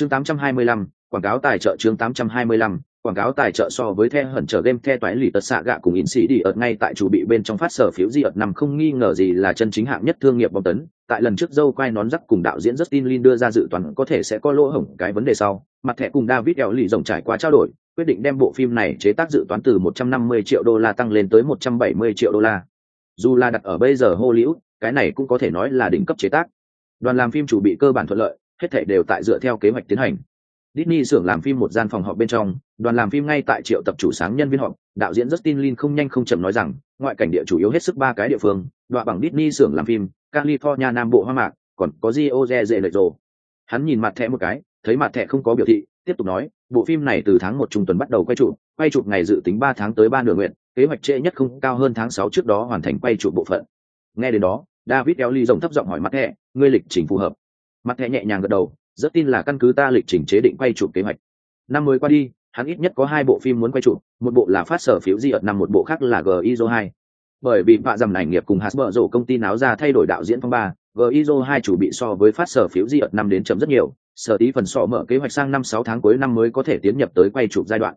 chương 825, quảng cáo tài trợ chương 825, quảng cáo tài trợ so với the hẩn trở game the toái lì tật xạ gạ cùng in sĩ đi ợt ngay tại chủ bị bên trong phát sở phiếu di ợt nằm không nghi ngờ gì là chân chính hạng nhất thương nghiệp bom tấn. Tại lần trước dâu quay nón rắc cùng đạo diễn Justin Lin đưa ra dự toán có thể sẽ có lỗ hổng cái vấn đề sau mặt thẻ cùng David eo lì rộng trải qua trao đổi quyết định đem bộ phim này chế tác dự toán từ 150 triệu đô la tăng lên tới 170 triệu đô la. Dù là đặt ở bây giờ Hollywood cái này cũng có thể nói là đỉnh cấp chế tác. Đoàn làm phim chủ bị cơ bản thuận lợi hết thảy đều tại dựa theo kế hoạch tiến hành Disney xưởng làm phim một gian phòng họp bên trong, đoàn làm phim ngay tại triệu tập chủ sáng nhân viên họp, đạo diễn Justin Lin không nhanh không chậm nói rằng, ngoại cảnh địa chủ yếu hết sức ba cái địa phương, đoạn bằng Disney xưởng làm phim, California Nam Bộ Hoa Mạc, còn có Rio de Janeiro. Hắn nhìn mặt thẻ một cái, thấy mặt thẻ không có biểu thị, tiếp tục nói, bộ phim này từ tháng một trung tuần bắt đầu quay chụp, quay chụp ngày dự tính ba tháng tới ba nửa nguyện, kế hoạch trễ nhất không cao hơn tháng sáu trước đó hoàn thành quay chụp bộ phận. Nghe đến đó, David Kelly rồng thấp giọng hỏi mặt thẻ, ngươi lịch trình phù hợp. Mặt thẻ nhẹ nhàng gật đầu, rất tin là căn cứ ta lịch trình chế định quay chụp kế hoạch. Năm mới qua đi hắn ít nhất có hai bộ phim muốn quay chụp một bộ là phát sở phiếu di ợt năm một bộ khác là gizo hai. Bởi vì vạ dầm ảnh nghiệp cùng hasbro rổ công ty náo ra thay đổi đạo diễn phong ba gizo hai chủ bị so với phát sở phiếu di ợt năm đến chậm rất nhiều sở tí phần sọ mở kế hoạch sang năm sáu tháng cuối năm mới có thể tiến nhập tới quay chụp giai đoạn.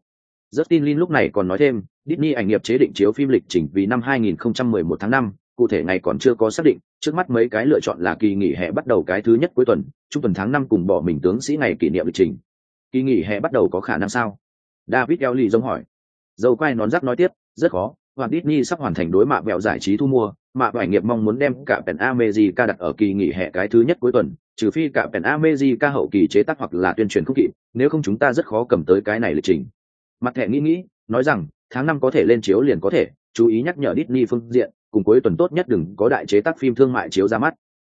Justin Lin lúc này còn nói thêm, Disney ảnh nghiệp chế định chiếu phim lịch trình vì năm 2011 tháng 5, cụ thể ngày còn chưa có xác định, trước mắt mấy cái lựa chọn là kỳ nghỉ hè bắt đầu cái thứ nhất cuối tuần, trung tuần tháng năm cùng bỏ mình tướng sĩ ngày kỷ niệm lịch trình. Kỳ nghỉ hè bắt đầu có khả năng sao? David eo lì giống hỏi. Dầu quay nón rắc nói tiếp, rất khó hoàn Disney sắp hoàn thành đối mạ vẹo giải trí thu mua, mạ vải nghiệp mong muốn đem cả Pen America đặt ở kỳ nghỉ hè cái thứ nhất cuối tuần, trừ phi cả Pen America hậu kỳ chế tác hoặc là tuyên truyền không kịp, nếu không chúng ta rất khó cầm tới cái này lịch trình. Mặt thẻ nghĩ nghĩ, nói rằng, tháng năm có thể lên chiếu liền có thể, chú ý nhắc nhở Disney phương diện cùng cuối tuần tốt nhất đừng có đại chế tác phim thương mại chiếu ra mắt.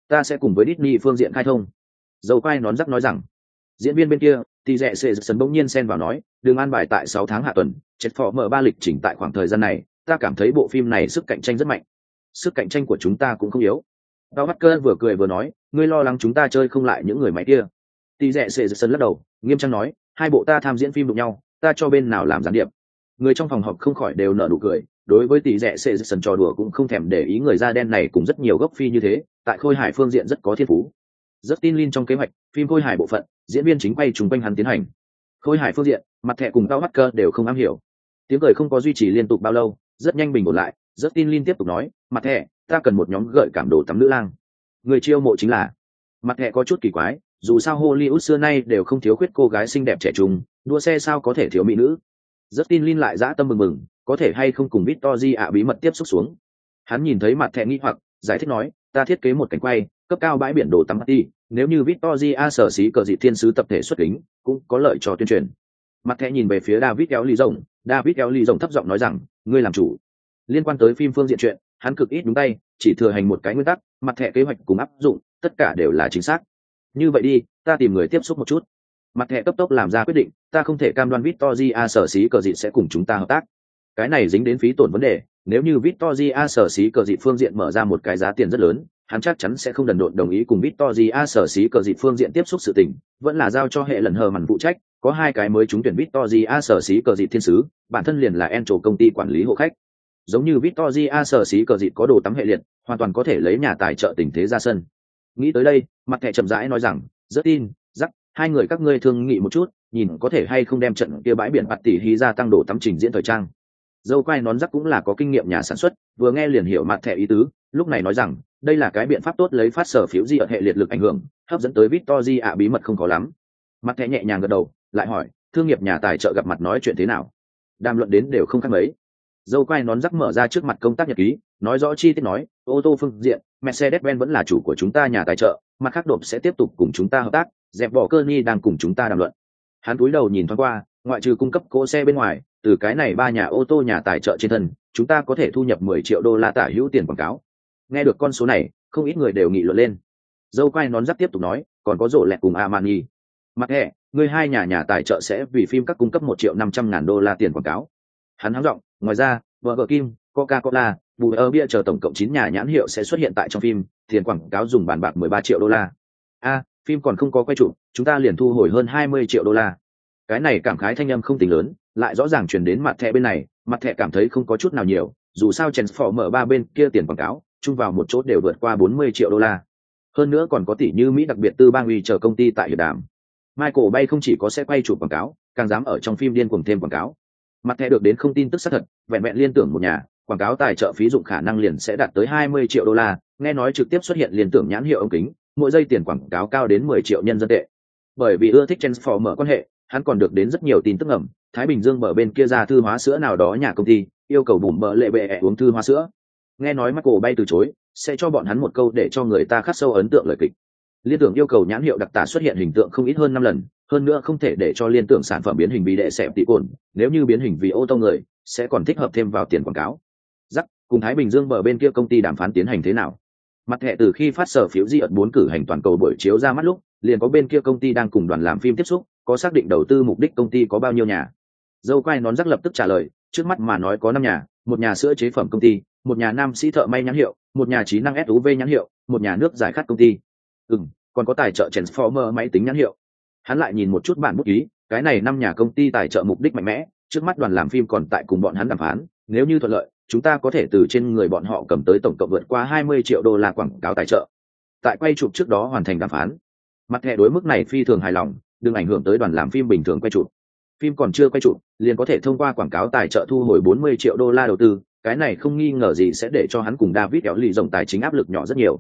Ta sẽ cùng với Disney phương diện khai thông. Dầu quay nón rắc nói rằng. Diễn viên bên kia, thì rẻ sệ sân bỗng nhiên xen vào nói đường an bài tại sáu tháng hạ tuần, chết phò mở ba lịch trình tại khoảng thời gian này, ta cảm thấy bộ phim này sức cạnh tranh rất mạnh. Sức cạnh tranh của chúng ta cũng không yếu. Bao bắt cơ vừa cười vừa nói, ngươi lo lắng chúng ta chơi không lại những người máy kia. Tỷ rẻ sệ sân lắc đầu, nghiêm trang nói, hai bộ ta tham diễn phim đụng nhau, ta cho bên nào làm gián điệp. Người trong phòng họp không khỏi đều nở nụ cười đối với tỷ rẻ sệ sần trò đùa cũng không thèm để ý người da đen này cũng rất nhiều gốc phi như thế tại khôi hải phương diện rất có thiên phú. Rất tin linh trong kế hoạch phim khôi hải bộ phận diễn viên chính quay chung quanh hắn tiến hành. Khôi hải phương diện mặt thẻ cùng cao mắt cơ đều không am hiểu. Tiếng cười không có duy trì liên tục bao lâu rất nhanh bình ổn lại rất tin linh tiếp tục nói mặt thẻ ta cần một nhóm gợi cảm đồ tắm nữ lang. Người chiêu mộ chính là mặt thẻ có chút kỳ quái dù sao hollywood xưa nay đều không thiếu khuyết cô gái xinh đẹp trẻ trung đua xe sao có thể thiếu mỹ nữ? Rất tin linh lại dã tâm mừng mừng, có thể hay không cùng Victory ạ bí mật tiếp xúc xuống. Hắn nhìn thấy mặt thẻ nghi hoặc, giải thích nói, ta thiết kế một cảnh quay, cấp cao bãi biển đồ tắm party, nếu như Victory a sở sĩ cờ dị thiên sứ tập thể xuất kính, cũng có lợi cho tuyên truyền. Mặt thẻ nhìn về phía David kéo ly rồng, David kéo ly rồng thấp giọng nói rằng, ngươi làm chủ. Liên quan tới phim phương diện chuyện, hắn cực ít đúng tay, chỉ thừa hành một cái nguyên tắc, mặt thẻ kế hoạch cùng áp dụng, tất cả đều là chính xác. Như vậy đi, ta tìm người tiếp xúc một chút mặt thẻ cấp tốc làm ra quyết định ta không thể cam đoan victoria sở sĩ cờ dị sẽ cùng chúng ta hợp tác cái này dính đến phí tổn vấn đề, nếu như victoria sở xí cờ dị phương diện mở ra một cái giá tiền rất lớn, hắn chắc chắn sẽ không đần độn đồng ý cùng victoria sở xí cờ dị phương diện tiếp xúc sự tình, vẫn là giao cho hệ lần hờ mằn phụ trách, có hai cái mới trúng tuyển victoria sở xí cờ dị thiên sứ, bản thân liền là en trổ công ty quản lý hộ khách. Giống như victoria sở xí cờ dị có đồ tắm hệ liệt, hoàn toàn có thể lấy nhà tài trợ tình thế ra sân. Nghĩ tới đây, mặt thẻ chậm rãi nói rằng, rất tin hai người các ngươi thương nghị một chút, nhìn có thể hay không đem trận kia bãi biển bạt tỉ hí ra tăng đồ tắm trình diễn thời trang dâu quai nón rắc cũng là có kinh nghiệm nhà sản xuất, vừa nghe liền hiểu mặt thẻ ý tứ, lúc này nói rằng, đây là cái biện pháp tốt lấy phát sở phiếu di ở hệ liệt lực ảnh hưởng, hấp dẫn tới victor di ạ, bí mật không có lắm. Mặt thẻ nhẹ nhàng gật đầu, lại hỏi, thương nghiệp nhà tài trợ gặp mặt nói chuyện thế nào? Đàm luận đến đều không khác mấy. Dâu quai nón rắc mở ra trước mặt công tác nhật ký, nói rõ chi tiết nói, ô tô phương diện mercedes benz vẫn là chủ của chúng ta nhà tài trợ, mặt khác đột sẽ tiếp tục cùng chúng ta hợp tác, dẹp bỏ cơ nghi đang cùng chúng ta đàm luận. Hắn cúi đầu nhìn thoáng qua, ngoại trừ cung cấp cỗ xe bên ngoài từ cái này ba nhà ô tô nhà tài trợ trên thân, chúng ta có thể thu nhập mười triệu đô la tả hữu tiền quảng cáo. Nghe được con số này, không ít người đều nghị luận lên. Dâu quay nón giáp tiếp tục nói, còn có rổ lẹt cùng amani. Mặt hẹ người hai nhà nhà tài trợ sẽ vì phim các cung cấp một triệu năm trăm ngàn đô la tiền quảng cáo. Hắn hắng giọng, ngoài ra vợ vợ kim coca cola bùi ơ bia chờ tổng cộng chín nhà nhãn hiệu sẽ xuất hiện tại trong phim, tiền quảng cáo dùng bàn bạc mười ba triệu đô la. A, phim còn không có quay chụp, chúng ta liền thu hồi hơn hai mươi triệu đô la. Cái này cảm khái thanh âm không tính lớn lại rõ ràng chuyển đến mặt thẻ bên này, mặt thẻ cảm thấy không có chút nào nhiều, dù sao transformer mở ba bên kia tiền quảng cáo, chung vào một chốt đều vượt qua bốn mươi triệu đô la. Hơn nữa còn có tỷ như mỹ đặc biệt tư bang uy chờ công ty tại hiệp đàm michael bay không chỉ có sẽ quay chụp quảng cáo, càng dám ở trong phim điên cuồng thêm quảng cáo. Mặt thẻ được đến không tin tức xác thật, vẹn vẹn liên tưởng một nhà, quảng cáo tài trợ phí dụng khả năng liền sẽ đạt tới 20 triệu đô la, nghe nói trực tiếp xuất hiện liên tưởng nhãn hiệu ống kính, mỗi giây tiền quảng cáo cao đến 10 triệu nhân dân tệ. Bởi vì ưa thích transformer quan hệ hắn còn được đến rất nhiều tin tức ngầm. Thái bình dương mở bên kia ra thư hóa sữa nào đó nhà công ty, yêu cầu bùm bợ lệ bệ uống thư hóa sữa. Nghe nói michael bay từ chối, sẽ cho bọn hắn một câu để cho người ta khắc sâu ấn tượng lời kịch. Liên tưởng yêu cầu nhãn hiệu đặc tả xuất hiện hình tượng không ít hơn năm lần, hơn nữa không thể để cho liên tưởng sản phẩm biến hình bị đệ xẹp tị cồn, nếu như biến hình vì ô tô người, sẽ còn thích hợp thêm vào tiền quảng cáo. Giắc cùng thái bình dương bờ bên kia công ty đàm phán tiến hành thế nào? Mặt hệ từ khi phát sở phiếu di ẩn bốn cử hành toàn cầu buổi chiếu ra mắt lúc, liền có bên kia công ty đang cùng đoàn làm phim tiếp xúc có xác định đầu tư mục đích công ty có bao nhiêu nhà. Dâu quay nón rắc lập tức trả lời, trước mắt mà nói có năm nhà, một nhà sữa chế phẩm công ty, một nhà nam sĩ thợ may nhãn hiệu, một nhà trí năng suv nhãn hiệu, một nhà nước giải khát công ty. Ừ còn có tài trợ transformer máy tính nhãn hiệu. Hắn lại nhìn một chút bản bút ký, cái này năm nhà công ty tài trợ mục đích mạnh mẽ, trước mắt đoàn làm phim còn tại cùng bọn hắn đàm phán, nếu như thuận lợi, chúng ta có thể từ trên người bọn họ cầm tới tổng cộng vượt qua 20 triệu đô la quảng cáo tài trợ. Tại quay chụp trước đó hoàn thành đàm phán. Mặt hệ đối mức này phi thường hài lòng đừng ảnh hưởng tới đoàn làm phim bình thường quay chụp. Phim còn chưa quay chụp, liền có thể thông qua quảng cáo tài trợ thu hồi 40 triệu đô la đầu tư, cái này không nghi ngờ gì sẽ để cho hắn cùng david kéo lì rộng tài chính áp lực nhỏ rất nhiều.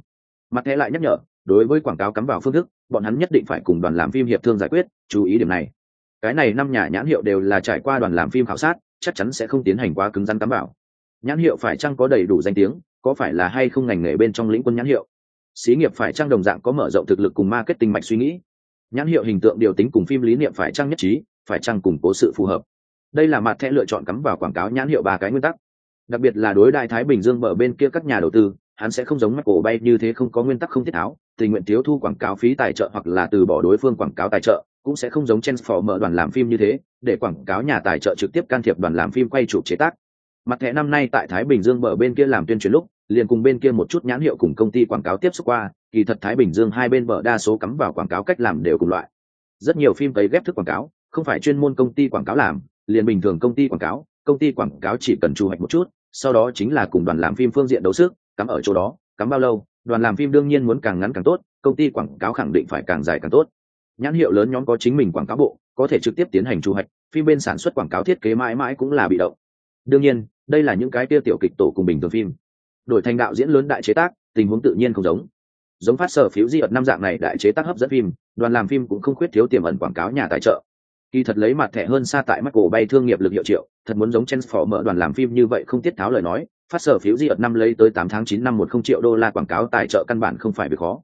Mặt hệ lại nhắc nhở, đối với quảng cáo cắm vào phương thức, bọn hắn nhất định phải cùng đoàn làm phim hiệp thương giải quyết, chú ý điểm này. Cái này năm nhà nhãn hiệu đều là trải qua đoàn làm phim khảo sát, chắc chắn sẽ không tiến hành quá cứng rắn cắm vào. Nhãn hiệu phải chăng có đầy đủ danh tiếng, có phải là hay không ngành nghề bên trong lĩnh quân nhãn hiệu? Xí nghiệp phải chăng đồng dạng có mở rộng thực lực cùng marketing mạch suy nghĩ? Nhãn hiệu hình tượng điều tính cùng phim lý niệm phải chăng nhất trí, phải chăng củng cố sự phù hợp. Đây là mặt thẻ lựa chọn cắm vào quảng cáo nhãn hiệu ba cái nguyên tắc. Đặc biệt là đối đại thái bình dương bờ bên kia các nhà đầu tư, hắn sẽ không giống mắt cổ bay như thế không có nguyên tắc không thiết áo tình nguyện thiếu thu quảng cáo phí tài trợ hoặc là từ bỏ đối phương quảng cáo tài trợ, cũng sẽ không giống mở đoàn làm phim như thế, để quảng cáo nhà tài trợ trực tiếp can thiệp đoàn làm phim quay chụp chế tác. Mặt thẻ năm nay tại thái bình dương bờ bên kia làm tuyên truyền lúc, liền cùng bên kia một chút nhãn hiệu cùng công ty quảng cáo tiếp xúc qua kỳ thật thái bình dương hai bên bờ đa số cắm vào quảng cáo cách làm đều cùng loại. Rất nhiều phim cấy ghép thức quảng cáo, không phải chuyên môn công ty quảng cáo làm, liền bình thường công ty quảng cáo, công ty quảng cáo chỉ cần chu hoạch một chút, sau đó chính là cùng đoàn làm phim phương diện đấu sức, cắm ở chỗ đó, cắm bao lâu, đoàn làm phim đương nhiên muốn càng ngắn càng tốt, công ty quảng cáo khẳng định phải càng dài càng tốt. Nhãn hiệu lớn nhóm có chính mình quảng cáo bộ, có thể trực tiếp tiến hành chu hoạch, phim bên sản xuất quảng cáo thiết kế mãi mãi cũng là bị động. Đương nhiên, đây là những cái tiêu tiểu kịch tổ cùng bình thường phim. Đổi thành đạo diễn lớn đại chế tác, tình huống tự nhiên không giống giống phát sở phiếu di ật năm dạng này đại chế tác hấp dẫn phim, đoàn làm phim cũng không khuyết thiếu tiềm ẩn quảng cáo nhà tài trợ. Kỳ thật lấy mặt thẻ hơn xa tại mắt cổ bay thương nghiệp lực hiệu triệu, thật muốn giống chen phỏ mở đoàn làm phim như vậy không tiết tháo lời nói, phát sở phiếu di ật năm lấy tới tám tháng chín năm một không triệu đô la quảng cáo tài trợ căn bản không phải việc khó.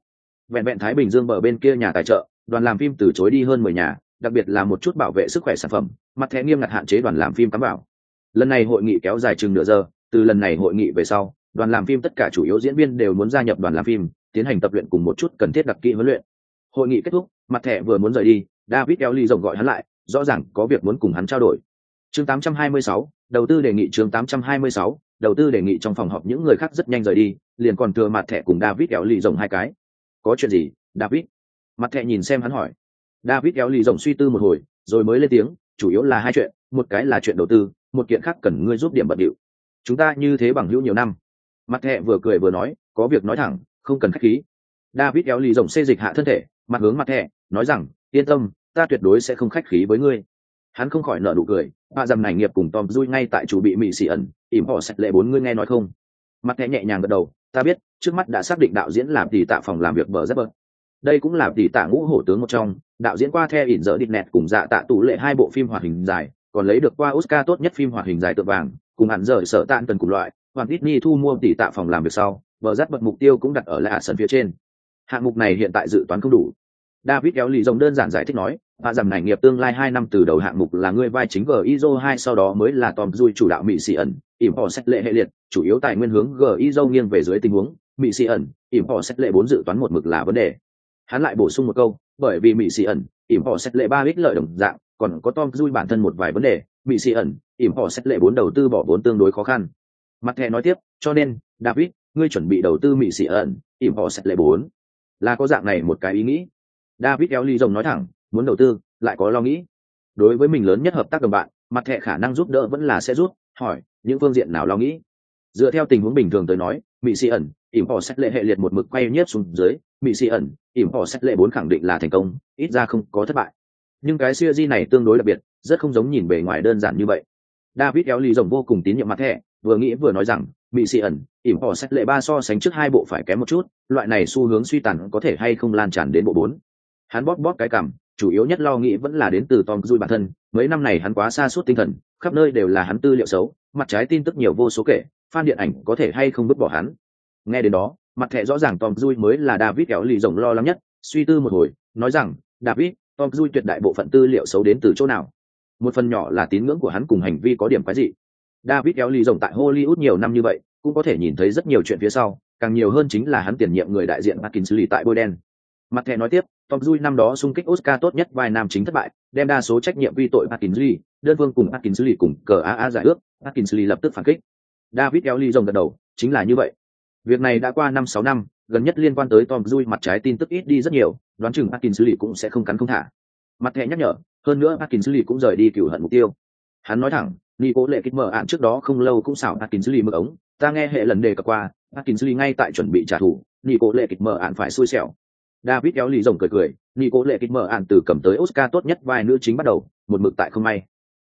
Vẹn vẹn thái bình dương bờ bên kia nhà tài trợ, đoàn làm phim từ chối đi hơn mười nhà, đặc biệt là một chút bảo vệ sức khỏe sản phẩm, mặt thẻ nghiêm ngặt hạn chế đoàn làm phim cắm bảo. Lần này hội nghị kéo dài chừng nửa giờ, từ lần này hội nghị về sau, đoàn làm phim tất cả chủ yếu diễn viên đều muốn gia nhập đoàn làm phim tiến hành tập luyện cùng một chút cần thiết đặc kỹ huấn luyện. Hội nghị kết thúc mặt thẻ vừa muốn rời đi david kelly rồng gọi hắn lại rõ ràng có việc muốn cùng hắn trao đổi. Chương 826, đầu tư đề nghị chương 826, đầu tư đề nghị trong phòng họp những người khác rất nhanh rời đi liền còn thừa mặt thẻ cùng david kelly lì rồng hai cái. Có chuyện gì david? Mặt thẻ nhìn xem hắn hỏi. David kelly lì rồng suy tư một hồi rồi mới lên tiếng chủ yếu là hai chuyện một cái là chuyện đầu tư một kiện khác cần ngươi giúp điểm bận điệu. Chúng ta như thế bằng hữu nhiều năm. Mặt thẻ vừa cười vừa nói có việc nói thẳng không cần khách khí. David kéo lì rồng xê dịch hạ thân thể, mặt hướng mặt thẻ, nói rằng, yên tâm, ta tuyệt đối sẽ không khách khí với ngươi. Hắn không khỏi nợ nụ cười bà dầm này nghiệp cùng tom dui ngay tại chủ bị mỹ xì ẩn, ỉm họ sạch lệ bốn ngươi nghe nói không? Mặt thẻ nhẹ nhàng gật đầu, ta biết, trước mắt đã xác định đạo diễn làm tỷ tạ phòng làm việc bờ rất bờ. Đây cũng là tỷ tạ ngũ hổ tướng một trong, đạo diễn qua theo ỉn dở đít nẹt cùng dạ tạ tủ lệ hai bộ phim hoạt hình dài, còn lấy được qua oscar tốt nhất phim hoạt hình dài tượng vàng, cùng hẳn rời sở tạn tần cùng loại hoàng Disney thu mua tỷ tạ phòng làm việc sau, bờ rất bật mục tiêu cũng đặt ở lại sân phía trên. Hạng mục này hiện tại dự toán không đủ. David kéo lì rồng đơn giản giải thích nói và rằng này nghiệp tương lai hai năm từ đầu hạng mục là người vai chính gizo hai, sau đó mới là tom dui chủ đạo mỹ sĩ ẩn, ỉm họ xét lệ hệ liệt, chủ yếu tài nguyên hướng gizo nghiêng về dưới tình huống, mỹ sĩ ẩn, ỉm họ xét lệ bốn dự toán một mực là vấn đề. Hắn lại bổ sung một câu, bởi vì mỹ sĩ ẩn, ỉm họ xét lệ ba ích lợi đồng dạng, còn có tom dui bản thân một vài vấn đề, mỹ sĩ ẩn, ỉm họ xét lệ bốn đầu tư bỏ vốn tương đối khó khăn mặt thẻ nói tiếp, cho nên, david, ngươi chuẩn bị đầu tư mỹ sĩ ẩn, ỉm họ sẽ lệ bốn. Là có dạng này một cái ý nghĩ. David eo ly rồng nói thẳng, muốn đầu tư, lại có lo nghĩ. Đối với mình lớn nhất hợp tác đồng bạn, mặt thẻ khả năng giúp đỡ vẫn là sẽ rút hỏi, những phương diện nào lo nghĩ? Dựa theo tình huống bình thường tới nói mỹ sĩ ẩn, ỉm họ sẽ lệ hệ liệt một mực quay nhất xuống dưới mỹ sĩ ẩn, ỉm họ sẽ lệ bốn khẳng định là thành công, ít ra không có thất bại. Nhưng cái siêu di này tương đối đặc biệt, rất không giống nhìn bề ngoài đơn giản như vậy. David kéo ly rồng vô cùng tín nhiệm mặt thẻ vừa nghĩ vừa nói rằng, bị xị ẩn, ỉm họ xét lệ ba so sánh trước hai bộ phải kém một chút, loại này xu hướng suy tàn có thể hay không lan tràn đến bộ bốn. Hắn bóp bóp cái cảm chủ yếu nhất lo nghĩ vẫn là đến từ tom dui bản thân, mấy năm này hắn quá xa suốt tinh thần, khắp nơi đều là hắn tư liệu xấu, mặt trái tin tức nhiều vô số kể, fan điện ảnh có thể hay không vứt bỏ hắn. Nghe đến đó, mặt thẻ rõ ràng tom dui mới là david kéo lì rồng lo lắng nhất, suy tư một hồi, nói rằng, david, tom dui tuyệt đại bộ phận tư liệu xấu đến từ chỗ nào? Một phần nhỏ là tín ngưỡng của hắn cùng hành vi có điểm cái gì david kéo lì rồng tại hollywood nhiều năm như vậy, cũng có thể nhìn thấy rất nhiều chuyện phía sau, càng nhiều hơn chính là hắn tiền nhiệm người đại diện Parkinson tại bôi đen. Mặt thẻ nói tiếp, tom Duy năm đó xung kích oscar tốt nhất vai nam chính thất bại, đem đa số trách nhiệm vi tội Parkinson đơn phương cùng Parkinson cùng cờ AA giải ước Sully lập tức phản kích. David kéo lì rồng gật đầu, chính là như vậy. Việc này đã qua năm sáu năm, gần nhất liên quan tới tom Duy mặt trái tin tức ít đi rất nhiều, đoán chừng Parkinson cũng sẽ không cắn không thả. Mặt thẻ nhắc nhở, hơn nữa Parkinson cũng rời đi cửu hận mục tiêu. Hắn nói thẳng Nico lệ kích mở ạn trước đó không lâu cũng xảo Parkinson mực ống. Ta nghe hệ lần đề cập qua Parkinson ngay tại chuẩn bị trả thù. Nico lệ kích mở ạn phải xui xẻo. David kéo lì rồng cười cười Nico lệ kích mở ạn từ cầm tới Oscar tốt nhất vai nữ chính bắt đầu, một mực tại không may.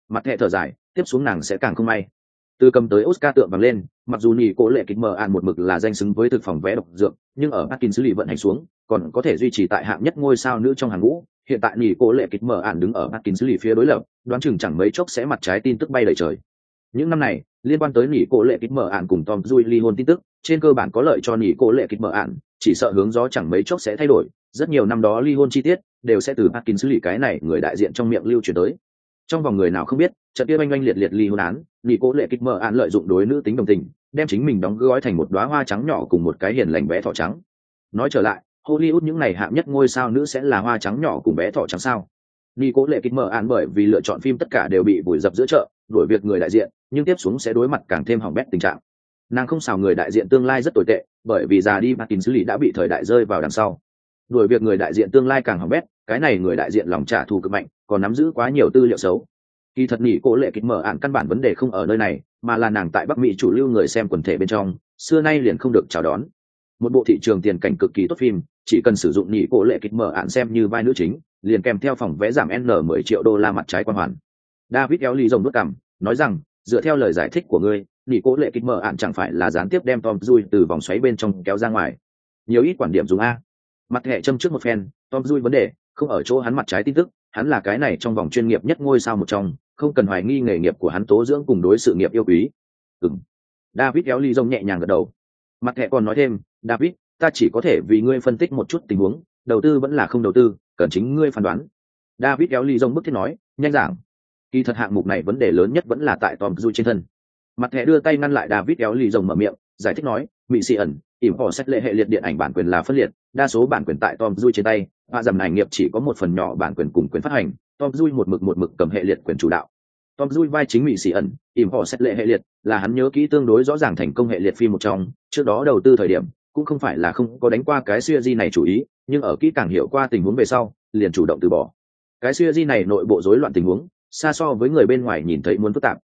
Mặt hệ thở dài, tiếp xuống nàng sẽ càng không may. Từ cầm tới oscar tượng vàng lên, mặc dù nhì cố lệ kịch mở ạn một mực là danh xứng với thực phòng vé độc dược, nhưng ở Parkinson lì vận hành xuống, còn có thể duy trì tại hạng nhất ngôi sao nữ trong hàng ngũ hiện tại nhì cố lệ kịch mở ản đứng ở Parkinson lì phía đối lập đoán chừng chẳng mấy chốc sẽ mặt trái tin tức bay đầy trời. Những năm này liên quan tới nhì cố lệ kịch mở ản cùng tom duy ly hôn tin tức trên cơ bản có lợi cho nhì cố lệ kịch mở ản, chỉ sợ hướng gió chẳng mấy chốc sẽ thay đổi rất nhiều năm đó ly hôn chi tiết đều sẽ từ Parkinson lì cái này người đại diện trong miệng lưu truyền tới. Trong vòng người nào không biết trận kia oanh oanh liệt liệt ly hôn án nghị cố lệ kịch mở ản lợi dụng đối nữ tính đồng tình đem chính mình đóng gói thành một đóa hoa trắng nhỏ cùng một cái hiền lành bé thỏ trắng. Nói trở lại hollywood những ngày hạng nhất ngôi sao nữ sẽ là hoa trắng nhỏ cùng bé thỏ trắng sao? Nghị cố lệ kịch mở án bởi vì lựa chọn phim tất cả đều bị vùi dập giữa chợ, đuổi việc người đại diện, nhưng tiếp xuống sẽ đối mặt càng thêm hỏng bét tình trạng. Nàng không xào người đại diện tương lai rất tồi tệ, bởi vì già đi martin xử lý đã bị thời đại rơi vào đằng sau. Đuổi việc người đại diện tương lai càng hỏng bét, cái này người đại diện lòng trả thù cực mạnh, còn nắm giữ quá nhiều tư liệu xấu. Kỳ thật nghỉ cố lệ kịch mở ạn căn bản vấn đề không ở nơi này, mà là nàng tại bắc mỹ chủ lưu người xem quần thể bên trong, xưa nay liền không được chào đón. Một bộ thị trường tiền cảnh cực kỳ tốt phim chỉ cần sử dụng nhị cổ lệ kịch mở ạn xem như vai nữ chính, liền kèm theo phòng vé giảm n 10 triệu đô la mặt trái quan hoàn. David kéo ly rồng bước cằm, nói rằng, dựa theo lời giải thích của ngươi, nhị cổ lệ kịch mở ạn chẳng phải là gián tiếp đem tom dui từ vòng xoáy bên trong kéo ra ngoài. Nhiều ít quan điểm dùng a. Mặt hệ châm trước một phen, tom dui vấn đề, không ở chỗ hắn mặt trái tin tức, hắn là cái này trong vòng chuyên nghiệp nhất ngôi sao một trong, không cần hoài nghi nghề nghiệp của hắn tố dưỡng cùng đối sự nghiệp yêu quý. Ừng david kéo ly rồng nhẹ nhàng gật đầu. Mặt hệ còn nói thêm, david ta chỉ có thể vì ngươi phân tích một chút tình huống, đầu tư vẫn là không đầu tư, cần chính ngươi phán đoán. David kéo ly rông bức thiết nói, nhanh giảng. Kỳ thật hạng mục này vấn đề lớn nhất vẫn là tại tom du trên thân. Mặt thẻ đưa tay ngăn lại david kéo ly rông mở miệng, giải thích nói mỹ sĩ ẩn, ỉm họ xét lệ hệ liệt điện ảnh bản quyền là phân liệt, đa số bản quyền tại tom du trên tay, và dầm này nghiệp chỉ có một phần nhỏ bản quyền cùng quyền phát hành, tom dui một mực một mực cầm hệ liệt quyền chủ đạo. Tom dui vai chính mỹ sĩ ẩn, ỉm họ xét lệ hệ liệt, là hắn nhớ kỹ tương đối rõ ràng thành công hệ liệt phim một trong, trước đó đầu tư thời điểm cũng không phải là không có đánh qua cái siêu di này chủ ý, nhưng ở kỹ càng hiểu qua tình huống về sau, liền chủ động từ bỏ. Cái siêu di này nội bộ rối loạn tình huống, xa so với người bên ngoài nhìn thấy muốn phức tạp.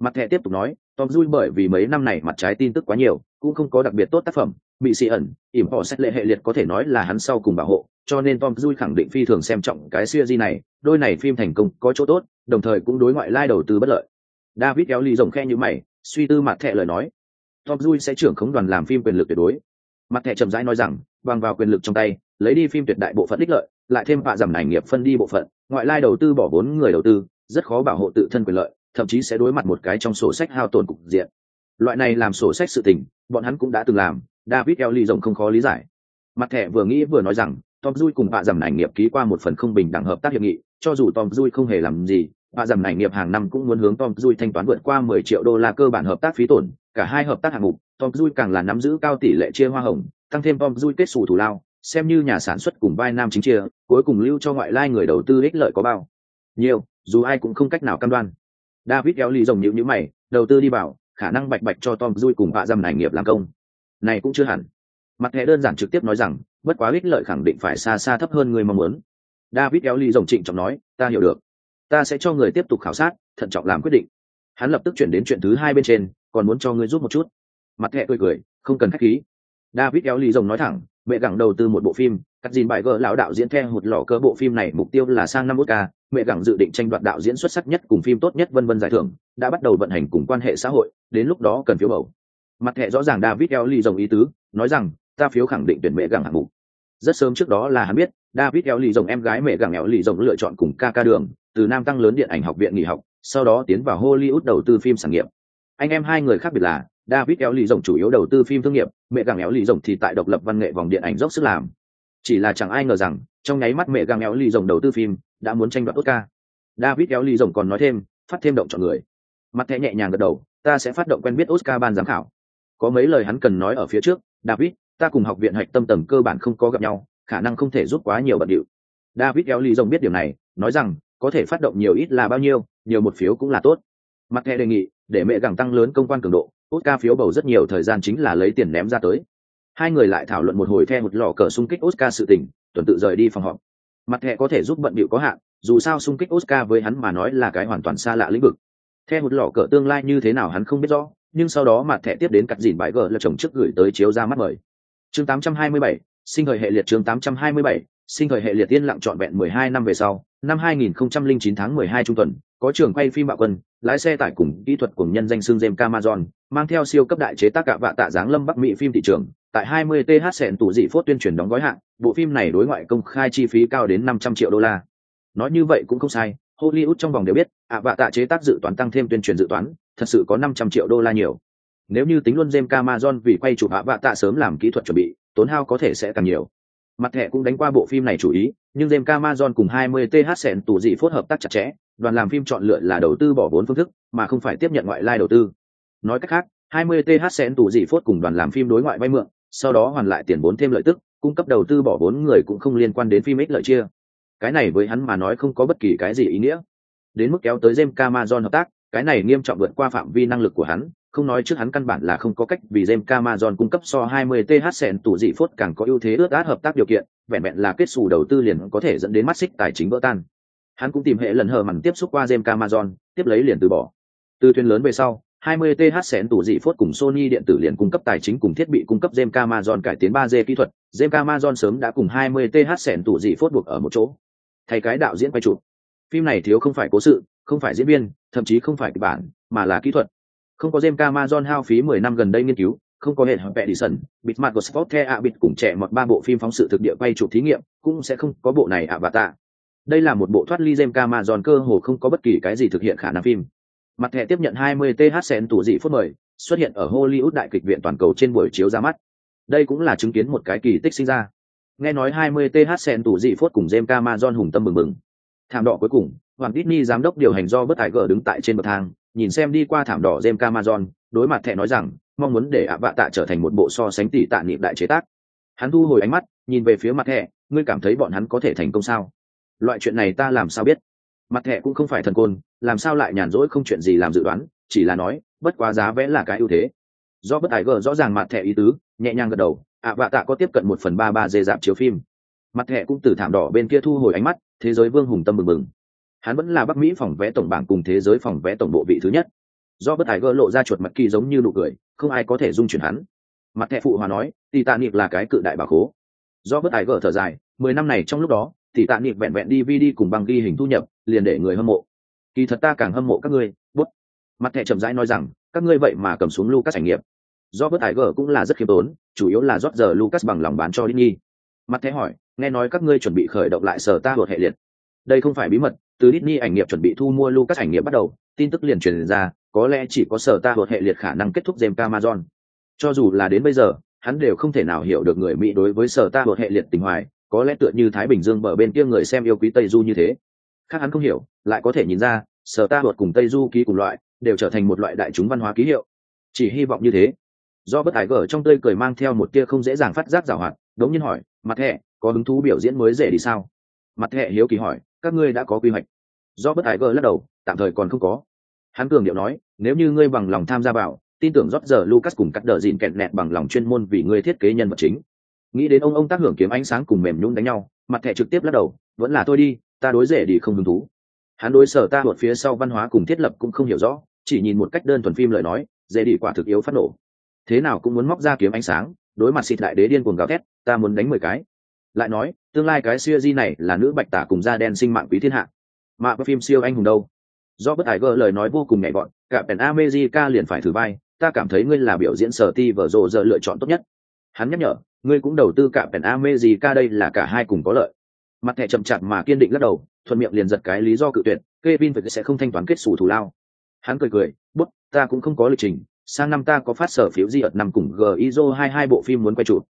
Mặt thẻ tiếp tục nói, tom vui bởi vì mấy năm này mặt trái tin tức quá nhiều, cũng không có đặc biệt tốt tác phẩm, bị xị ẩn, ỉm họ xét lệ hệ liệt có thể nói là hắn sau cùng bảo hộ, cho nên tom vui khẳng định phi thường xem trọng cái siêu di này, đôi này phim thành công có chỗ tốt, đồng thời cũng đối ngoại lai đầu tư bất lợi. David kéo ly rồng khe như mày, suy tư mặt thẻ lời nói, tom vui sẽ trưởng khống đoàn làm phim quyền lực tuyệt đối mặt thẻ chậm rãi nói rằng bằng vào quyền lực trong tay, lấy đi phim tuyệt đại bộ phận ích lợi, lại thêm vạ giảm ảnh nghiệp phân đi bộ phận, ngoại lai đầu tư bỏ vốn người đầu tư, rất khó bảo hộ tự thân quyền lợi, thậm chí sẽ đối mặt một cái trong sổ sách hao tổn cục diện. Loại này làm sổ sách sự tình, bọn hắn cũng đã từng làm, david eo rộng rồng không khó lý giải. Mặt thẻ vừa nghĩ vừa nói rằng, tom dui cùng vạ giảm ảnh nghiệp ký qua một phần không bình đẳng hợp tác hiệp nghị, cho dù tom dui không hề làm gì, vạ giảm ảnh nghiệp hàng năm cũng muốn hướng tom dui thanh toán vượt qua mười triệu đô la cơ bản hợp tác phí tổn, cả hai hợp tác hạng mục tom dui càng là nắm giữ cao tỷ lệ chia hoa hồng, tăng thêm tom dui kết sủ thủ lao, xem như nhà sản xuất cùng vai nam chính chia, cuối cùng lưu cho ngoại lai người đầu tư ích lợi có bao. Nhiều, dù ai cũng không cách nào cam đoan. David kéo lì rồng nhíu nhíu mày, đầu tư đi vào khả năng bạch bạch cho tom dui cùng bạ dâm ảnh nghiệp làm công. Này cũng chưa hẳn. Mặt hệ đơn giản trực tiếp nói rằng, bất quá ích lợi khẳng định phải xa xa thấp hơn người mong muốn. David kéo lì rồng trịnh trọng nói, ta hiểu được. Ta sẽ cho người tiếp tục khảo sát, thận trọng làm quyết định. Hắn lập tức chuyển đến chuyện thứ hai bên trên, còn muốn cho ngươi giúp một chút mặt thẹ cười cười, không cần khách khí. David eo lì rồng nói thẳng, mẹ gẳng đầu tư một bộ phim, cắt dìn bài gỡ lão đạo diễn theo một lò cơ bộ phim này mục tiêu là sang năm ca mẹ gẳng dự định tranh đoạt đạo diễn xuất sắc nhất cùng phim tốt nhất vân vân giải thưởng, đã bắt đầu vận hành cùng quan hệ xã hội, đến lúc đó cần phiếu bầu. Mặt thẻ rõ ràng david eo lì rồng ý tứ, nói rằng, ta phiếu khẳng định tuyển mẹ gẳng hạng mục. Rất sớm trước đó là hắn biết, david eo lì rồng em gái mẹ gẳng eo lì rồng lựa chọn cùng ca ca đường, từ nam tăng lớn điện ảnh học viện nghỉ học, sau đó tiến vào hollywood đầu tư phim sản nghiệp. Anh em hai người khác biệt là david éo lì rồng chủ yếu đầu tư phim thương nghiệp, mẹ gàng éo lì rồng thì tại độc lập văn nghệ vòng điện ảnh dốc sức làm. Chỉ là chẳng ai ngờ rằng, trong nháy mắt mẹ gàng éo lì rồng đầu tư phim đã muốn tranh đoạt oscar. David éo lì rồng còn nói thêm, phát thêm động chọn người. Mặt thẻ nhẹ nhàng gật đầu, ta sẽ phát động quen biết oscar ban giám khảo. Có mấy lời hắn cần nói ở phía trước, david, ta cùng học viện hạch tâm tầng cơ bản không có gặp nhau, khả năng không thể giúp quá nhiều bận điệu. David éo lì rồng biết điều này, nói rằng, có thể phát động nhiều ít là bao nhiêu, nhiều một phiếu cũng là tốt. Mặt thẻ đề nghị để mẹ gẳng tăng lớn công quan cường độ oscar phiếu bầu rất nhiều thời gian chính là lấy tiền ném ra tới. Hai người lại thảo luận một hồi theo một lò cờ xung kích oscar sự tình tuần tự rời đi phòng họp. Mặt thẻ có thể giúp bận bịu có hạn dù sao xung kích oscar với hắn mà nói là cái hoàn toàn xa lạ lĩnh vực. Theo một lò cờ tương lai như thế nào hắn không biết rõ nhưng sau đó mặt thẻ tiếp đến cắt dìn bãi gờ là chồng trước gửi tới chiếu ra mắt mời. Chương 827, sinh thời hệ liệt chương 827, sinh thời hệ liệt tiên lặng trọn vẹn 12 năm về sau năm 2009 tháng 12 trung tuần có trường quay phim bạo quân, lái xe tải cùng kỹ thuật cùng nhân danh xương James camazon mang theo siêu cấp đại chế tác cả vạ tạ dáng lâm bắc mỹ phim thị trường, tại 20 th sẹn tủ dị phốt tuyên truyền đóng gói hạng, bộ phim này đối ngoại công khai chi phí cao đến 500 triệu đô la. Nói như vậy cũng không sai, hollywood trong vòng đều biết, ạ vạ tạ chế tác dự toán tăng thêm tuyên truyền dự toán, thật sự có 500 triệu đô la nhiều. Nếu như tính luôn James camazon vì quay chụp ạ vạ tạ sớm làm kỹ thuật chuẩn bị, tốn hao có thể sẽ càng nhiều mặt thẻ cũng đánh qua bộ phim này chủ ý, nhưng jem camazon cùng 20 th sẹn tù dị phối hợp tác chặt chẽ, đoàn làm phim chọn lựa là đầu tư bỏ vốn phương thức, mà không phải tiếp nhận ngoại lai đầu tư. Nói cách khác 20 th sẹn tù dị phốt cùng đoàn làm phim đối ngoại vay mượn, sau đó hoàn lại tiền vốn thêm lợi tức, cung cấp đầu tư bỏ vốn người cũng không liên quan đến phim ích lợi chia. Cái này với hắn mà nói không có bất kỳ cái gì ý nghĩa. Đến mức kéo tới jem camazon hợp tác, cái này nghiêm trọng vượt qua phạm vi năng lực của hắn không nói trước hắn căn bản là không có cách vì James Cameron cung cấp so 20 th sẹn tủ dị phốt càng có ưu thế ước át hợp tác điều kiện, vẹn vẹn là kết xù đầu tư liền có thể dẫn đến mắt xích tài chính vỡ tan. Hắn cũng tìm hệ lần hờ mằn tiếp xúc qua James Cameron, tiếp lấy liền từ bỏ. Từ thuyền lớn về sau 20 th sẹn tủ dị phốt cùng Sony điện tử liền cung cấp tài chính cùng thiết bị cung cấp James Cameron cải tiến 3D kỹ thuật, James Cameron sớm đã cùng 20 th sẹn tủ dị phốt buộc ở một chỗ. Thay cái đạo diễn quay chụp. Phim này thiếu không phải cố sự, không phải diễn viên, thậm chí không phải kịch bản, mà là kỹ thuật không có James Cameron hao phí 10 năm gần đây nghiên cứu không có hệ hợp vẽ đi sân, bịt mặt của sport the ạ bịt cùng trẻ một ba bộ phim phóng sự thực địa quay chụp thí nghiệm cũng sẽ không có bộ này ạ bà tạ đây là một bộ thoát ly James Cameron cơ hồ không có bất kỳ cái gì thực hiện khả năng phim. Mặt thẻ tiếp nhận 20 th sen tủ dị phút mời xuất hiện ở Hollywood đại kịch viện toàn cầu trên buổi chiếu ra mắt. Đây cũng là chứng kiến một cái kỳ tích sinh ra. Nghe nói 20 th sen tủ dị phốt cùng James Cameron hùng tâm mừng mừng. Thảm đỏ cuối cùng hoàng Disney giám đốc điều hành do bất tài gở đứng tại trên bậc thang nhìn xem đi qua thảm đỏ James Cameron đối mặt thẻ nói rằng, mong muốn để ạ vạ tạ trở thành một bộ so sánh tỷ tạ niệm đại chế tác. Hắn thu hồi ánh mắt, nhìn về phía mặt thẻ, ngươi cảm thấy bọn hắn có thể thành công sao? Loại chuyện này ta làm sao biết? Mặt thẻ cũng không phải thần côn, làm sao lại nhàn rỗi không chuyện gì làm dự đoán, chỉ là nói, bất quá giá vẽ là cái ưu thế. Do bất tài gờ rõ ràng mặt thẻ ý tứ, nhẹ nhàng gật đầu, ạ vạ tạ có tiếp cận một phần ba ba dê dạp chiếu phim. Mặt thẻ cũng từ thảm đỏ bên kia thu hồi ánh mắt, thế giới vương hùng tâm mừng mừng hắn vẫn là bắc mỹ phòng vé tổng bảng cùng thế giới phòng vé tổng bộ vị thứ nhất. Do bất tài gỡ lộ ra chuột mặt kỳ giống như nụ cười, không ai có thể dung chuyển hắn. Mặt thẹ phụ hòa nói tỷ tạ nịp là cái cự đại bà khố. Do bất tài gỡ thở dài, mười năm này trong lúc đó tỷ tạ nịp vẹn vẹn đi vi đi cùng băng ghi hình thu nhập, liền để người hâm mộ. Kỳ thật ta càng hâm mộ các ngươi, bút. Mặt thẹ chậm rãi nói rằng, các ngươi vậy mà cầm xuống lucas trải nghiệm. Do bất tài gỡ cũng là rất khiêm tốn, chủ yếu là rót giờ lucas bằng lòng bán cho Disney. mặt thẹ hỏi, nghe nói các ngươi chuẩn bị khởi động lại sở ta một hệ liệt? Đây không phải bí mật từ Disney ảnh nghiệp chuẩn bị thu mua lucas ảnh nghiệp bắt đầu tin tức liền truyền ra có lẽ chỉ có sở ta một hệ liệt khả năng kết thúc James Amazon. Cho dù là đến bây giờ, hắn đều không thể nào hiểu được người Mỹ đối với sở ta một hệ liệt tình hoài, có lẽ tựa như Thái Bình Dương bờ bên kia người xem yêu quý Tây Du như thế. Khác hắn không hiểu, lại có thể nhìn ra, sở ta một cùng Tây Du ký cùng loại, đều trở thành một loại đại chúng văn hóa ký hiệu. Chỉ hy vọng như thế. Do bất ái gở trong tươi cười mang theo một tia không dễ dàng phát giác giảo hoạt, đống nhiên hỏi, mặt hệ, có hứng thú biểu diễn mới dễ đi sao? Mặt hệ hiếu kỳ hỏi, các ngươi đã có quy hoạch? Do bất hải gở lắc đầu, tạm thời còn không có. Hắn cường điệu nói nếu như ngươi bằng lòng tham gia vào tin tưởng rót giờ lucas cùng cắt đờ dìn kẹt nẹt bằng lòng chuyên môn vì ngươi thiết kế nhân vật chính. Nghĩ đến ông ông tác hưởng kiếm ánh sáng cùng mềm nhún đánh nhau mặt thẻ trực tiếp lắc đầu vẫn là tôi đi ta đối rể đi không hứng thú. Hắn đối sở ta một phía sau văn hóa cùng thiết lập cũng không hiểu rõ chỉ nhìn một cách đơn thuần phim lời nói dễ đi quả thực yếu phát nổ. Thế nào cũng muốn móc ra kiếm ánh sáng đối mặt xịt đại đế điên cuồng gào thét ta muốn đánh mười cái. Lại nói tương lai cái siêu di này là nữ bạch tả cùng da đen sinh mạng quý thiên hạ. Mà phim siêu anh hùng đâu? Do bất hải gỡ lời nói vô cùng nhẹ gọn, cả pèn america liền phải thử vai, ta cảm thấy ngươi là biểu diễn sở ti vở rộ giờ lựa chọn tốt nhất. Hắn nhắc nhở, ngươi cũng đầu tư cả pèn america đây là cả hai cùng có lợi. Mặt thẻ chậm chạp mà kiên định lắc đầu, thuận miệng liền giật cái lý do cự tuyệt, Kevin phải sẽ không thanh toán kết xù thù lao. Hắn cười cười, bút, ta cũng không có lịch trình, sang năm ta có phát sở phiếu di ợt năm cùng gizo hai hai bộ phim muốn quay chụp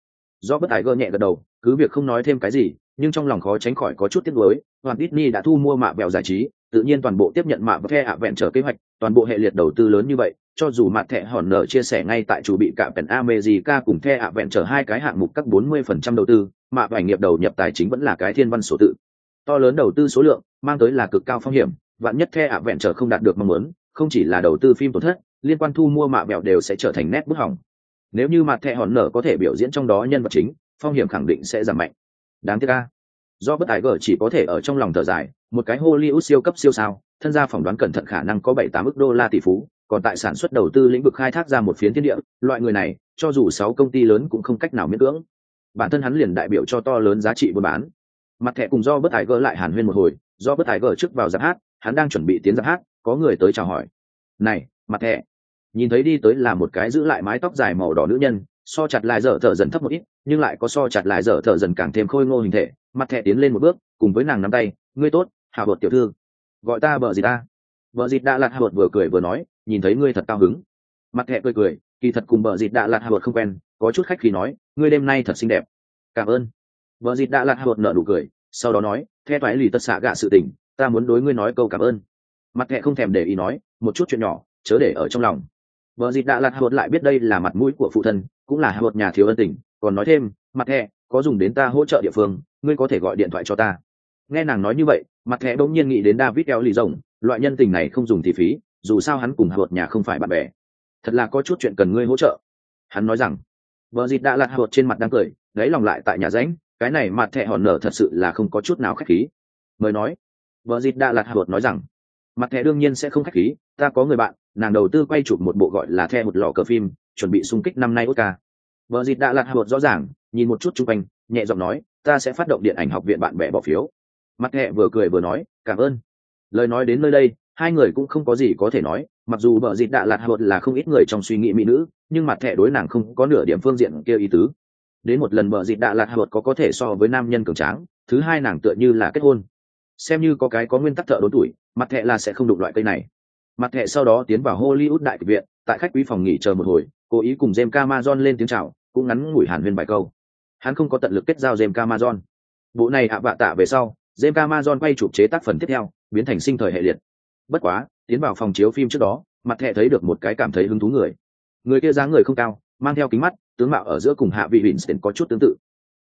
do bất tài gơ nhẹ gật đầu, cứ việc không nói thêm cái gì, nhưng trong lòng khó tránh khỏi có chút tiếc nuối hoàn Disney đã thu mua mạ bèo giải trí, tự nhiên toàn bộ tiếp nhận mạ và the ạ vẹn trở kế hoạch, toàn bộ hệ liệt đầu tư lớn như vậy, cho dù mặt thẻ hòn nợ chia sẻ ngay tại chủ bị cả pèn America cùng the ạ vẹn trở hai cái hạng mục các 40% đầu tư, mạ và nghiệp đầu nhập tài chính vẫn là cái thiên văn số tự. To lớn đầu tư số lượng, mang tới là cực cao phong hiểm, vạn nhất the ạ vẹn trở không đạt được mong muốn, không chỉ là đầu tư phim tổn thất, liên quan thu mua mạ bèo đều sẽ trở thành nét bút hỏng nếu như mặt thẻ hòn nở có thể biểu diễn trong đó nhân vật chính, phong hiểm khẳng định sẽ giảm mạnh. Đáng tiếc ca do bất tài gở chỉ có thể ở trong lòng thở dài, một cái hollywood siêu cấp siêu sao, thân gia phỏng đoán cẩn thận khả năng có bảy tám ước đô la tỷ phú, còn tại sản xuất đầu tư lĩnh vực khai thác ra một phiến thiên địa, loại người này, cho dù sáu công ty lớn cũng không cách nào miễn cưỡng. Bản thân hắn liền đại biểu cho to lớn giá trị buôn bán. Mặt thẻ cùng do bất tài gở lại hàn huyên một hồi, do bất tài gở trước vào giáp hát, hắn đang chuẩn bị tiến giáp hát, có người tới chào hỏi. Này, mặt thẻ nhìn thấy đi tới là một cái giữ lại mái tóc dài màu đỏ nữ nhân, so chặt lại dở thở dần thấp một ít, nhưng lại có so chặt lại dở thở dần càng thêm khôi ngô hình thể, mặt thẻ tiến lên một bước, cùng với nàng nắm tay, ngươi tốt, hạ bột tiểu thư, gọi ta vợ gì ta vợ dịt đã lạt hạ bột vừa cười vừa nói, nhìn thấy ngươi thật cao hứng. Mặt thẻ cười cười, kỳ thật cùng vợ dịt đã lạt hạ bột không quen, có chút khách khi nói, ngươi đêm nay thật xinh đẹp. Cảm ơn. Vợ dịt đã lạt hạ bột nợ nụ cười, sau đó nói, theo thoái lì tất xạ gạ sự tình, ta muốn đối ngươi nói câu cảm ơn. Mặt thẻ không thèm để ý nói, một chút chuyện nhỏ, chớ để ở trong lòng vợ dịt đã lạt Hụt lại biết đây là mặt mũi của phụ thân, cũng là hụt nhà thiếu ân tình, còn nói thêm, mặt thẻ, có dùng đến ta hỗ trợ địa phương, ngươi có thể gọi điện thoại cho ta. Nghe nàng nói như vậy, mặt thẻ đ nhiên nghĩ đến david eo lì rồng, loại nhân tình này không dùng thì phí, dù sao hắn cùng hụt nhà không phải bạn bè. Thật là có chút chuyện cần ngươi hỗ trợ. Hắn nói rằng, vợ dịt đã lạt Hụt trên mặt đang cười lấy lòng lại tại nhà ránh, cái này mặt thẻ hòn nở thật sự là không có chút nào khách khí. Mời nói, vợ dịt đã lạt Hụt nói rằng mặt thẻ đương nhiên sẽ không khách khí, ta có người bạn, nàng đầu tư quay chụp một bộ gọi là the một lò cờ phim, chuẩn bị xung kích năm nay oscar. Vợ dịt đã lạt bột rõ ràng, nhìn một chút chung quanh, nhẹ giọng nói, ta sẽ phát động điện ảnh học viện bạn bè bỏ phiếu. Mặt thẻ vừa cười vừa nói, cảm ơn. Lời nói đến nơi đây, hai người cũng không có gì có thể nói, mặc dù vợ dịt đã lạt hạ là không ít người trong suy nghĩ mỹ nữ, nhưng mặt thẻ đối nàng không có nửa điểm phương diện kia ý tứ. Đến một lần vợ dịt đã lạt hạ có có thể so với nam nhân cường tráng, thứ hai nàng tựa như là kết hôn xem như có cái có nguyên tắc thợ đốn tuổi mặt thẹ là sẽ không đụng loại cây này mặt thẹ sau đó tiến vào hollywood đại kịch viện tại khách quý phòng nghỉ chờ một hồi cố ý cùng jem camazon lên tiếng chào cũng ngắn ngủi hàn huyên bài câu hắn không có tận lực kết giao jem camazon bộ này ạ vạ tạ về sau James Cameron quay chụp chế tác phần tiếp theo, biến thành sinh thời hệ liệt. Bất quá, tiến vào phòng chiếu phim trước đó, mặt thẹ thấy được một cái cảm thấy hứng thú người. Người kia dáng người không cao, mang theo kính mắt, tướng mạo ở giữa cùng hạ vị Winston có chút tương tự.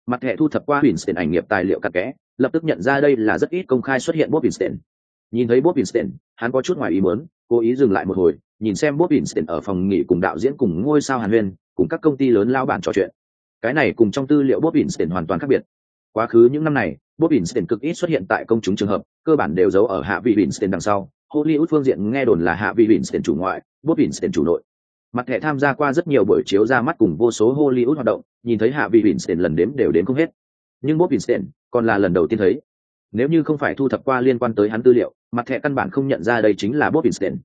Mặt thẻ thu thập qua Winston ảnh nghiệp tài liệu cặn kẽ, lập tức nhận ra đây là rất ít công khai xuất hiện Bob Winston. Nhìn thấy Bob Winston, hắn có chút ngoài ý muốn, cố ý dừng lại một hồi, nhìn xem Bob Winston ở phòng nghỉ cùng đạo diễn cùng ngôi sao Hàn Huyền, cùng các công ty lớn lao bản trò chuyện. Cái này cùng trong tư liệu Bob Winston hoàn toàn khác biệt. Quá khứ những năm này, Bob Winston cực ít xuất hiện tại công chúng trường hợp, cơ bản đều giấu ở hạ vị Winston đằng sau. Hollywood phương diện nghe đồn là hạ vị Winston chủ ngoại, Bob Winston chủ nội. Mặt thẻ tham gia qua rất nhiều buổi chiếu ra mắt cùng vô số Hollywood hoạt động, nhìn thấy hạ vị Winston lần đếm đều đến không hết. Nhưng Bob vincent còn là lần đầu tiên thấy. Nếu như không phải thu thập qua liên quan tới hắn tư liệu, mặt thẻ căn bản không nhận ra đây chính là Bob vincent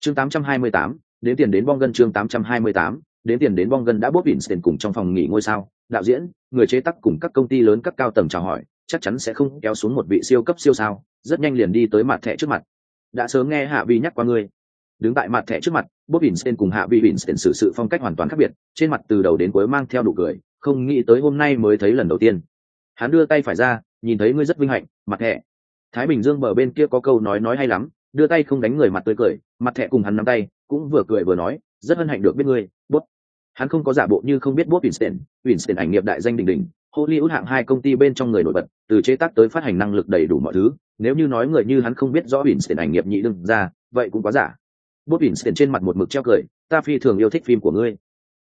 Chương 828, đến tiền đến bong gân chương 828, đến tiền đến bong gân đã Bob vincent cùng trong phòng nghỉ ngôi sao, đạo diễn, người chế tác cùng các công ty lớn các cao tầng chào hỏi, chắc chắn sẽ không kéo xuống một vị siêu cấp siêu sao rất nhanh liền đi tới mặt thẻ trước mặt. Đã sớm nghe hạ vi nhắc qua ngươi. Đứng tại mặt thẻ trước mặt bob vincent cùng hạ vi vincent xử sự phong cách hoàn toàn khác biệt trên mặt từ đầu đến cuối mang theo đủ cười không nghĩ tới hôm nay mới thấy lần đầu tiên hắn đưa tay phải ra nhìn thấy ngươi rất vinh hạnh mặt thẻ thái bình dương bờ bên kia có câu nói nói hay lắm đưa tay không đánh người mặt tươi cười mặt thẻ cùng hắn nắm tay cũng vừa cười vừa nói rất hân hạnh được biết ngươi Bút. hắn không có giả bộ như không biết bob winston winston ảnh nghiệp đại danh đình đình Hollywood hạng hai công ty bên trong người nổi bật, từ chế tác tới phát hành năng lực đầy đủ mọi thứ, nếu như nói người như hắn không biết rõ Winston ảnh nghiệp nhị đương ra, vậy cũng quá giả. Bob Winston trên mặt một mực treo cười, ta phi thường yêu thích phim của ngươi.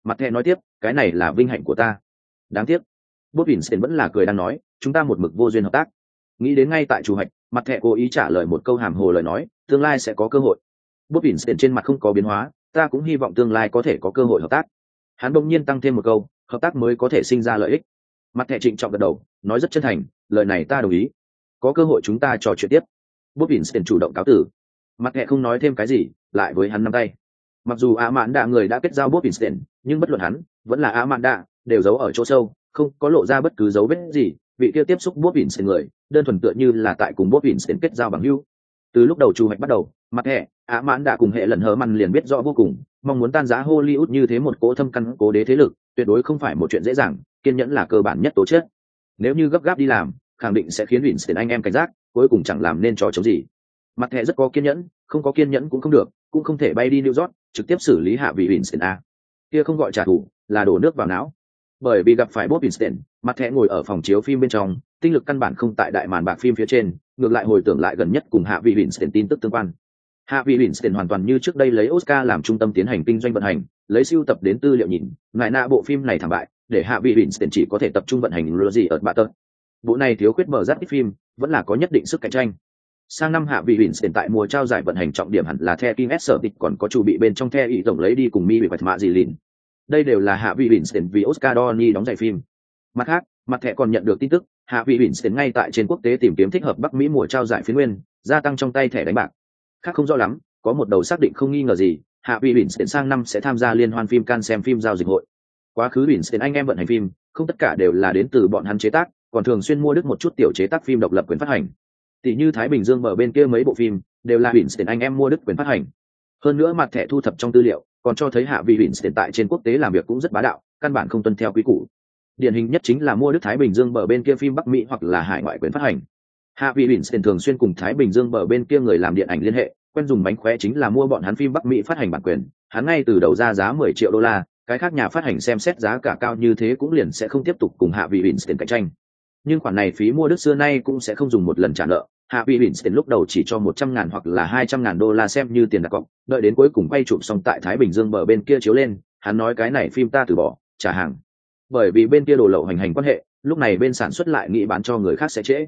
Mặt thẻ nói tiếp, cái này là vinh hạnh của ta. Đáng tiếc, Bob Winston vẫn là cười đang nói, chúng ta một mực vô duyên hợp tác. Nghĩ đến ngay tại chủ hạch, mặt thẹ cố ý trả lời một câu hàm hồ lời nói, tương lai sẽ có cơ hội. Bob Winston trên mặt không có biến hóa, ta cũng hy vọng tương lai có thể có cơ hội hợp tác. Hắn bỗng nhiên tăng thêm một câu, hợp tác mới có thể sinh ra lợi ích mặt thẹ trịnh trọng gật đầu nói rất chân thành lời này ta đồng ý có cơ hội chúng ta trò chuyện tiếp bốt vincent chủ động cáo tử mặt thẹ không nói thêm cái gì lại với hắn nắm tay mặc dù a mạn đạ người đã kết giao bốt vincent nhưng bất luận hắn vẫn là a mạn đạ đều giấu ở chỗ sâu không có lộ ra bất cứ dấu vết gì, vị kia tiếp xúc bốt xin người, đơn thuần tựa như là tại cùng bốt xin kết giao bằng hữu. Từ lúc đầu chu hoạch bắt đầu, mặt hệ ạ mãn đã cùng hệ lần hờ măn liền biết rõ vô cùng, mong muốn tan giá hollywood như thế một cỗ thâm căn, cố đế thế lực, tuyệt đối không phải một chuyện dễ dàng, kiên nhẫn là cơ bản nhất tố chất. Nếu như gấp gáp đi làm, khẳng định sẽ khiến Vincent anh em cảnh giác, cuối cùng chẳng làm nên trò chống gì. Mặt hệ rất có kiên nhẫn, không có kiên nhẫn cũng không được, cũng không thể bay đi New York, trực tiếp xử lý hạ vị Vincent a. Kia không gọi trả thù, là đổ nước vào não bởi vì gặp phải Bob Vincent mặt thẻ ngồi ở phòng chiếu phim bên trong tinh lực căn bản không tại đại màn bạc phim phía trên ngược lại hồi tưởng lại gần nhất cùng hạ vị Vincent tin tức tương quan hạ vị Winston hoàn toàn như trước đây lấy Oscar làm trung tâm tiến hành kinh doanh vận hành, lấy siêu tập đến tư liệu nhìn, ngại nạ bộ phim này thảm bại, để hạ vị Winston chỉ có thể tập trung vận hành Rosie ở Barton. Bộ này thiếu khuyết mở rất ít phim, vẫn là có nhất định sức cạnh tranh. Sang năm hạ vị Winston tại mùa trao giải vận hành trọng điểm hẳn là The King S còn có chủ bị bên trong The ý tổng lấy đi cùng Mi bị vạch mạ gì lìn. Đây đều là hạ vị Winston vì Oscar Donny đóng giải phim. Mặt khác, mặt thẻ còn nhận được tin tức, hạ vị Winston ngay tại trên quốc tế tìm kiếm thích hợp Bắc Mỹ mùa trao giải phiến nguyên, gia tăng trong tay thẻ đánh bạc. Khác không rõ lắm, có một đầu xác định không nghi ngờ gì, hạ vị Winston sang năm sẽ tham gia liên hoan phim can xem phim giao dịch hội quá khứ Winston anh em vận hành phim không tất cả đều là đến từ bọn hắn chế tác còn thường xuyên mua đức một chút tiểu chế tác phim độc lập quyền phát hành tỷ như thái bình dương mở bên kia mấy bộ phim đều là Winston anh em mua đức quyền phát hành hơn nữa mặt thẻ thu thập trong tư liệu còn cho thấy hạ vị bỉn hiện tại trên quốc tế làm việc cũng rất bá đạo, căn bản không tuân theo quy củ điển hình nhất chính là mua đức thái bình dương bờ bên kia phim bắc mỹ hoặc là hải ngoại quyền phát hành hạ vị bỉn thường xuyên cùng thái bình dương bờ bên kia người làm điện ảnh liên hệ, quen dùng bánh khóe chính là mua bọn hắn phim bắc mỹ phát hành bản quyền, hắn ngay từ đầu ra giá mười triệu đô la, cái khác nhà phát hành xem xét giá cả cao như thế cũng liền sẽ không tiếp tục cùng hạ vị Winston cạnh tranh. Nhưng khoản này phí mua đức xưa nay cũng sẽ không dùng một lần trả nợ. Hạ vị Winston lúc đầu chỉ cho một trăm ngàn hoặc là hai trăm ngàn đô la xem như tiền đặt cọc, đợi đến cuối cùng quay chụp xong tại Thái Bình Dương bờ bên kia chiếu lên, hắn nói cái này phim ta từ bỏ, trả hàng. Bởi vì bên kia đồ lậu hành hành quan hệ, lúc này bên sản xuất lại nghĩ bán cho người khác sẽ trễ.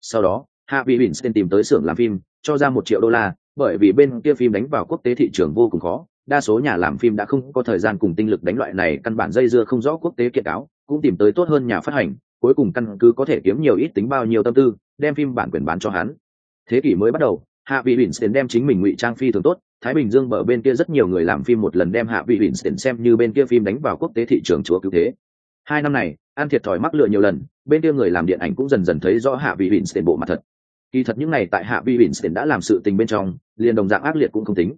Sau đó, Hạ vị Winston tìm tới xưởng làm phim, cho ra một triệu đô la, bởi vì bên kia phim đánh vào quốc tế thị trường vô cùng khó, đa số nhà làm phim đã không có thời gian cùng tinh lực đánh loại này căn bản dây dưa không rõ quốc tế kiện cáo cũng tìm tới tốt hơn nhà phát hành cuối cùng căn cứ có thể kiếm nhiều ít tính bao nhiêu tâm tư đem phim bản quyền bán cho hắn. Thế kỷ mới bắt đầu hạ vị Tiền đem chính mình ngụy trang phi thường tốt thái bình dương bờ bên kia rất nhiều người làm phim một lần đem hạ vị Tiền xem như bên kia phim đánh vào quốc tế thị trường chúa cứu thế. Hai năm này an thiệt thòi mắc lựa nhiều lần bên kia người làm điện ảnh cũng dần dần thấy rõ hạ vị Tiền bộ mặt thật. Kỳ thật những này tại hạ vị Tiền đã làm sự tình bên trong liền đồng dạng ác liệt cũng không tính.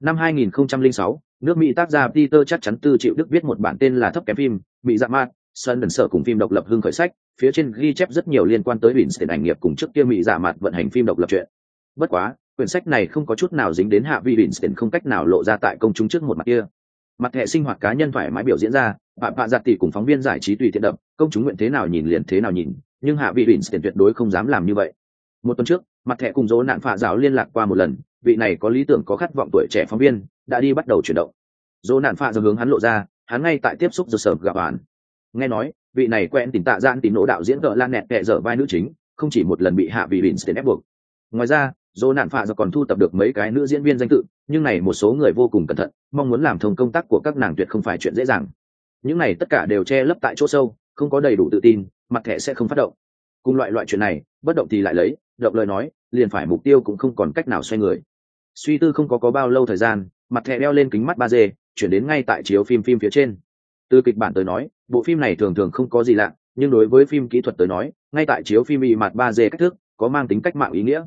Năm 2006, nước Mỹ tác giả Peter chắc chắn tư chịu đức viết một bản tên là thấp kém phim, Mỹ dạ mạt, Sơn đần sở cùng phim độc lập hưng khởi sách, phía trên ghi chép rất nhiều liên quan tới Winston ảnh nghiệp cùng trước kia Mỹ giả mặt vận hành phim độc lập chuyện. Bất quá, quyển sách này không có chút nào dính đến hạ vi tiền không cách nào lộ ra tại công chúng trước một mặt kia. Mặt hệ sinh hoạt cá nhân thoải mái biểu diễn ra, bạn bạn giặt tỷ cùng phóng viên giải trí tùy tiện đậm, công chúng nguyện thế nào nhìn liền thế nào nhìn, nhưng hạ vi tiền tuyệt đối không dám làm như vậy. Một tuần trước, mặt thẻ cùng dỗ nạn phạ giáo liên lạc qua một lần, vị này có lý tưởng có khát vọng tuổi trẻ phóng viên đã đi bắt đầu chuyển động dỗ nạn phạ giáo hướng hắn lộ ra hắn ngay tại tiếp xúc giờ sở gặp bạn nghe nói, vị này quen tìm tạ gian tìm nỗ đạo diễn vợ lan nẹt kệ dở vai nữ chính, không chỉ một lần bị hạ vị Winston ép buộc. Ngoài ra dỗ nạn phạ giờ còn thu tập được mấy cái nữ diễn viên danh tự, nhưng này một số người vô cùng cẩn thận, mong muốn làm thông công tác của các nàng tuyệt không phải chuyện dễ dàng. Những này tất cả đều che lấp tại chỗ sâu, không có đầy đủ tự tin, mặt thẻ sẽ không phát động. Cùng loại loại chuyện này, bất động thì lại lấy, động lời nói, liền phải mục tiêu cũng không còn cách nào xoay người. Suy tư không có có bao lâu thời gian, mặt thẻ đeo lên kính mắt ba d, chuyển đến ngay tại chiếu phim phim phía trên. Từ kịch bản tới nói bộ phim này thường thường không có gì lạ, nhưng đối với phim kỹ thuật tới nói, ngay tại chiếu phim y mặt ba d cách thức, có mang tính cách mạng ý nghĩa.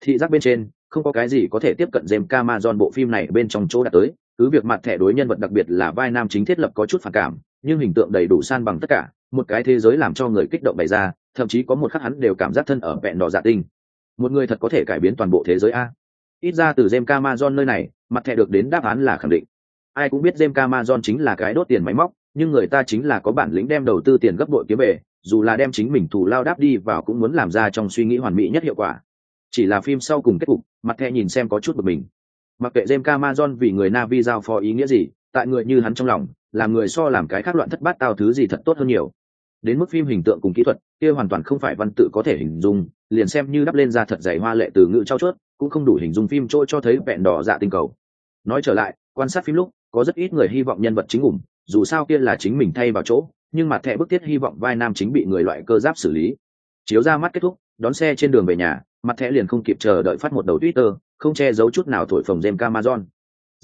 Thị giác bên trên, không có cái gì có thể tiếp cận dèm camazon bộ phim này bên trong chỗ đã tới, cứ việc mặt thẻ đối nhân vật đặc biệt là vai nam chính thiết lập có chút phản cảm, nhưng hình tượng đầy đủ san bằng tất cả, một cái thế giới làm cho người kích động bày ra, thậm chí có một khắc hắn đều cảm giác thân ở vẹn đỏ dạ tinh. Một người thật có thể cải biến toàn bộ thế giới a. Ít ra từ jem camazon nơi này, mặt thẻ được đến đáp án là khẳng định. Ai cũng biết jem camazon chính là cái đốt tiền máy móc nhưng người ta chính là có bản lĩnh đem đầu tư tiền gấp bội kiếm về, dù là đem chính mình thù lao đáp đi vào cũng muốn làm ra trong suy nghĩ hoàn mỹ nhất hiệu quả. Chỉ là phim sau cùng kết cục, mặt thẻ nhìn xem có chút bực mình. Mặc kệ jem camason vì người navi giao phó ý nghĩa gì, tại người như hắn trong lòng làm người so làm cái khác loạn thất bát tao thứ gì thật tốt hơn nhiều. Đến mức phim hình tượng cùng kỹ thuật, kia hoàn toàn không phải văn tự có thể hình dung, liền xem như đắp lên ra thật dày hoa lệ từ ngữ trao chuốt, cũng không đủ hình dung phim trôi cho thấy vẹn đỏ dạ tinh cầu. Nói trở lại, quan sát phim lúc, có rất ít người hy vọng nhân vật chính ủng dù sao kia là chính mình thay vào chỗ nhưng mặt thẻ bức thiết hy vọng vai nam chính bị người loại cơ giáp xử lý chiếu ra mắt kết thúc đón xe trên đường về nhà mặt thẻ liền không kịp chờ đợi phát một đầu twitter không che giấu chút nào thổi phồng jem camazon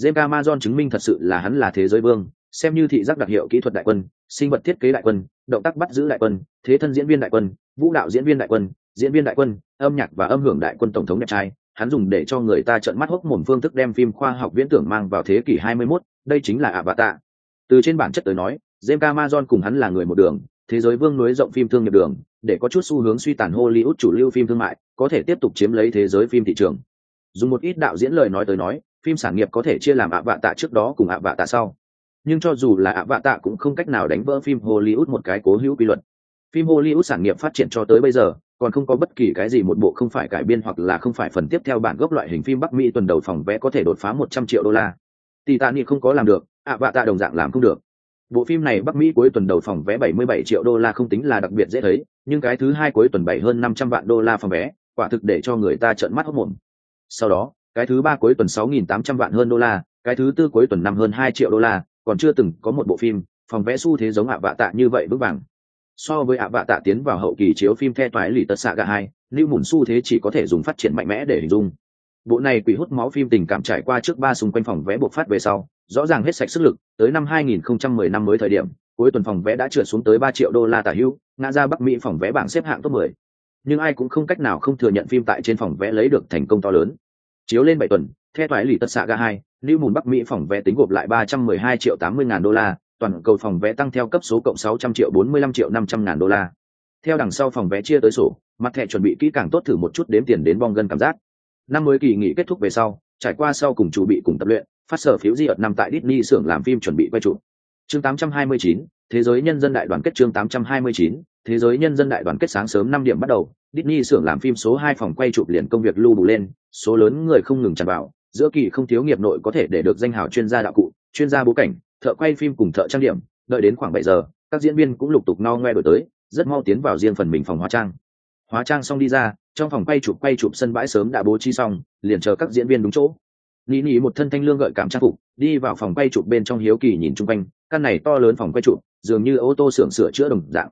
jem camazon chứng minh thật sự là hắn là thế giới vương xem như thị giác đặc hiệu kỹ thuật đại quân sinh vật thiết kế đại quân động tác bắt giữ đại quân thế thân diễn viên đại quân vũ đạo diễn viên đại quân diễn viên đại quân âm nhạc và âm hưởng đại quân tổng thống đẹp trai hắn dùng để cho người ta trợn mắt hốc mồm phương thức đem phim khoa học viễn tưởng mang vào thế kỷ 21, đây chính là ạ bạ tạ. Từ trên bản chất tới nói, James Cameron cùng hắn là người một đường, thế giới vương núi rộng phim thương nghiệp đường, để có chút xu hướng suy tàn Hollywood chủ lưu phim thương mại, có thể tiếp tục chiếm lấy thế giới phim thị trường. Dùng một ít đạo diễn lời nói tới nói, phim sản nghiệp có thể chia làm ạ vạ tạ trước đó cùng ạ vạ tạ sau. Nhưng cho dù là ạ vạ tạ cũng không cách nào đánh vỡ phim Hollywood một cái cố hữu quy luật. Phim Hollywood sản nghiệp phát triển cho tới bây giờ, còn không có bất kỳ cái gì một bộ không phải cải biên hoặc là không phải phần tiếp theo bản gốc loại hình phim Bắc Mỹ tuần đầu phòng vé có thể đột phá một trăm triệu đô la. Titanic không có làm được, ạ vạ tạ đồng dạng làm không được. Bộ phim này Bắc Mỹ cuối tuần đầu phòng vé 77 triệu đô la không tính là đặc biệt dễ thấy, nhưng cái thứ hai cuối tuần bảy hơn 500 vạn đô la phòng vé, quả thực để cho người ta trợn mắt hốc mồm. Sau đó, cái thứ ba cuối tuần 6.800 vạn hơn đô la, cái thứ tư cuối tuần năm hơn 2 triệu đô la, còn chưa từng có một bộ phim phòng vé xu thế giống ạ vạ tạ như vậy vững vàng so với ạ vạ tạ tiến vào hậu kỳ chiếu phim the toái lì tật xạ gà hai lưu mùn xu thế chỉ có thể dùng phát triển mạnh mẽ để hình dung bộ này quỷ hút máu phim tình cảm trải qua trước ba xung quanh phòng vé buộc phát về sau rõ ràng hết sạch sức lực tới năm 2010 năm mới thời điểm cuối tuần phòng vé đã trượt xuống tới 3 triệu đô la tả hữu ngã ra bắc mỹ phòng vé bảng xếp hạng top 10. nhưng ai cũng không cách nào không thừa nhận phim tại trên phòng vé lấy được thành công to lớn chiếu lên bảy tuần theo thoái lì tật xạ ga hai lưu mùn bắc mỹ phòng vé tính gộp lại 312 triệu 80 ngàn đô la toàn cầu phòng vé tăng theo cấp số cộng 600 triệu 45 triệu 500 ngàn đô la. Theo đằng sau phòng vé chia tới sổ, mặt thẻ chuẩn bị kỹ càng tốt thử một chút đếm tiền đến bong gân cảm giác. Năm mới kỳ nghỉ kết thúc về sau, trải qua sau cùng chủ bị cùng tập luyện, phát sở phiếu di ợt năm tại Disney xưởng làm phim chuẩn bị quay trụ Chương 829, Thế giới nhân dân đại đoàn kết chương 829, Thế giới nhân dân đại đoàn kết sáng sớm 5 điểm bắt đầu, Disney xưởng làm phim số 2 phòng quay chụp liền công việc lưu đủ lên, số lớn người không ngừng tràn vào, giữa kỳ không thiếu nghiệp nội có thể để được danh hào chuyên gia đạo cụ, chuyên gia bố cảnh, thợ quay phim cùng thợ trang điểm đợi đến khoảng bảy giờ các diễn viên cũng lục tục no ngoe đổi tới rất mau tiến vào riêng phần mình phòng hóa trang. Hóa trang xong đi ra trong phòng quay chụp quay chụp sân bãi sớm đã bố trí xong, liền chờ các diễn viên đúng chỗ. Nghĩ nghĩ một thân thanh lương gợi cảm trang phục, đi vào phòng quay chụp bên trong hiếu kỳ nhìn chung quanh, căn này to lớn phòng quay chụp, dường như ô tô xưởng sửa chữa đồng dạng.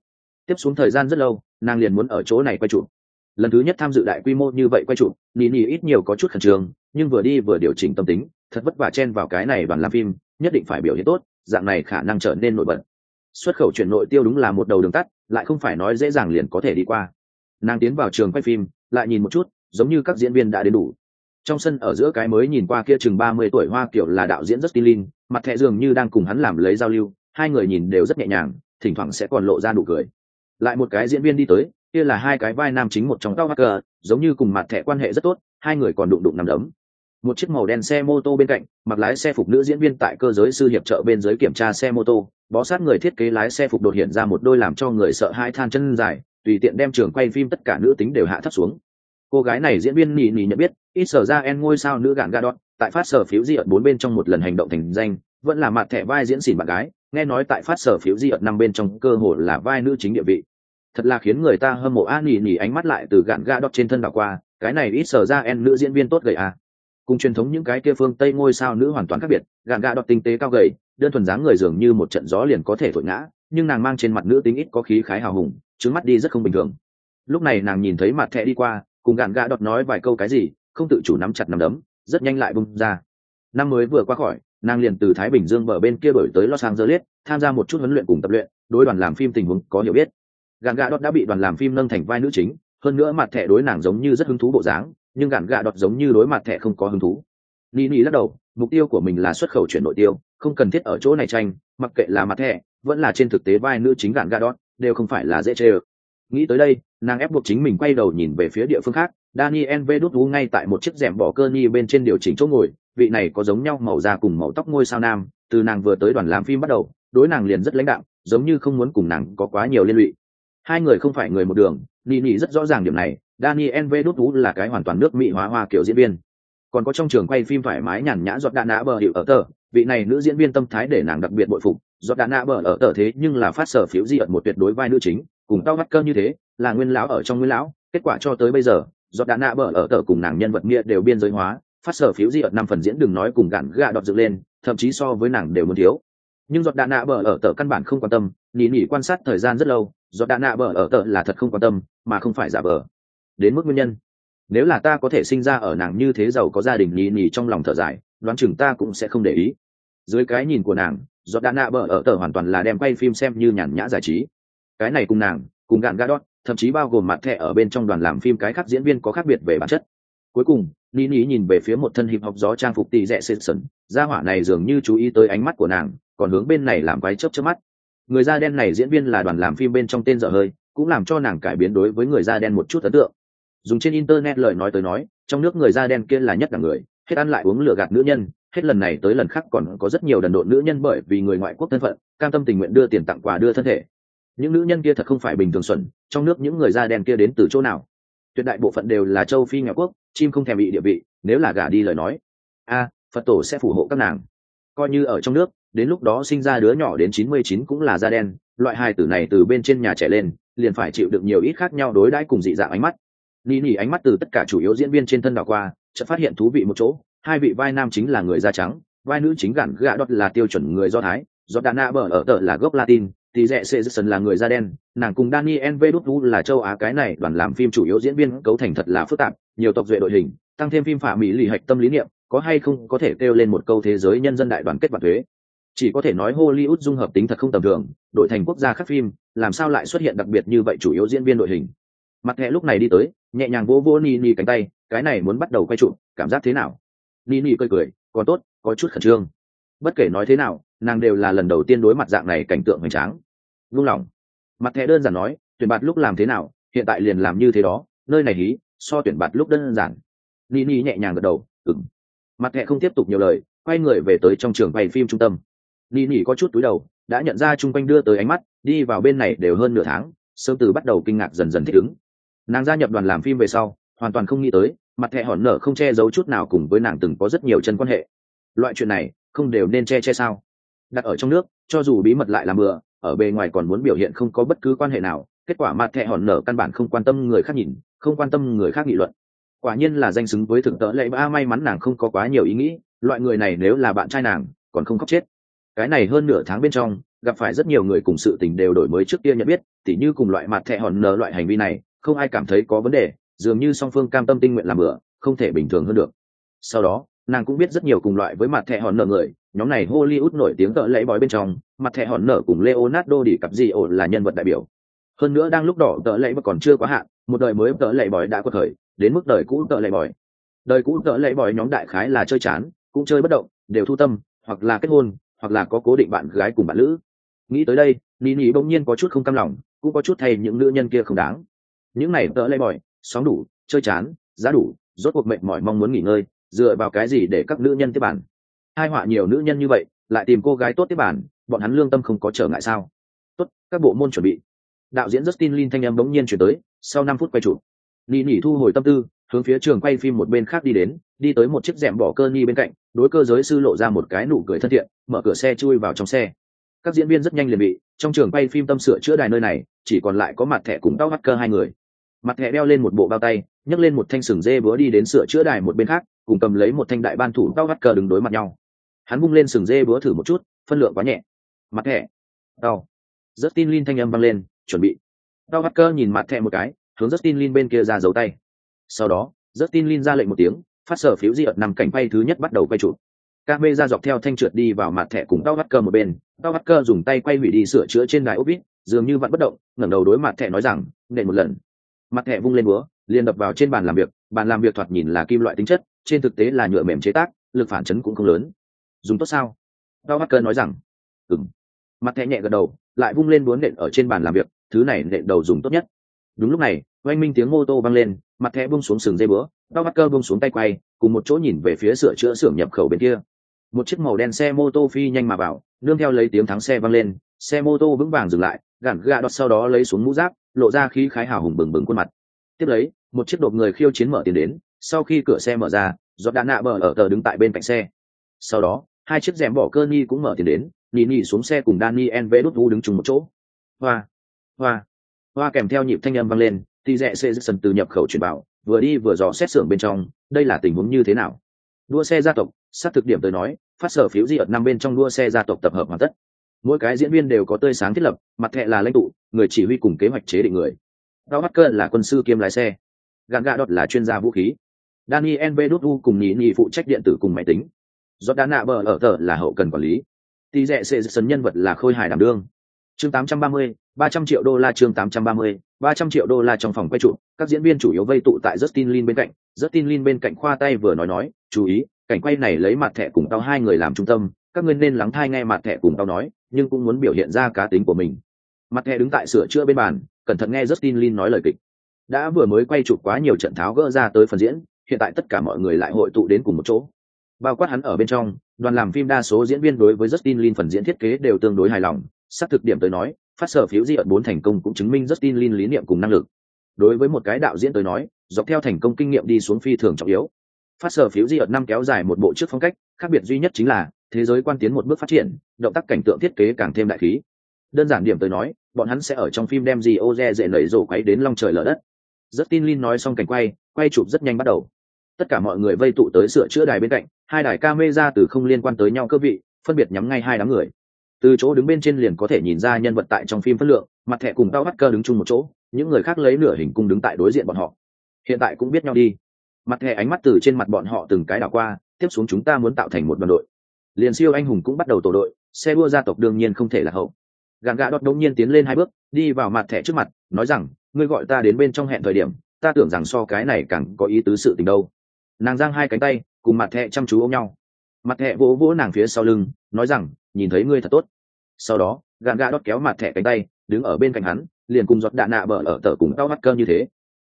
Tiếp xuống thời gian rất lâu, nàng liền muốn ở chỗ này quay chụp. Lần thứ nhất tham dự đại quy mô như vậy quay chụp, nỉ nỉ ít nhiều có chút khẩn trương, nhưng vừa đi vừa điều chỉnh tâm tính, thật vất vả chen vào cái này đoàn làm phim, nhất định phải biểu hiện tốt, dạng này khả năng trở nên nổi bật. Xuất khẩu chuyển nội tiêu đúng là một đầu đường tắt, lại không phải nói dễ dàng liền có thể đi qua nàng tiến vào trường quay phim, lại nhìn một chút, giống như các diễn viên đã đến đủ. Trong sân ở giữa cái mới nhìn qua kia chừng ba mươi tuổi hoa kiểu là đạo diễn rất tin mặt thẹ dường như đang cùng hắn làm lấy giao lưu, hai người nhìn đều rất nhẹ nhàng, thỉnh thoảng sẽ còn lộ ra nụ cười. Lại một cái diễn viên đi tới, kia là hai cái vai nam chính một trong tao hacker giống như cùng mặt thẻ quan hệ rất tốt, hai người còn đụng đụng nằm đấm. Một chiếc màu đen xe mô tô bên cạnh, mặc lái xe phục nữ diễn viên tại cơ giới sư hiệp trợ bên dưới kiểm tra xe mô tô, bó sát người thiết kế lái xe phục đột hiện ra một đôi làm cho người sợ hai than chân dài tùy tiện đem trường quay phim tất cả nữ tính đều hạ thấp xuống cô gái này diễn viên nhì nỉ nhận biết, ít sở ra en ngôi sao nữ gạn ga đọt, tại phát sở phiếu di ợt bốn bên trong một lần hành động thành danh, vẫn là mặt thẻ vai diễn xỉn bạn gái, nghe nói tại phát sở phiếu di ợt năm bên trong cơ hội là vai nữ chính địa vị thật là khiến người ta hâm mộ a nỉ nỉ ánh mắt lại từ gạn ga đọt trên thân đảo qua, cái này ít sở ra en nữ diễn viên tốt gầy à? cùng truyền thống những cái kia phương tây ngôi sao nữ hoàn toàn khác biệt, gạn ga đọt tinh tế cao gầy, đơn thuần dáng người dường như một trận gió liền có thể thổi ngã nhưng nàng mang trên mặt nữ tính ít có khí khái hào hùng trứng mắt đi rất không bình thường. Lúc này nàng nhìn thấy mặt thẹ đi qua, cùng gạn gạ đọt nói vài câu cái gì, không tự chủ nắm chặt nắm đấm, rất nhanh lại bung ra. Năm mới vừa qua khỏi, nàng liền từ thái bình dương bờ bên kia đổi tới los angeles, tham gia một chút huấn luyện cùng tập luyện, đối đoàn làm phim tình huống có hiểu biết. Gạn gạ đọt đã bị đoàn làm phim nâng thành vai nữ chính, hơn nữa mặt thẻ đối nàng giống như rất hứng thú bộ dáng, nhưng gạn gạ đọt giống như đối mặt thẻ không có hứng thú. Ni ni lắc đầu, mục tiêu của mình là xuất khẩu chuyển nội tiêu, không cần thiết ở chỗ này tranh mặc kệ là mặt thẻ, vẫn là trên thực tế vai nữ chính gạn ga đón, đều không phải là dễ chê ơ. Nghĩ tới đây, nàng ép buộc chính mình quay đầu nhìn về phía địa phương khác, daniel v đút ngay tại một chiếc rèm bỏ cơ nhi bên trên điều chỉnh chỗ ngồi, vị này có giống nhau màu da cùng màu tóc ngôi sao nam, từ nàng vừa tới đoàn làm phim bắt đầu, đối nàng liền rất lãnh đạo giống như không muốn cùng nàng có quá nhiều liên lụy. Hai người không phải người một đường nỉ nỉ rất rõ ràng điểm này, daniel v đút tú là cái hoàn toàn nước mỹ hóa hoa kiểu diễn viên. Còn có trong trường quay phim thoải mái nhàn nhã giọt đạn nã bờ hiệu ở tờ vị này nữ diễn viên tâm thái để nàng đặc biệt bội phục. Giọt đạn nã bờ ở tờ thế nhưng là phát sở phiếu di ẩn một tuyệt đối vai nữ chính, cùng tao mắt cơ như thế, là nguyên lão ở trong nguyên lão. Kết quả cho tới bây giờ, giọt đạn nã bờ ở tờ cùng nàng nhân vật nghĩa đều biên giới hóa, phát sở phiếu di ẩn năm phần diễn đừng nói cùng gạn gạ đọt dựng lên, thậm chí so với nàng đều muốn thiếu. Nhưng giọt đạn nạ bờ ở tờ căn bản không quan tâm, nỉ nỉ quan sát thời gian rất lâu, giọt đạn nạ bờ ở tờ là thật không quan tâm, mà không phải giả vờ. Đến mức nguyên nhân, nếu là ta có thể sinh ra ở nàng như thế giàu có gia đình nỉ nỉ trong lòng thở dài, đoán chừng ta cũng sẽ không để ý dưới cái nhìn của nàng do đã nạ bờ ở tờ hoàn toàn là đem quay phim xem như nhàn nhã giải trí. Cái này cùng nàng, cùng gạn gadot thậm chí bao gồm mặt thẻ ở bên trong đoàn làm phim cái khác diễn viên có khác biệt về bản chất. Cuối cùng ni ni nhìn về phía một thân hip hop gió trang phục tì rẽ sơn sần, gia hỏa này dường như chú ý tới ánh mắt của nàng, còn hướng bên này làm quái chớp chớp mắt. Người da đen này diễn viên là đoàn làm phim bên trong tên dở hơi, cũng làm cho nàng cải biến đối với người da đen một chút ấn tượng. Dùng trên internet lời nói tới nói, trong nước người da đen kia là nhất là người, hết ăn lại uống lửa gạt nữ nhân hết lần này tới lần khác còn có rất nhiều đần độn nữ nhân bởi vì người ngoại quốc thân phận, cam tâm tình nguyện đưa tiền tặng quà đưa thân thể. Những nữ nhân kia thật không phải bình thường xuẩn, trong nước những người da đen kia đến từ chỗ nào? Tuyệt đại bộ phận đều là châu phi nghèo quốc, chim không thèm bị địa vị, nếu là gả đi lời nói, a, phật tổ sẽ phù hộ các nàng. Coi như ở trong nước, đến lúc đó sinh ra đứa nhỏ đến chín mươi chín cũng là da đen, loại hai tử này từ bên trên nhà trẻ lên, liền phải chịu được nhiều ít khác nhau đối đãi cùng dị dạng ánh mắt. Ni nỉ ánh mắt từ tất cả chủ yếu diễn viên trên thân đảo qua, chợt phát hiện thú vị một chỗ hai vị vai nam chính là người da trắng, vai nữ chính gặn gạ đọt là tiêu chuẩn người do thái do đà na bờ ở tờ là gốc latin thì rẽ sẽ dứt là người da đen, nàng cùng daniel v đút là châu á, cái này đoàn làm phim chủ yếu diễn viên cấu thành thật là phức tạp, nhiều tộc duệ đội hình, tăng thêm phim phả mỹ lì hạch tâm lý niệm, có hay không có thể kêu lên một câu thế giới nhân dân đại đoàn kết và thuế. Chỉ có thể nói hollywood dung hợp tính thật không tầm thường, đội thành quốc gia khác phim, làm sao lại xuất hiện đặc biệt như vậy chủ yếu diễn viên đội hình. Mặt hẹ lúc này đi tới, nhẹ nhàng vỗ vỗ ni ni cánh tay, cái này muốn bắt đầu quay trụ, cảm giác thế nào? Ni ni cười cười, còn tốt, có chút khẩn trương. Bất kể nói thế nào, nàng đều là lần đầu tiên đối mặt dạng này cảnh tượng hoành tráng. Vung lòng. Mặt thẻ đơn giản nói, tuyển bạt lúc làm thế nào, hiện tại liền làm như thế đó, nơi này hí, so tuyển bạt lúc đơn giản. Ni ni nhẹ nhàng gật đầu ừng mặt thẻ không tiếp tục nhiều lời, quay người về tới trong trường quay phim trung tâm. Ni ni có chút túi đầu, đã nhận ra chung quanh đưa tới ánh mắt, đi vào bên này đều hơn nửa tháng, sớm từ bắt đầu kinh ngạc dần dần thích ứng. Nàng gia nhập đoàn làm phim về sau, hoàn toàn không nghĩ tới mặt thẻ hòn nở không che giấu chút nào cùng với nàng từng có rất nhiều chân quan hệ. Loại chuyện này, không đều nên che che sao? Đặt ở trong nước, cho dù bí mật lại là mưa ở bề ngoài còn muốn biểu hiện không có bất cứ quan hệ nào, kết quả mặt thẻ hòn nở căn bản không quan tâm người khác nhìn, không quan tâm người khác nghị luận. Quả nhiên là danh xứng với thực tỡ lệ ba, may mắn nàng không có quá nhiều ý nghĩ, loại người này nếu là bạn trai nàng, còn không khóc chết. Cái này hơn nửa tháng bên trong, gặp phải rất nhiều người cùng sự tình đều đổi mới trước kia nhận biết, tỉ như cùng loại mặt thẻ hòn nở loại hành vi này, không ai cảm thấy có vấn đề dường như song phương cam tâm tinh nguyện làm bữa không thể bình thường hơn được. Sau đó, nàng cũng biết rất nhiều cùng loại với mặt thẻ hòn nợ người, nhóm này hollywood nổi tiếng tợ lẫy bói bên trong, mặt thẻ hòn nợ cùng leonardo đi cặp gì ổ là nhân vật đại biểu. Hơn nữa đang lúc đỏ tợ lẫy mà còn chưa quá hạn, một đời mới tợ lẫy bói đã có thời, đến mức đời cũ tợ lẫy bói. Đời cũ tợ lẫy bói nhóm đại khái là chơi chán, cũng chơi bất động, đều thu tâm, hoặc là kết hôn, hoặc là có cố định bạn gái cùng bạn lữ. Nghĩ tới đây ni ni bỗng nhiên có chút không cam lòng, cũng có chút thay những nữ nhân kia không đáng. Những này tợ lẫy bói sóng đủ, chơi chán, giá đủ, rốt cuộc mệnh mỏi mong muốn nghỉ ngơi, dựa vào cái gì để các nữ nhân tiếp bản hai họa nhiều nữ nhân như vậy, lại tìm cô gái tốt tiếp bản bọn hắn lương tâm không có trở ngại sao? Tốt, các bộ môn chuẩn bị. Đạo diễn justin lin thanh em bỗng nhiên chuyển tới, sau năm phút quay chụp. Nỉ nỉ thu hồi tâm tư, hướng phía trường quay phim một bên khác đi đến, đi tới một chiếc rèm bỏ cơ ni bên cạnh, đối cơ giới sư lộ ra một cái nụ cười thân thiện, mở cửa xe chui vào trong xe. Các diễn viên rất nhanh liền bị, trong trường quay phim tâm sửa chữa đài nơi này, chỉ còn lại có mặt thẻ cùng tóc hắt cơ hai người mặt thẻ đeo lên một bộ bao tay, nhấc lên một thanh sừng dê búa đi đến sửa chữa đài một bên khác, cùng cầm lấy một thanh đại ban thủ cao gắt cờ đứng đối mặt nhau. Hắn bung lên sừng dê búa thử một chút, phân lượng quá nhẹ. Mặt thẻ. Đau. Rất tin lin thanh âm vang lên, chuẩn bị. Cao gắt cơ nhìn mặt thẻ một cái, hướng rất tin lin bên kia ra giấu tay. Sau đó rất tin lin ra lệnh một tiếng, phát sở phiếu di ợt nằm cảnh bay thứ nhất bắt đầu quay chụp. Các mê ra dọc theo thanh trượt đi vào mặt thẻ cùng tao bắt cơ một bên. Tao bắt cơ dùng tay quay hủy đi sửa chữa trên đài ốp vít dường như vẫn bất động, ngẩng đầu đối mặt thẻ nói rằng, nện một lần mặt thẻ vung lên búa, liền đập vào trên bàn làm việc, bàn làm việc thoạt nhìn là kim loại tính chất, trên thực tế là nhựa mềm chế tác, lực phản chấn cũng không lớn. Dùng tốt sao? Đau mắt cơn nói rằng ừng mặt thẻ nhẹ gật đầu, lại vung lên búa nện ở trên bàn làm việc, thứ này nện đầu dùng tốt nhất. Đúng lúc này, oanh minh tiếng mô tô vang lên, mặt thẻ bung xuống sừng dây búa đau mắt cơ bung xuống tay quay, cùng một chỗ nhìn về phía sửa chữa xưởng nhập khẩu bên kia. Một chiếc màu đen xe mô tô phi nhanh mà vào, nương theo lấy tiếng thắng xe vang lên, xe mô tô vững vàng dừng lại gạn gạ đọt sau đó lấy xuống mũ giáp lộ ra khí khái hào hùng bừng bừng khuôn mặt. Tiếp lấy, một chiếc đột người khiêu chiến mở tiền đến, sau khi cửa xe mở ra, giọt đạn nạ bờ ở tờ đứng tại bên cạnh xe. Sau đó, hai chiếc rèm bỏ cơ ni cũng mở tiền đến nhì nhì xuống xe cùng daniel vê đốt vu đứng chung một chỗ. Hoa hoa hoa kèm theo nhịp thanh âm vang lên, thì rẽ xe dứt sân từ nhập khẩu chuyển bảo vừa đi vừa dò xét xưởng bên trong, đây là tình huống như thế nào. Đua xe gia tộc sát thực điểm tới nói, phát sở phiếu di ở năm bên trong đua xe gia tộc tập hợp hoàn tất mỗi cái diễn viên đều có tươi sáng thiết lập mặt thẹ là lãnh tụ người chỉ huy cùng kế hoạch chế định người. Đau bắt cơ là quân sư kiêm lái xe. Gạn gạ đọt là chuyên gia vũ khí. Daniel v đút u cùng nhị nhị phụ trách điện tử cùng máy tính. Do đá nạ bờ ở tờ là hậu cần quản lý. Tỷ dẹ sẽ sân nhân vật là khôi hài đảm đương. Chương 830, 300 triệu đô la chương 830, 300 triệu đô la trong phòng quay trụ các diễn viên chủ yếu vây tụ tại Justin Lin bên cạnh. Justin Lin bên cạnh khoa tay vừa nói nói chú ý cảnh quay này lấy mặt thẻ cùng tao hai người làm trung tâm. Các ngươi nên lắng thai nghe mặt thẻ cùng tao nói nhưng cũng muốn biểu hiện ra cá tính của mình. Mặt thẻ đứng tại sửa chữa bên bàn, cẩn thận nghe Justin Lin nói lời kịch. Đã vừa mới quay chụp quá nhiều trận tháo gỡ ra tới phần diễn, hiện tại tất cả mọi người lại hội tụ đến cùng một chỗ. Bao quát hắn ở bên trong, đoàn làm phim đa số diễn viên đối với Justin Lin phần diễn thiết kế đều tương đối hài lòng, xác thực điểm tới nói, phát sở phiếu di ẩn bốn thành công cũng chứng minh Justin Lin lý niệm cùng năng lực. Đối với một cái đạo diễn tới nói, dọc theo thành công kinh nghiệm đi xuống phi thường trọng yếu. Phát sở phiếu di ẩn năm kéo dài một bộ trước phong cách, khác biệt duy nhất chính là thế giới quan tiến một bước phát triển, động tác cảnh tượng thiết kế càng thêm đại khí. Đơn giản điểm tới nói, bọn hắn sẽ ở trong phim đem gì ô dễ nảy rổ quấy đến long trời lở đất. Rất tin Lin nói xong cảnh quay quay chụp rất nhanh bắt đầu. Tất cả mọi người vây tụ tới sửa chữa đài bên cạnh, hai đài ca mê ra từ không liên quan tới nhau cơ vị, phân biệt nhắm ngay hai đám người. Từ chỗ đứng bên trên liền có thể nhìn ra nhân vật tại trong phim phân lượng, mặt thẻ cùng tao bắt cơ đứng chung một chỗ, những người khác lấy nửa hình cung đứng tại đối diện bọn họ. Hiện tại cũng biết nhau đi. Mặt thẻ ánh mắt từ trên mặt bọn họ từng cái đảo qua, tiếp xuống chúng ta muốn tạo thành một đoàn đội liền siêu anh hùng cũng bắt đầu tổ đội, xe đua gia tộc đương nhiên không thể là hậu. Gạn gạ đọt đông nhiên tiến lên hai bước, đi vào mặt thẻ trước mặt, nói rằng, ngươi gọi ta đến bên trong hẹn thời điểm, ta tưởng rằng so cái này càng có ý tứ sự tình đâu. Nàng giang hai cánh tay, cùng mặt thẹ chăm chú ôm nhau. Mặt thẹ vỗ vỗ nàng phía sau lưng, nói rằng, nhìn thấy ngươi thật tốt. Sau đó, gạn gạ đót kéo mặt thẹ cánh tay, đứng ở bên cạnh hắn, liền cùng giọt đạn nạ bờ ở tờ cùng tao mắt cơ như thế.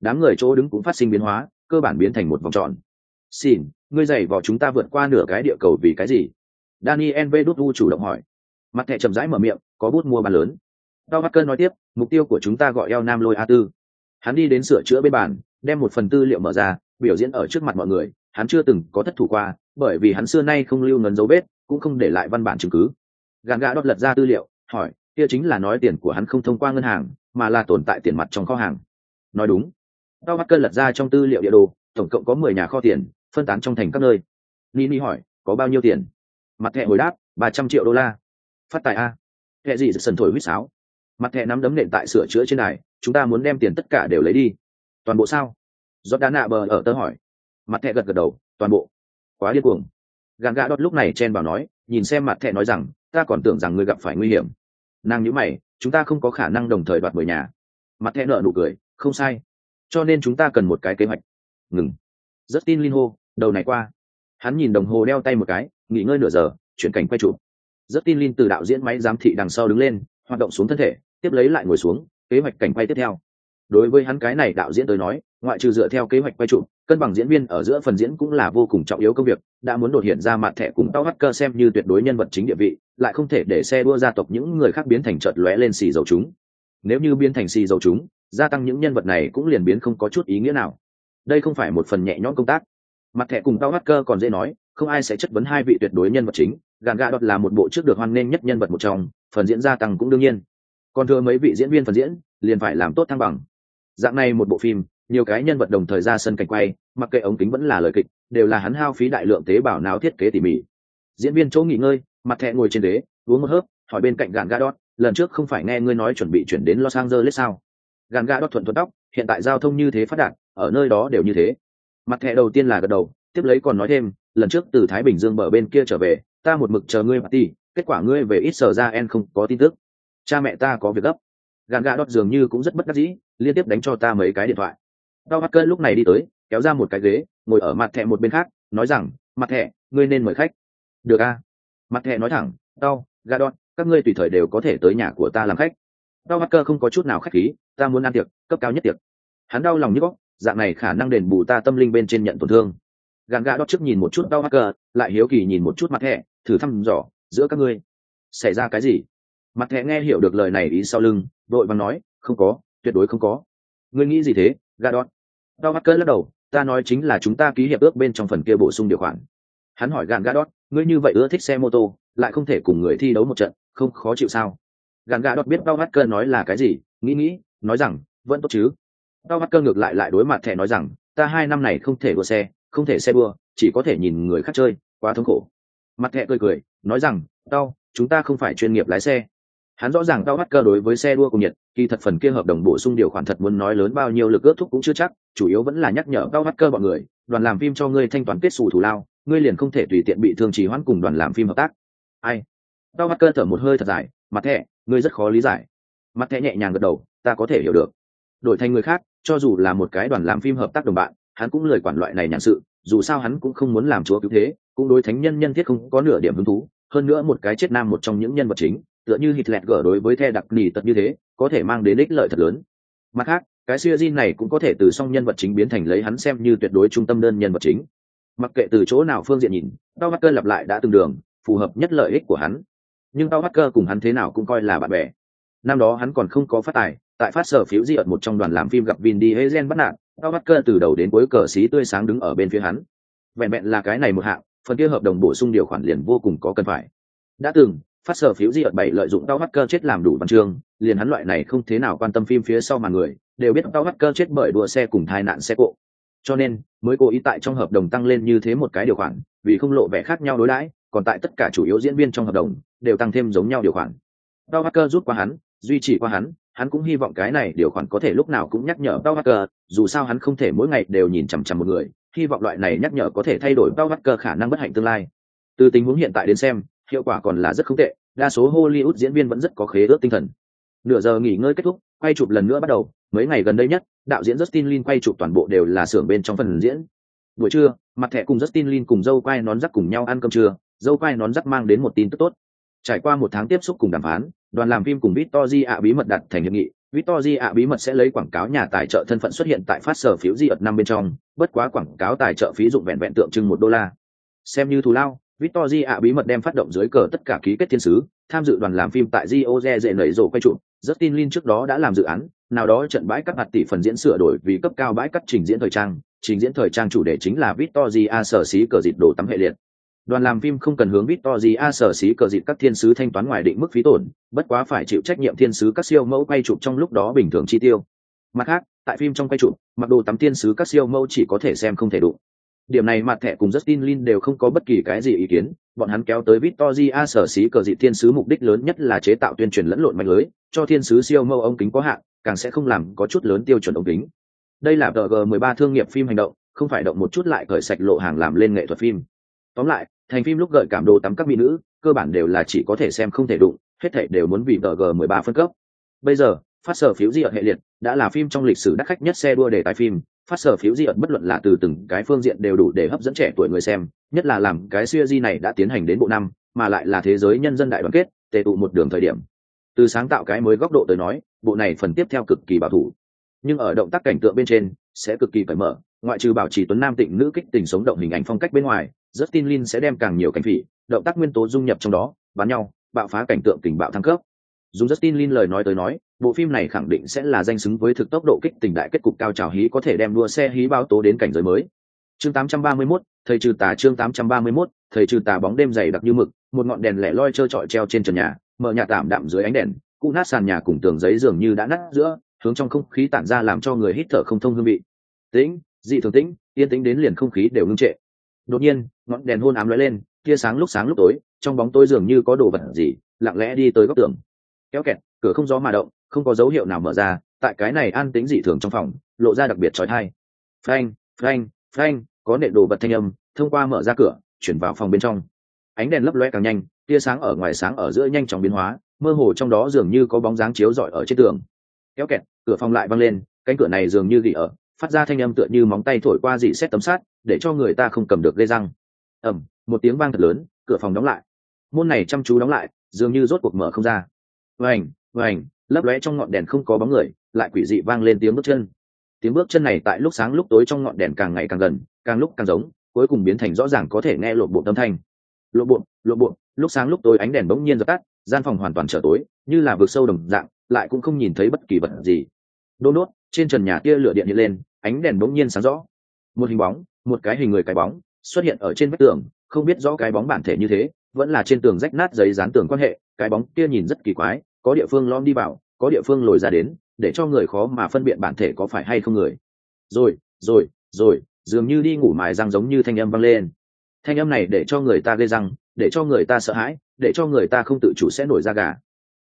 Đám người chỗ đứng cũng phát sinh biến hóa, cơ bản biến thành một vòng tròn. Xin, ngươi giày vào chúng ta vượt qua nửa cái địa cầu vì cái gì? Daniel v đút u chủ động hỏi. Mặt thẻ chậm rãi mở miệng, có bút mua bàn lớn. Đau mắt cơn nói tiếp, mục tiêu của chúng ta gọi eo nam lôi a tư. Hắn đi đến sửa chữa bên bàn, đem một phần tư liệu mở ra, biểu diễn ở trước mặt mọi người. Hắn chưa từng có thất thủ qua, bởi vì hắn xưa nay không lưu ngấn dấu vết, cũng không để lại văn bản chứng cứ. Gàn gã đột lật ra tư liệu, hỏi, kia chính là nói tiền của hắn không thông qua ngân hàng, mà là tồn tại tiền mặt trong kho hàng. Nói đúng. Đau mắt cơn lật ra trong tư liệu địa đồ, tổng cộng có mười nhà kho tiền, phân tán trong thành các nơi. Nini hỏi, có bao nhiêu tiền? Mặt thẻ hồi đáp, ba trăm triệu đô la. Phát tài a. Hệ gì sần thổi huýt sáo. Mặt thẻ nắm đấm nện tại sửa chữa trên này chúng ta muốn đem tiền tất cả đều lấy đi. Toàn bộ sao? Giót đá nạ bờ ở tớ hỏi. Mặt thẻ gật gật đầu, toàn bộ. Quá điên cuồng. Gàn gà đót lúc này chen vào nói, nhìn xem mặt thẻ nói rằng, ta còn tưởng rằng ngươi gặp phải nguy hiểm. Nàng nhữ mày, chúng ta không có khả năng đồng thời đoạt mười nhà. Mặt thẻ nợ nụ cười, không sai. Cho nên chúng ta cần một cái kế hoạch. Ngừng. Rất tin linh hô đầu này qua. Hắn nhìn đồng hồ đeo tay một cái nghỉ ngơi nửa giờ, chuyển cảnh quay chụp. Rất tin linh từ đạo diễn máy giám thị đằng sau đứng lên, hoạt động xuống thân thể, tiếp lấy lại ngồi xuống, kế hoạch cảnh quay tiếp theo. Đối với hắn cái này đạo diễn tới nói, ngoại trừ dựa theo kế hoạch quay chụp, cân bằng diễn viên ở giữa phần diễn cũng là vô cùng trọng yếu công việc, đã muốn đột hiện ra mặt thẻ cùng tao cơ xem như tuyệt đối nhân vật chính địa vị, lại không thể để xe đua gia tộc những người khác biến thành trợt lóe lên xì dầu chúng. Nếu như biến thành xì dầu chúng, gia tăng những nhân vật này cũng liền biến không có chút ý nghĩa nào. Đây không phải một phần nhẹ nhõm công tác mặt thẻ cùng tao cơ còn dễ nói, không ai sẽ chất vấn hai vị tuyệt đối nhân vật chính gàn gà đọt là một bộ trước được hoan nghênh nhất nhân vật một trong, phần diễn gia tăng cũng đương nhiên. Còn thừa mấy vị diễn viên phần diễn, liền phải làm tốt thăng bằng. Dạng này một bộ phim, nhiều cái nhân vật đồng thời ra sân cảnh quay, mặc kệ ống kính vẫn là lời kịch, đều là hắn hao phí đại lượng tế bào não thiết kế tỉ mỉ. Diễn viên chỗ nghỉ ngơi, mặt thẹ ngồi trên đế uống một hớp, hỏi bên cạnh gàn gadot lần trước không phải nghe ngươi nói chuẩn bị chuyển đến los angeles sao? Gàn gadot thuận thuận tóc, hiện tại giao thông như thế phát đạt, ở nơi đó đều như thế mặt thẻ đầu tiên là gật đầu, tiếp lấy còn nói thêm, lần trước từ thái bình dương bờ bên kia trở về, ta một mực chờ ngươi mà ti kết quả ngươi về ít sở ra en không có tin tức. Cha mẹ ta có việc gấp. Gàn gà đọt dường như cũng rất bất đắc dĩ, liên tiếp đánh cho ta mấy cái điện thoại. Đau mắt cơn lúc này đi tới, kéo ra một cái ghế, ngồi ở mặt thẹ một bên khác, nói rằng, mặt thẹ ngươi nên mời khách. Được a. Mặt thẹ nói thẳng đau gà đót các ngươi tùy thời đều có thể tới nhà của ta làm khách. Đau mắt cơ không có chút nào khách khí, ta muốn ăn tiệc, cấp cao nhất tiệc. Hắn đau lòng như góc dạng này khả năng đền bù ta tâm linh bên trên nhận tổn thương. Gạn gã đót trước nhìn một chút đau mắt cờ, lại hiếu kỳ nhìn một chút mặt hẹ, thử thăm dò giữa các ngươi xảy ra cái gì? Mặt hẹ nghe hiểu được lời này ý sau lưng vội vàng nói không có tuyệt đối không có. Ngươi nghĩ gì thế gã đót? Đau mắt cờ lắc đầu ta nói chính là chúng ta ký hiệp ước bên trong phần kia bổ sung điều khoản. Hắn hỏi gạn gã đót ngươi như vậy ưa thích xe mô tô lại không thể cùng người thi đấu một trận không khó chịu sao? Gạn gã đót biết đau mắt cờ nói là cái gì nghĩ nghĩ nói rằng vẫn tốt chứ Tao mắt cơ ngược lại lại đối mặt thẻ nói rằng ta hai năm này không thể đua xe không thể xe đua chỉ có thể nhìn người khác chơi quá thống khổ. Mặt thẻ cười cười nói rằng tao, chúng ta không phải chuyên nghiệp lái xe. Hắn rõ ràng tao bắt cơ đối với xe đua cùng nhiệt kỳ thật phần kia hợp đồng bổ sung điều khoản thật muốn nói lớn bao nhiêu lực ước thúc cũng chưa chắc chủ yếu vẫn là nhắc nhở tao bắt cơ bọn người đoàn làm phim cho ngươi thanh toán kết xù thủ lao ngươi liền không thể tùy tiện bị thương trì hoãn cùng đoàn làm phim hợp tác. Ai? Tao bắt cơ thở một hơi thật dài mặt thẻ ngươi rất khó lý giải. Mặt thẻ nhẹ nhàng gật đầu ta có thể hiểu được. Đổi thành người khác cho dù là một cái đoàn làm phim hợp tác đồng bạn, hắn cũng lời quản loại này nhàn sự, dù sao hắn cũng không muốn làm chúa cứu thế, cũng đối thánh nhân nhân thiết không có nửa điểm hứng thú, hơn nữa một cái chết nam một trong những nhân vật chính, tựa như hít lẹt gở đối với the đặc nỉ tật như thế, có thể mang đến ích lợi thật lớn. Mặt khác, cái siêu di này cũng có thể từ song nhân vật chính biến thành lấy hắn xem như tuyệt đối trung tâm đơn nhân vật chính. Mặc kệ từ chỗ nào phương diện nhìn tao mắt cơ lặp lại đã từng đường, phù hợp nhất lợi ích của hắn. Nhưng tao mắt cơ cùng hắn thế nào cũng coi là bạn bè. Năm đó hắn còn không có phát tài tại phát sở phiếu di ợt một trong đoàn làm phim gặp vin đi hay bắt nạn tao bắt cơ từ đầu đến cuối cờ xí tươi sáng đứng ở bên phía hắn. Vẹn vẹn là cái này một hạng, phần kia hợp đồng bổ sung điều khoản liền vô cùng có cần phải. Đã từng, phát sở phiếu di ợt bảy lợi dụng tao bắt cơ chết làm đủ văn chương, liền hắn loại này không thế nào quan tâm phim phía sau mà người, đều biết tao bắt cơ chết bởi đua xe cùng tai nạn xe cộ. Cho nên, mới cố ý tại trong hợp đồng tăng lên như thế một cái điều khoản, vì không lộ vẻ khác nhau đối đãi, còn tại tất cả chủ yếu diễn viên trong hợp đồng, đều tăng thêm giống nhau điều khoản. Tao bắt cơ rút qua hắn, duy trì qua hắn hắn cũng hy vọng cái này điều khoản có thể lúc nào cũng nhắc nhở tao mắt cơ dù sao hắn không thể mỗi ngày đều nhìn chằm chằm một người, hy vọng loại này nhắc nhở có thể thay đổi tao mắt cơ khả năng bất hạnh tương lai. Từ tình huống hiện tại đến xem, hiệu quả còn là rất không tệ, đa số hollywood diễn viên vẫn rất có khế ước tinh thần. Nửa giờ nghỉ ngơi kết thúc, quay chụp lần nữa bắt đầu, mấy ngày gần đây nhất, đạo diễn justin lin quay chụp toàn bộ đều là xưởng bên trong phần diễn. Buổi trưa, mặt thẻ cùng justin lin cùng dâu quai nón rắc cùng nhau ăn cơm trưa, dâu quai nón rắc mang đến một tin tức tốt. Trải qua một tháng tiếp xúc cùng đàm phán đoàn làm phim cùng Victory ạ bí mật đặt thành hiệp nghị Victory ạ bí mật sẽ lấy quảng cáo nhà tài trợ thân phận xuất hiện tại phát sở phiếu di ợt năm bên trong bất quá quảng cáo tài trợ phí dụng vẹn vẹn tượng trưng một đô la xem như thù lao Victory ạ bí mật đem phát động dưới cờ tất cả ký kết thiên sứ, tham dự đoàn làm phim tại Rio de nảy rổ quay trụ. Justin Lin trước đó đã làm dự án, nào đó trận bãi cắt mặt tỷ phần diễn sửa đổi vì cấp cao bãi cắt trình diễn thời trang, trình diễn thời trang chủ đề chính là Victory A sở xí cờ dịt đồ tắm hệ liệt. Đoàn làm phim không cần hướng Victory A sở xí cờ dịp các thiên sứ thanh toán ngoài định mức phí tổn, bất quá phải chịu trách nhiệm thiên sứ các siêu mẫu quay chụp trong lúc đó bình thường chi tiêu. Mặt khác, tại phim trong quay chụp, mặc đồ tắm thiên sứ các siêu mẫu chỉ có thể xem không thể đụng điểm này mặt thẻ cùng Justin Lin đều không có bất kỳ cái gì ý kiến, bọn hắn kéo tới Victoria sở xí cờ dị thiên sứ mục đích lớn nhất là chế tạo tuyên truyền lẫn lộn mạnh lưới, cho thiên sứ siêu mẫu ống kính có hạn, càng sẽ không làm có chút lớn tiêu chuẩn ống kính. Đây là DG13 thương nghiệp phim hành động, không phải động một chút lại cởi sạch lộ hàng làm lên nghệ thuật phim. Tóm lại, thành phim lúc gợi cảm đồ tắm các mỹ nữ, cơ bản đều là chỉ có thể xem không thể đụng, hết thảy đều muốn vì gg 13 phân cấp. Bây giờ, phát sở phiếu di ở hệ liệt đã là phim trong lịch sử đắt khách nhất xe đua đề tài phim. Phát sở phiếu di ẩn bất luận là từ từng cái phương diện đều đủ để hấp dẫn trẻ tuổi người xem nhất là làm cái siêu di này đã tiến hành đến bộ năm mà lại là thế giới nhân dân đại đoàn kết tề tụ một đường thời điểm. Từ sáng tạo cái mới góc độ tới nói bộ này phần tiếp theo cực kỳ bảo thủ. Nhưng ở động tác cảnh tượng bên trên sẽ cực kỳ cởi mở ngoại trừ bảo trì tuấn nam tịnh nữ kích tình sống động hình ảnh phong cách bên ngoài Justin Lin sẽ đem càng nhiều cảnh phỉ động tác nguyên tố dung nhập trong đó bắn nhau bạo phá cảnh tượng tình bạo thăng cấp. Dùng Justin Lin lời nói tới nói bộ phim này khẳng định sẽ là danh xứng với thực tốc độ kích tình đại kết cục cao trào hí có thể đem đua xe hí báo tố đến cảnh giới mới. Chương 831, thầy trừ tà chương 831, thầy trừ tà bóng đêm dày đặc như mực một ngọn đèn lẻ loi trơ trọi treo trên trần nhà mở nhà tạm đạm dưới ánh đèn cụ nát sàn nhà cùng tường giấy dường như đã nát giữa hướng trong không khí tản ra làm cho người hít thở không thông hương vị. Tĩnh dị thường tĩnh yên tĩnh đến liền không khí đều ngưng trệ đột nhiên, ngọn đèn hôn ám lóe lên, tia sáng lúc sáng lúc tối, trong bóng tối dường như có đồ vật gì, lặng lẽ đi tới góc tường. Kéo kẹt, cửa không gió mà động, không có dấu hiệu nào mở ra, tại cái này an tính dị thường trong phòng, lộ ra đặc biệt trói thai phanh phanh phanh, có nệ đồ vật thanh âm, thông qua mở ra cửa, chuyển vào phòng bên trong. Ánh đèn lấp loe càng nhanh, tia sáng ở ngoài sáng ở giữa nhanh chóng biến hóa, mơ hồ trong đó dường như có bóng dáng chiếu rọi ở trên tường. Kéo kẹt, cửa phòng lại văng lên, cánh cửa này dường như gỉ ở, phát ra thanh âm tựa như móng tay thổi qua dị xét tấm sát để cho người ta không cầm được lê răng. Ẩm một tiếng vang thật lớn, cửa phòng đóng lại. Môn này chăm chú đóng lại, dường như rốt cuộc mở không ra. Vành vành, lấp lóe trong ngọn đèn không có bóng người, lại quỷ dị vang lên tiếng bước chân. Tiếng bước chân này tại lúc sáng lúc tối trong ngọn đèn càng ngày càng gần, càng lúc càng giống, cuối cùng biến thành rõ ràng có thể nghe lộ bộ tâm thanh. Lộ bộ lộ bộ lúc sáng lúc tối ánh đèn bỗng nhiên dập tắt, gian phòng hoàn toàn trở tối, như là vực sâu đồng dạng, lại cũng không nhìn thấy bất kỳ vật gì. Đô nốt trên trần nhà tia lửa điện hiện lên, ánh đèn bỗng nhiên sáng rõ một hình bóng, một cái hình người cái bóng xuất hiện ở trên vách tường, không biết rõ cái bóng bản thể như thế, vẫn là trên tường rách nát giấy dán tường quan hệ, cái bóng kia nhìn rất kỳ quái, có địa phương lom đi vào, có địa phương lồi ra đến, để cho người khó mà phân biệt bản thể có phải hay không người. Rồi rồi rồi, dường như đi ngủ mài răng giống như thanh âm vang lên. Thanh âm này để cho người ta gây răng, để cho người ta sợ hãi, để cho người ta không tự chủ sẽ nổi ra gà.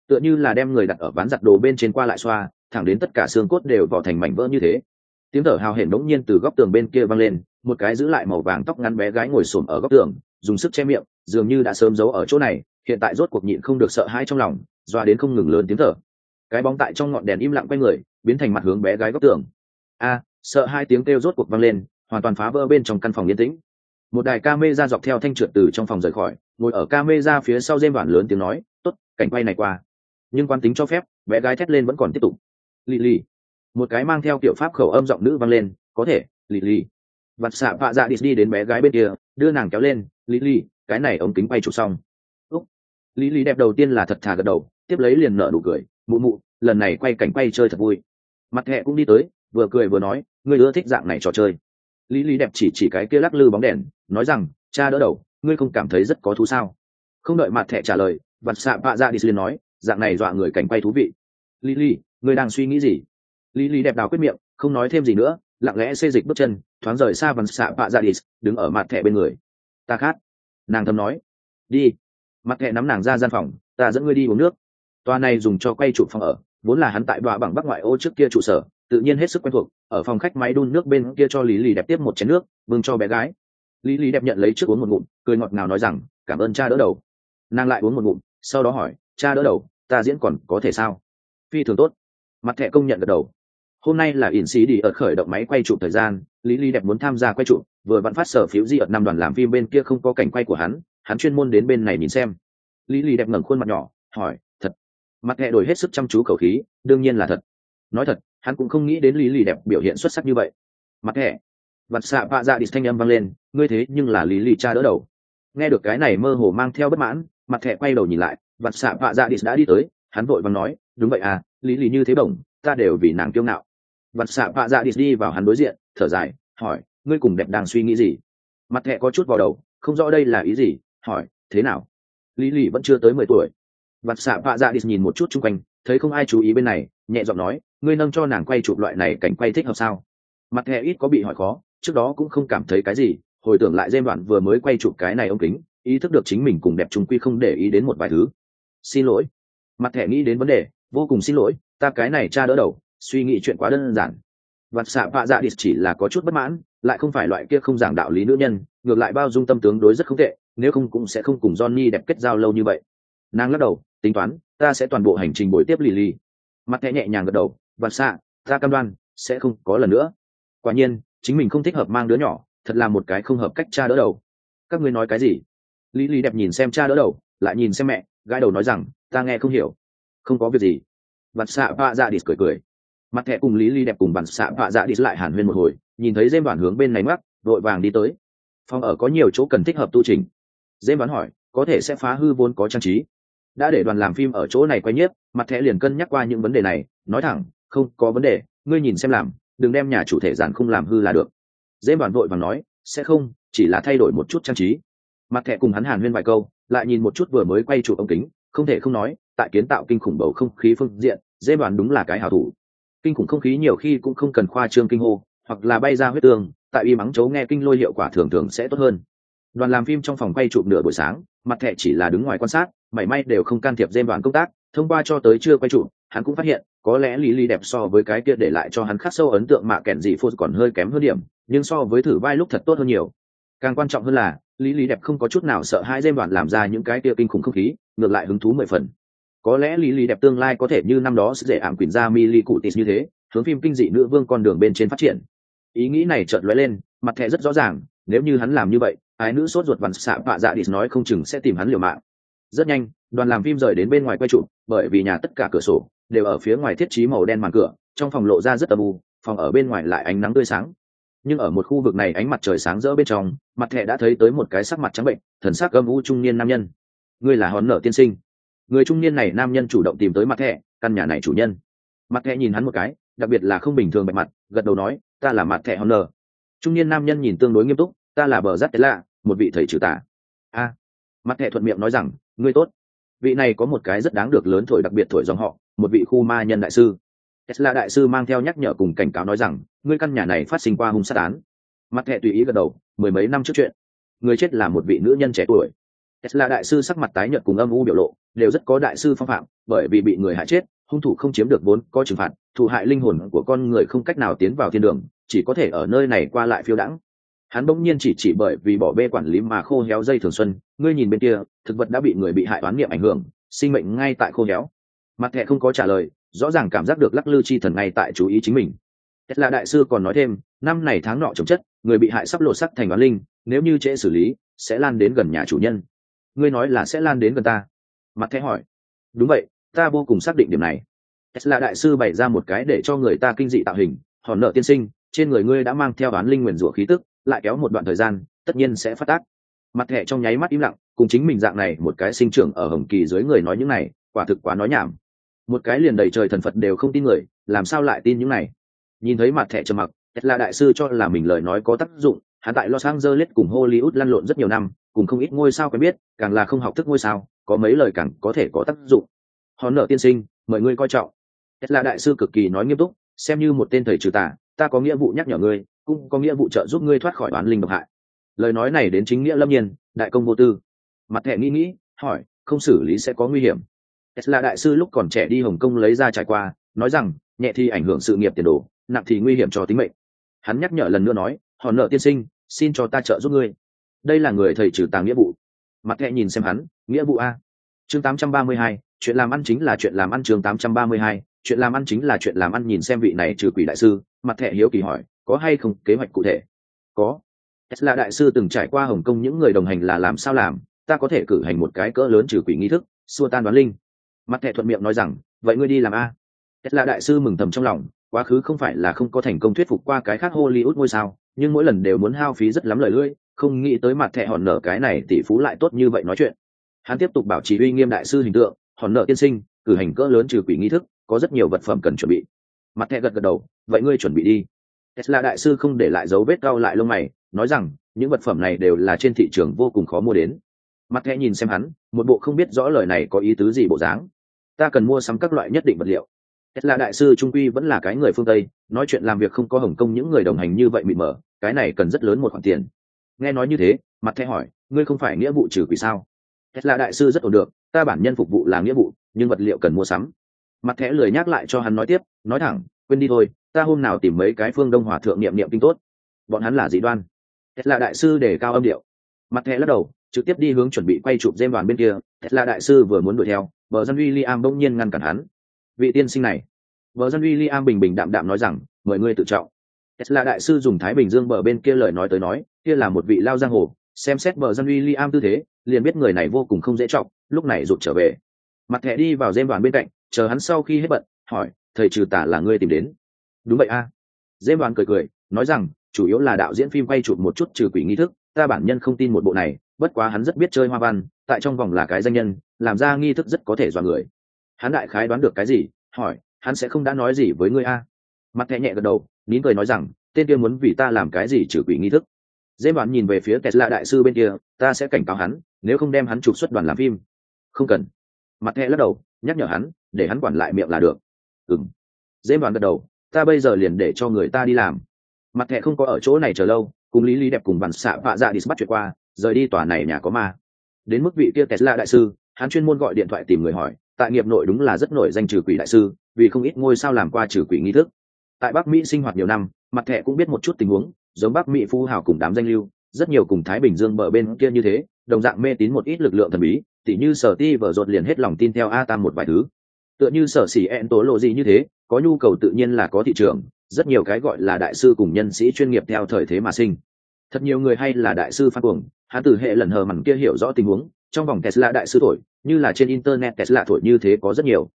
Tựa như là đem người đặt ở ván giặt đồ bên trên qua lại xoa, thẳng đến tất cả xương cốt đều vào thành mảnh vỡ như thế tiếng thở hào hển đống nhiên từ góc tường bên kia vang lên, một cái giữ lại màu vàng tóc ngắn bé gái ngồi xổm ở góc tường, dùng sức che miệng, dường như đã sớm giấu ở chỗ này, hiện tại rốt cuộc nhịn không được sợ hãi trong lòng, doa đến không ngừng lớn tiếng thở. Cái bóng tại trong ngọn đèn im lặng quay người, biến thành mặt hướng bé gái góc tường. A, sợ hai tiếng kêu rốt cuộc vang lên, hoàn toàn phá vỡ bên trong căn phòng yên tĩnh. Một đài ca mê ra dọc theo thanh trượt từ trong phòng rời khỏi, ngồi ở ca mê ra phía sau dêm bản lớn tiếng nói t ố t cảnh quay này qua. Nhưng quan tính cho phép, bé gái thét lên vẫn còn tiếp tục. Lì lì một cái mang theo kiểu pháp khẩu âm giọng nữ vang lên, có thể lì lì vặt xạ vạ dạ đi đi đến bé gái bên kia, đưa nàng kéo lên lì lì cái này ống kính bay chụp xong. Úc. Lì lì đẹp đầu tiên là thật thà gật đầu, tiếp lấy liền nở nụ cười, mụ mụ, lần này quay cảnh quay chơi thật vui. Mặt hẹ cũng đi tới, vừa cười vừa nói, ngươi ưa thích dạng này trò chơi. Lý lý đẹp chỉ chỉ cái kia lắc lư bóng đèn, nói rằng, cha đỡ đầu, ngươi không cảm thấy rất có thú sao? Không đợi mặt thẹ trả lời vặt xạ vạ ra đi liền nói, dạng này dọa người cảnh quay thú vị. Lý lý ngươi đang suy nghĩ gì? Lý lý đẹp đào quyết miệng, không nói thêm gì nữa, lặng lẽ xê dịch bước chân, thoáng rời xa vặt xạ bạ ra đi đứng ở mặt thẻ bên người. Ta khát nàng thầm nói. Đi. Mặt thẻ nắm nàng ra gian phòng, ta dẫn ngươi đi uống nước. Toa này dùng cho quay chụp phòng ở, vốn là hắn tại bạ bằng bắc ngoại ô trước kia trụ sở, tự nhiên hết sức quen thuộc, ở phòng khách máy đun nước bên kia cho lý lý đẹp tiếp một chén nước, bưng cho bé gái. Lý lý đẹp nhận lấy trước uống một ngụm, cười ngọt ngào nói rằng, cảm ơn cha đỡ đầu. Nàng lại uống một ngụm, sau đó hỏi, cha đỡ đầu, ta diễn còn có thể sao? Phi thường tốt. Mặt thẻ công nhận gật đầu hôm nay là ỉn xí đi ở khởi động máy quay chụp thời gian lý lý đẹp muốn tham gia quay chụp vừa vẫn phát sở phiếu di ở năm đoàn làm phim bên kia không có cảnh quay của hắn hắn chuyên môn đến bên này nhìn xem. Lý lý đẹp ngẩng khuôn mặt nhỏ hỏi thật? Mặt hệ đổi hết sức chăm chú khẩu khí đương nhiên là thật. Nói thật hắn cũng không nghĩ đến lý lý đẹp biểu hiện xuất sắc như vậy. Mặt hệ, vặt xạ vạ dạ đi thanh âm vang lên ngươi thế nhưng là lý lý cha đỡ đầu. Nghe được cái này mơ hồ mang theo bất mãn mặt thẹ quay đầu nhìn lại vặt xạ vạ dạ đi đã đi tới hắn vội vàng nói đúng vậy à lý lý như thế bổng ta đều vì nàng kiêu ngạo vặt xạ vạ dạ đi đi vào hắn đối diện, thở dài, hỏi, ngươi cùng đẹp đang suy nghĩ gì? Mặt thẹ có chút vào đầu, không rõ đây là ý gì, hỏi, thế nào? Lý lì vẫn chưa tới mười tuổi. Vặt xạ vạ dạ đi nhìn một chút chung quanh, thấy không ai chú ý bên này, nhẹ giọng nói, ngươi nâng cho nàng quay chụp loại này cảnh quay thích hợp sao? Mặt thẹ ít có bị hỏi khó, trước đó cũng không cảm thấy cái gì, hồi tưởng lại dêm đoạn vừa mới quay chụp cái này ông kính, ý thức được chính mình cùng đẹp trung quy không để ý đến một vài thứ. Xin lỗi. Mặt thẻ nghĩ đến vấn đề, vô cùng xin lỗi, ta cái này cha đỡ đầu suy nghĩ chuyện quá đơn giản. Vặt xạ vạ dạ đi chỉ là có chút bất mãn, lại không phải loại kia không giảng đạo lý nữ nhân, ngược lại bao dung tâm tướng đối rất không tệ, nếu không cũng sẽ không cùng johnny đẹp kết giao lâu như vậy. Nàng lắc đầu, tính toán, ta sẽ toàn bộ hành trình buổi tiếp lì lì mặt thẻ nhẹ nhàng gật đầu vật xạ, ta cam đoan, sẽ không có lần nữa. Quả nhiên, chính mình không thích hợp mang đứa nhỏ, thật là một cái không hợp cách cha đỡ đầu. Các ngươi nói cái gì? Lý lý đẹp nhìn xem cha đỡ đầu, lại nhìn xem mẹ gái đầu nói rằng, ta nghe không hiểu. Không có việc gì. Vặt xạ vạ dạ đi cười cười mặt thẻ cùng lý ly đẹp cùng bản xạ vạ dạ đi lại hàn huyên một hồi, nhìn thấy dêm bản hướng bên này mắc vội vàng đi tới. Phòng ở có nhiều chỗ cần thích hợp tu trình dêm đoán hỏi, có thể sẽ phá hư vốn có trang trí. Đã để đoàn làm phim ở chỗ này quay nhiếp, mặt thẻ liền cân nhắc qua những vấn đề này, nói thẳng, không có vấn đề, ngươi nhìn xem làm, đừng đem nhà chủ thể giản không làm hư là được. Dêm đoàn vội vàng nói, sẽ không, chỉ là thay đổi một chút trang trí. Mặt thẻ cùng hắn hàn huyên vài câu, lại nhìn một chút vừa mới quay chụp ống kính, không thể không nói, tại kiến tạo kinh khủng bầu không khí phương diện dêm đoàn đúng là cái hảo thủ kinh khủng không khí nhiều khi cũng không cần khoa trương kinh hô, hoặc là bay ra huyết tương, tại y mắng chấu nghe kinh lôi hiệu quả thường thường sẽ tốt hơn. Đoàn làm phim trong phòng quay chụp nửa buổi sáng, mặt thẻ chỉ là đứng ngoài quan sát, mảy may đều không can thiệp dêm đoàn công tác, thông qua cho tới chưa quay chụp, hắn cũng phát hiện, có lẽ lý lý đẹp so với cái kia để lại cho hắn khắc sâu ấn tượng mạ kèn dị phô còn hơi kém hơn điểm, nhưng so với thử vai lúc thật tốt hơn nhiều. Càng quan trọng hơn là, lý lý đẹp không có chút nào sợ hai dêm đoàn làm ra những cái kia kinh khủng không khí, ngược lại hứng thú mười phần có lẽ lý lý đẹp tương lai có thể như năm đó sẽ dễ ảm quyền ra mi li cụ tis như thế, hướng phim kinh dị nữ vương con đường bên trên phát triển. Ý nghĩ này chợt lóe lên, mặt thẻ rất rõ ràng, nếu như hắn làm như vậy, ái nữ sốt ruột vằn xạ vạ dạ đi nói không chừng sẽ tìm hắn liều mạng. Rất nhanh, đoàn làm phim rời đến bên ngoài quay trụ bởi vì nhà tất cả cửa sổ đều ở phía ngoài thiết trí màu đen màn cửa, trong phòng lộ ra rất âm u, phòng ở bên ngoài lại ánh nắng tươi sáng. Nhưng ở một khu vực này ánh mặt trời sáng rỡ bên trong, mặt thẻ đã thấy tới một cái sắc mặt trắng bệnh, thần sắc âm u trung niên nam nhân. Ngươi là hòn nở tiên sinh người trung niên này nam nhân chủ động tìm tới mặt thẻ, căn nhà này chủ nhân. Mặt thẻ nhìn hắn một cái, đặc biệt là không bình thường bạch mặt, gật đầu nói, ta là mặt thẻ honor. Trung niên nam nhân nhìn tương đối nghiêm túc, ta là bờ giắt tế lạ, một vị thầy trừ tà. A. Mặt thẻ thuận miệng nói rằng, ngươi tốt. Vị này có một cái rất đáng được lớn thổi đặc biệt thổi dòng họ, một vị khu ma nhân đại sư. Tesla đại sư mang theo nhắc nhở cùng cảnh cáo nói rằng, ngươi căn nhà này phát sinh qua hung sát án. Mặt thẻ tùy ý gật đầu, mười mấy năm trước chuyện, người chết là một vị nữ nhân trẻ tuổi tesla đại sư sắc mặt tái nhợt cùng âm u biểu lộ, đều rất có đại sư phong phạm, bởi vì bị người hại chết, hung thủ không chiếm được vốn có trừng phạt, thụ hại linh hồn của con người không cách nào tiến vào thiên đường, chỉ có thể ở nơi này qua lại phiêu đãng. Hắn bỗng nhiên chỉ chỉ bởi vì bỏ bê quản lý mà khô héo dây thường xuân, ngươi nhìn bên kia, thực vật đã bị người bị hại oán niệm ảnh hưởng, sinh mệnh ngay tại khô héo. Mặt thẹ không có trả lời, rõ ràng cảm giác được lắc lư chi thần ngay tại chú ý chính mình. Tesla đại sư còn nói thêm, năm này tháng nọ trồng chất, người bị hại sắp lột sắc thành oán linh, nếu như trễ xử lý, sẽ lan đến gần nhà chủ nhân ngươi nói là sẽ lan đến gần ta. Mặt thẻ hỏi. Đúng vậy, ta vô cùng xác định điểm này. Tesla đại sư bày ra một cái để cho người ta kinh dị tạo hình, hòn nợ tiên sinh, trên người ngươi đã mang theo oán linh nguyền rủa khí tức, lại kéo một đoạn thời gian, tất nhiên sẽ phát tác. Mặt thẻ trong nháy mắt im lặng, cùng chính mình dạng này một cái sinh trưởng ở hồng kỳ dưới người nói những này, quả thực quá nói nhảm. Một cái liền đầy trời thần phật đều không tin người, làm sao lại tin những này? Nhìn thấy mặt thẻ trầm mặc, tesla đại sư cho là mình lời nói có tác dụng hắn tại los angeles cùng hollywood lăn lộn rất nhiều năm, cùng không ít ngôi sao quen biết, càng là không học thức ngôi sao, có mấy lời càng có thể có tác dụng. Hòn nợ tiên sinh, mời ngươi coi trọng. Là đại sư cực kỳ nói nghiêm túc, xem như một tên thầy trừ tà, ta có nghĩa vụ nhắc nhở ngươi, cũng có nghĩa vụ trợ giúp ngươi thoát khỏi oán linh độc hại. Lời nói này đến chính nghĩa lâm nhiên, đại công vô tư. Mặt thẻ nghĩ nghĩ, hỏi, không xử lý sẽ có nguy hiểm. Tesla đại sư lúc còn trẻ đi hồng kông lấy ra trải qua, nói rằng, nhẹ thì ảnh hưởng sự nghiệp tiền đồ, nặng thì nguy hiểm cho tính mệnh. Hắn nhắc nhở lần nữa nói hòn nợ tiên sinh xin cho ta trợ giúp ngươi. Đây là người thầy trừ tàng nghĩa vụ. Mặt thẹ nhìn xem hắn nghĩa vụ a. Chương 832, chuyện làm ăn chính là chuyện làm ăn chương 832, chuyện làm ăn chính là chuyện làm ăn nhìn xem vị này trừ quỷ đại sư. Mặt thẹ hiếu kỳ hỏi có hay không kế hoạch cụ thể? Có. Là đại sư từng trải qua hồng kông những người đồng hành là làm sao làm ta có thể cử hành một cái cỡ lớn trừ quỷ nghi thức xua tan đoán linh. Mặt thẹ thuận miệng nói rằng vậy ngươi đi làm a. Là đại sư mừng thầm trong lòng quá khứ không phải là không có thành công thuyết phục qua cái khác hollywood ngôi sao nhưng mỗi lần đều muốn hao phí rất lắm lời lưỡi, không nghĩ tới mặt thẹ hòn nở cái này tỷ phú lại tốt như vậy nói chuyện. Hắn tiếp tục bảo trì uy nghiêm đại sư hình tượng hòn nợ tiên sinh, cử hành cỡ lớn trừ quỷ nghi thức, có rất nhiều vật phẩm cần chuẩn bị. Mặt thẹ gật gật đầu, vậy ngươi chuẩn bị đi. Tesla đại sư không để lại dấu vết cao lại lông mày, nói rằng, những vật phẩm này đều là trên thị trường vô cùng khó mua đến. Mặt thẹ nhìn xem hắn, một bộ không biết rõ lời này có ý tứ gì bộ dáng. Ta cần mua sắm các loại nhất định vật liệu tesla đại sư trung quy vẫn là cái người phương tây, nói chuyện làm việc không có hồng kông những người đồng hành như vậy mịt mờ, cái này cần rất lớn một khoản tiền. Nghe nói như thế, mặt thẻ hỏi, ngươi không phải nghĩa vụ trừ quỷ sao? Tesla đại sư rất ổn được, ta bản nhân phục vụ là nghĩa vụ, nhưng vật liệu cần mua sắm. Mặt thẻ lười nhắc lại cho hắn nói tiếp, nói thẳng, quên đi thôi, ta hôm nào tìm mấy cái phương đông hòa thượng niệm niệm kinh tốt. Bọn hắn là dị đoan. Tesla đại sư để cao âm điệu. Mặt thẻ lắc đầu, trực tiếp đi hướng chuẩn bị quay chụp dêm đoàn bên kia. Tesla đại sư vừa muốn đuổi theo, bờ dân William bỗng nhiên ngăn cản hắn vị tiên sinh này. Bờ dân Am bình bình đạm đạm nói rằng, mời ngươi tự trọng. Tesla đại sư dùng thái bình dương bờ bên kia lời nói tới nói, kia là một vị lao giang hồ, xem xét bờ dân Am tư thế, liền biết người này vô cùng không dễ trọng, lúc này rụt trở về. Mặt thẻ đi vào dêm đoàn bên cạnh, chờ hắn sau khi hết bận, hỏi, thầy trừ tả là ngươi tìm đến? Đúng vậy a. À. dêm đoàn cười cười, nói rằng, chủ yếu là đạo diễn phim quay chụp một chút trừ quỷ nghi thức, ta bản nhân không tin một bộ này, bất quá hắn rất biết chơi hoa văn, tại trong vòng là cái danh nhân, làm ra nghi thức rất có thể dọa người hắn đại khái đoán được cái gì, hỏi, hắn sẽ không đã nói gì với ngươi a? Mặt thẹ nhẹ gật đầu, nín cười nói rằng, tên kia muốn vì ta làm cái gì trừ quỷ nghi thức. Dễ bạn nhìn về phía tesla đại sư bên kia, ta sẽ cảnh cáo hắn, nếu không đem hắn trục xuất đoàn làm phim. Không cần. Mặt thẹ lắc đầu, nhắc nhở hắn, để hắn quản lại miệng là được. Ừng dễ bạn gật đầu, ta bây giờ liền để cho người ta đi làm. Mặt thẹ không có ở chỗ này chờ lâu, cùng lý lý đẹp cùng bản xạ vạ dạ đi bắt chuyện qua, rời đi tòa này nhà có ma. Đến mức vị kia tesla đại sư, hắn chuyên môn gọi điện thoại tìm người hỏi tại nghiệp nội đúng là rất nổi danh trừ quỷ đại sư, vì không ít ngôi sao làm qua trừ quỷ nghi thức. Tại bắc mỹ sinh hoạt nhiều năm, mặt thẻ cũng biết một chút tình huống, giống bắc mỹ phú hào cùng đám danh lưu, rất nhiều cùng thái bình dương bờ bên kia như thế, đồng dạng mê tín một ít lực lượng thần bí, tỉ như sở ti vở rột liền hết lòng tin theo a tam một vài thứ. Tựa như sở xỉ ẹn tố lộ gì như thế, có nhu cầu tự nhiên là có thị trường, rất nhiều cái gọi là đại sư cùng nhân sĩ chuyên nghiệp theo thời thế mà sinh. Thật nhiều người hay là đại sư phát cuồng hắn từ hệ lần hờ mằn kia hiểu rõ tình huống trong vòng tesla đại sư thổi, như là trên internet tesla thổi như thế có rất nhiều.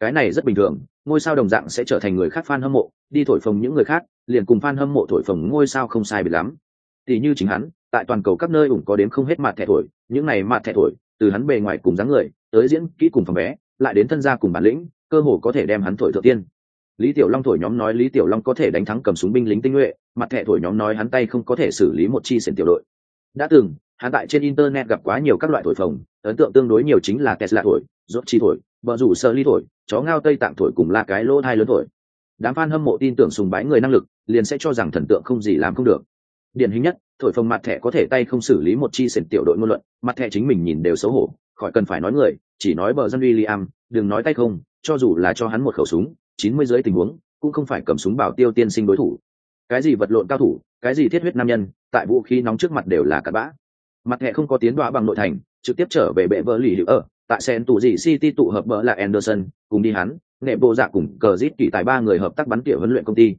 Cái này rất bình thường, ngôi sao đồng dạng sẽ trở thành người khác fan hâm mộ, đi thổi phồng những người khác, liền cùng fan hâm mộ thổi phồng ngôi sao không sai bị lắm. Tỷ như chính hắn, tại toàn cầu các nơi ủng có đến không hết mặt thẻ thổi, những này mặt thẻ thổi, từ hắn bề ngoài cùng dáng người, tới diễn kỹ cùng phòng bé lại đến thân gia cùng bản lĩnh, cơ hồ có thể đem hắn thổi thượng tiên. Lý tiểu long thổi nhóm nói lý tiểu long có thể đánh thắng cầm súng binh lính tinh nhuệ, mặt thẻ thổi nhóm nói hắn tay không có thể xử lý một chi sển tiểu đội. Đã từng hắn tại trên internet gặp quá nhiều các loại thổi phồng ấn tượng tương đối nhiều chính là tesla thổi rốt chi thổi vợ rủ sơ ly thổi chó ngao tây tạng thổi cùng là cái lỗ thai lớn thổi. Đám fan hâm mộ tin tưởng sùng bái người năng lực liền sẽ cho rằng thần tượng không gì làm không được. Điển hình nhất thổi phồng mặt thẻ có thể tay không xử lý một chi sển tiểu đội ngôn luận mặt thẻ chính mình nhìn đều xấu hổ khỏi cần phải nói người chỉ nói bờ dân William, đừng nói tay không cho dù là cho hắn một khẩu súng chín mươi dưới tình huống cũng không phải cầm súng bảo tiêu tiên sinh đối thủ. Cái gì vật lộn cao thủ cái gì thiết huyết nam nhân tại vũ khí nóng trước mặt đều là cặn bã mặt thẻ không có tiến đoá bằng nội thành, trực tiếp trở về bệ vợ lì hữu ở, tại sen tù dị city tụ hợp bỡ là anderson, cùng đi hắn, nghệ bộ dạ cùng cờ rít kỳ tài ba người hợp tác bắn tỉa huấn luyện công ty.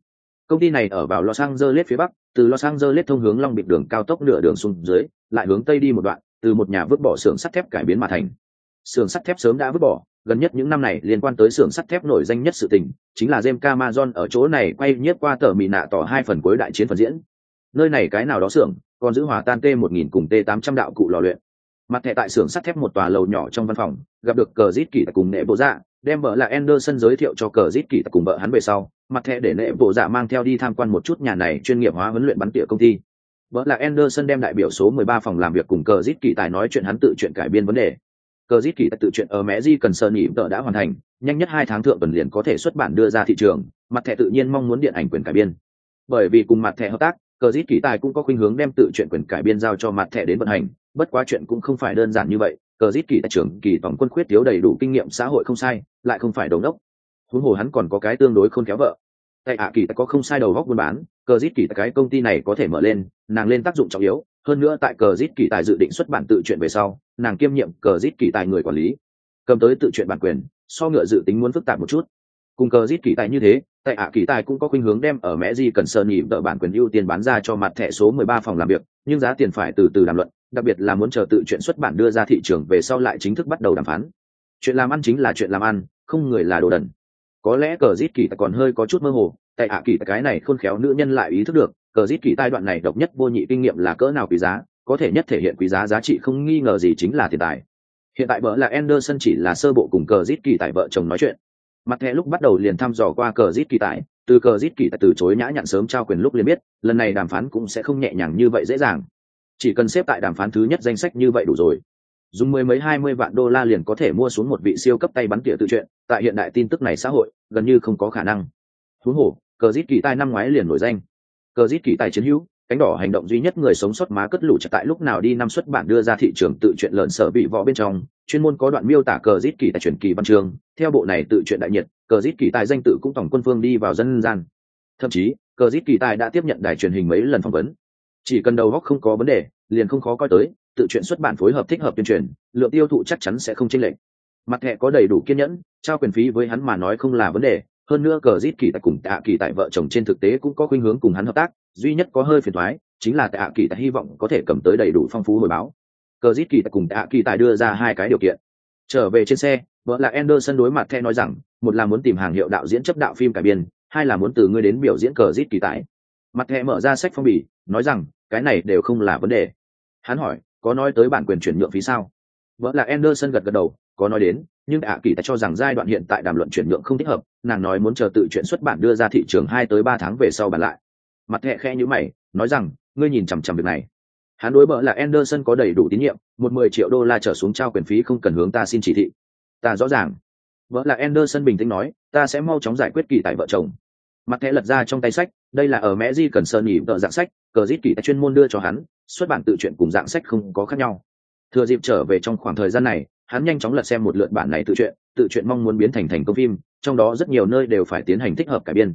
Công ty này ở vào los angeles phía bắc, từ los angeles thông hướng long bịt đường cao tốc nửa đường xuống dưới, lại hướng tây đi một đoạn, từ một nhà vứt bỏ xưởng sắt thép cải biến mà thành. Xưởng sắt thép sớm đã vứt bỏ, gần nhất những năm này liên quan tới xưởng sắt thép nổi danh nhất sự tình, chính là James Cameron ở chỗ này quay nhiếp qua tờ mì nạ tỏ hai phần cuối đại chiến phần diễn nơi này cái nào đó xưởng, còn giữ hòa tan t 1000 cùng t 800 đạo cụ lò luyện. Mặt thẻ tại xưởng sắt thép một tòa lầu nhỏ trong văn phòng, gặp được cờ rít kỳ cùng nệ bộ dạ đem vợ là Anderson giới thiệu cho cờ rít kỳ cùng vợ hắn về sau. Mặt thẻ để nệ bộ dạ mang theo đi tham quan một chút nhà này chuyên nghiệp hóa huấn luyện bắn tỉa công ty. Vợ là Anderson đem đại biểu số 13 phòng làm việc cùng cờ rít kỳ tài nói chuyện hắn tự chuyện cải biên vấn đề. Cờ rít kỳ tự chuyện ở mẹ di cần sơn nhị vợ đã hoàn thành, nhanh nhất hai tháng thượng tuần liền có thể xuất bản đưa ra thị trường. Mặt thẻ tự nhiên mong muốn điện ảnh quyền cải biên. Bởi vì cùng mặt thẻ hợp tác cờ Dít kỳ tài cũng có khuynh hướng đem tự chuyện quyền cải biên giao cho mặt thẻ đến vận hành, bất quá chuyện cũng không phải đơn giản như vậy. Cờ Dít kỳ tại trưởng kỳ tổng quân khuyết thiếu đầy đủ kinh nghiệm xã hội không sai, lại không phải đầu đốc. Huống hồ hắn còn có cái tương đối khôn khéo vợ. Tại ạ, kỳ tài có không sai đầu góc buôn bán, cờ Dít kỳ tại cái công ty này có thể mở lên, nàng lên tác dụng trọng yếu. Hơn nữa tại cờ Dít kỳ tài dự định xuất bản tự chuyện về sau, nàng kiêm nhiệm cờ Dít kỳ tài người quản lý. Cầm tới tự chuyện bản quyền, so ngựa dự tính muốn phức tạp một chút. Cùng cờ Dít kỳ tài như thế tại ạ kỳ tài cũng có khuynh hướng đem ở mẹ di cần sơn nhị đợi bản quyền ưu tiên bán ra cho mặt thẻ số 13 phòng làm việc, nhưng giá tiền phải từ từ làm luận, đặc biệt là muốn chờ tự chuyện xuất bản đưa ra thị trường về sau lại chính thức bắt đầu đàm phán. Chuyện làm ăn chính là chuyện làm ăn, không người là đồ đần. Có lẽ cờ rít kỳ còn hơi có chút mơ hồ, tại ạ kỳ cái này khôn khéo nữ nhân lại ý thức được, cờ rít kỳ tài đoạn này độc nhất vô nhị kinh nghiệm là cỡ nào quý giá, có thể nhất thể hiện quý giá giá trị không nghi ngờ gì chính là tiền tài. Hiện tại vợ là anderson chỉ là sơ bộ cùng cờ rít kỳ tại vợ chồng nói chuyện mặt thẻ lúc bắt đầu liền thăm dò qua cờ rít kỳ tại từ cờ rít kỳ tại từ chối nhã nhặn sớm trao quyền lúc liền biết, lần này đàm phán cũng sẽ không nhẹ nhàng như vậy dễ dàng. Chỉ cần xếp tại đàm phán thứ nhất danh sách như vậy đủ rồi. Dùng mười mấy hai mươi vạn đô la liền có thể mua xuống một vị siêu cấp tay bắn tỉa tự chuyện tại hiện đại tin tức này xã hội, gần như không có khả năng. Thú hổ cờ rít kỳ tai năm ngoái liền nổi danh. Cờ rít kỳ tài chiến hữu cánh đỏ hành động duy nhất người sống sót má cất lũ chặt tại lúc nào đi năm xuất bản đưa ra thị trường tự truyện lợn sở bị võ bên trong, chuyên môn có đoạn miêu tả cờ rít kỳ tài truyền kỳ văn trường theo bộ này tự truyện đại nhiệt, cờ rít kỳ tài danh tự cũng tổng quân phương đi vào dân gian. Thậm chí, cờ rít kỳ tài đã tiếp nhận đài truyền hình mấy lần phỏng vấn. Chỉ cần đầu góc không có vấn đề, liền không khó coi tới, tự truyện xuất bản phối hợp thích hợp tuyên truyền, lượng tiêu thụ chắc chắn sẽ không chênh lệch. Mặt thẻ có đầy đủ kiên nhẫn, trao quyền phí với hắn mà nói không là vấn đề. Hơn nữa cờ rít kỳ tại cùng tạ kỳ tại vợ chồng trên thực tế cũng có khuynh hướng cùng hắn hợp tác duy nhất có hơi phiền thoái chính là tại hạ kỳ tại hy vọng có thể cầm tới đầy đủ phong phú hồi báo. Cờ rít kỳ tại cùng tạ kỳ tại đưa ra hai cái điều kiện. Trở về trên xe, vợ là Anderson đối mặt the nói rằng, một là muốn tìm hàng hiệu đạo diễn chấp đạo phim cải biên, hai là muốn từ ngươi đến biểu diễn cờ rít kỳ tại. Mặt the mở ra sách phong bì, nói rằng, cái này đều không là vấn đề. Hắn hỏi, có nói tới bản quyền chuyển nhượng phí sao? Vợ là Anderson gật gật đầu, có nói đến, nhưng ạ kỳ tại cho rằng giai đoạn hiện tại đàm luận chuyển nhượng không thích hợp, nàng nói muốn chờ tự chuyện xuất bản đưa ra thị trường hai tới ba tháng về sau bàn lại mặt thẹ khe như mày, nói rằng, ngươi nhìn chằm chằm việc này. Hắn đối bỡ là Anderson có đầy đủ tín nhiệm, một mười triệu đô la trở xuống trao quyền phí không cần hướng ta xin chỉ thị. Ta rõ ràng. Vợ là Anderson bình tĩnh nói, ta sẽ mau chóng giải quyết kỳ tại vợ chồng. Mặt thẻ lật ra trong tay sách, đây là ở mẹ di cần sơn nhỉ vợ dạng sách, cờ rít kỳ tại chuyên môn đưa cho hắn, xuất bản tự chuyện cùng dạng sách không có khác nhau. Thừa dịp trở về trong khoảng thời gian này, hắn nhanh chóng lật xem một lượt bản này tự truyện tự truyện mong muốn biến thành thành công phim, trong đó rất nhiều nơi đều phải tiến hành thích hợp cải biên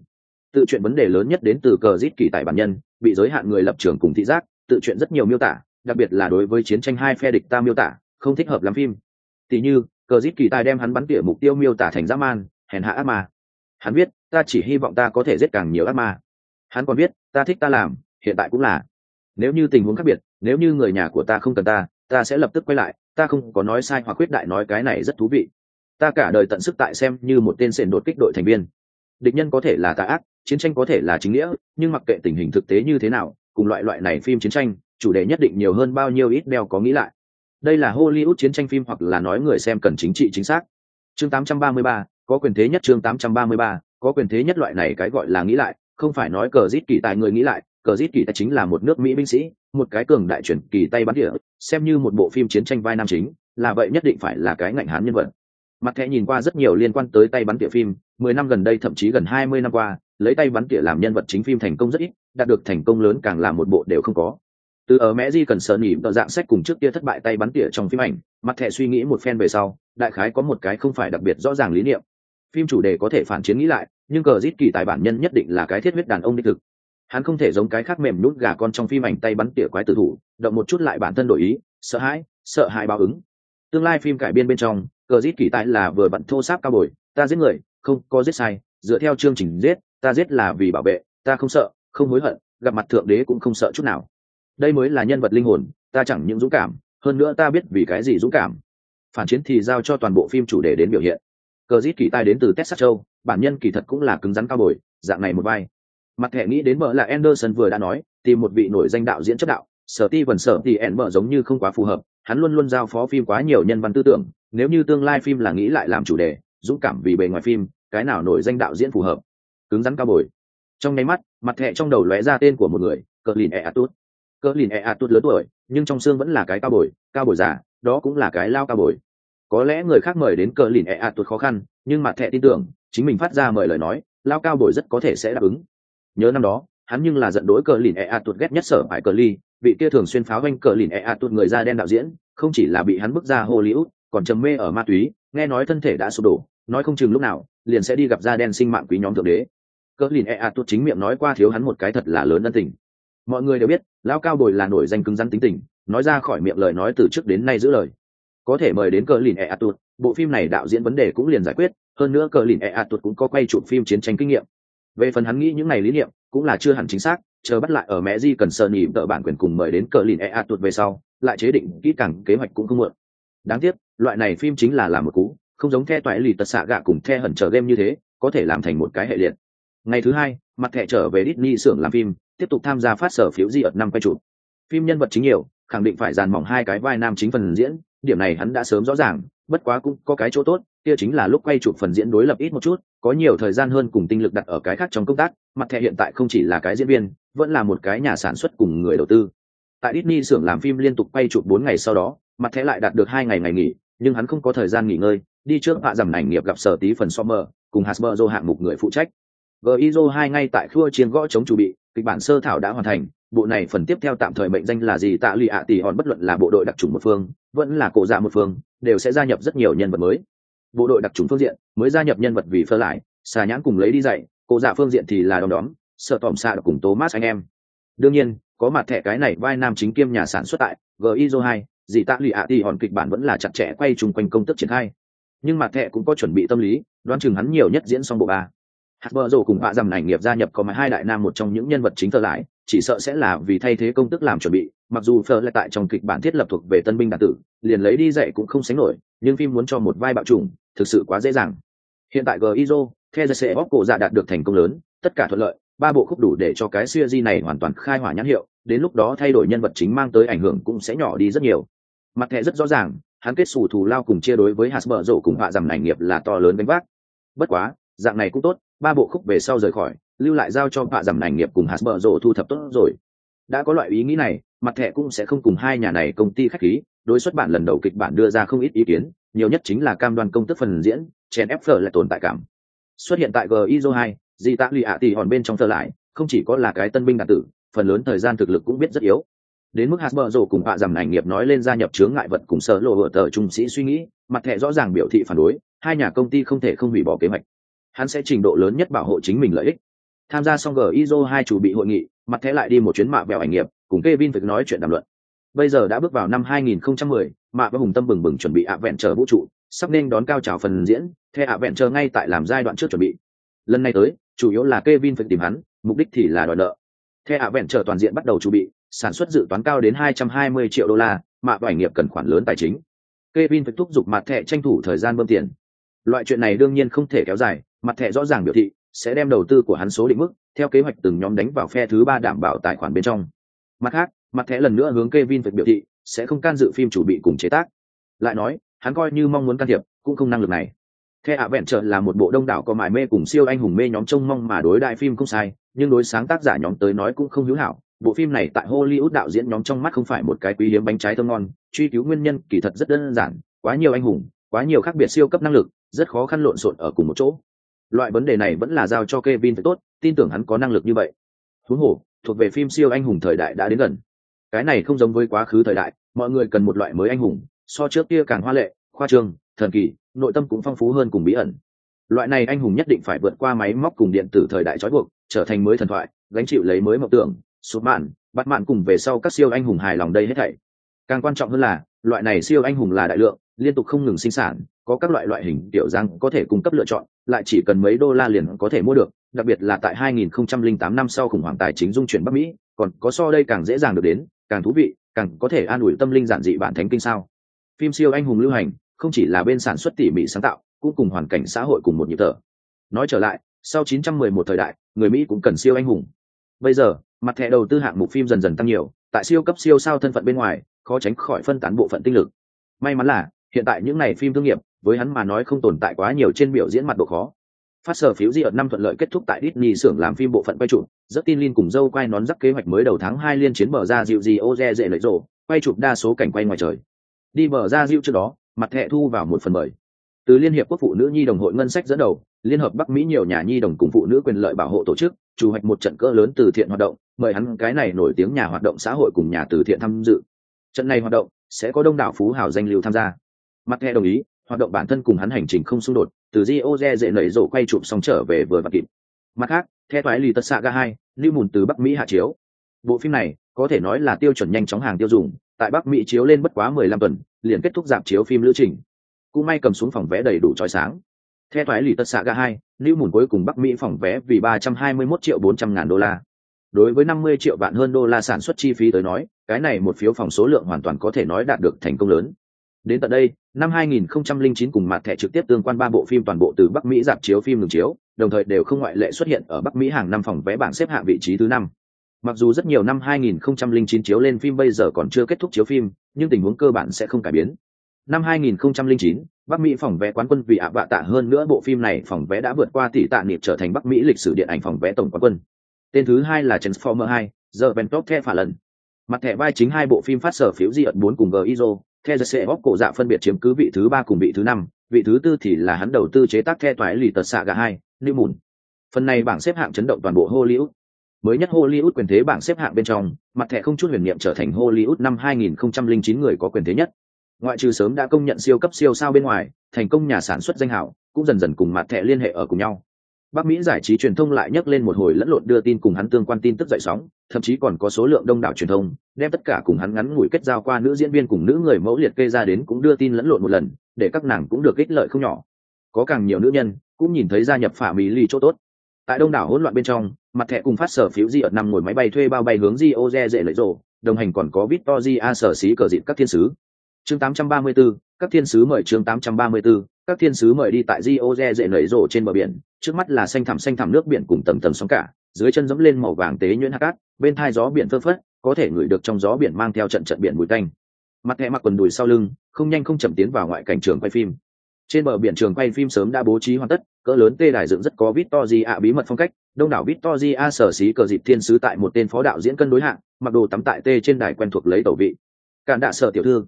tự truyện vấn đề lớn nhất đến từ cờ rít kỳ tại bản nhân, bị giới hạn người lập trường cùng thị giác, tự truyện rất nhiều miêu tả, đặc biệt là đối với chiến tranh hai phe địch ta miêu tả, không thích hợp làm phim. Tỉ như, cờ rít kỳ tài đem hắn bắn tỉa mục tiêu miêu tả thành dã man, hèn hạ ác ma. Hắn biết, ta chỉ hy vọng ta có thể giết càng nhiều ác ma. Hắn còn biết, ta thích ta làm, hiện tại cũng là. Nếu như tình huống khác biệt, nếu như người nhà của ta không cần ta ta sẽ lập tức quay lại, ta không có nói sai hoặc quyết đại nói cái này rất thú vị. Ta cả đời tận sức tại xem như một tên sền đột kích đội thành viên địch nhân có thể là tà ác chiến tranh có thể là chính nghĩa nhưng mặc kệ tình hình thực tế như thế nào cùng loại loại này phim chiến tranh chủ đề nhất định nhiều hơn bao nhiêu ít đeo có nghĩ lại. Đây là hollywood chiến tranh phim hoặc là nói người xem cần chính trị chính xác. Chương 833, có quyền thế nhất chương 833, có quyền thế nhất loại này cái gọi là nghĩ lại không phải nói cờ giết kỳ tài người nghĩ lại cờ giết kỳ tài chính là một nước mỹ binh sĩ một cái cường đại chuyển kỳ tay bắn địa xem như một bộ phim chiến tranh vai nam chính là vậy nhất định phải là cái ngạnh hán nhân vật mặt thẻ nhìn qua rất nhiều liên quan tới tay bắn tỉa phim, mười năm gần đây, thậm chí gần hai mươi năm qua, lấy tay bắn tỉa làm nhân vật chính phim thành công rất ít, đạt được thành công lớn càng là một bộ đều không có. Từ ở mẹ di cần sợ nhỉ tờ dạng sách cùng trước kia thất bại tay bắn tỉa trong phim ảnh, mặt thẻ suy nghĩ một phen về sau, đại khái có một cái không phải đặc biệt rõ ràng lý niệm. Phim chủ đề có thể phản chiến nghĩ lại, nhưng cờ giết kỳ tài bản nhân nhất định là cái thiết huyết đàn ông đích thực. Hắn không thể giống cái khác mềm nút gà con trong phim ảnh tay bắn tỉa quái tử thủ, động một chút lại bản thân đổi ý, sợ hãi sợ hãi báo ứng. Tương lai phim cải biên bên trong cờ giết kỳ tài là vừa bận thô sáp cao bồi, ta giết người, không có giết sai, dựa theo chương trình giết, ta giết là vì bảo vệ, ta không sợ, không hối hận, gặp mặt thượng đế cũng không sợ chút nào. Đây mới là nhân vật linh hồn, ta chẳng những dũng cảm, hơn nữa ta biết vì cái gì dũng cảm. Phản chiến thì giao cho toàn bộ phim chủ đề đến biểu hiện. Cờ giết kỳ tai đến từ texas châu, bản nhân kỳ thật cũng là cứng rắn cao bồi, dạng này một vai. Mặt hệ nghĩ đến mở là anderson vừa đã nói, tìm một vị nổi danh đạo diễn chất đạo sở ti vần sở thì ẻn mở giống như không quá phù hợp, hắn luôn luôn giao phó phim quá nhiều nhân văn tư tưởng nếu như tương lai phim là nghĩ lại làm chủ đề, dũng cảm vì bề ngoài phim, cái nào nổi danh đạo diễn phù hợp? Cứng rắn cao bồi. Trong nháy mắt, mặt thẹ trong đầu lóe ra tên của một người, cờ lìn e a tốt cờ lìn e a tốt lớn tuổi, nhưng trong xương vẫn là cái cao bồi cao bồi già, đó cũng là cái lao cao bồi. Có lẽ người khác mời đến cờ lìn e a tốt khó khăn, nhưng mặt thẹ tin tưởng, chính mình phát ra mời lời nói, lao cao bồi rất có thể sẽ đáp ứng. Nhớ năm đó, hắn nhưng là giận đối cờ lìn e a tuột ghét nhất sở phải cờ ly, vị kia thường xuyên pháo vanh cờ lìn e a tuột người da đen đạo diễn, không chỉ là bị hắn bước ra hollywood còn trầm mê ở ma túy, nghe nói thân thể đã sụp đổ, nói không chừng lúc nào, liền sẽ đi gặp da đen sinh mạng quý nhóm thượng đế. Cờ lìn e a tuột chính miệng nói qua thiếu hắn một cái thật là lớn ân tình. Mọi người đều biết, lão cao bồi là nổi danh cứng rắn tính tình, nói ra khỏi miệng lời nói từ trước đến nay giữ lời. Có thể mời đến cờ lìn e a tuột bộ phim này đạo diễn vấn đề cũng liền giải quyết, hơn nữa cờ lìn e a tuột cũng có quay chụp phim chiến tranh kinh nghiệm. Về phần hắn nghĩ những này lý niệm, cũng là chưa hẳn chính xác, chờ bắt lại ở mẹ di cần sơ nhị tợ bản quyền cùng mời đến cờ lìn e a tuột về sau, lại chế định kỹ càng kế hoạch cũng không muộn. Đáng tiếc loại này phim chính là làm một cú, không giống the toại lì tật xạ gạ cùng the hẩn chờ game như thế, có thể làm thành một cái hệ liệt. Ngày thứ hai, mặt thẻ trở về Disney xưởng làm phim, tiếp tục tham gia phát sở phiếu di ợt năm quay chụp. Phim nhân vật chính nhiều, khẳng định phải dàn mỏng hai cái vai nam chính phần diễn, điểm này hắn đã sớm rõ ràng, bất quá cũng có cái chỗ tốt, kia chính là lúc quay chụp phần diễn đối lập ít một chút, có nhiều thời gian hơn cùng tinh lực đặt ở cái khác trong công tác, mặt thẻ hiện tại không chỉ là cái diễn viên, vẫn là một cái nhà sản xuất cùng người đầu tư. Tại Disney xưởng làm phim liên tục quay chụp bốn ngày sau đó, mặt thẻ lại đạt được hai ngày ngày nghỉ nhưng hắn không có thời gian nghỉ ngơi, đi trước hạ dầm ảnh nghiệp gặp sở tí phần Sommer cùng Hasbro hạng mục người phụ trách. Gizo hai ngay tại khua chiến gõ chống chủ bị, kịch bản sơ thảo đã hoàn thành, bộ này phần tiếp theo tạm thời mệnh danh là gì tạ lụy ạ tỷ hòn bất luận là bộ đội đặc trùng một phương, vẫn là cổ dạ một phương, đều sẽ gia nhập rất nhiều nhân vật mới. Bộ đội đặc trùng phương diện mới gia nhập nhân vật vì phơ lại, xà nhãn cùng lấy đi dạy, cổ dạ phương diện thì là đom đóm, sợ tòm xạ cùng thomas anh em. Đương nhiên, có mặt thẻ cái này vai nam chính kiêm nhà sản xuất tại gizo hai Dị tạ lụy ạ thì hòn kịch bản vẫn là chặt chẽ quay chung quanh công tức triển khai. Nhưng mặt thẹ cũng có chuẩn bị tâm lý, đoán chừng hắn nhiều nhất diễn xong bộ ba. Hạt bờ rồ cùng họa rằng ảnh nghiệp gia nhập có mà hai đại nam một trong những nhân vật chính thờ lại, chỉ sợ sẽ là vì thay thế công tức làm chuẩn bị, mặc dù phờ lại tại trong kịch bản thiết lập thuộc về tân binh đạn tử, liền lấy đi dạy cũng không sánh nổi, nhưng phim muốn cho một vai bạo trùng thực sự quá dễ dàng. Hiện tại gizo theo sẽ bóc cổ dạ đạt được thành công lớn, tất cả thuận lợi, ba bộ khúc đủ để cho cái siêu di này hoàn toàn khai hỏa nhãn hiệu, đến lúc đó thay đổi nhân vật chính mang tới ảnh hưởng cũng sẽ nhỏ đi rất nhiều mặt thẻ rất rõ ràng, hắn kết xù thù lao cùng chia đối với hạt bờ rổ cùng họa rằng ảnh nghiệp là to lớn gánh vác. Bất quá, dạng này cũng tốt, ba bộ khúc về sau rời khỏi, lưu lại giao cho họa rằng ảnh nghiệp cùng hạt bờ rổ thu thập tốt rồi. Đã có loại ý nghĩ này, mặt thẻ cũng sẽ không cùng hai nhà này công ty khách khí, đối xuất bản lần đầu kịch bản đưa ra không ít ý kiến, nhiều nhất chính là cam đoan công tức phần diễn, chèn ép phở lại tồn tại cảm. Xuất hiện tại gizo hai di tạ lụy ạ tì hòn bên trong thơ lại, không chỉ có là cái tân binh đạt tử, phần lớn thời gian thực lực cũng biết rất yếu đến mức hasber rổ cùng họa rằng ảnh nghiệp nói lên gia nhập chướng ngại vật cùng sở lộ vợ tờ trung sĩ suy nghĩ mặt thẻ rõ ràng biểu thị phản đối hai nhà công ty không thể không hủy bỏ kế hoạch. Hắn sẽ trình độ lớn nhất bảo hộ chính mình lợi ích. Tham gia xong gizo hai chủ bị hội nghị mặt thẻ lại đi một chuyến mạ vẹo ảnh nghiệp cùng Kevin việc nói chuyện đàm luận. Bây giờ đã bước vào năm 2010, mạ và hùng tâm bừng bừng chuẩn bị ạ vẹn chờ vũ trụ sắp nên đón cao trào phần diễn theo ạ vẹn chờ ngay tại làm giai đoạn trước chuẩn bị. Lần này tới chủ yếu là Kevin phải tìm hắn mục đích thì là đòi nợ. Theo ạ vẹn chờ toàn diện bắt đầu chuẩn bị sản xuất dự toán cao đến 220 triệu đô la mà bảy nghiệp cần khoản lớn tài chính. Kevin phải thúc giục mặt thẻ tranh thủ thời gian bơm tiền. Loại chuyện này đương nhiên không thể kéo dài mặt thẻ rõ ràng biểu thị sẽ đem đầu tư của hắn số định mức theo kế hoạch từng nhóm đánh vào phe thứ ba đảm bảo tài khoản bên trong. Mặt khác mặt thẻ lần nữa hướng Kevin phải biểu thị sẽ không can dự phim chủ bị cùng chế tác. Lại nói hắn coi như mong muốn can thiệp cũng không năng lực này. The ạ vẹn trợ là một bộ đông đảo có mải mê cùng siêu anh hùng mê nhóm trông mong mà đối đại phim không sai, nhưng đối sáng tác giả nhóm tới nói cũng không hữu hảo. Bộ phim này tại Hollywood đạo diễn nhóm trong mắt không phải một cái quý hiếm bánh trái thơm ngon, truy cứu nguyên nhân kỳ thật rất đơn giản, quá nhiều anh hùng, quá nhiều khác biệt siêu cấp năng lực, rất khó khăn lộn xộn ở cùng một chỗ. Loại vấn đề này vẫn là giao cho Kevin phải tốt, tin tưởng hắn có năng lực như vậy. thú hổ thuộc về phim siêu anh hùng thời đại đã đến gần. cái này không giống với quá khứ thời đại mọi người cần một loại mới anh hùng so trước kia càng hoa lệ khoa trương thần kỳ nội tâm cũng phong phú hơn cùng bí ẩn loại này anh hùng nhất định phải vượt qua máy móc cùng điện tử thời đại trói buộc trở thành mới thần thoại gánh chịu lấy mới mộng tưởng sụp mạn, bắt mạn cùng về sau các siêu anh hùng hài lòng đây hết thảy. Càng quan trọng hơn là, loại này siêu anh hùng là đại lượng, liên tục không ngừng sinh sản, có các loại loại hình tiểu giang có thể cung cấp lựa chọn, lại chỉ cần mấy đô la liền có thể mua được, đặc biệt là tại 2008 năm sau khủng hoảng tài chính dung chuyển bắc mỹ, còn có so đây càng dễ dàng được đến, càng thú vị, càng có thể an ủi tâm linh giản dị bản thánh kinh sao. Phim siêu anh hùng lưu hành, không chỉ là bên sản xuất tỉ mỉ sáng tạo, cũng cùng hoàn cảnh xã hội cùng một nhịp thở. Nói trở lại, sau 911 thời đại, người mỹ cũng cần siêu anh hùng bây giờ, mặt thẻ đầu tư hạng mục phim dần dần tăng nhiều, tại siêu cấp siêu sao thân phận bên ngoài, khó tránh khỏi phân tán bộ phận tinh lực. May mắn là, hiện tại những này phim thương nghiệp, với hắn mà nói không tồn tại quá nhiều trên biểu diễn mặt độ khó. Phát sở phiếu di ở năm thuận lợi kết thúc tại Disney xưởng làm phim bộ phận quay chụp rất tin linh cùng dâu quay nón rắc kế hoạch mới đầu tháng hai liên chiến bờ ra dịu gì ô dễ lợi rộ, quay chụp đa số cảnh quay ngoài trời. Đi bờ ra dịu trước đó, mặt thẻ thu vào một phần mười từ liên hiệp quốc phụ nữ nhi đồng hội ngân sách dẫn đầu, liên hợp bắc mỹ nhiều nhà nhi đồng cùng phụ nữ quyền lợi bảo hộ tổ chức, chủ hoạch một trận cỡ lớn từ thiện hoạt động, mời hắn cái này nổi tiếng nhà hoạt động xã hội cùng nhà từ thiện tham dự. Trận này hoạt động sẽ có đông đảo phú hào danh lưu tham gia. Mặt nghe đồng ý, hoạt động bản thân cùng hắn hành trình không xung đột, từ rio re dễ nảy rổ quay chụp xong trở về vừa và kịp. Mặt khác theo thoái lì tất xạ ga hai, lưu mùn từ bắc mỹ hạ chiếu. Bộ phim này có thể nói là tiêu chuẩn nhanh chóng hàng tiêu dùng, tại bắc mỹ chiếu lên bất quá mười lăm tuần, liền kết thúc dạp chiếu phim lữ trình cũng may cầm xuống phòng vé đầy đủ trói sáng. Theo thoái lì tất xạ ga hai lưu mùn cuối cùng bắc mỹ phòng vé vì ba trăm hai mươi 321 triệu bốn trăm ngàn đô la. Đối với năm mươi triệu vạn hơn đô la sản xuất chi phí tới nói, cái này một phiếu phòng số lượng hoàn toàn có thể nói đạt được thành công lớn. Đến tận đây, năm 2009 cùng mặt thẻ trực tiếp tương quan ba bộ phim toàn bộ từ bắc mỹ dạp chiếu phim ngừng chiếu, đồng thời đều không ngoại lệ xuất hiện ở bắc mỹ hàng năm phòng vé bảng xếp hạng vị trí thứ năm. Mặc dù rất nhiều năm 2009 chiếu lên phim bây giờ còn chưa kết thúc chiếu phim, nhưng tình huống cơ bản sẽ không cải biến năm 2009, Bắc Mỹ phòng vé quán quân vì ạ bạ tạ hơn nữa bộ phim này phòng vé đã vượt qua tỷ tạ niệm trở thành Bắc Mỹ lịch sử điện ảnh phòng vé tổng quán quân. Tên thứ hai là Transformer 2, The Ventok The phả lần. Mặt thẻ vai chính hai bộ phim phát sở phiếu di ẩn 4 cùng Gizo, The The Bóc cổ dạ phân biệt chiếm cứ vị thứ ba cùng vị thứ năm, vị thứ tư thì là hắn đầu tư chế tác The toái lì tật xạ gà hai, New Moon. Phần này bảng xếp hạng chấn động toàn bộ Hollywood. Mới nhất Hollywood quyền thế bảng xếp hạng bên trong, mặt thẻ không chút huyền niệm trở thành Hollywood năm 2009 người có quyền thế nhất ngoại trừ sớm đã công nhận siêu cấp siêu sao bên ngoài, thành công nhà sản xuất danh hảo cũng dần dần cùng mặt thẻ liên hệ ở cùng nhau. Bắc mỹ giải trí truyền thông lại nhắc lên một hồi lẫn lộn đưa tin cùng hắn tương quan tin tức dậy sóng, thậm chí còn có số lượng đông đảo truyền thông, đem tất cả cùng hắn ngắn ngủi kết giao qua nữ diễn viên cùng nữ người mẫu liệt kê ra đến cũng đưa tin lẫn lộn một lần, để các nàng cũng được ích lợi không nhỏ. Có càng nhiều nữ nhân cũng nhìn thấy gia nhập phả mỹ ly chỗ tốt. Tại đông đảo hỗn loạn bên trong, mặt thẻ cùng phát sở phiếu di ở năm ngồi máy bay thuê bao bay hướng di ô dễ lợi rộ, đồng hành còn có victor a sở xí cờ dịp các thiên sứ chương 834, các thiên sứ mời chương 834, các thiên sứ mời đi tại Rio de nổi rổ trên bờ biển, trước mắt là xanh thẳm xanh thẳm nước biển cùng tầng tầng sóng cả, dưới chân dẫm lên màu vàng tế nhuyễn hạt cát, bên thai gió biển phơ phất, có thể ngửi được trong gió biển mang theo trận trận biển mùi tanh. Mặt thẻ mặc quần đùi sau lưng, không nhanh không chậm tiến vào ngoại cảnh trường quay phim. Trên bờ biển trường quay phim sớm đã bố trí hoàn tất, cỡ lớn tê đài dựng rất có Victoria bí mật phong cách, đông đảo Victoria sở sĩ cờ dịp thiên sứ tại một tên phó đạo diễn cân đối hạng, mặc đồ tắm tại tê trên đài quen thuộc lấy tẩu vị. Cản đạ sở tiểu thư,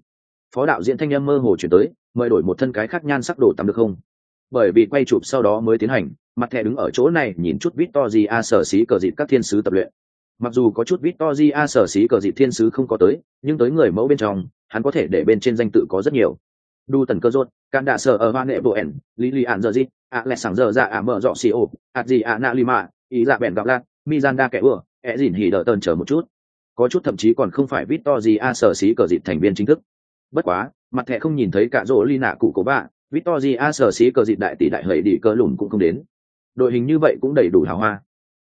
phó đạo diễn thanh âm mơ hồ chuyển tới mời đổi một thân cái khác nhan sắc đồ tắm được không? Bởi vì quay chụp sau đó mới tiến hành mặt thẻ đứng ở chỗ này nhìn chút vít to gì a sở xí cờ dịp các thiên sứ tập luyện. Mặc dù có chút vít to gì a sở xí cờ dịp thiên sứ không có tới nhưng tới người mẫu bên trong hắn có thể để bên trên danh tự có rất nhiều. Đu tần cơ rốt can đạ sở ở hoa nệ bộ ẻn lý lý ạn giờ gì ạ lẹ sảng giờ dạ ạ mở dọ xì ổ ạt gì ạ nạ lima ý dạ bèn gặp lạc mi gian đa kẻ ừa, ẹ dìn hỉ đỡ tần chờ một chút. Có chút thậm chí còn không phải vít to gì a sở xí cờ dịp thành viên chính thức bất quá, mặt thẻ không nhìn thấy cả rỗ ly nạ cụ cố bạ victory a sở xí cờ dịt đại tỷ đại hầy đi cờ lùn cũng không đến. Đội hình như vậy cũng đầy đủ hào hoa.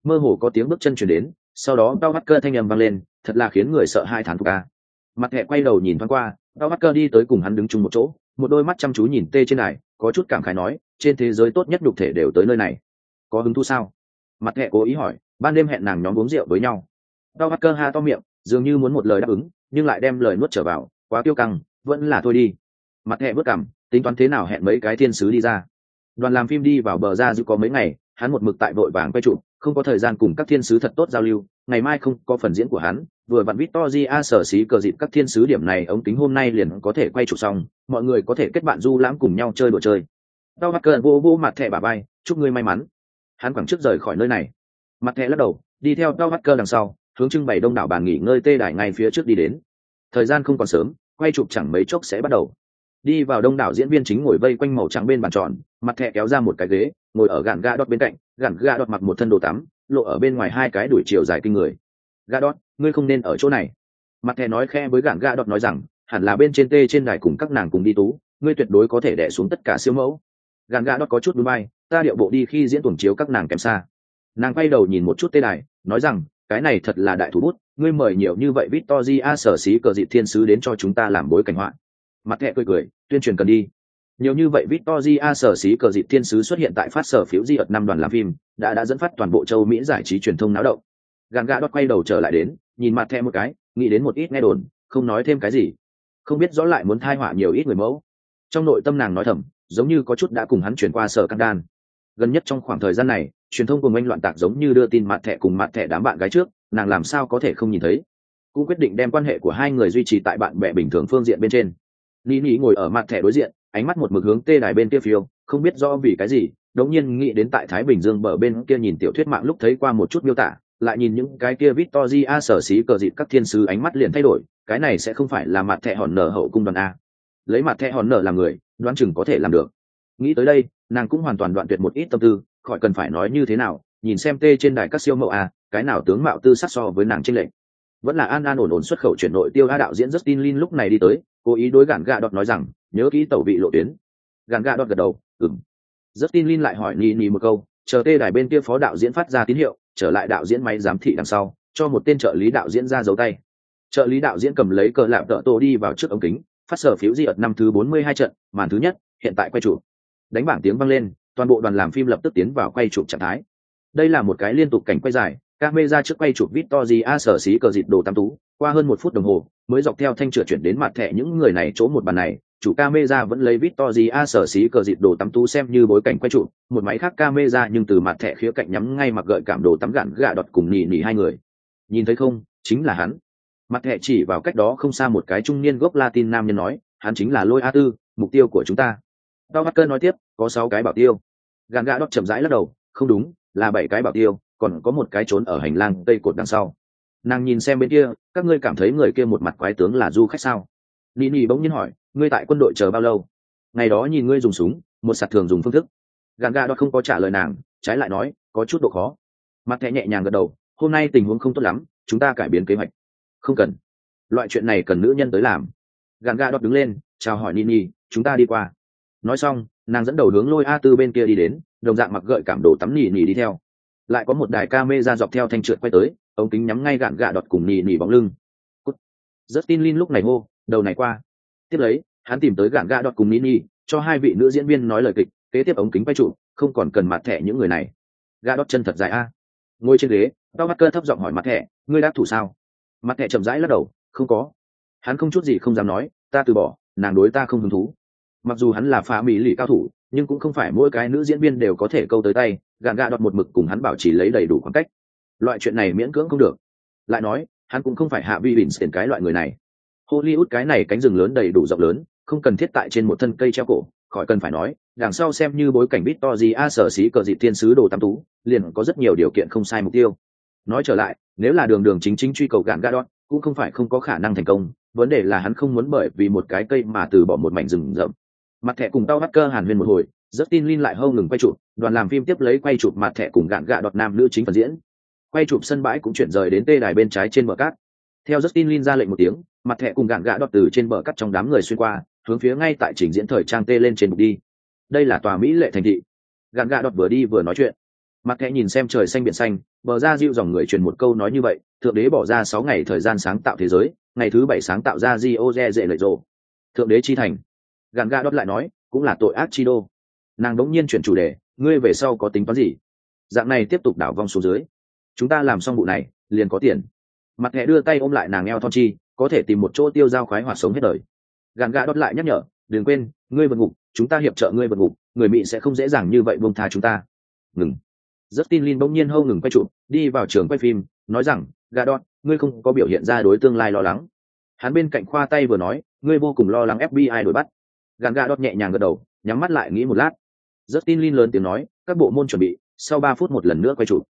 Mơ hồ có tiếng bước chân chuyển đến, sau đó đau mắt cơ thanh ầm vang lên, thật là khiến người sợ hai thán thuộc ca mặt thẻ quay đầu nhìn thoáng qua đau mắt cơ đi tới cùng hắn đứng chung một chỗ, một đôi mắt chăm chú nhìn tê trên này, có chút cảm khái nói, trên thế giới tốt nhất đục thể đều tới nơi này. Có hứng thú sao? Mặt thẻ cố ý hỏi, ban đêm hẹn nàng nhóm uống rượu với nhau. Đau mắt cơ ha to miệng, dường như muốn một lời đáp ứng, nhưng lại đem lời nuốt trở vào, quá tiêu căng vẫn là thôi đi. Mặt hẹ vất cảm tính toán thế nào hẹn mấy cái thiên sứ đi ra. Đoàn làm phim đi vào bờ ra dư có mấy ngày, hắn một mực tại vội vàng quay trụ không có thời gian cùng các thiên sứ thật tốt giao lưu, ngày mai không có phần diễn của hắn, vừa vặn victor a sở xí cờ dịp các thiên sứ điểm này ống kính hôm nay liền có thể quay trụ xong, mọi người có thể kết bạn du lãm cùng nhau chơi đồ chơi. Tao mắt cơn vô vô mặt thẻ bà bay chúc ngươi may mắn. Hắn quẳng trước rời khỏi nơi này. Mặt thẻ lắc đầu, đi theo tao mắt cơ đằng sau, hướng trưng bày đông đảo bàn nghỉ ngơi tê đài ngay phía trước đi đến. Thời gian không còn sớm quay chụp chẳng mấy chốc sẽ bắt đầu. Đi vào đông đảo diễn viên chính ngồi vây quanh màu trắng bên bàn tròn, mặt thẹ kéo ra một cái ghế, ngồi ở gạn ga đọt bên cạnh, gạn ga đọt mặc một thân đồ tắm, lộ ở bên ngoài hai cái đuổi chiều dài kinh người. Ga đọt, ngươi không nên ở chỗ này. Mặt thẹ nói khe với gạn ga đọt nói rằng, hẳn là bên trên tê trên đài cùng các nàng cùng đi tú, ngươi tuyệt đối có thể đẻ xuống tất cả siêu mẫu. Gạn ga đọt có chút núi bay, ta điệu bộ đi khi diễn tuồng chiếu các nàng kém xa. Nàng quay đầu nhìn một chút tê đài, nói rằng, cái này thật là đại thủ bút ngươi mời nhiều như vậy Victoria sở sĩ cờ dịp thiên sứ đến cho chúng ta làm bối cảnh họa. Mặt thẹ cười cười, tuyên truyền cần đi. Nhiều như vậy Victoria sở sĩ cờ dịp thiên sứ xuất hiện tại phát sở phiếu di ợt năm đoàn làm phim, đã đã dẫn phát toàn bộ châu mỹ giải trí truyền thông náo động. Gàn gà đót quay đầu trở lại đến, nhìn mặt thẻ một cái, nghĩ đến một ít nghe đồn, không nói thêm cái gì. Không biết rõ lại muốn thai họa nhiều ít người mẫu. Trong nội tâm nàng nói thầm, giống như có chút đã cùng hắn chuyển qua sở căn đan. Gần nhất trong khoảng thời gian này, truyền thông cùng anh loạn tạc giống như đưa tin mặt thẻ cùng mặt thẻ đám bạn gái trước nàng làm sao có thể không nhìn thấy? Cũng quyết định đem quan hệ của hai người duy trì tại bạn bè bình thường phương diện bên trên. Ni ni ngồi ở mặt thẻ đối diện, ánh mắt một mực hướng tê đài bên kia phiêu, không biết do vì cái gì, đống nhiên nghĩ đến tại thái bình dương bờ bên kia nhìn tiểu thuyết mạng lúc thấy qua một chút miêu tả, lại nhìn những cái kia victory a sở xí cờ dịp các thiên sứ ánh mắt liền thay đổi, cái này sẽ không phải là mặt thẻ hòn nở hậu cung đoàn a. Lấy mặt thẻ hòn nở làm người, đoán chừng có thể làm được. Nghĩ tới đây, nàng cũng hoàn toàn đoạn tuyệt một ít tâm tư, khỏi cần phải nói như thế nào, nhìn xem tê trên đài các siêu mẫu a cái nào tướng mạo tư sắc so với nàng trinh lệnh vẫn là an an ổn ổn xuất khẩu chuyển nội tiêu a đạo diễn justin lin lúc này đi tới, cố ý đối gạn gạ đọt nói rằng, nhớ kỹ tẩu vị lộ tuyến. Gạn gạ đọt gật đầu ừng justin lin lại hỏi ni ni một câu, chờ tê đài bên kia phó đạo diễn phát ra tín hiệu, trở lại đạo diễn máy giám thị đằng sau, cho một tên trợ lý đạo diễn ra dấu tay. Trợ lý đạo diễn cầm lấy cờ lạp tợ tô đi vào trước ống kính, phát sở phiếu di ợt năm thứ bốn mươi hai trận, màn thứ nhất, hiện tại quay chụp. Đánh bảng tiếng vang lên, toàn bộ đoàn làm phim lập tức tiến vào quay chụp trạng thái. Đây là một cái liên tục cảnh quay dài các mê ra trước quay chụp Victory A sở xí cờ dịt đồ tam tú qua hơn một phút đồng hồ mới dọc theo thanh trượt chuyển đến mặt thẻ những người này chỗ một bàn này chủ camera vẫn lấy Victory A sở xí cờ dịt đồ tắm tú xem như bối cảnh quay chụp, một máy khác camera nhưng từ mặt thẻ khía cạnh nhắm ngay mặc gợi cảm đồ tắm gạn gạ đọt cùng nhỉ nhỉ hai người. Nhìn thấy không, chính là hắn. Mặt thẻ chỉ vào cách đó không xa một cái trung niên gốc Latin nam nhân nói, hắn chính là Lôi A Tư, mục tiêu của chúng ta. Đao Hacker nói tiếp, có sáu cái bảo tiêu. Gạn gạ đọt chậm rãi lắc đầu, không đúng, là bảy cái bảo tiêu, còn có một cái trốn ở hành lang tây cột đằng sau. Nàng nhìn xem bên kia, các ngươi cảm thấy người kia một mặt quái tướng là du khách sao? Nini bỗng nhiên hỏi, ngươi tại quân đội chờ bao lâu? Ngày đó nhìn ngươi dùng súng một sạt thường dùng phương thức. Gàn ga đó không có trả lời nàng trái lại nói có chút độ khó. Mặt thẻ nhẹ nhàng gật đầu hôm nay tình huống không tốt lắm chúng ta cải biến kế hoạch. Không cần. Loại chuyện này cần nữ nhân tới làm. Gàn ga đó đứng lên chào hỏi nini chúng ta đi qua. Nói xong nàng dẫn đầu hướng lôi a tư bên kia đi đến đồng dạng mặc gợi cảm đồ tắm nỉ nỉ đi theo lại có một đài ca mê ra dọc theo thanh trượt quay tới, ống kính nhắm ngay gạn gạ đọt cùng nỉ nỉ bóng lưng. Rất tin lin lúc này hô, đầu này qua. Tiếp lấy, hắn tìm tới gạn gạ đọt cùng nỉ cho hai vị nữ diễn viên nói lời kịch, kế tiếp ống kính quay trụ, không còn cần mặt thẻ những người này. Gạ đọt chân thật dài a. Ngồi trên ghế tao mắt cơ thấp giọng hỏi mặt thẻ, ngươi đáp thủ sao? Mặt thẻ chậm rãi lắc đầu, không có. Hắn không chút gì không dám nói, ta từ bỏ, nàng đối ta không hứng thú mặc dù hắn là phá mỹ lì cao thủ nhưng cũng không phải mỗi cái nữ diễn viên đều có thể câu tới tay gạn gạ đọt một mực cùng hắn bảo trì lấy đầy đủ khoảng cách. Loại chuyện này miễn cưỡng không được. Lại nói hắn cũng không phải hạ vi bỉn tiền cái loại người này. Hollywood cái này cánh rừng lớn đầy đủ rộng lớn không cần thiết tại trên một thân cây treo cổ khỏi cần phải nói đằng sau xem như bối cảnh bít to gì a sở xí cờ dị thiên sứ đồ tam tú liền có rất nhiều điều kiện không sai mục tiêu. Nói trở lại nếu là đường đường chính chính truy cầu gạn đọt, cũng không phải không có khả năng thành công vấn đề là hắn không muốn bởi vì một cái cây mà từ bỏ một mảnh rừng rậm mặt thẻ cùng tao bắt cơ hàn huyên một hồi rất tin linh lại hâu ngừng quay chụp, đoàn làm phim tiếp lấy quay chụp mặt thẻ cùng gạn gạ đọt nam nữ chính phần diễn. Quay chụp sân bãi cũng chuyển rời đến tê đài bên trái trên bờ cát. Theo justin lin ra lệnh một tiếng, mặt thẻ cùng gạn gạ đọt từ trên bờ cát trong đám người xuyên qua, hướng phía ngay tại trình diễn thời trang tê lên trên bục đi. Đây là tòa mỹ lệ thành thị. Gạn gạ đọt vừa đi vừa nói chuyện. Mặt thẻ nhìn xem trời xanh biển xanh, bờ ra dịu dòng người truyền một câu nói như vậy, thượng đế bỏ ra sáu ngày thời gian sáng tạo thế giới, ngày thứ bảy sáng tạo ra di ô dễ lợi rộ. Thượng đế chi thành gạn Ga đốt lại nói, cũng là tội ác chi đô. Nàng đống nhiên chuyển chủ đề, ngươi về sau có tính toán gì? Dạng này tiếp tục đảo vong xuống dưới. Chúng ta làm xong vụ này, liền có tiền. Mặt thẻ đưa tay ôm lại nàng eo thon chi, có thể tìm một chỗ tiêu dao khoái hoạt sống hết đời. Gàn Ga đốt lại nhắc nhở, đừng quên, ngươi vượt ngục, chúng ta hiệp trợ ngươi vượt ngục, người mỹ sẽ không dễ dàng như vậy buông tha chúng ta. Ngừng. Rất tin lin bỗng nhiên hâu ngừng quay trụ đi vào trường quay phim, nói rằng gà đốt ngươi không có biểu hiện ra đối tương lai lo lắng. Hắn bên cạnh khoa tay vừa nói, ngươi vô cùng lo lắng fbi đuổi bắt gàn gà đốt nhẹ nhàng gật đầu, nhắm mắt lại nghĩ một lát. Rất tin lin lớn tiếng nói, các bộ môn chuẩn bị, sau ba phút một lần nữa quay chụp.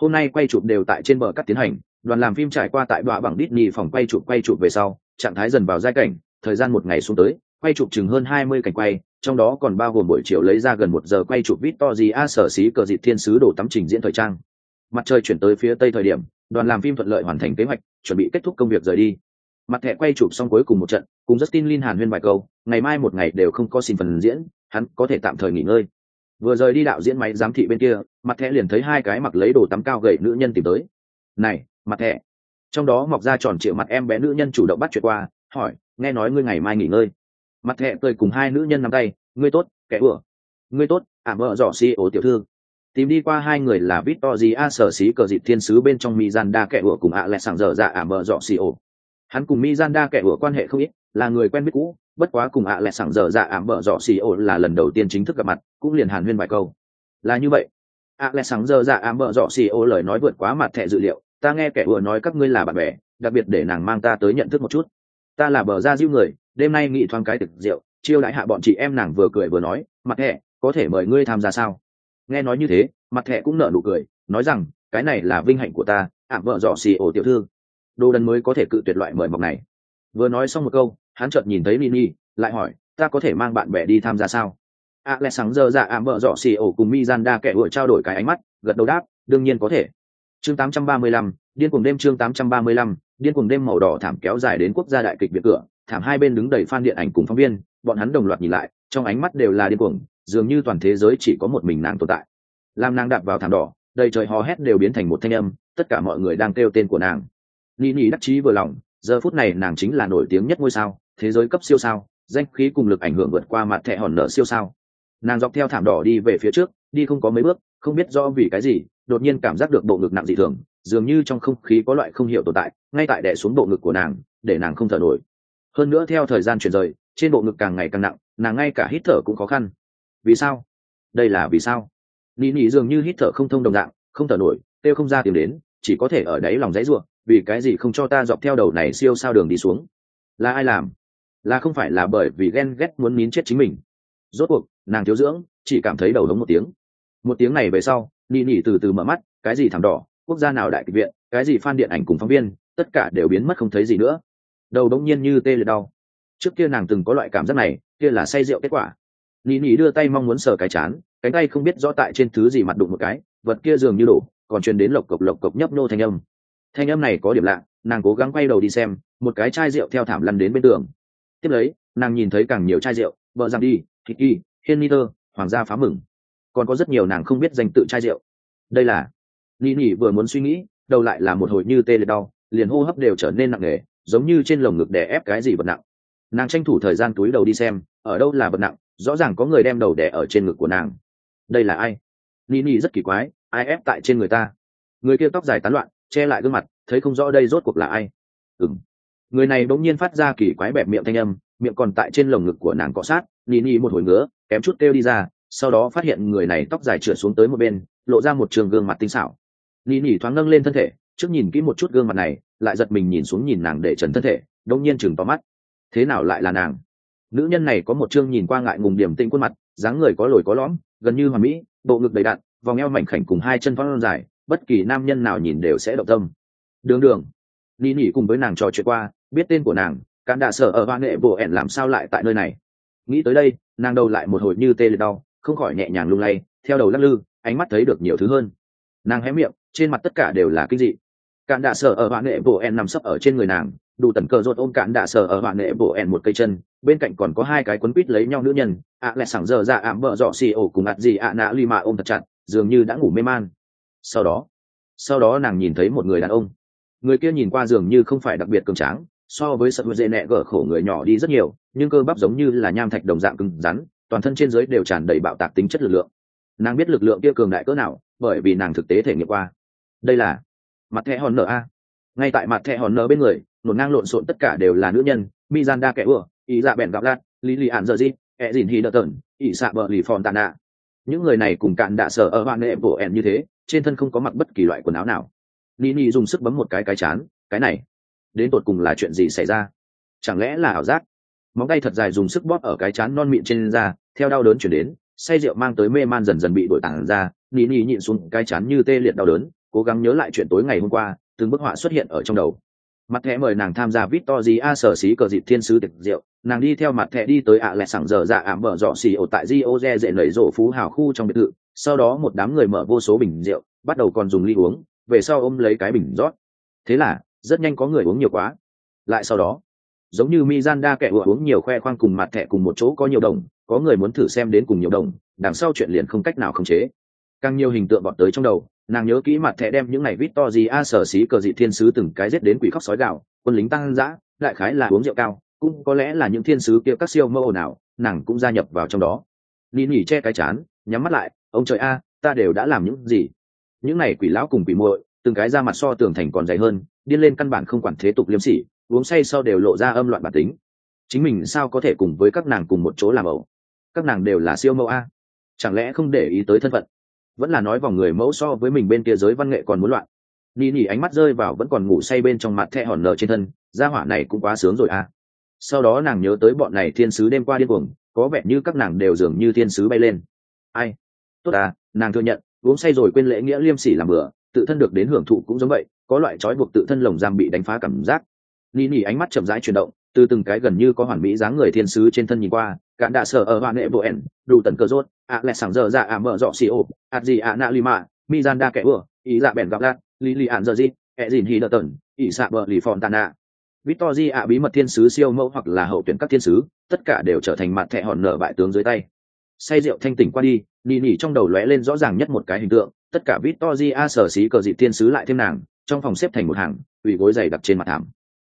Hôm nay quay chụp đều tại trên bờ cắt tiến hành, đoàn làm phim trải qua tại đọa bằng nhì phòng quay chụp quay chụp về sau, trạng thái dần vào giai cảnh, thời gian một ngày xuống tới, quay chụp chừng hơn hai mươi cảnh quay, trong đó còn bao gồm buổi chiều lấy ra gần một giờ quay chụp victor gì a sở xí cờ dịp thiên sứ đổ tắm trình diễn thời trang. Mặt trời chuyển tới phía tây thời điểm, đoàn làm phim thuận lợi hoàn thành kế hoạch, chuẩn bị kết thúc công việc rời đi mặt thẻ quay chụp xong cuối cùng một trận, cùng justin lin hàn huyên vài câu, ngày mai một ngày đều không có xin phần diễn, hắn có thể tạm thời nghỉ ngơi. Vừa rời đi đạo diễn máy giám thị bên kia, mặt thẻ liền thấy hai cái mặc lấy đồ tắm cao gậy nữ nhân tìm tới. Này, mặt thẻ. Trong đó mọc ra tròn triệu mặt em bé nữ nhân chủ động bắt chuyện qua, hỏi, nghe nói ngươi ngày mai nghỉ ngơi? Mặt thẻ cười cùng hai nữ nhân nắm tay, ngươi tốt, kẻ ủa. Ngươi tốt ả vợ dọ si ổ tiểu thư. Tìm đi qua hai người là Victoria sở xí cờ dịp thiên sứ bên trong mỹ gian đa kẻ ủa cùng ạ lẹ sàng dở dạ ả vợ dọ si ổ hắn cùng Mizanda kẻ ủa quan hệ không ít, là người quen biết cũ, bất quá cùng ạ lẹ sảng dở dạ ảm vợ dọ xì ổ là lần đầu tiên chính thức gặp mặt, cũng liền hàn huyên vài câu. Là như vậy. ạ lẹ sảng dở dạ ảm vợ dọ xì ổ lời nói vượt quá mặt thẻ dự liệu, ta nghe kẻ ủa nói các ngươi là bạn bè, đặc biệt để nàng mang ta tới nhận thức một chút. Ta là bờ ra diêu người, đêm nay nghị thoáng cái thực rượu, chiêu đãi hạ bọn chị em nàng vừa cười vừa nói, mặt thẻ, có thể mời ngươi tham gia sao? Nghe nói như thế, mặt thẻ cũng nở nụ cười, nói rằng, cái này là vinh hạnh của ta ảm vợ dọ xì ổ tiểu thư đồ đần mới có thể cự tuyệt loại mời mọc này. Vừa nói xong một câu hắn chợt nhìn thấy Mini, lại hỏi ta có thể mang bạn bè đi tham gia sao? A lẽ sáng giờ dạ ảm vợ dọ xì ổ cùng mi gian đa kẻ vừa trao đổi cái ánh mắt gật đầu đáp đương nhiên có thể. Chương 835, điên cuồng đêm chương 835, điên cuồng đêm màu đỏ thảm kéo dài đến quốc gia đại kịch biệt cửa thảm hai bên đứng đầy fan điện ảnh cùng phóng viên bọn hắn đồng loạt nhìn lại trong ánh mắt đều là điên cuồng dường như toàn thế giới chỉ có một mình nàng tồn tại. Làm nàng đạp vào thảm đỏ đầy trời hò hét đều biến thành một thanh âm tất cả mọi người đang kêu tên của nàng ni ni đắc chí vừa lòng, giờ phút này nàng chính là nổi tiếng nhất ngôi sao, thế giới cấp siêu sao, danh khí cùng lực ảnh hưởng vượt qua mặt thẻ hòn nợ siêu sao. Nàng dọc theo thảm đỏ đi về phía trước, đi không có mấy bước, không biết do vì cái gì, đột nhiên cảm giác được bộ ngực nặng dị thường, dường như trong không khí có loại không hiểu tồn tại, ngay tại đè xuống bộ ngực của nàng, để nàng không thở nổi. Hơn nữa theo thời gian chuyển rời, trên bộ ngực càng ngày càng nặng, nàng ngay cả hít thở cũng khó khăn. Vì sao? Đây là vì sao? Nỉ nỉ dường như hít thở không thông đồng dạng, không thở nổi, kêu không ra tìm đến chỉ có thể ở đáy lòng dãy ruộng, vì cái gì không cho ta dọc theo đầu này siêu sao đường đi xuống? Là ai làm? Là không phải là bởi vì ghen ghét muốn nín chết chính mình. Rốt cuộc, nàng thiếu dưỡng, chỉ cảm thấy đầu hống một tiếng. Một tiếng này về sau nỉ nỉ từ từ mở mắt, cái gì thảm đỏ, quốc gia nào đại kịch viện, cái gì phan điện ảnh cùng phóng viên, tất cả đều biến mất không thấy gì nữa. Đầu đống nhiên như tê liệt đau. Trước kia nàng từng có loại cảm giác này, kia là say rượu kết quả. Nỉ nỉ đưa tay mong muốn sờ cái chán, cánh tay không biết rõ tại trên thứ gì mặt đụng một cái, vật kia dường như đổ còn truyền đến lộc cộc lộc cộc nhấp nô thanh âm. Thanh âm này có điểm lạ, nàng cố gắng quay đầu đi xem, một cái chai rượu theo thảm lăn đến bên tường. Tiếp lấy, nàng nhìn thấy càng nhiều chai rượu vợ rằng đi, thịt kỳ hiên niter hoàng gia phá mừng. Còn có rất nhiều nàng không biết danh tự chai rượu. Đây là ni nỉ vừa muốn suy nghĩ, đầu lại là một hồi như tê liệt đau, liền hô hấp đều trở nên nặng nề, giống như trên lồng ngực đè ép cái gì vật nặng. Nàng tranh thủ thời gian túi đầu đi xem, ở đâu là vật nặng, rõ ràng có người đem đầu đè ở trên ngực của nàng. Đây là ai? Ni ni rất kỳ quái ai ép tại trên người ta? Người kia tóc dài tán loạn, che lại gương mặt, thấy không rõ đây rốt cuộc là ai. Ừng người này bỗng nhiên phát ra kỳ quái bẹp miệng thanh âm, miệng còn tại trên lồng ngực của nàng cọ sát ni ni một hồi ngứa, kém chút kêu đi ra, sau đó phát hiện người này tóc dài trượt xuống tới một bên, lộ ra một trường gương mặt tinh xảo. Ni ni thoáng nâng lên thân thể, trước nhìn kỹ một chút gương mặt này, lại giật mình nhìn xuống nhìn nàng để trần thân thể đông nhiên chừng to mắt. Thế nào lại là nàng? Nữ nhân này có một chương nhìn qua ngại ngùng điểm tinh khuôn mặt, dáng người có lồi có lõm, gần như hoàn mỹ, bộ ngực đầy đặn vòng eo mảnh khảnh cùng hai chân phong dài, bất kỳ nam nhân nào nhìn đều sẽ động tâm. Đường đường. Ni nỉ cùng với nàng trò chuyện qua, biết tên của nàng, cán đạ sở ở hoa nghệ bộ ẻn làm sao lại tại nơi này. Nghĩ tới đây, nàng đầu lại một hồi như tê liệt đau, không khỏi nhẹ nhàng lung lay, theo đầu lắc lư, ánh mắt thấy được nhiều thứ hơn. Nàng hé miệng, trên mặt tất cả đều là kinh dị. Cạn đạ sở ở hoa nghệ bộ ẻn nằm sấp ở trên người nàng, đủ tần cờ rột ôm cạn đạ sở ở hoa nghệ bộ ẻn một cây chân, bên cạnh còn có hai cái quấn quít lấy nhau nữ nhân, ạ lẹ sảng giờ ra ảm bợ dọ xì ổ cùng ạt gì ạ nạ ly mà ôm thật chặt dường như đã ngủ mê man. Sau đó sau đó nàng nhìn thấy một người đàn ông. Người kia nhìn qua dường như không phải đặc biệt cường tráng, so với sợ dễ nẹ gở khổ người nhỏ đi rất nhiều, nhưng cơ bắp giống như là nham thạch đồng dạng cứng rắn, toàn thân trên dưới đều tràn đầy bạo tạc tính chất lực lượng. Nàng biết lực lượng kia cường đại cỡ nào, bởi vì nàng thực tế thể nghiệm qua. Đây là mặt thẻ hòn nở a. Ngay tại mặt thẻ hòn nở bên người nổn ngang lộn xộn tất cả đều là nữ nhân, mizanda kẻ ưa ý dạ bèn gặp lát, lý lì ạn giờ gì ẹ dìn hi đỡ tởn ỷ xạ bờ lì phòn tàn nạ những người này cùng cạn đạ sở ở hoạn nệ bộ ẻn như thế, trên thân không có mặc bất kỳ loại quần áo nào. Nini dùng sức bấm một cái cái chán, cái này, đến tột cùng là chuyện gì xảy ra? Chẳng lẽ là ảo giác? Móng tay thật dài dùng sức bóp ở cái chán non mịn trên da, theo đau đớn chuyển đến, say rượu mang tới mê man dần dần bị đổi tảng ra. Nini nhịn xuống cái chán như tê liệt đau đớn, cố gắng nhớ lại chuyện tối ngày hôm qua, từng bức họa xuất hiện ở trong đầu mặt thẻ mời nàng tham gia vít to gì a sở xí cờ dịp thiên sứ tiệc rượu. Nàng đi theo mặt thẻ đi tới ạ à lẹ sảng giờ dạ ảm bở dọ xì ổ tại di ô re dễ nảy rổ phú hào khu trong biệt thự. Sau đó một đám người mở vô số bình rượu bắt đầu còn dùng ly uống về sau ôm lấy cái bình rót. Thế là rất nhanh có người uống nhiều quá. Lại sau đó giống như Mizanda kẻ vừa uống nhiều khoe khoang cùng mặt thẻ cùng một chỗ có nhiều đồng, có người muốn thử xem đến cùng nhiều đồng, đằng sau chuyện liền không cách nào khống chế. Càng nhiều hình tượng vọt tới trong đầu, nàng nhớ kỹ mặt thẻ đem những ngày vít to gì A sở xí cờ dị thiên sứ từng cái giết đến quỷ khóc sói gạo, quân lính tăng dã, đại khái là uống rượu cao, cũng có lẽ là những thiên sứ kia các siêu mơ ồn nào, nàng cũng gia nhập vào trong đó. Nỉ nỉ che cái chán, nhắm mắt lại, ông trời a, ta đều đã làm những gì? Những này quỷ lão cùng quỷ muội, từng cái ra mặt so tường thành còn dày hơn, điên lên căn bản không quản thế tục liêm sỉ, uống say sau đều lộ ra âm loạn bản tính chính mình sao có thể cùng với các nàng cùng một chỗ làm ẩu các nàng đều là siêu mẫu a chẳng lẽ không để ý tới thân phận vẫn là nói vòng người mẫu so với mình bên kia giới văn nghệ còn muốn loạn. Ni nỉ ánh mắt rơi vào vẫn còn ngủ say bên trong mặt thẹ hòn nở trên thân gia hỏa này cũng quá sướng rồi à? sau đó nàng nhớ tới bọn này thiên sứ đêm qua điên cuồng có vẻ như các nàng đều dường như thiên sứ bay lên. Ai? Tốt à nàng thừa nhận uống say rồi quên lễ nghĩa liêm sỉ làm bừa, tự thân được đến hưởng thụ cũng giống vậy có loại trói buộc tự thân lồng giam bị đánh phá cảm giác. Ni nỉ ánh mắt chậm rãi chuyển động từ từng cái gần như có hoàn mỹ dáng người thiên sứ trên thân nhìn qua cạn đạ sở ở hoàn nệ bộ ẻn đủ tần cơ rốt ạ lẹ sảng giờ dạ ạ mở dọ xì ô ạt gì ạ nạ lima mi gian đa kẻ vừa ý dạ bèn gặp lát lì lì ạn giờ gì ẹ dìn hì đờ tần ý xạ bờ lì phòn tàn ạ Victory ạ bí mật thiên sứ siêu mẫu hoặc là hậu tuyển các thiên sứ, tất cả đều trở thành mặt thẻ hòn nở bại tướng dưới tay. Say rượu thanh tỉnh qua đi, nỉ nỉ trong đầu lóe lên rõ ràng nhất một cái hình tượng, tất cả Victory a sở xí cờ dị thiên sứ lại thêm nàng, trong phòng xếp thành một hàng, ủy gối dày đặt trên mặt thảm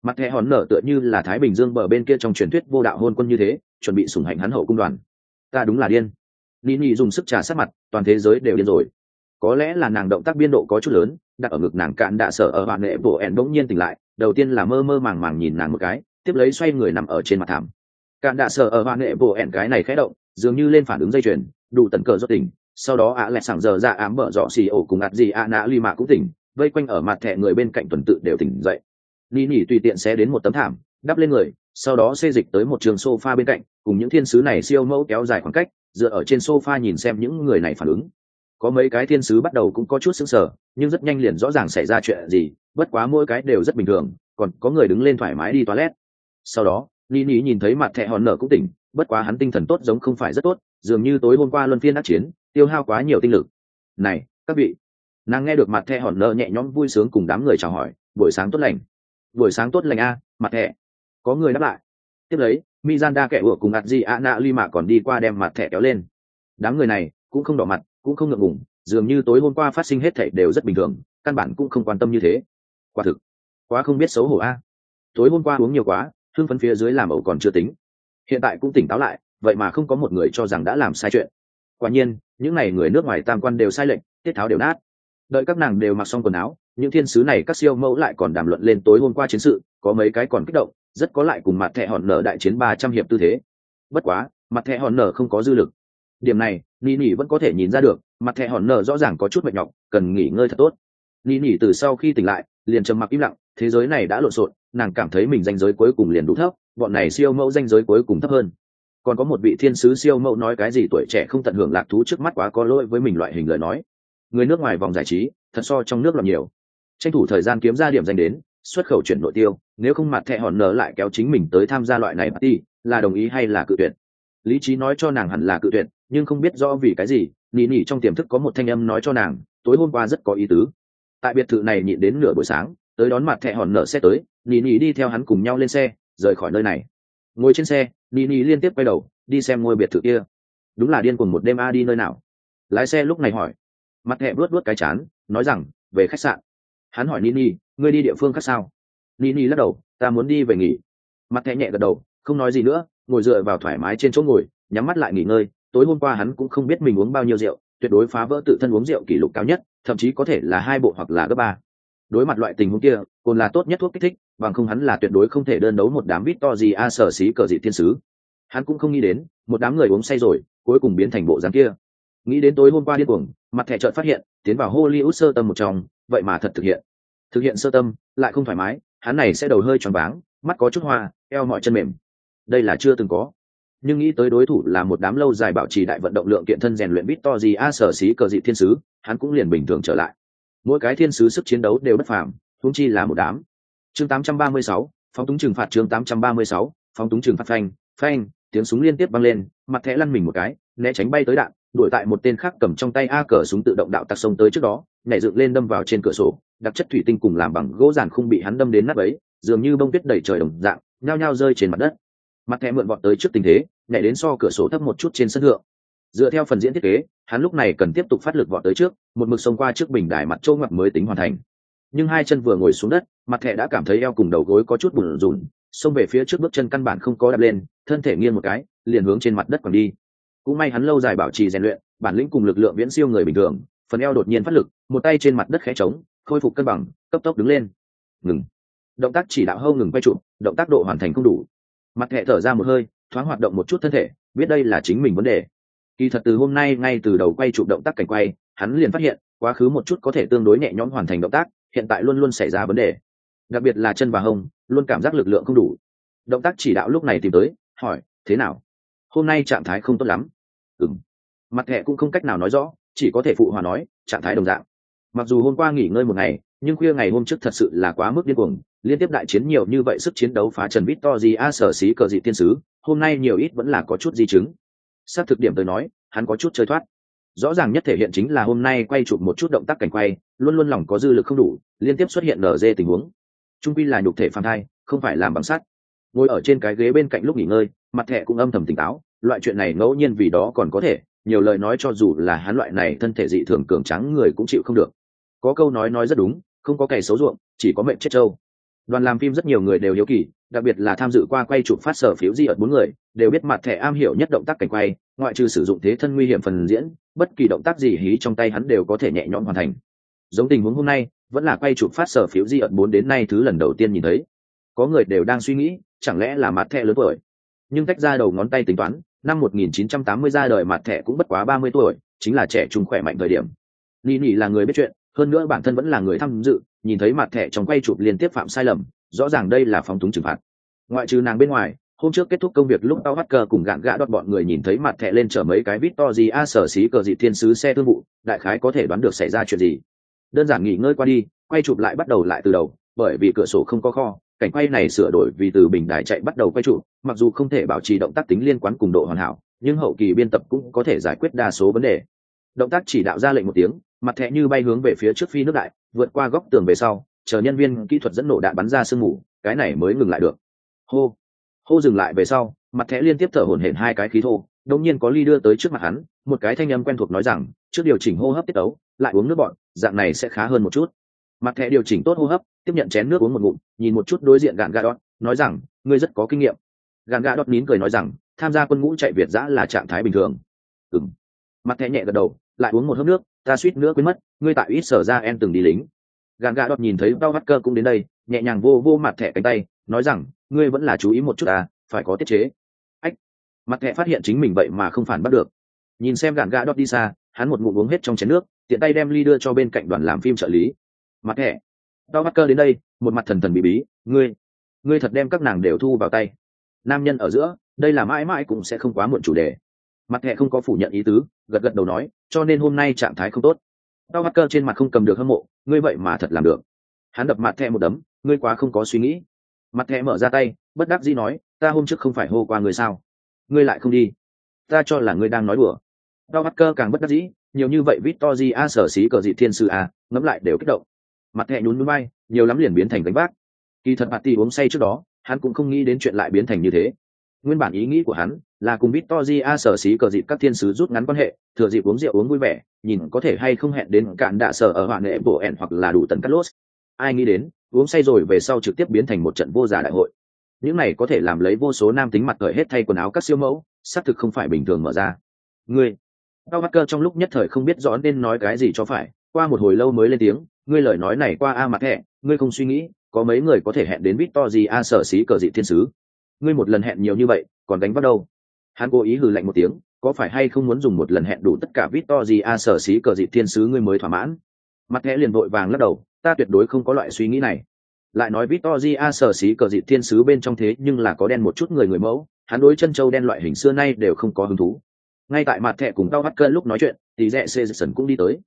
mặt thẻ hòn nở tựa như là thái bình dương bờ bên kia trong truyền thuyết vô đạo hôn quân như thế, chuẩn bị sủng hạnh hắn hậu cung đoàn. Ta đúng là điên. Ni ni dùng sức trà sát mặt, toàn thế giới đều điên rồi. Có lẽ là nàng động tác biên độ có chút lớn, đặt ở ngực nàng cạn đạ sở ở bạn nệ bộ ẹn bỗng nhiên tỉnh lại, đầu tiên là mơ mơ màng màng nhìn nàng một cái, tiếp lấy xoay người nằm ở trên mặt thảm. Cạn đạ sở ở bạn nệ bộ ẹn cái này khẽ động, dường như lên phản ứng dây chuyền, đủ tận cờ rốt tỉnh. Sau đó ạ lại sảng giờ ra ám bở dọ xì ổ cùng ạt gì ạ nã ly mạ cũng tỉnh, vây quanh ở mặt thẻ người bên cạnh tuần tự đều tỉnh dậy ni nỉ tùy tiện xé đến một tấm thảm, đắp lên người, sau đó xê dịch tới một trường sofa bên cạnh, cùng những thiên sứ này siêu mẫu kéo dài khoảng cách, dựa ở trên sofa nhìn xem những người này phản ứng. Có mấy cái thiên sứ bắt đầu cũng có chút sững sờ, nhưng rất nhanh liền rõ ràng xảy ra chuyện gì, bất quá mỗi cái đều rất bình thường, còn có người đứng lên thoải mái đi toilet. Sau đó ni ni nhìn thấy mặt thẹ hòn nở cũng tỉnh, bất quá hắn tinh thần tốt giống không phải rất tốt, dường như tối hôm qua luân phiên đắc chiến, tiêu hao quá nhiều tinh lực. Này, các vị. Nàng nghe được mặt thẹ hòn nở nhẹ nhõm vui sướng cùng đám người chào hỏi, buổi sáng tốt lành buổi sáng tốt lành a, mặt thẻ. Có người đáp lại. Tiếp lấy mizanda kẻ ủa cùng ạt di a na li mạ còn đi qua đem mặt thẻ kéo lên. Đám người này cũng không đỏ mặt, cũng không ngượng ngùng, dường như tối hôm qua phát sinh hết thảy đều rất bình thường, căn bản cũng không quan tâm như thế. Quả thực, quá không biết xấu hổ a. Tối hôm qua uống nhiều quá thương phấn phía dưới làm ẩu còn chưa tính. Hiện tại cũng tỉnh táo lại, vậy mà không có một người cho rằng đã làm sai chuyện. Quả nhiên, những n à y người nước ngoài tam quan đều sai lệch, tiết tháo đều nát. Đợi các nàng đều mặc xong quần áo những thiên sứ này các siêu mẫu lại còn đàm luận lên tối hôm qua chiến sự, có mấy cái còn kích động, rất có lại cùng mặt thẹ hòn nở đại chiến ba trăm hiệp tư thế. Bất quá, mặt thẹ hòn nở không có dư lực. Điểm này ni nỉ vẫn có thể nhìn ra được, mặt thẹ hòn nở rõ ràng có chút mệt nhọc, cần nghỉ ngơi thật tốt. Ni nỉ từ sau khi tỉnh lại, liền trầm mặc im lặng, thế giới này đã lộn xộn, nàng cảm thấy mình danh giới cuối cùng liền đủ thấp, bọn này siêu mẫu danh giới cuối cùng thấp hơn. Còn có một vị thiên sứ siêu mẫu nói cái gì tuổi trẻ không tận hưởng lạc thú trước mắt quá có lỗi với mình loại hình lời nói. Người nước ngoài vòng giải trí, thật so trong nước làm nhiều tranh thủ thời gian kiếm ra điểm danh đến, xuất khẩu chuyển nội tiêu, nếu không mặt thẹ hòn nở lại kéo chính mình tới tham gia loại này party, là đồng ý hay là cự tuyệt? Lý trí nói cho nàng hẳn là cự tuyệt, nhưng không biết rõ vì cái gì, nỉ nỉ trong tiềm thức có một thanh âm nói cho nàng, tối hôm qua rất có ý tứ. Tại biệt thự này nhịn đến nửa buổi sáng, tới đón mặt thẹ hòn nở xe tới, nỉ nỉ đi theo hắn cùng nhau lên xe, rời khỏi nơi này. Ngồi trên xe, nỉ nỉ liên tiếp quay đầu, đi xem ngôi biệt thự kia. Đúng là điên cùng một đêm a đi nơi nào? Lái xe lúc này hỏi. Mặt thẹ luốt luốt cái chán, nói rằng, về khách sạn hắn hỏi nini, ngươi đi địa phương khác sao? Nini lắc đầu, ta muốn đi về nghỉ. Mặt thẹ nhẹ gật đầu, không nói gì nữa, ngồi dựa vào thoải mái trên chỗ ngồi, nhắm mắt lại nghỉ ngơi. Tối hôm qua hắn cũng không biết mình uống bao nhiêu rượu, tuyệt đối phá vỡ tự thân uống rượu kỷ lục cao nhất, thậm chí có thể là hai bộ hoặc là gấp ba. Đối mặt loại tình huống kia, cồn là tốt nhất thuốc kích thích, bằng không hắn là tuyệt đối không thể đơn đấu một đám vít to gì a sở xí cờ dị thiên sứ. Hắn cũng không nghĩ đến, một đám người uống say rồi, cuối cùng biến thành bộ dáng kia. Nghĩ đến tối hôm qua điên cuồng, mặt thẻ trợn phát hiện, tiến vào hollywood sơ tâm một trong vậy mà thật thực hiện. Thực hiện sơ tâm lại không thoải mái hắn này sẽ đầu hơi tròn váng mắt có chút hoa eo mọi chân mềm. Đây là chưa từng có. Nhưng nghĩ tới đối thủ là một đám lâu dài bảo trì đại vận động lượng kiện thân rèn luyện bít to gì a sở xí cờ dị thiên sứ hắn cũng liền bình thường trở lại. Mỗi cái thiên sứ sức chiến đấu đều bất phàm thúng chi là một đám. Chương 836, phóng túng trừng phạt chương 836, phóng túng trừng phạt phanh phanh tiếng súng liên tiếp vang lên mặt thẻ lăn mình một cái né tránh bay tới đạn đuổi tại một tên khác cầm trong tay a cờ súng tự động đạo tặc sông tới trước đó, nhảy dựng lên đâm vào trên cửa sổ, đặc chất thủy tinh cùng làm bằng gỗ giản không bị hắn đâm đến nát ấy, dường như bông tuyết đẩy trời đồng dạng, nhao nhao rơi trên mặt đất. Mặt thẻ mượn vọt tới trước tình thế, nhảy đến so cửa sổ thấp một chút trên sân thượng. Dựa theo phần diễn thiết kế, hắn lúc này cần tiếp tục phát lực vọt tới trước, một mực xông qua trước bình đài mặt trâu ngoặt mới tính hoàn thành. Nhưng hai chân vừa ngồi xuống đất, mặt thẻ đã cảm thấy eo cùng đầu gối có chút bùn rùn, xông về phía trước bước chân căn bản không có đập lên, thân thể nghiêng một cái, liền hướng trên mặt đất còn đi cũng may hắn lâu dài bảo trì rèn luyện, bản lĩnh cùng lực lượng viễn siêu người bình thường, phần eo đột nhiên phát lực, một tay trên mặt đất khẽ trống, khôi phục cân bằng, cấp tốc đứng lên. Ngừng. Động tác chỉ đạo hâu ngừng quay trụ, động tác độ hoàn thành không đủ. Mặt hệ thở ra một hơi, thoáng hoạt động một chút thân thể, biết đây là chính mình vấn đề. Kỳ thật từ hôm nay ngay từ đầu quay chụp động tác cảnh quay, hắn liền phát hiện, quá khứ một chút có thể tương đối nhẹ nhõm hoàn thành động tác, hiện tại luôn luôn xảy ra vấn đề. Đặc biệt là chân và hông, luôn cảm giác lực lượng không đủ. Động tác chỉ đạo lúc này tìm tới, hỏi, thế nào? Hôm nay trạng thái không tốt lắm. Ừng mặt thẹ cũng không cách nào nói rõ, chỉ có thể phụ hòa nói, trạng thái đồng dạng. Mặc dù hôm qua nghỉ ngơi một ngày, nhưng khuya ngày hôm trước thật sự là quá mức điên cuồng, liên tiếp đại chiến nhiều như vậy sức chiến đấu phá trần vít to gì a sở xí cờ dị tiên sứ, hôm nay nhiều ít vẫn là có chút di chứng. Xác thực điểm tới nói, hắn có chút chơi thoát. Rõ ràng nhất thể hiện chính là hôm nay quay chụp một chút động tác cảnh quay, luôn luôn lòng có dư lực không đủ, liên tiếp xuất hiện nở dê tình huống. Trung pi là nhục thể phản thai, không phải làm bằng sắt ngồi ở trên cái ghế bên cạnh lúc nghỉ ngơi, mặt thẹ cũng âm thầm tỉnh táo, loại chuyện này ngẫu nhiên vì đó còn có thể, nhiều lời nói cho dù là hắn loại này thân thể dị thường cường trắng người cũng chịu không được. Có câu nói nói rất đúng, không có kẻ xấu ruộng, chỉ có mệnh chết trâu. Đoàn làm phim rất nhiều người đều hiếu kỳ, đặc biệt là tham dự qua quay chụp phát sở phiếu di ở bốn người, đều biết mặt thẻ am hiểu nhất động tác cảnh quay, ngoại trừ sử dụng thế thân nguy hiểm phần diễn, bất kỳ động tác gì hí trong tay hắn đều có thể nhẹ nhõm hoàn thành. Giống tình huống hôm nay, vẫn là quay chụp phát sở phiếu di ở bốn đến nay thứ lần đầu tiên nhìn thấy. Có người đều đang suy nghĩ chẳng lẽ là mặt thẻ lớn tuổi? Nhưng tách ra đầu ngón tay tính toán, năm 1980 ra đời mặt thẻ cũng bất quá 30 tuổi, chính là trẻ trung khỏe mạnh thời điểm. Nị Nị là người biết chuyện, hơn nữa bản thân vẫn là người tham dự, nhìn thấy mặt thẻ trong quay chụp liên tiếp phạm sai lầm, rõ ràng đây là phóng túng trừng phạt. Ngoại trừ nàng bên ngoài, hôm trước kết thúc công việc lúc tao bắt cờ cùng gạn gã đọt bọn người nhìn thấy mặt thẻ lên chở mấy cái vít to gì a sở xí cờ dị thiên sứ xe thương vụ, đại khái có thể đoán được xảy ra chuyện gì. Đơn giản nghỉ ngơi qua đi, quay chụp lại bắt đầu lại từ đầu, bởi vì cửa sổ không có kho cảnh quay này sửa đổi vì từ bình đài chạy bắt đầu quay trụ, mặc dù không thể bảo trì động tác tính liên quan cùng độ hoàn hảo, nhưng hậu kỳ biên tập cũng có thể giải quyết đa số vấn đề. Động tác chỉ đạo ra lệnh một tiếng, mặt thẻ như bay hướng về phía trước phi nước đại, vượt qua góc tường về sau, chờ nhân viên kỹ thuật dẫn nổ đạn bắn ra sương mù, cái này mới ngừng lại được. Hô hô dừng lại về sau, mặt thẻ liên tiếp thở hổn hển hai cái khí thô đông nhiên có ly đưa tới trước mặt hắn, một cái thanh âm quen thuộc nói rằng, trước điều chỉnh hô hấp tiết tấu, lại uống nước bọn dạng này sẽ khá hơn một chút mặt thẻ điều chỉnh tốt hô hấp, tiếp nhận chén nước uống một ngụm, nhìn một chút đối diện gạn gà đọt, nói rằng, ngươi rất có kinh nghiệm. Gạn gà đọt nín cười nói rằng, tham gia quân ngũ chạy việt giã là trạng thái bình thường. Ừng mặt thẻ nhẹ gật đầu, lại uống một hớp nước, ta suýt nữa quên mất, ngươi tại ít sở ra em từng đi lính. Gạn gà đọt nhìn thấy đau hắt cơ cũng đến đây, nhẹ nhàng vô vô mặt thẻ cánh tay, nói rằng, ngươi vẫn là chú ý một chút à phải có tiết chế. Ách. Mặt thẻ phát hiện chính mình vậy mà không phản bắt được. Nhìn xem gạn gà đọt đi xa, hắn một ngụm uống hết trong chén nước, tiện tay đem ly đưa cho bên cạnh đoàn làm phim trợ lý mặt thẻ. Đau mắt cơ đến đây, một mặt thần thần bị bí, ngươi ngươi thật đem các nàng đều thu vào tay. Nam nhân ở giữa, đây là mãi mãi cũng sẽ không quá muộn chủ đề. Mặt thẻ không có phủ nhận ý tứ, gật gật đầu nói, cho nên hôm nay trạng thái không tốt. Đau mắt cơ trên mặt không cầm được hâm mộ, ngươi vậy mà thật làm được. Hắn đập mặt thẻ một đấm, ngươi quá không có suy nghĩ. Mặt thẻ mở ra tay, bất đắc dĩ nói, ta hôm trước không phải hô qua người sao? Ngươi lại không đi. Ta cho là ngươi đang nói đùa. Đau mắt cơ càng bất đắc dĩ, nhiều như vậy vít to di a sở xí cờ dị thiên sư a ngẫm lại đều kích động mặt thẹ nhún núi bay nhiều lắm liền biến thành gánh vác. Kỳ thật mặt ti uống say trước đó hắn cũng không nghĩ đến chuyện lại biến thành như thế. Nguyên bản ý nghĩ của hắn là cùng vít to di a sở xí cờ dịp các thiên sứ rút ngắn quan hệ thừa dịp uống rượu uống vui vẻ nhìn có thể hay không hẹn đến cạn đạ sở ở hoạn nghệ bổ ẻn hoặc là đủ tần cắt lốt. Ai nghĩ đến uống say rồi về sau trực tiếp biến thành một trận vô giả đại hội. Những này có thể làm lấy vô số nam tính mặt cởi hết thay quần áo các siêu mẫu xác thực không phải bình thường mở ra. Người, Cao mắt cơ trong lúc nhất thời không biết rõ nên nói cái gì cho phải qua một hồi lâu mới lên tiếng ngươi lời nói này qua a mặt hẹ, ngươi không suy nghĩ, có mấy người có thể hẹn đến vít to gì a sở xí cờ dị thiên sứ. Ngươi một lần hẹn nhiều như vậy, còn đánh bắt đâu? Hắn cố ý hừ lạnh một tiếng, có phải hay không muốn dùng một lần hẹn đủ tất cả vít to gì a sở xí cờ dị thiên sứ ngươi mới thỏa mãn? Mặt hẹ liền vội vàng lắc đầu, ta tuyệt đối không có loại suy nghĩ này. Lại nói vít to gì a sở xí cờ dị thiên sứ bên trong thế nhưng là có đen một chút người người mẫu, hắn đối chân châu đen loại hình xưa nay đều không có hứng thú. Ngay tại mặt thẹ cùng tao hắt cơn lúc nói chuyện, thì rẽ xê dạ dần cũng đi tới.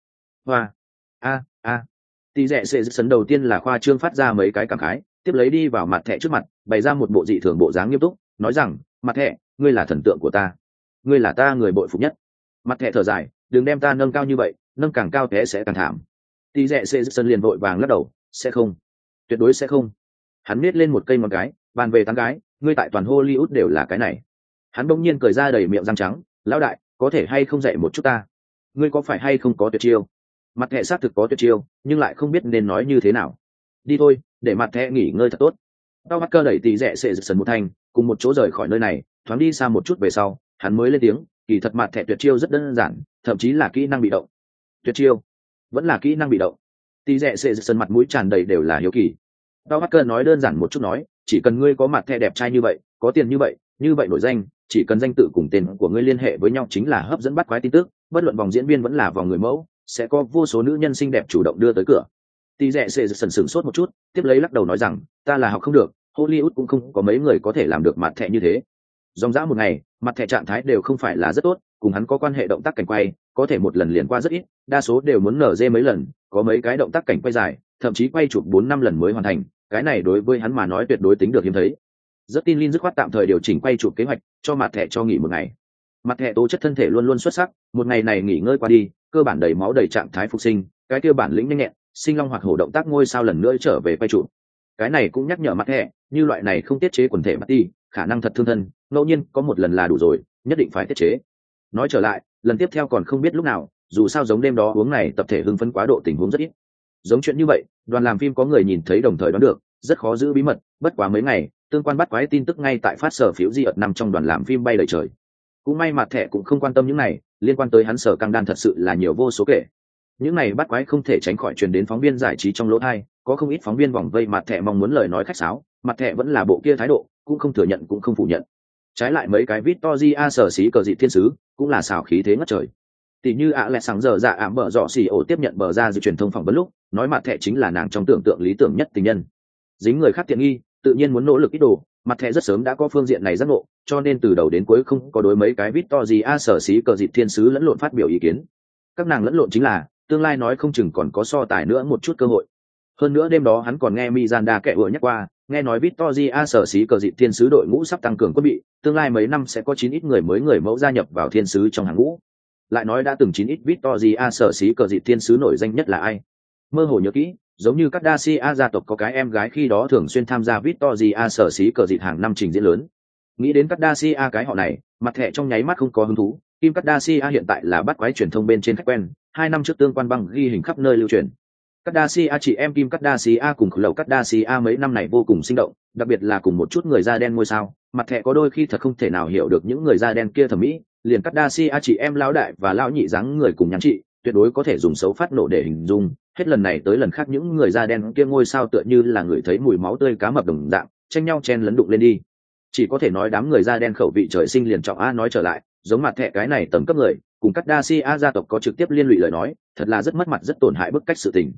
Hoa, a a tỷ rẽ sẽ Sấn đầu tiên là khoa trương phát ra mấy cái cảm khái, tiếp lấy đi vào mặt thẻ trước mặt, bày ra một bộ dị thường bộ dáng nghiêm túc, nói rằng, mặt thẻ, ngươi là thần tượng của ta. Ngươi là ta người bội phục nhất. Mặt thẻ thở dài, đừng đem ta nâng cao như vậy, nâng càng cao thế sẽ càng thảm. Tỷ rẽ sẽ sân liền vội vàng lắc đầu, sẽ không. Tuyệt đối sẽ không. Hắn miết lên một cây ngón cái, bàn về tán gái, ngươi tại toàn hollywood đều là cái này. Hắn bỗng nhiên cười ra đầy miệng răng trắng, lão đại, có thể hay không dạy một chút ta? Ngươi có phải hay không có tuyệt chiêu? Mặt thẻ xác thực có tuyệt chiêu, nhưng lại không biết nên nói như thế nào. Đi thôi, để mặt thẻ nghỉ ngơi thật tốt. Tao bắt cơ đẩy tỉ rẽ sệ sần một thanh cùng một chỗ rời khỏi nơi này, thoáng đi xa một chút về sau, hắn mới lên tiếng, kỳ thật mặt thẻ tuyệt chiêu rất đơn giản, thậm chí là kỹ năng bị động. Tuyệt chiêu? Vẫn là kỹ năng bị động. Tỉ rẽ sệ sần mặt mũi tràn đầy đều là hiếu kỳ. Tao bắt cơ nói đơn giản một chút nói, chỉ cần ngươi có mặt thẻ đẹp trai như vậy, có tiền như vậy như vậy nổi danh, chỉ cần danh tự cùng tên của ngươi liên hệ với nhau chính là hấp dẫn bắt quái tin tức, bất luận vòng diễn viên vẫn là vòng người mẫu sẽ có vô số nữ nhân xinh đẹp chủ động đưa tới cửa. Tì rẽ sệ sần sừng sốt một chút, tiếp lấy lắc đầu nói rằng, ta là học không được, hollywood cũng không có mấy người có thể làm được mặt thẻ như thế. Dòng dã một ngày, mặt thẻ trạng thái đều không phải là rất tốt, cùng hắn có quan hệ động tác cảnh quay, có thể một lần liền qua rất ít, đa số đều muốn nở dê mấy lần, có mấy cái động tác cảnh quay dài, thậm chí quay chụp bốn năm lần mới hoàn thành, cái này đối với hắn mà nói tuyệt đối tính được hiếm thấy. Rất tin linh dứt khoát tạm thời điều chỉnh quay chụp kế hoạch, cho mặt thẻ cho nghỉ một ngày mặt hệ tố chất thân thể luôn luôn xuất sắc một ngày này nghỉ ngơi qua đi cơ bản đầy máu đầy trạng thái phục sinh cái kia bản lĩnh nhanh nhẹn sinh long hoặc hổ động tác ngôi sao lần nữa trở về quay trụ cái này cũng nhắc nhở mặt hệ, như loại này không tiết chế quần thể mặt đi khả năng thật thương thân ngẫu nhiên có một lần là đủ rồi nhất định phải tiết chế. Nói trở lại lần tiếp theo còn không biết lúc nào dù sao giống đêm đó uống này tập thể hưng phấn quá độ tình huống rất ít. Giống chuyện như vậy đoàn làm phim có người nhìn thấy đồng thời đoán được rất khó giữ bí mật bất quá mấy ngày tương quan bắt quái tin tức ngay tại phát sở phiếu di ợt nằm trong đoàn làm phim bay đầy trời cũng may mặt thẻ cũng không quan tâm những này, liên quan tới hắn sở căng đan thật sự là nhiều vô số kể. Những này bắt quái không thể tránh khỏi truyền đến phóng viên giải trí trong lỗ thai có không ít phóng viên vòng vây mặt thẻ mong muốn lời nói khách sáo, mặt thẻ vẫn là bộ kia thái độ, cũng không thừa nhận cũng không phủ nhận. Trái lại mấy cái vít to di a sở xí cờ dị thiên sứ, cũng là xào khí thế ngất trời. Tỷ như ạ à lẹ sáng giờ dạ ảm bở dọ xì ổ tiếp nhận bờ ra dự truyền thông phỏng vấn lúc, nói mặt thẻ chính là nàng trong tưởng tượng lý tưởng nhất tình nhân. Dính người khác tiện nghi, tự nhiên muốn nỗ lực ít đồ mặt thẻ rất sớm đã có phương diện này giác ngộ, cho nên từ đầu đến cuối không có đối mấy cái vít to gì a sở xí cờ dịp thiên sứ lẫn lộn phát biểu ý kiến. Các nàng lẫn lộn chính là, tương lai nói không chừng còn có so tài nữa một chút cơ hội. Hơn nữa đêm đó hắn còn nghe mizanda kẻ vừa nhắc qua, nghe nói vít to gì a sở xí cờ dịp thiên sứ đội ngũ sắp tăng cường quân bị, tương lai mấy năm sẽ có chín ít người mới người mẫu gia nhập vào thiên sứ trong hàng ngũ. Lại nói đã từng chín ít vít to gì a sở xí cờ dịp thiên sứ nổi danh nhất là ai? Mơ hồ nhớ kỹ giống như các Dacia gia tộc có cái em gái khi đó thường xuyên tham gia Victoria sở xí cờ dịt hàng năm trình diễn lớn. Nghĩ đến các Dacia cái họ này, mặt thẻ trong nháy mắt không có hứng thú. Kim Kardashian hiện tại là bắt quái truyền thông bên trên khách quen, hai năm trước tương quan băng ghi hình khắp nơi lưu truyền. Kardashian chị em Kim Kardashian cùng khẩu Kardashian mấy năm này vô cùng sinh động, đặc biệt là cùng một chút người da đen ngôi sao, mặt thẻ có đôi khi thật không thể nào hiểu được những người da đen kia thẩm mỹ, liền Kardashian chị em lão đại và lão nhị dáng người cùng nhắn chị, tuyệt đối có thể dùng xấu phát nổ để hình dung, hết lần này tới lần khác những người da đen kia ngôi sao tựa như là người thấy mùi máu tươi cá mập đồng dạng tranh nhau chen lấn đụng lên đi. Chỉ có thể nói đám người da đen khẩu vị trời sinh liền trọng a nói trở lại giống mặt thẹ cái này tầm cấp người cùng các đa si a gia tộc có trực tiếp liên lụy lời nói thật là rất mất mặt rất tổn hại bức cách sự tình.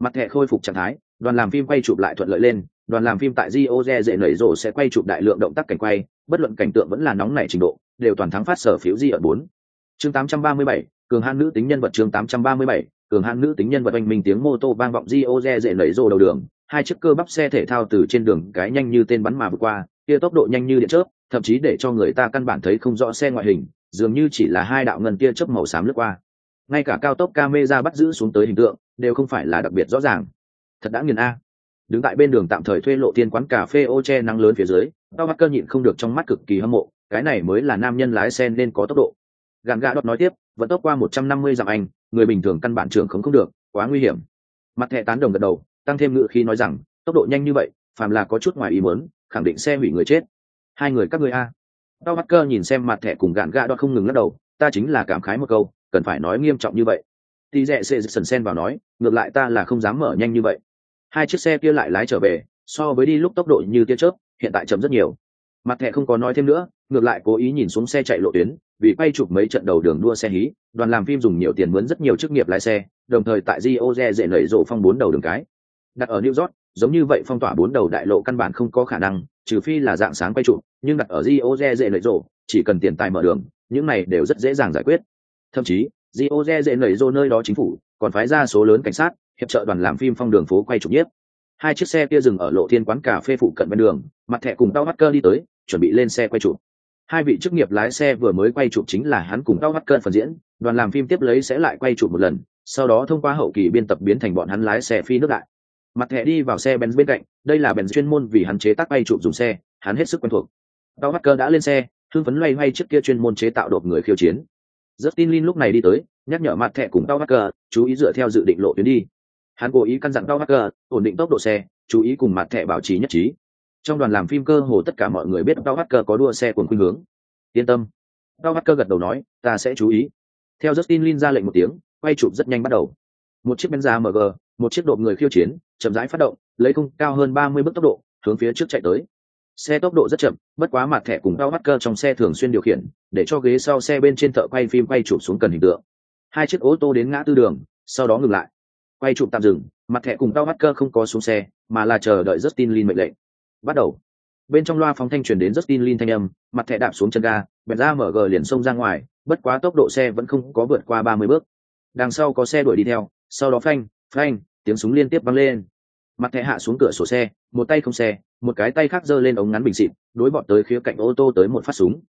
Mặt thẹ khôi phục trạng thái đoàn làm phim quay chụp lại thuận lợi lên đoàn làm phim tại Rio dễ nảy rổ sẽ quay chụp đại lượng động tác cảnh quay bất luận cảnh tượng vẫn là nóng nảy trình độ đều toàn thắng phát sở phiếu di ở bốn chương 837, cường han nữ tính nhân vật chương 837, cường hãn nữ tính nhân vật anh minh tiếng mô tô vang vọng Rio re dễ nảy rồ đầu đường, hai chiếc cơ bắp xe thể thao từ trên đường cái nhanh như tên bắn mà vượt qua, kia tốc độ nhanh như điện chớp, thậm chí để cho người ta căn bản thấy không rõ xe ngoại hình, dường như chỉ là hai đạo ngân tia chớp màu xám lướt qua. Ngay cả cao tốc camera bắt giữ xuống tới hình tượng, đều không phải là đặc biệt rõ ràng. Thật đã nghiền a. Đứng tại bên đường tạm thời thuê lộ tiên quán cà phê ô che nắng lớn phía dưới, Tao Hacker nhịn không được trong mắt cực kỳ hâm mộ, cái này mới là nam nhân lái xe nên có tốc độ. Gạn gạ đọt nói tiếp, vận tốc qua 150 dặm anh, người bình thường căn bản trưởng không không được quá nguy hiểm. Mặt thẻ tán đồng gật đầu tăng thêm ngự khi nói rằng tốc độ nhanh như vậy phàm là có chút ngoài ý muốn khẳng định xe hủy người chết. Hai người các người a. Đau mắt cơ nhìn xem mặt thẻ cùng gạn gạ đọt không ngừng lắc đầu ta chính là cảm khái một câu cần phải nói nghiêm trọng như vậy. Tí rẽ sẽ sần sen vào nói ngược lại ta là không dám mở nhanh như vậy. Hai chiếc xe kia lại lái trở về so với đi lúc tốc độ như tia chớp hiện tại chậm rất nhiều mặt thẻ không có nói thêm nữa, ngược lại cố ý nhìn xuống xe chạy lộ tuyến, vì quay chụp mấy trận đầu đường đua xe hí, đoàn làm phim dùng nhiều tiền mướn rất nhiều chức nghiệp lái xe, đồng thời tại rio de dễ nảy rộ phong bốn đầu đường cái. Đặt ở new york, giống như vậy phong tỏa bốn đầu đại lộ căn bản không có khả năng, trừ phi là dạng sáng quay chụp, nhưng đặt ở rio de dễ nảy rộ, chỉ cần tiền tài mở đường, những này đều rất dễ dàng giải quyết. Thậm chí rio de dễ nảy rộ nơi đó chính phủ còn phái ra số lớn cảnh sát, hiệp trợ đoàn làm phim phong đường phố quay chụp nhiếp. Hai chiếc xe kia dừng ở lộ thiên quán cà phê phụ cận bên đường, mặt thẻ cùng tao hacker đi tới chuẩn bị lên xe quay chụp hai vị chức nghiệp lái xe vừa mới quay chụp chính là hắn cùng tao Cơn phần diễn đoàn làm phim tiếp lấy sẽ lại quay chụp một lần sau đó thông qua hậu kỳ biên tập biến thành bọn hắn lái xe phi nước đại mặt thẻ đi vào xe Benz bên cạnh đây là Benz chuyên môn vì hắn chế tác quay chụp dùng xe hắn hết sức quen thuộc tao Cơn đã lên xe thương phấn loay hoay trước kia chuyên môn chế tạo đột người khiêu chiến Justin Lin lúc này đi tới, nhắc nhở mặt thẻ cùng tao hacker, chú ý dựa theo dự định lộ tuyến đi. Hắn cố ý căn dặn tao hacker, ổn định tốc độ xe, chú ý cùng mặt thẻ bảo trì nhất trí. Trong đoàn làm phim cơ hồ tất cả mọi người biết tao hacker có đua xe cuồng khuynh hướng. Yên tâm. Tao hacker gật đầu nói, ta sẽ chú ý. Theo Justin Lin ra lệnh một tiếng, quay chụp rất nhanh bắt đầu. Một chiếc benza MG, một chiếc đột người khiêu chiến, chậm rãi phát động, lấy không cao hơn ba mươi bước tốc độ, hướng phía trước chạy tới xe tốc độ rất chậm bất quá mặt thẻ cùng tao mắt cơ trong xe thường xuyên điều khiển để cho ghế sau xe bên trên thợ quay phim quay chụp xuống cần hình tượng hai chiếc ô tô đến ngã tư đường sau đó ngừng lại quay chụp tạm dừng mặt thẻ cùng tao mắt cơ không có xuống xe mà là chờ đợi justin lin mệnh lệnh bắt đầu. Bên trong loa phóng thanh truyền đến justin lin thanh âm, mặt thẻ đạp xuống chân ga, bẹt ra mở gờ liền xông ra ngoài, bất quá tốc độ xe vẫn không có vượt qua ba mươi bước. Đằng sau có xe đuổi đi theo, sau đó phanh phanh, tiếng súng liên tiếp văng lên. Mặt thẻ hạ xuống cửa sổ xe, một tay không xe, một cái tay khác giơ lên ống ngắn bình xịt đối bọn tới khía cạnh ô tô tới một phát súng.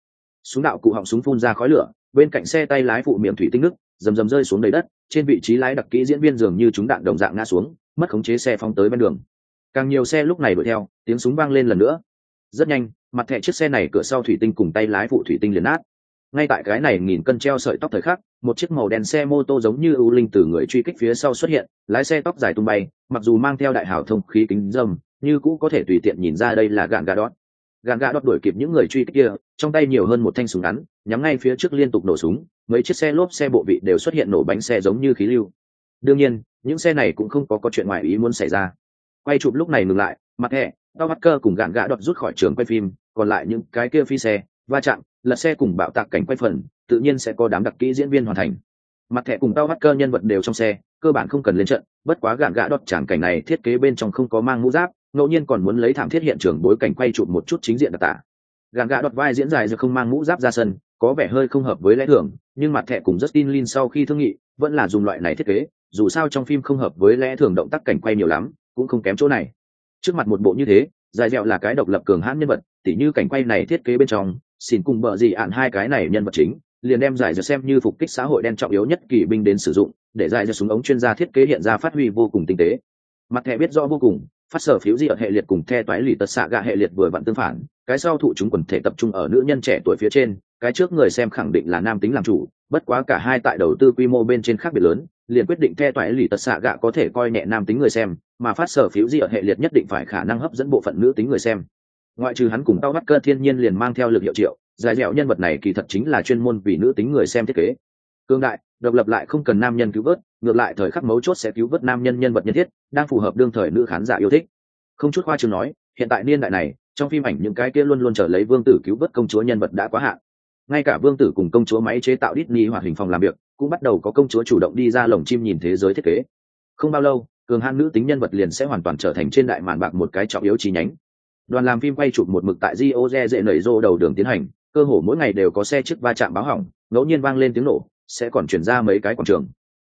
Súng đạo cụ họng súng phun ra khói lửa, bên cạnh xe tay lái phụ miệng thủy tinh nước, rầm rầm rơi xuống đầy đất, trên vị trí lái đặc kỹ diễn viên dường như chúng đạn đồng dạng ngã xuống, mất khống chế xe phóng tới bên đường càng nhiều xe lúc này đuổi theo, tiếng súng vang lên lần nữa. Rất nhanh, mặt thẻ chiếc xe này cửa sau thủy tinh cùng tay lái phụ thủy tinh liền nát. Ngay tại cái này nghìn cân treo sợi tóc thời khắc, một chiếc màu đen xe mô tô giống như ưu linh từ người truy kích phía sau xuất hiện, lái xe tóc dài tung bay, mặc dù mang theo đại hảo thông khí kính dâm như cũ có thể tùy tiện nhìn ra đây là gạn gà đót gạn gà đót đuổi kịp những người truy kích kia, trong tay nhiều hơn một thanh súng ngắn, nhắm ngay phía trước liên tục nổ súng, mấy chiếc xe lốp xe bộ vị đều xuất hiện nổ bánh xe giống như khí lưu. Đương nhiên, những xe này cũng không có có chuyện ngoài ý muốn xảy ra quay chụp lúc này ngừng lại, mặt hẹ đau mắt cơ cùng gạn gã đọt rút khỏi trường quay phim, còn lại những cái kia phi xe, va chạm, lật xe cùng bạo tạc cảnh quay phần, tự nhiên sẽ có đám đặc kỹ diễn viên hoàn thành. Mặt thẻ cùng tao bắt cơ nhân vật đều trong xe, cơ bản không cần lên trận, bất quá gạn gã đọt tràng cảnh này thiết kế bên trong không có mang mũ giáp, ngẫu nhiên còn muốn lấy thảm thiết hiện trường bối cảnh quay chụp một chút chính diện đặc tả. Gạn gã đọt vai diễn dài giờ không mang mũ giáp ra sân, có vẻ hơi không hợp với lẽ thường, nhưng mặt thẻ cùng justin lin sau khi thương nghị, vẫn là dùng loại này thiết kế, dù sao trong phim không hợp với lẽ thường động tác cảnh quay nhiều lắm cũng không kém chỗ này. Trước mặt một bộ như thế, dài dẹo là cái độc lập cường hãn nhân vật, tỉ như cảnh quay này thiết kế bên trong, xin cùng bợ gì ạn hai cái này nhân vật chính, liền đem giải dẹo xem như phục kích xã hội đen trọng yếu nhất kỳ binh đến sử dụng, để giải dẹo súng ống chuyên gia thiết kế hiện ra phát huy vô cùng tinh tế. Mặt thẻ biết rõ vô cùng, phát sở phiếu gì ở hệ liệt cùng the toái lì tật xạ gạ hệ liệt vừa vặn tương phản, cái sau thụ chúng quần thể tập trung ở nữ nhân trẻ tuổi phía trên, cái trước người xem khẳng định là nam tính làm chủ, bất quá cả hai tại đầu tư quy mô bên trên khác biệt lớn, liền quyết định the toái lì tật xạ gạ có thể coi nhẹ nam tính người xem mà phát sở phiếu di ở hệ liệt nhất định phải khả năng hấp dẫn bộ phận nữ tính người xem. Ngoại trừ hắn cùng tao bắt cơ thiên nhiên liền mang theo lực hiệu triệu dài dẻo nhân vật này kỳ thật chính là chuyên môn vì nữ tính người xem thiết kế. Cương đại, độc lập lại không cần nam nhân cứu vớt, ngược lại thời khắc mấu chốt sẽ cứu vớt nam nhân nhân vật nhân thiết, đang phù hợp đương thời nữ khán giả yêu thích. Không chút khoa chừng nói, hiện tại niên đại này, trong phim ảnh những cái kia luôn luôn trở lấy vương tử cứu vớt công chúa nhân vật đã quá hạn. Ngay cả vương tử cùng công chúa máy chế tạo Disney hoạt hình phòng làm việc, cũng bắt đầu có công chúa chủ động đi ra lồng chim nhìn thế giới thiết kế. Không bao lâu cường hãn nữ tính nhân vật liền sẽ hoàn toàn trở thành trên đại màn bạc một cái trọng yếu chi nhánh. Đoàn làm phim quay chụp một mực tại rio dễ nảy rô đầu đường tiến hành, cơ hồ mỗi ngày đều có xe trước va chạm báo hỏng, ngẫu nhiên vang lên tiếng nổ, sẽ còn chuyển ra mấy cái quảng trường.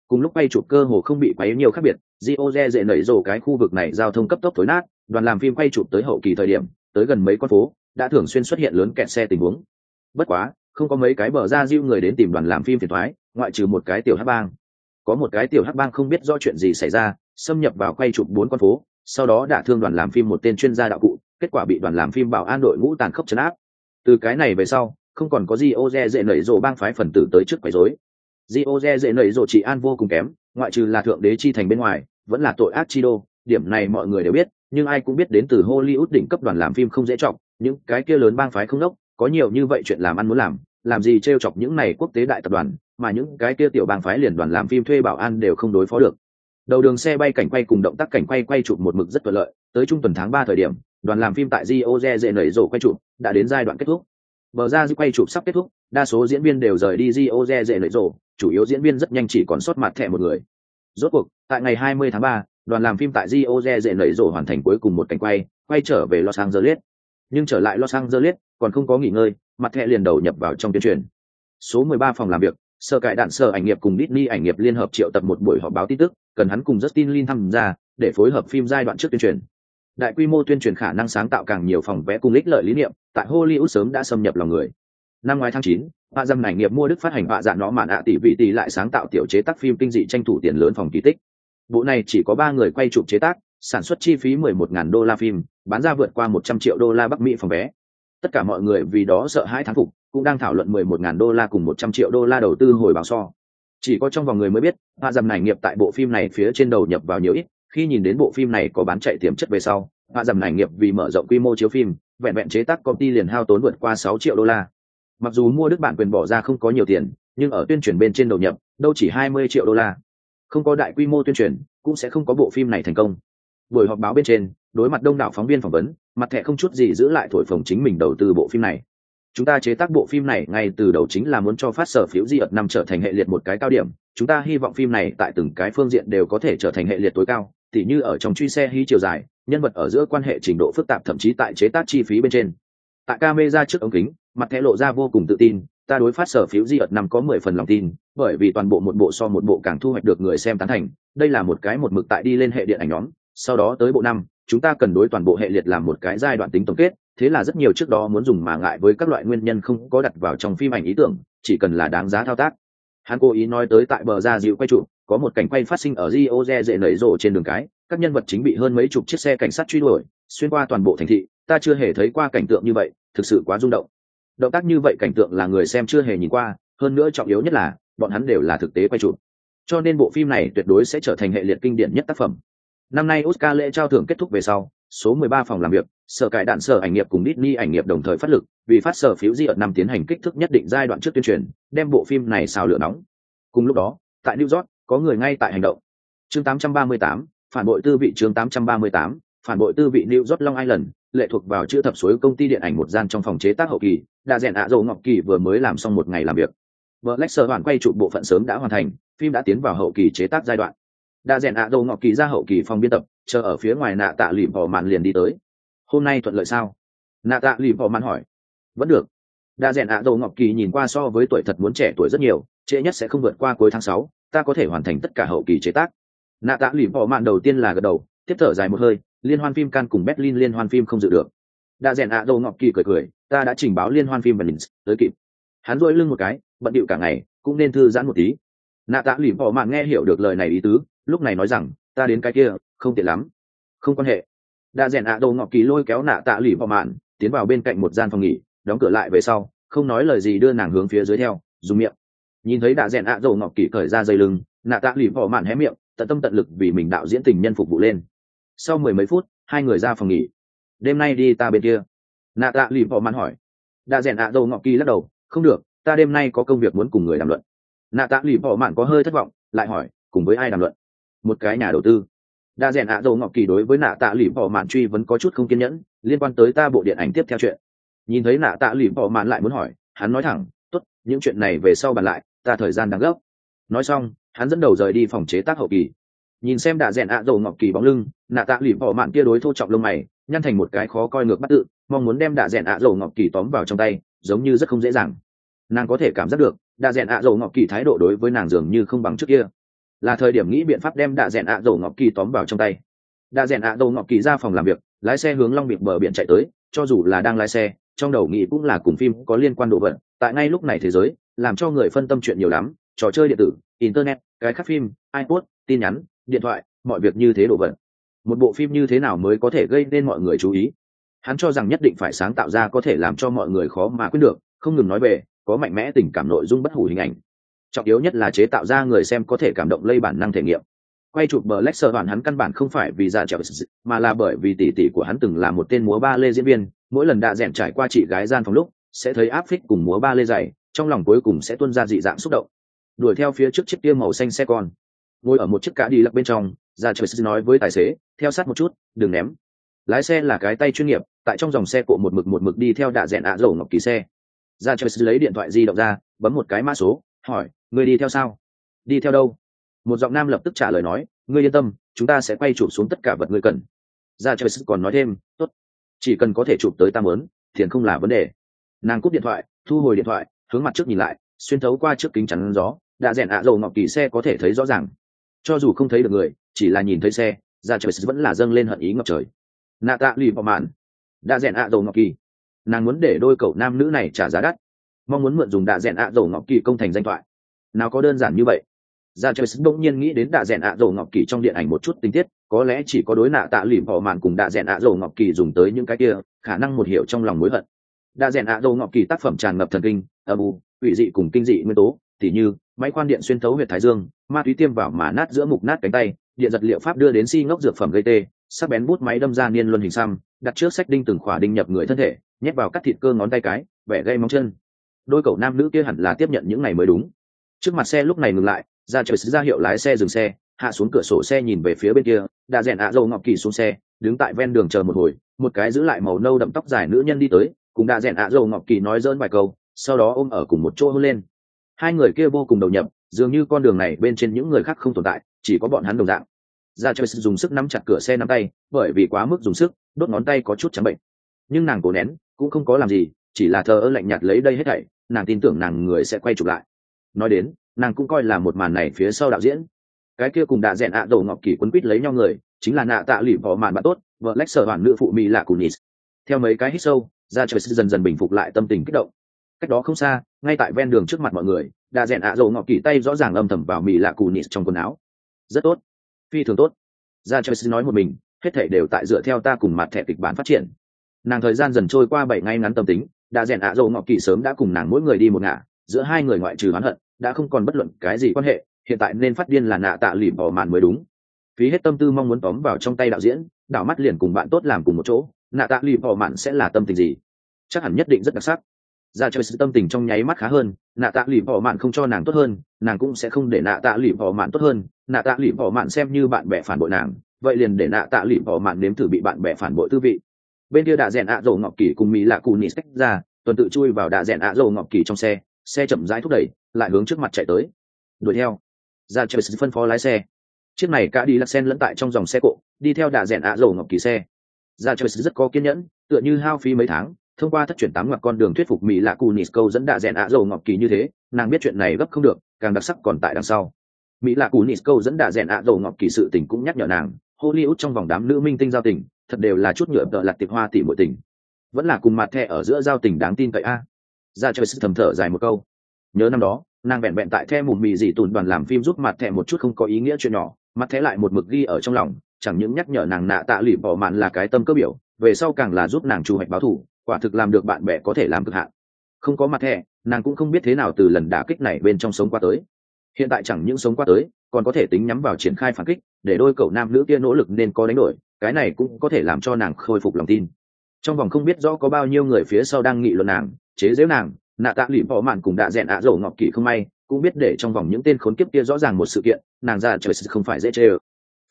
Cùng lúc quay chụp cơ hồ không bị quấy nhiều khác biệt rio dễ nảy rô cái khu vực này giao thông cấp tốc tối nát, đoàn làm phim quay chụp tới hậu kỳ thời điểm, tới gần mấy con phố, đã thường xuyên xuất hiện lớn kẹt xe tình huống. Bất quá, không có mấy cái bờ ra diêu người đến tìm đoàn làm phim phiền thoái ngoại trừ một cái tiểu hát bang. Có một cái tiểu hát bang không biết do chuyện gì xảy ra xâm nhập vào quay chụp bốn con phố, sau đó đã thương đoàn làm phim một tên chuyên gia đạo cụ, kết quả bị đoàn làm phim bảo an đội ngũ tàn khốc chấn áp. Từ cái này về sau, không còn có gì ô dê dễ nảy rộ bang phái phần tử tới trước quấy rối. Di ô dê dễ nảy rộ trị an vô cùng kém, ngoại trừ là thượng đế chi thành bên ngoài, vẫn là tội ác chi đô, điểm này mọi người đều biết, nhưng ai cũng biết đến từ hollywood đỉnh cấp đoàn làm phim không dễ trọng những cái kia lớn bang phái không đốc, có nhiều như vậy chuyện làm ăn muốn làm làm gì t chọc những này quốc tế đại tập đoàn, mà những cái kia tiểu bang phái liền đoàn làm phim thuê bảo an đều không đối phó được đầu đường xe bay cảnh quay cùng động tác cảnh quay quay chụp một mực rất thuận lợi tới trung tuần tháng ba thời điểm đoàn làm phim tại Rio de nảy rổ quay chụp đã đến giai đoạn kết thúc. Bờ ra quay chụp sắp kết thúc đa số diễn viên đều rời đi Rio de nảy rổ chủ yếu diễn viên rất nhanh chỉ còn sót mặt thẻ một người. Rốt cuộc tại ngày 20 tháng 3, đoàn làm phim tại Rio de nảy rổ hoàn thành cuối cùng một cảnh quay quay trở về Los Angeles. Nhưng trở lại Los Angeles còn không có nghỉ ngơi mặt thẻ liền đầu nhập vào trong tuyên truyền. Số 13 phòng làm việc sơ cải đạn sở ảnh nghiệp cùng Disney ảnh nghiệp liên hợp triệu tập một buổi họp báo tin tức cần hắn cùng justin lin tham gia để phối hợp phim giai đoạn trước tuyên truyền. Đại quy mô tuyên truyền khả năng sáng tạo càng nhiều phòng vé cùng ích lợi lý niệm tại hollywood sớm đã xâm nhập lòng người. Năm ngoái tháng 9, họa dâm ảnh nghiệp mua đức phát hành họa dạng nó mạn ạ tỷ vị tỷ lại sáng tạo tiểu chế tác phim kinh dị tranh thủ tiền lớn phòng kỳ tích. Bộ này chỉ có ba người quay chụp chế tác sản xuất chi phí 11.000 đô la phim bán ra vượt qua 100 triệu đô la bắc mỹ phòng vé. Tất cả mọi người vì đó sợ hãi thán phục cũng đang thảo luận 11.000 đô la cùng 100 triệu đô la đầu tư hồi báo so. Chỉ có trong vòng người mới biết họa dầm này nghiệp tại bộ phim này phía trên đầu nhập vào nhiều ít, khi nhìn đến bộ phim này có bán chạy tiềm chất về sau họa dầm này nghiệp vì mở rộng quy mô chiếu phim, vẹn vẹn chế tác công ty liền hao tốn vượt qua 6 triệu đô la. Mặc dù mua đức bản quyền bỏ ra không có nhiều tiền, nhưng ở tuyên truyền bên trên đầu nhập, đâu chỉ 20 triệu đô la. Không có đại quy mô tuyên truyền, cũng sẽ không có bộ phim này thành công. Buổi họp báo bên trên, đối mặt đông đảo phóng viên phỏng vấn, mặt thẻ không chút gì giữ lại thổi phồng chính mình đầu tư bộ phim này chúng ta chế tác bộ phim này ngay từ đầu chính là muốn cho phát sở phiếu di ợt năm trở thành hệ liệt một cái cao điểm. Chúng ta hy vọng phim này tại từng cái phương diện đều có thể trở thành hệ liệt tối cao, tỉ như ở trong truy xe hí chiều dài, nhân vật ở giữa quan hệ trình độ phức tạp thậm chí tại chế tác chi phí bên trên. Tại ra trước ống kính, mặt thẻ lộ ra vô cùng tự tin, ta đối phát sở phiếu di ợt năm có mười phần lòng tin, bởi vì toàn bộ một bộ so một bộ càng thu hoạch được người xem tán thành. Đây là một cái một mực tại đi lên hệ điện ảnh nhóm, sau đó tới bộ năm chúng ta cần đối toàn bộ hệ liệt làm một cái giai đoạn tính tổng kết thế là rất nhiều trước đó muốn dùng mà ngại với các loại nguyên nhân không có đặt vào trong phim ảnh ý tưởng chỉ cần là đáng giá thao tác. Hắn cố ý nói tới tại bờ ra dịu quay trụ có một cảnh quay phát sinh ở rio de dễ nảy rộ trên đường cái các nhân vật chính bị hơn mấy chục chiếc xe cảnh sát truy đuổi xuyên qua toàn bộ thành thị ta chưa hề thấy qua cảnh tượng như vậy thực sự quá rung động. Động tác như vậy cảnh tượng là người xem chưa hề nhìn qua hơn nữa trọng yếu nhất là bọn hắn đều là thực tế quay trụ, cho nên bộ phim này tuyệt đối sẽ trở thành hệ liệt kinh điển nhất tác phẩm năm nay oscar lễ trao thưởng kết thúc về sau số 13 phòng làm việc sở cải đạn sở ảnh nghiệp cùng Disney ảnh nghiệp đồng thời phát lực vì phát sở phiếu di ở năm tiến hành kích thước nhất định giai đoạn trước tuyên truyền đem bộ phim này xào lửa nóng. Cùng lúc đó tại new york có người ngay tại hành động. Chương 838, phản bội tư vị chương 838, phản bội tư vị new york long island lệ thuộc vào chữ thập suối công ty điện ảnh một gian trong phòng chế tác hậu kỳ đã rèn ạ dầu ngọc kỳ vừa mới làm xong một ngày làm việc. Vợ lexer hoàn quay chụp bộ phận sớm đã hoàn thành phim đã tiến vào hậu kỳ chế tác giai đoạn đã rèn ạ dầu ngọc kỳ ra hậu kỳ phòng biên tập, chờ ở phía ngoài nạ tạ lìm bỏ màn liền đi tới. Hôm nay thuận lợi sao? Nạ tạ lìm bỏ màn hỏi. Vẫn được. Đã rèn ạ dầu ngọc kỳ nhìn qua so với tuổi thật muốn trẻ tuổi rất nhiều, trễ nhất sẽ không vượt qua cuối tháng sáu, ta có thể hoàn thành tất cả hậu kỳ chế tác. Nạ tạ lìm bỏ màn đầu tiên là gật đầu, tiếp thở dài một hơi, liên hoan phim can cùng berlin liên hoan phim không dự được. Đã rèn ạ dầu ngọc kỳ cười cười, ta đã trình báo liên hoan phim berlin tới kịp. Hắn dội lưng một cái, bận điệu cả ngày, cũng nên thư giãn một tí. Nạ tạ lìm bỏ màn nghe hiểu được lời này ý tứ lúc này nói rằng, ta đến cái kia, không tiện lắm. Không quan hệ. Đã rèn ạ đầu ngọc kỳ lôi kéo nạ tạ lì vào mạn, tiến vào bên cạnh một gian phòng nghỉ, đóng cửa lại về sau, không nói lời gì đưa nàng hướng phía dưới theo, dùng miệng. Nhìn thấy đã rèn ạ đầu ngọc kỳ cởi ra dây lưng, nạ tạ lì vào mạn hé miệng, tận tâm tận lực vì mình đạo diễn tình nhân phục vụ lên. Sau mười mấy phút, hai người ra phòng nghỉ. Đêm nay đi ta bên kia. Nạ tạ lì vào mạn hỏi. Đã rèn ạ đầu ngọc kỳ lắc đầu, không được, ta đêm nay có công việc muốn cùng người đàm luận. Nạ tạ lì vào mạn có hơi thất vọng, lại hỏi, cùng với ai đàm luận? Một cái nhà đầu tư. Đa rèn ạ dầu ngọc kỳ đối với nạ tạ lì bỏ mạn truy vẫn có chút không kiên nhẫn, liên quan tới ta bộ điện ảnh tiếp theo chuyện. Nhìn thấy nạ tạ lì bỏ mạn lại muốn hỏi, hắn nói thẳng t ố t những chuyện này về sau bàn lại, ta thời gian đang gấp. Nói xong, hắn dẫn đầu rời đi phòng chế tác hậu kỳ. Nhìn xem đạ rèn ạ dầu ngọc kỳ bóng lưng, nạ tạ lì bỏ mạn kia đối thô trọng lông mày, nhăn thành một cái khó coi ngược bắt tự, mong muốn đem đạ rèn ạ dầu ngọc kỳ tóm vào trong tay, giống như rất không dễ dàng. Nàng có thể cảm giác được đạ rèn ạ dầu ngọc kỳ thái độ đối với nàng dường như không bằng trước kia là thời điểm nghĩ biện pháp đem đạ rèn ạ dầu ngọc kỳ tóm vào trong tay. Đạ rèn ạ dầu ngọc kỳ ra phòng làm việc, lái xe hướng long biệt bờ biển chạy tới, cho dù là đang lái xe, trong đầu nghĩ cũng là cùng phim có liên quan độ vật, tại ngay lúc này thế giới, làm cho người phân tâm chuyện nhiều lắm, trò chơi điện tử, internet, cái khắc phim, ipod, tin nhắn, điện thoại, mọi việc như thế độ vật. Một bộ phim như thế nào mới có thể gây nên mọi người chú ý? Hắn cho rằng nhất định phải sáng tạo ra có thể làm cho mọi người khó mà quyết được, không ngừng nói về, có mạnh mẽ tình cảm nội dung bất hủ hình ảnh trọng yếu nhất là chế tạo ra người xem có thể cảm động lây bản năng thể nghiệm. Quay chụp bờ lách sơ hoàn hắn căn bản không phải vì dạ trèo mà là bởi vì tỷ tỷ của hắn từng là một tên múa ba lê diễn viên, mỗi lần đã rèn trải qua chị gái gian phòng lúc, sẽ thấy áp phích cùng múa ba lê dày, trong lòng cuối cùng sẽ tuôn ra dị dạng xúc động. Đuổi theo phía trước chiếc tiêu màu xanh xe con, ngồi ở một chiếc cá đi lặc bên trong, ra trời nói với tài xế, theo sát một chút, đừng ném. Lái xe là cái tay chuyên nghiệp, tại trong dòng xe cộ một mực một mực đi theo đạ rẽn ạ dầu ngọc kỳ xe. Ra trời lấy điện thoại di động ra, bấm một cái mã số, hỏi người đi theo sao? Đi theo đâu? Một giọng nam lập tức trả lời nói, ngươi yên tâm, chúng ta sẽ quay chụp xuống tất cả vật ngươi cần. Ra chơi còn nói thêm, tốt, chỉ cần có thể chụp tới tam lớn tiền không là vấn đề. Nàng cúp điện thoại, thu hồi điện thoại, hướng mặt trước nhìn lại, xuyên thấu qua trước kính chắn gió, đã rèn ạ dầu ngọc kỳ xe có thể thấy rõ ràng. Cho dù không thấy được người, chỉ là nhìn thấy xe, ra trời vẫn là dâng lên hận ý ngập trời. Nạ tạ lì bọ mạn, đã rèn ạ dầu ngọc kỳ. Nàng muốn để đôi cậu nam nữ này trả giá đắt. Mong muốn mượn dùng đạ rèn ạ dầu ngọc kỳ công thành danh thoại nào có đơn giản như vậy. Ra trời bỗng nhiên nghĩ đến đạ rèn ạ dầu ngọc kỳ trong điện ảnh một chút tình tiết, có lẽ chỉ có đối nạ tạ lìm họ màn cùng đạ rèn ạ dầu ngọc kỳ dùng tới những cái kia, khả năng một hiểu trong lòng mối hận. Đạ rèn ạ dầu ngọc kỳ tác phẩm tràn ngập thần kinh, âm u ủy dị cùng kinh dị nguyên tố, tỉ như, máy khoan điện xuyên thấu huyệt thái dương, ma túy tiêm vào mà nát giữa mục nát cánh tay, điện giật liệu pháp đưa đến si ngốc dược phẩm gây tê, sắc bén bút máy đâm ra niên luân hình xăm, đặt trước sách đinh từng khỏa đinh nhập người thân thể, nhét vào cắt thịt cơ ngón tay cái vẻ gây móng chân. Đôi cậu nam nữ kia hẳn là tiếp nhận những ngày mới đúng trước mặt xe lúc này ngừng lại, ra trời ra hiệu lái xe dừng xe, hạ xuống cửa sổ xe nhìn về phía bên kia, đã rèn ạ dầu ngọc kỳ xuống xe, đứng tại ven đường chờ một hồi, một cái giữ lại màu nâu đậm tóc dài nữ nhân đi tới, cùng đã rèn ạ dầu ngọc kỳ nói dỡn vài câu, sau đó ôm ở cùng một chỗ hôn lên. Hai người kia vô cùng đầu nhập, dường như con đường này bên trên những người khác không tồn tại, chỉ có bọn hắn đồng dạng. Ra chơi dùng sức nắm chặt cửa xe nắm tay, bởi vì quá mức dùng sức, đốt ngón tay có chút trắng bệnh. Nhưng nàng cố nén, cũng không có làm gì, chỉ là thờ ơ lạnh nhạt lấy đây hết thảy, nàng tin tưởng nàng người sẽ quay chụp lại nói đến, nàng cũng coi là một màn này phía sau đạo diễn. Cái kia cùng đạ rẽn ạ à đầu ngọc kỳ quấn quýt lấy nhau người, chính là nạ tạ lụy bỏ màn bạn tốt, vợ lách sở hoàn nữ phụ mỹ lạ cù theo mấy cái hít sâu, ra trời dần dần bình phục lại tâm tình kích động. Cách đó không xa, ngay tại ven đường trước mặt mọi người, đạ rẽn ạ à dầu ngọc kỳ tay rõ ràng âm thầm vào mỹ lạ cù trong quần áo. Rất tốt. Phi thường tốt. Ra trời nói một mình, hết thể đều tại dựa theo ta cùng mặt thẻ kịch bản phát triển. Nàng thời gian dần trôi qua bảy ngày ngắn tâm tính đã rèn ạ à dầu ngọc kỳ sớm đã cùng nàng mỗi người đi một ngả giữa hai người ngoại trừ oán hận, đã không còn bất luận cái gì quan hệ, hiện tại nên phát điên là nạ tạ lì bỏ màn mới đúng. Phí hết tâm tư mong muốn tóm vào trong tay đạo diễn, đảo mắt liền cùng bạn tốt làm cùng một chỗ, nạ tạ lì bỏ màn sẽ là tâm tình gì? Chắc hẳn nhất định rất đặc sắc. Ra chơi sự tâm tình trong nháy mắt khá hơn, nạ tạ lì bỏ mạn không cho nàng tốt hơn, nàng cũng sẽ không để nạ tạ lì bỏ mạn tốt hơn. Nạ tạ lì bỏ mạn xem như bạn bè phản bội nàng, vậy liền để nạ tạ lì bỏ mạn nếm thử bị bạn bè phản bội tư vị. Bên kia đạ rèn ạ dầu ngọc kỳ cùng mỹ lạ cù nít ra, tuần tự chui vào đạ rèn ạ dầu ngọc kỳ trong xe xe chậm rãi thúc đẩy, lại hướng trước mặt chạy tới. Đuổi theo. Ra chơi phân phó lái xe. Chiếc này cả đi lắc sen lẫn tại trong dòng xe cộ, đi theo đà rèn ạ dầu ngọc kỳ xe. Ra chơi rất có kiên nhẫn, tựa như hao phí mấy tháng, thông qua thất chuyển tám ngoặc con đường thuyết phục mỹ lạ cù nít câu dẫn đà rèn ạ dầu ngọc kỳ như thế, nàng biết chuyện này gấp không được, càng đặc sắc còn tại đằng sau. Mỹ lạ cù nít câu dẫn đà rèn ạ dầu ngọc kỳ sự tình cũng nhắc nhở nàng, hollywood trong vòng đám nữ minh tinh giao tình, thật đều là chút nhựa đợ lặt tiệp hoa tỷ mỗi tình. Vẫn là cùng mặt thẻ ở giữa giao tình đáng tin cậy a ra chơi sức thầm thở dài một câu. Nhớ năm đó, nàng vẹn vẹn tại the mùm mì dị tùn đoàn làm phim giúp mặt thẻ một chút không có ý nghĩa chuyện nhỏ, mặt thẻ lại một mực ghi ở trong lòng, chẳng những nhắc nhở nàng nạ tạ lụy bỏ mạn là cái tâm cơ biểu, về sau càng là giúp nàng chu hoạch báo thù quả thực làm được bạn bè có thể làm cực hạn. Không có mặt thẻ, nàng cũng không biết thế nào từ lần đả kích này bên trong sống qua tới. Hiện tại chẳng những sống qua tới, còn có thể tính nhắm vào triển khai phản kích, để đôi cậu nam nữ kia nỗ lực nên có đánh đổi, cái này cũng có thể làm cho nàng khôi phục lòng tin. Trong vòng không biết rõ có bao nhiêu người phía sau đang nghị luận nàng chế giễu nàng, nạ tạ lụy bỏ mạn cùng đạ rẽn ạ dầu ngọc kỳ không may, cũng biết để trong vòng những tên khốn kiếp kia rõ ràng một sự kiện, nàng ra trời không phải dễ chê ơ.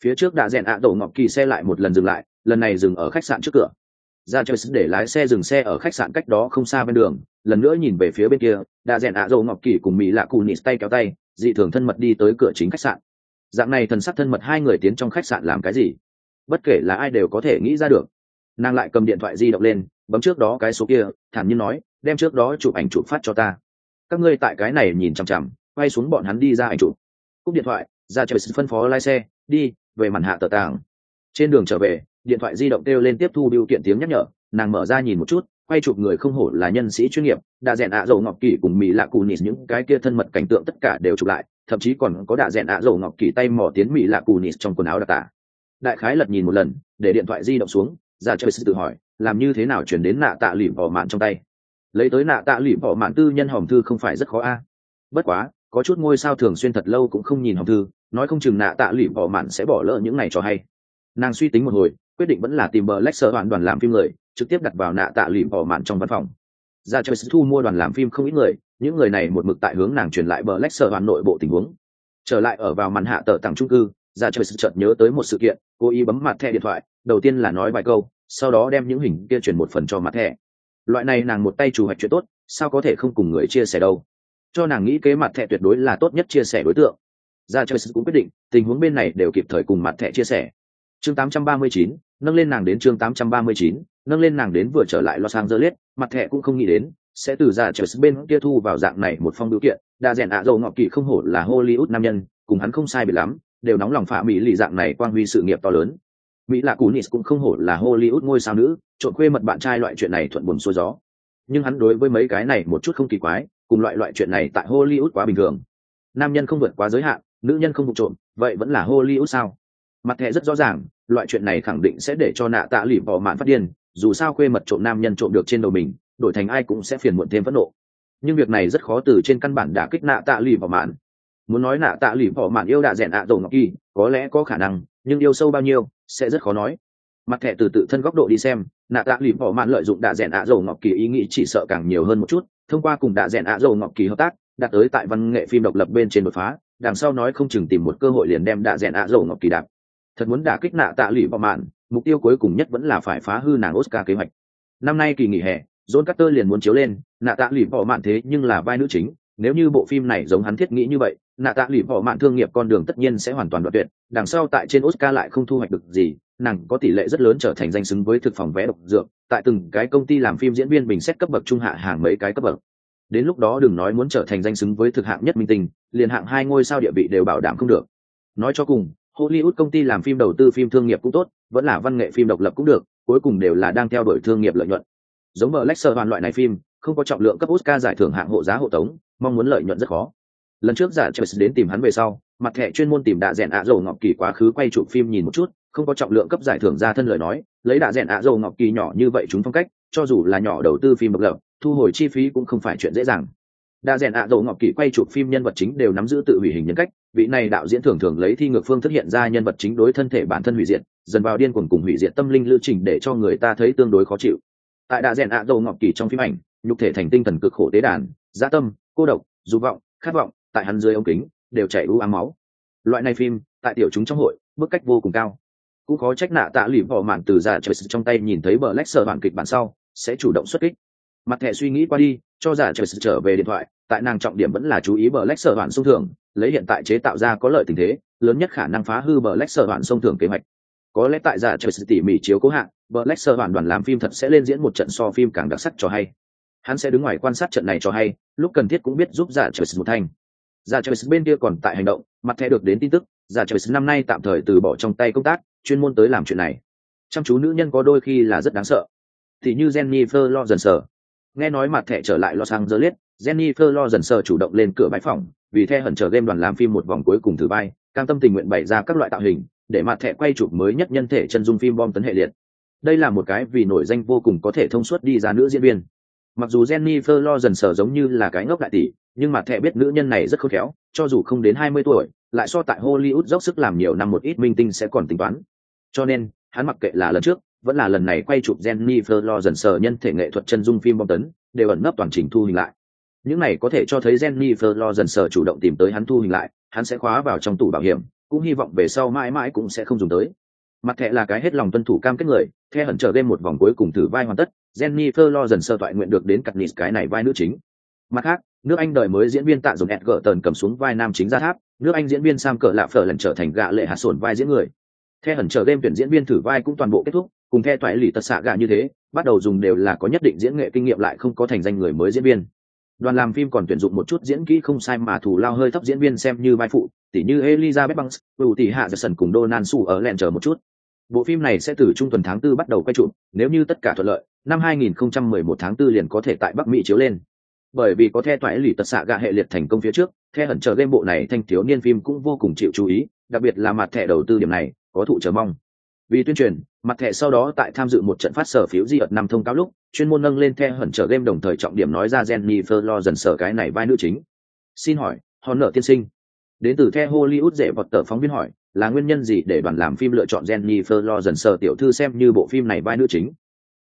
Phía trước đạ rẽn ạ dầu ngọc kỳ xe lại một lần dừng lại, lần này dừng ở khách sạn trước cửa. Ra trời để lái xe dừng xe ở khách sạn cách đó không xa bên đường, lần nữa nhìn về phía bên kia đã rèn ạ dầu ngọc kỳ cùng mỹ lạ cù nịt tay kéo tay, dị thường thân mật đi tới cửa chính khách sạn. Dạng này thần sắc thân mật hai người tiến trong khách sạn làm cái gì? Bất kể là ai đều có thể nghĩ ra được. Nàng lại cầm điện thoại di động lên, bấm trước đó cái số kia, thản nhiên nói đem trước đó chụp ảnh chụp phát cho ta. Các ngươi tại cái này nhìn chằm chằm, quay xuống bọn hắn đi ra ảnh chụp. Cúp điện thoại, ra trời phân phó lái xe, đi, về màn hạ tờ tàng. Trên đường trở về, điện thoại di động kêu lên tiếp thu biểu kiện tiếng nhắc nhở, nàng mở ra nhìn một chút, quay chụp người không hổ là nhân sĩ chuyên nghiệp đã rèn ạ dầu ngọc kỳ cùng mỹ lạ cù nịt, những cái kia thân mật cảnh tượng tất cả đều chụp lại, thậm chí còn có đạ rèn ạ dầu ngọc kỳ tay mò tiến mỹ lạ cù nịt trong quần áo đặc tả. Đại khái lật nhìn một lần, để điện thoại di động xuống, ra chơi tự hỏi, làm như thế nào chuyển đến nạ tạ lụy bỏ mạn trong tay lấy tới nạ tạ lụy bỏ mạn tư nhân hòm thư không phải rất khó a. Bất quá, có chút ngôi sao thường xuyên thật lâu cũng không nhìn hòm thư, nói không chừng nạ tạ lụy bỏ mạn sẽ bỏ lỡ những này cho hay. Nàng suy tính một hồi, quyết định vẫn là tìm bờ lách sợ đoàn đoàn làm phim người, trực tiếp đặt vào nạ tạ lụy bỏ mạn trong văn phòng. Ra chơi thu mua đoàn làm phim không ít người, những người này một mực tại hướng nàng truyền lại bờ lách sợ đoàn nội bộ tình huống. Trở lại ở vào màn hạ tờ tặng trung cư, ra chơi chợt nhớ tới một sự kiện cố ý bấm mặt thẻ điện thoại, đầu tiên là nói vài câu, sau đó đem những hình kia chuyển một phần cho mặt thẻ loại này nàng một tay chủ hoạch chuyện tốt sao có thể không cùng người chia sẻ đâu? Cho nàng nghĩ kế mặt thẻ tuyệt đối là tốt nhất chia sẻ đối tượng. Ra chơi cũng quyết định tình huống bên này đều kịp thời cùng mặt thẻ chia sẻ. Chương 839, nâng lên nàng đến chương 839, nâng lên nàng đến vừa trở lại Los Angeles, mặt thẻ cũng không nghĩ đến, sẽ từ ra trời bên kia thu vào dạng này một phong biểu kiện, đa rèn ạ dầu ngọc kỳ không hổ là Hollywood nam nhân, cùng hắn không sai biệt lắm, đều nóng lòng phạ mỹ lì dạng này quang huy sự nghiệp to lớn. Mỹ lạ cú nis cũng không hổ là hollywood ngôi sao nữ trộn khuê mật bạn trai loại chuyện này thuận buồn xuôi gió. Nhưng hắn đối với mấy cái này một chút không kỳ quái, cùng loại loại chuyện này tại hollywood quá bình thường. Nam nhân không vượt quá giới hạn, nữ nhân không vụ trộm, vậy vẫn là hollywood sao? Mặt thẻ rất rõ ràng, loại chuyện này khẳng định sẽ để cho nạ tạ lì bỏ mạn phát điên, dù sao khuê mật trộm nam nhân trộm được trên đầu mình, đổi thành ai cũng sẽ phiền muộn thêm phẫn nộ. Nhưng việc này rất khó từ trên căn bản đã kích nạ tạ lì bỏ mạn muốn nói nạ tạ lì bỏ mạn yêu đạ rẽn ạ à ngọc kỳ, có lẽ có khả năng, nhưng yêu sâu bao nhiêu, sẽ rất khó nói. Mặt thẻ từ tự thân góc độ đi xem nạ tạ lìm bỏ mạn lợi dụng đạ Rèn ạ Dầu ngọc kỳ ý nghĩ chỉ sợ càng nhiều hơn một chút, thông qua cùng đạ Rèn ạ Dầu ngọc kỳ hợp tác đạt tới tại văn nghệ phim độc lập bên trên đột phá, đằng sau nói không chừng tìm một cơ hội liền đem đạ Rèn ạ dầu ngọc kỳ đạp. Thật muốn đả kích nạ tạ lụy bỏ mạn mục tiêu cuối cùng nhất vẫn là phải phá hư nàng oscar kế hoạch. Năm nay kỳ nghỉ hè, john carter liền muốn chiếu lên, nạ tạ lụy bỏ mạn thế nhưng là vai nữ chính, nếu như bộ phim này giống hắn thiết nghĩ như vậy nạ tạ lụy bỏ mạn thương nghiệp con đường tất nhiên sẽ hoàn toàn đoạn tuyệt, đằng sau tại trên oscar lại không thu hoạch được gì, nàng có tỷ lệ rất lớn trở thành danh xứng với thực phòng vé độc dược, tại từng cái công ty làm phim diễn viên bình xét cấp bậc trung hạ hàng mấy cái cấp bậc. Đến lúc đó đừng nói muốn trở thành danh xứng với thực hạng nhất minh tinh, liền hạng hai ngôi sao địa vị đều bảo đảm không được. Nói cho cùng, hollywood công ty làm phim đầu tư phim thương nghiệp cũng tốt, vẫn là văn nghệ phim độc lập cũng được, cuối cùng đều là đang theo đuổi thương nghiệp lợi nhuận. Giống bờ lexer hoàn loại này phim, không có trọng lượng cấp oscar giải thưởng hạng hộ giá hộ tống, mong muốn lợi nhuận rất khó lần trước giả chelsea đến tìm hắn về sau, mặt thẻ chuyên môn tìm đạ rèn ạ dầu ngọc kỳ quá khứ quay chụp phim nhìn một chút, không có trọng lượng cấp giải thưởng ra thân lời nói, lấy đạ rèn ạ dầu ngọc kỳ nhỏ như vậy chúng phong cách, cho dù là nhỏ đầu tư phim độc lập, thu hồi chi phí cũng không phải chuyện dễ dàng. Đa rèn ạ dầu ngọc kỳ quay chụp phim nhân vật chính đều nắm giữ tự hủy hình nhân cách, vị này đạo diễn thường thường lấy thi ngược phương thức hiện ra nhân vật chính đối thân thể bản thân hủy diệt, dần vào điên cuồng cùng hủy diệt tâm linh lưu trình để cho người ta thấy tương đối khó chịu. Tại đa rèn ạ dầu ngọc kỳ trong phim ảnh, nhục thể thành tinh thần cực khổ tế đàn gia tâm, cô độc, dục vọng, khát vọng tại hắn dưới ống kính, đều chảy u ám máu. Loại này phim, tại tiểu chúng trong hội, bức cách vô cùng cao. Cũng có trách nạ tạ lụy bỏ mạn từ giả trời trong tay nhìn thấy bờ lách sở bản kịch bản sau, sẽ chủ động xuất kích. Mặt thẻ suy nghĩ qua đi, cho giả trời trở về điện thoại, tại nàng trọng điểm vẫn là chú ý bờ lách sở bản sông thường lấy hiện tại chế tạo ra có lợi tình thế, lớn nhất khả năng phá hư bờ lách sở bản sông thường kế hoạch. Có lẽ tại giả trời tỉ mỉ chiếu cố hạng bờ lách sở bản đoàn làm phim thật sẽ lên diễn một trận so phim càng đặc sắc cho hay. Hắn sẽ đứng ngoài quan sát trận này cho hay, lúc cần thiết cũng biết giúp giả trời một thanh giả Travis bên kia còn tại hành động mặt thẻ được đến tin tức giả Travis năm nay tạm thời từ bỏ trong tay công tác chuyên môn tới làm chuyện này chăm chú nữ nhân có đôi khi là rất đáng sợ thì như Jennifer lo dần sợ, nghe nói mặt thẻ trở lại Los Angeles, Jennifer lo dần sợ chủ động lên cửa bãi phòng, vì theo hận chờ game đoàn làm phim một vòng cuối cùng thử vai, cam tâm tình nguyện bày ra các loại tạo hình, để mặt thẻ quay chụp mới nhất nhân thể chân dung phim bom tấn hệ liệt. Đây là một cái vì nổi danh vô cùng có thể thông suốt đi ra nữ diễn viên. Mặc dù Jennifer lo dần sờ giống như là cái ngốc đại tỷ, nhưng mặt thẻ biết nữ nhân này rất khôn khéo, cho dù không đến 20 tuổi, lại so tại Hollywood dốc sức làm nhiều năm một ít minh tinh sẽ còn tính toán. Cho nên, hắn mặc kệ là lần trước, vẫn là lần này quay chụp Jennifer sờ nhân thể nghệ thuật chân dung phim bom tấn, đều ẩn nấp toàn trình thu hình lại. Những này có thể cho thấy Jennifer sờ chủ động tìm tới hắn thu hình lại, hắn sẽ khóa vào trong tủ bảo hiểm, cũng hy vọng về sau mãi mãi cũng sẽ không dùng tới. Mặt thẻ là cái hết lòng tuân thủ cam kết người, the hận chờ game một vòng cuối cùng thử vai hoàn tất, Jennifer sơ toại nguyện được đến cặp nịt cái này vai nữ chính. Mặt khác, nước Anh đời mới diễn viên tạ dùng Edgerton cầm xuống vai nam chính ra tháp, nước Anh diễn viên Sam cỡ lạ phở lần trở thành gạ lệ hạ sổn vai diễn người. Theo hẩn chờ game tuyển diễn viên thử vai cũng toàn bộ kết thúc, cùng theo toại lì tật xạ gạ như thế bắt đầu dùng đều là có nhất định diễn nghệ kinh nghiệm lại không có thành danh người mới diễn viên. Đoàn làm phim còn tuyển dụng một chút diễn kỹ không sai mà thủ lao hơi thấp diễn viên xem như vai phụ tỷ như elizabeth banks ưu tỷ hạ jackson cùng donald su ở len chờ một chút. Bộ phim này sẽ từ trung tuần tháng 4 bắt đầu quay chụp nếu như tất cả thuận lợi năm 2011 tháng 4 liền có thể tại bắc mỹ chiếu lên bởi vì có the toại lì tật xạ gạ hệ liệt thành công phía trước, the hận chờ game bộ này thanh thiếu niên phim cũng vô cùng chịu chú ý, đặc biệt là mặt thẻ đầu tư điểm này, có thụ chờ mong. Vì tuyên truyền, mặt thẻ sau đó tại tham dự một trận phát sở phiếu di ợt năm thông cáo lúc, chuyên môn nâng lên theo hẩn trở game đồng thời trọng điểm nói ra jennifer lo dần sở cái này vai nữ chính. Xin hỏi, hòn nợ tiên sinh. Đến từ theo hollywood dễ vọt tờ phóng viên hỏi, là nguyên nhân gì để đoàn làm phim lựa chọn jennifer lo dần sở tiểu thư xem như bộ phim này vai nữ chính?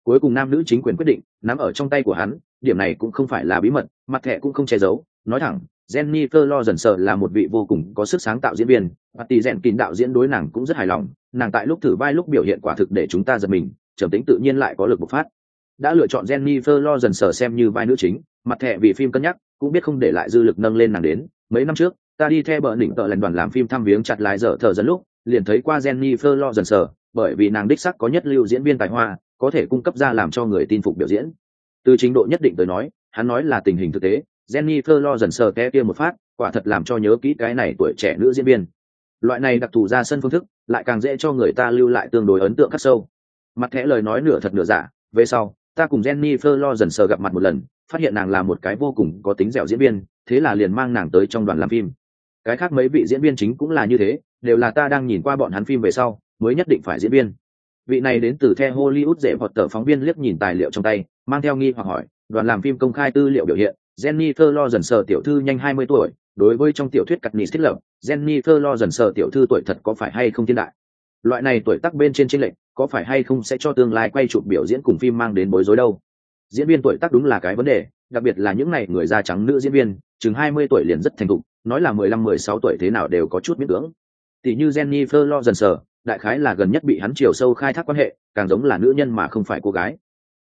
Cuối cùng nam nữ chính quyền quyết định nắm ở trong tay của hắn điểm này cũng không phải là bí mật mặt thẻ cũng không che giấu nói thẳng Jennifer Lawrence là một vị vô cùng có sức sáng tạo diễn viên, và tỷ rèn kín đạo diễn đối nàng cũng rất hài lòng, nàng tại lúc thử vai lúc biểu hiện quả thực để chúng ta giật mình, trầm tĩnh tự nhiên lại có lực bộc phát. Đã lựa chọn Jennifer Lawrence xem như vai nữ chính, mặt thẻ vì phim cân nhắc, cũng biết không để lại dư lực nâng lên nàng đến. Mấy năm trước, ta đi theo bờ đỉnh tợ lần đoàn làm phim thăm viếng chặt lái dở thở dần lúc, liền thấy qua Jennifer Lawrence, bởi vì nàng đích sắc có nhất lưu diễn viên tài hoa, có thể cung cấp ra làm cho người tin phục biểu diễn. Từ trình độ nhất định tới nói, hắn nói là tình hình thực tế, Jennifer lo dần sờ té kia một phát, quả thật làm cho nhớ kỹ cái này tuổi trẻ nữ diễn viên. loại này đặc thù ra sân phương thức lại càng dễ cho người ta lưu lại tương đối ấn tượng khắc sâu mặt thẻ lời nói nửa thật nửa giả về sau ta cùng jennifer lo dần sờ gặp mặt một lần phát hiện nàng là một cái vô cùng có tính dẻo diễn viên thế là liền mang nàng tới trong đoàn làm phim cái khác mấy vị diễn viên chính cũng là như thế đều là ta đang nhìn qua bọn hắn phim về sau mới nhất định phải diễn viên vị này đến từ the hollywood dễ vọt tờ phóng viên liếc nhìn tài liệu trong tay, mang theo nghi hoặc hỏi, đoàn làm phim công khai tư liệu biểu hiện, jennifer lo dần sờ tiểu thư nhanh hai mươi tuổi, đối với trong tiểu thuyết cắt nị thiết lập, jennifer lo dần sờ tiểu thư tuổi thật có phải hay không thiên đại? Loại này tuổi tác bên trên tranh lệch, có phải hay không sẽ cho tương lai quay chụp biểu diễn cùng phim mang đến bối rối đâu? Diễn viên tuổi tác đúng là cái vấn đề, đặc biệt là những n à y người da trắng nữ diễn viên, chừng hai mươi tuổi liền rất thành thục, nói là mười lăm, mười sáu tuổi thế nào đều có chút miễn cưỡng. Tỷ như jennifer lo dần sờ đại khái là gần nhất bị hắn chiều sâu khai thác quan hệ, càng giống là nữ nhân mà không phải cô gái.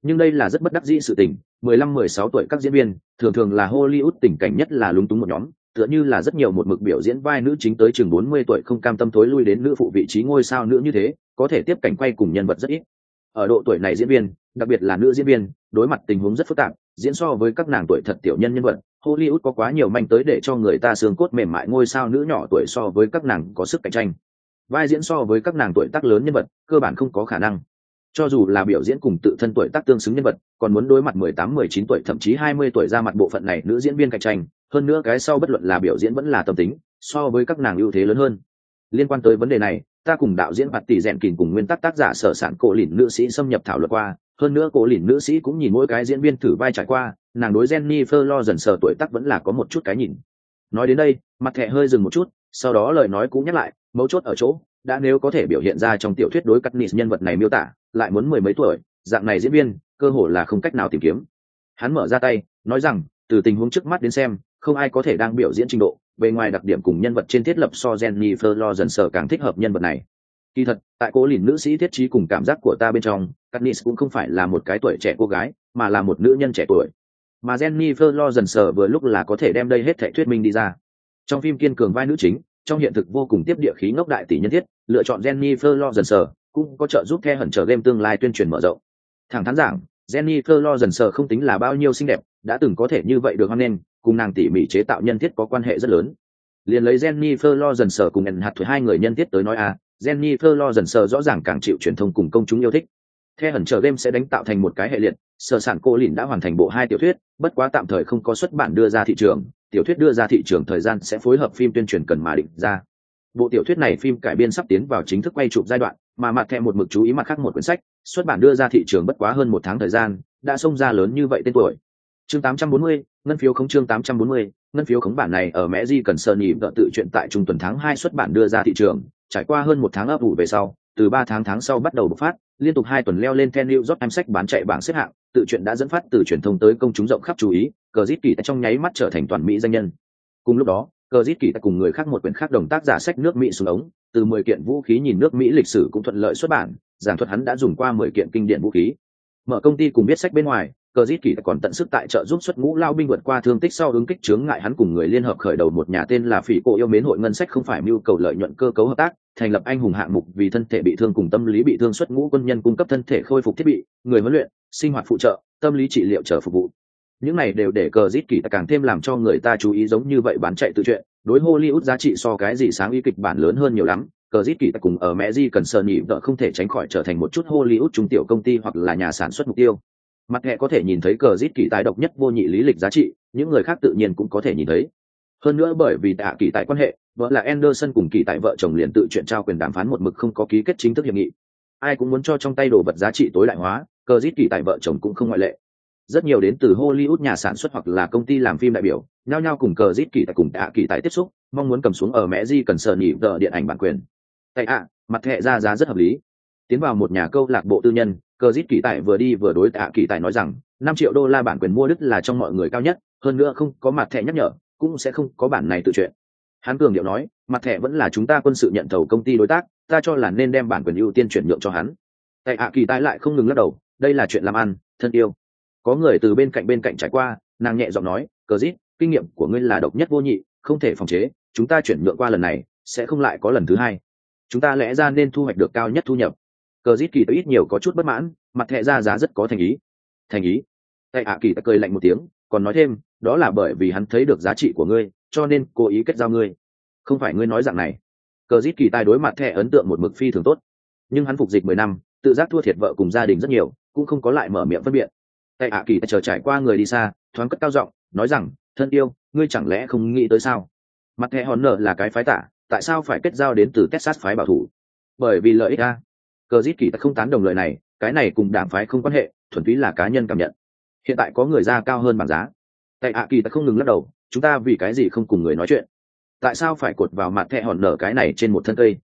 Nhưng đây là rất bất đắc dĩ sự tình, mười lăm, mười sáu tuổi các diễn viên, thường thường là hollywood tình cảnh nhất là lúng túng một nhóm, tựa như là rất nhiều một mực biểu diễn vai nữ chính tới chừng bốn mươi tuổi không cam tâm thối lui đến nữ phụ vị trí ngôi sao nữ như thế, có thể tiếp cảnh quay cùng nhân vật rất ít. Ở độ tuổi này diễn viên, đặc biệt là nữ diễn viên, đối mặt tình huống rất phức tạp, diễn so với các nàng tuổi thật tiểu nhân nhân vật, hollywood có quá nhiều manh tới để cho người ta xương cốt mềm mại ngôi sao nữ nhỏ tuổi so với các nàng có sức cạnh tranh vai diễn so với các nàng tuổi tác lớn nhân vật, cơ bản không có khả năng. Cho dù là biểu diễn cùng tự thân tuổi tác tương xứng nhân vật, còn muốn đối mặt mười tám, mười chín tuổi, thậm chí hai mươi tuổi ra mặt bộ phận này nữ diễn viên cạnh tranh, hơn nữa cái sau bất luận là biểu diễn vẫn là tâm tính, so với các nàng ưu thế lớn hơn. Liên quan tới vấn đề này, ta cùng đạo diễn hoạt tỷ rèn kìn cùng nguyên tắc tác giả sở sản cổ lìn nữ sĩ xâm nhập thảo luận qua, hơn nữa cổ lìn nữ sĩ cũng nhìn mỗi cái diễn viên thử vai trải qua, nàng đối Jennifer lo dần sờ tuổi tác vẫn là có một chút cái nhìn. Nói đến đây, mặt thẻ hơi dừng một chút, sau đó lời nói cũng nhắc lại mấu chốt ở chỗ, đã nếu có thể biểu hiện ra trong tiểu thuyết đối cắt nịt nhân vật này miêu tả, lại muốn mười mấy tuổi, dạng này diễn viên, cơ hội là không cách nào tìm kiếm. Hắn mở ra tay, nói rằng, từ tình huống trước mắt đến xem, không ai có thể đang biểu diễn trình độ, bề ngoài đặc điểm cùng nhân vật trên thiết lập so Jennifer lo dần sờ càng thích hợp nhân vật này. Kỳ thật, tại cố lìn nữ sĩ thiết trí cùng cảm giác của ta bên trong Katniss cũng không phải là một cái tuổi trẻ cô gái, mà là một nữ nhân trẻ tuổi. Mà Jennifer lo dần sờ vừa lúc là có thể đem đây hết thể thuyết minh đi ra. Trong phim kiên cường vai nữ chính trong hiện thực vô cùng tiếp địa khí ngốc đại tỷ nhân thiết lựa chọn Jennifer lo dần sờ cũng có trợ giúp The hẩn trở game tương lai tuyên truyền mở rộng. Thẳng thắn giảng Jennifer lo dần sờ không tính là bao nhiêu xinh đẹp đã từng có thể như vậy được hoan nghênh cùng nàng tỉ mỉ chế tạo nhân thiết có quan hệ rất lớn. Liền lấy Jennifer lo dần sờ cùng ẩn hạt thuế hai người nhân thiết tới nói a à, Jennifer lo dần sờ rõ ràng càng chịu truyền thông cùng công chúng yêu thích. The hẩn trở game sẽ đánh tạo thành một cái hệ liệt sở sản cô lìn đã hoàn thành bộ hai tiểu thuyết bất quá tạm thời không có xuất bản đưa ra thị trường tiểu thuyết đưa ra thị trường thời gian sẽ phối hợp phim tuyên truyền cần mà định ra. Bộ tiểu thuyết này phim cải biên sắp tiến vào chính thức quay chụp giai đoạn mà mặt thẹ một mực chú ý mặt khác một quyển sách xuất bản đưa ra thị trường bất quá hơn một tháng thời gian đã xông ra lớn như vậy tên tuổi. Chương 840, ngân phiếu khống chương 840, ngân phiếu khống bản này ở mẹ di cần sơn nhị tự chuyện tại trung tuần tháng hai xuất bản đưa ra thị trường trải qua hơn một tháng ấp ủ về sau từ ba tháng tháng sau bắt đầu bộc phát, liên tục hai tuần leo lên ten new york times sách bán chạy bảng xếp hạng, tự chuyện đã dẫn phát từ truyền thông tới công chúng rộng khắp chú ý, cờ dít kỳ trong nháy mắt trở thành toàn mỹ danh nhân. Cùng lúc đó, cờ dít kỳ cùng người khác một quyển khác đồng tác giả sách nước mỹ xuống ống, từ mười kiện vũ khí nhìn nước mỹ lịch sử cũng thuận lợi xuất bản, giảng thuật hắn đã dùng qua mười kiện kinh điển vũ khí. Mở công ty cùng viết sách bên ngoài cờ giết kỳ còn tận sức tại trợ giúp xuất ngũ lao binh vượt qua thương tích sau ứng kích chướng ngại hắn cùng người liên hợp khởi đầu một nhà tên là phỉ cổ yêu mến hội ngân sách không phải mưu cầu lợi nhuận cơ cấu hợp tác, thành lập anh hùng hạng mục vì thân thể bị thương cùng tâm lý bị thương xuất ngũ quân nhân cung cấp thân thể khôi phục thiết bị, người huấn luyện, sinh hoạt phụ trợ, tâm lý trị liệu trở phục vụ. Những này đều để cờ giết kỳ càng thêm làm cho người ta chú ý giống như vậy bán chạy tự chuyện, đối hollywood giá trị so cái gì sáng ý kịch bản lớn hơn nhiều lắm. Cờ giết kỳ cùng ở mẹ di cần sờ nhị vợ không thể tránh khỏi trở thành một chút hollywood trung tiểu công ty hoặc là nhà sản xuất mục tiêu mặt hệ có thể nhìn thấy cờ rít kỳ tài độc nhất vô nhị lý lịch giá trị, những người khác tự nhiên cũng có thể nhìn thấy. Hơn nữa bởi vì tạ kỳ tại quan hệ, vợ là anderson cùng kỳ tại vợ chồng liền tự chuyện trao quyền đàm phán một mực không có ký kết chính thức hiệp nghị. Ai cũng muốn cho trong tay đồ vật giá trị tối đại hóa, cờ rít kỳ tại vợ chồng cũng không ngoại lệ. Rất nhiều đến từ hollywood nhà sản xuất hoặc là công ty làm phim đại biểu, nhao nhao cùng cờ rít kỳ tại cùng tạ kỳ tại tiếp xúc, mong muốn cầm xuống ở mẹ di cần sợ nhị vợ điện ảnh bản quyền. Tại ạ mặt hệ ra giá rất hợp lý. Tiến vào một nhà câu lạc bộ tư nhân cờ dít kỳ tài vừa đi vừa đối tạ kỳ tài nói rằng, năm triệu đô la bản quyền mua đức là trong mọi người cao nhất, hơn nữa không có mặt thẻ nhắc nhở, cũng sẽ không có bản này tự chuyện. Hắn cường điệu nói, mặt thẻ vẫn là chúng ta quân sự nhận thầu công ty đối tác, ta cho là nên đem bản quyền ưu tiên chuyển nhượng cho hắn. Tại ạ kỳ tài lại không ngừng lắc đầu, đây là chuyện làm ăn, thân yêu. Có người từ bên cạnh bên cạnh trải qua, nàng nhẹ giọng nói, cờ dít kinh nghiệm của ngươi là độc nhất vô nhị, không thể phòng chế, chúng ta chuyển nhượng qua lần này, sẽ không lại có lần thứ hai. Chúng ta lẽ ra nên thu hoạch được cao nhất thu nhập cờ dít kỳ tới ít nhiều có chút bất mãn, mặt thẹ ra giá rất có thành ý. Thành ý? Tại ạ kỳ ta cười lạnh một tiếng, còn nói thêm, đó là bởi vì hắn thấy được giá trị của ngươi, cho nên cố ý kết giao ngươi. Không phải ngươi nói dạng này. Cờ dít kỳ tài đối mặt thẻ ấn tượng một mực phi thường tốt. Nhưng hắn phục dịch mười năm, tự giác thua thiệt vợ cùng gia đình rất nhiều, cũng không có lại mở miệng phân biện tại ạ kỳ ta chờ trải qua người đi xa, thoáng cất cao giọng, nói rằng, thân yêu, ngươi chẳng lẽ không nghĩ tới sao? Mặt thẻ hòn nở là cái phái tả, tại sao phải kết giao đến từ texas phái bảo thủ? Bởi vì lợi ích a cờ dít kỳ ta không tán đồng lời này cái này cùng đảng phái không quan hệ thuần túy là cá nhân cảm nhận. Hiện tại có người ra cao hơn bảng giá. Tại ạ kỳ ta không ngừng lắc đầu chúng ta vì cái gì không cùng người nói chuyện? Tại sao phải cột vào mặt thẹ hòn nở cái này trên một thân cây?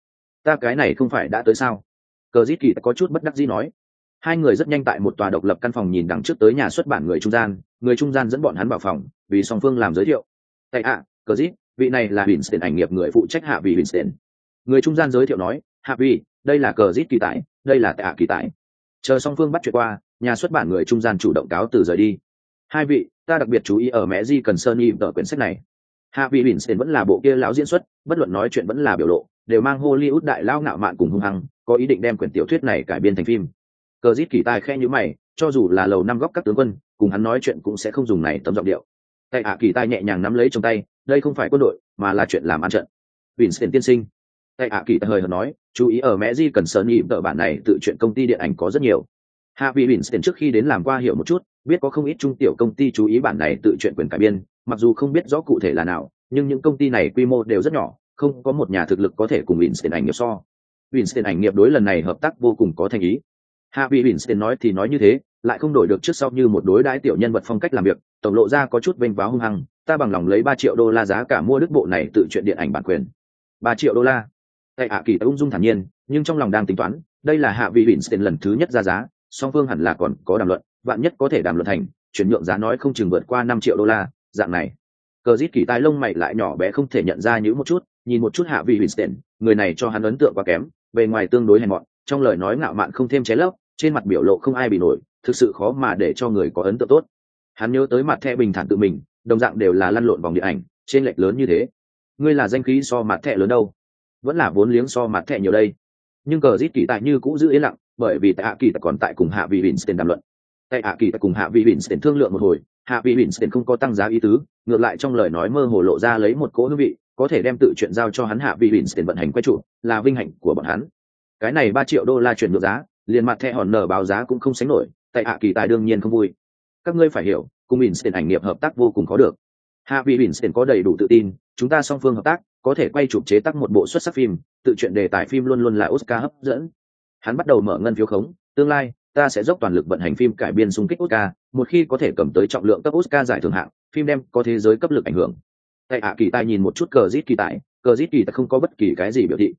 Ta cái này không phải đã tới sao? Cờ dít kỳ ta có chút bất đắc dĩ nói. Hai người rất nhanh tại một tòa độc lập căn phòng nhìn đằng trước tới nhà xuất bản người trung gian người trung gian dẫn bọn hắn vào phòng vì song phương làm giới thiệu. Tại ạ cờ dít vị này là Winston ảnh nghiệp người phụ trách hạ vị Winston. Người trung gian giới thiệu nói, hạ vị, đây là cờ rít kỳ tải, đây là tạ kỳ tải. Chờ song phương bắt chuyện qua, nhà xuất bản người trung gian chủ động cáo từ rời đi. Hai vị, ta đặc biệt chú ý ở mẹ di cần sơn y tờ quyển sách này. Hạ vị Winston vẫn là bộ kia lão diễn xuất, bất luận nói chuyện vẫn là biểu lộ, đều mang Hollywood đại lao ngạo mạn cùng hung hăng, có ý định đem quyển tiểu thuyết này cải biên thành phim. Cờ rít kỳ tài khe như mày, cho dù là lầu năm góc các tướng quân, cùng hắn nói chuyện cũng sẽ không dùng này tấm giọng điệu. tại hạ kỳ tài nhẹ nhàng nắm lấy trong tay, đây không phải quân đội, mà là chuyện làm ăn trận vincent tiên sinh tay ạ kỳ hời hợt nói, chú ý ở mẹ di cần sơn nhị tờ bản này tự chuyện công ty điện ảnh có rất nhiều. Hạ vị tiền trước khi đến làm qua hiểu một chút, biết có không ít trung tiểu công ty chú ý bản này tự chuyện quyền cải biên, mặc dù không biết rõ cụ thể là nào, nhưng những công ty này quy mô đều rất nhỏ, không có một nhà thực lực có thể cùng bỉn tiền ảnh nghiệp so. Bỉn tiền ảnh nghiệp đối lần này hợp tác vô cùng có thành ý. Hạ vị tiền nói thì nói như thế, lại không đổi được trước sau như một đối đãi tiểu nhân vật phong cách làm việc, tổng lộ ra có chút vênh váo hung hăng, ta bằng lòng lấy ba triệu đô la giá cả mua đức bộ này tự chuyện điện ảnh bản quyền. Ba triệu đô la? Tại hạ kỳ ung dung thản nhiên, nhưng trong lòng đang tính toán, đây là hạ vị Winston lần thứ nhất ra giá, song phương hẳn là còn có đàm luận, vạn nhất có thể đàm luận thành, chuyển nhượng giá nói không chừng vượt qua năm triệu đô la, dạng này. Cờ rít kỳ tai lông mày lại nhỏ bé không thể nhận ra những một chút, nhìn một chút hạ vị Winston người này cho hắn ấn tượng quá kém, bề ngoài tương đối hèn mọn, trong lời nói ngạo mạn không thêm ché lấp, trên mặt biểu lộ không ai bị nổi, thực sự khó mà để cho người có ấn tượng tốt. Hắn nhớ tới mặt thẹ bình thản tự mình, đồng dạng đều là lăn lộn vòng điện ảnh, trên lệch lớn như thế. Ngươi là danh khí so mặt thẹ lớn đâu? Vẫn là vốn liếng so mặt thẻ nhiều đây. Nhưng cờ rít kỳ tại như cũ giữ yên lặng, bởi vì tại hạ kỳ tại còn tại cùng hạ vị Winston đàm luận. Tại hạ kỳ tại cùng hạ vị Winston thương lượng một hồi, hạ vị Winston không có tăng giá ý tứ, ngược lại trong lời nói mơ hồ lộ ra lấy một cỗ hương vị, có thể đem tự chuyện giao cho hắn hạ vị Winston vận hành quay trụ, là vinh hạnh của bọn hắn. Cái này ba triệu đô la chuyển ngược giá, liền mặt thẻ hòn nở báo giá cũng không sánh nổi, tại hạ kỳ tài đương nhiên không vui. Các ngươi phải hiểu, cùng Winston ảnh nghiệp hợp tác vô cùng có được. Hạ vị Winston có đầy đủ tự tin chúng ta song phương hợp tác có thể quay chụp chế tác một bộ xuất sắc phim tự chuyện đề tài phim luôn luôn là oscar hấp dẫn. Hắn bắt đầu mở ngân phiếu khống tương lai ta sẽ dốc toàn lực vận hành phim cải biên xung kích oscar một khi có thể cầm tới trọng lượng cấp oscar giải thưởng hạng phim đem có thế giới cấp lực ảnh hưởng. Tại hạ kỳ tài nhìn một chút cờ rít kỳ tài cờ rít kỳ tài không có bất kỳ cái gì biểu thị.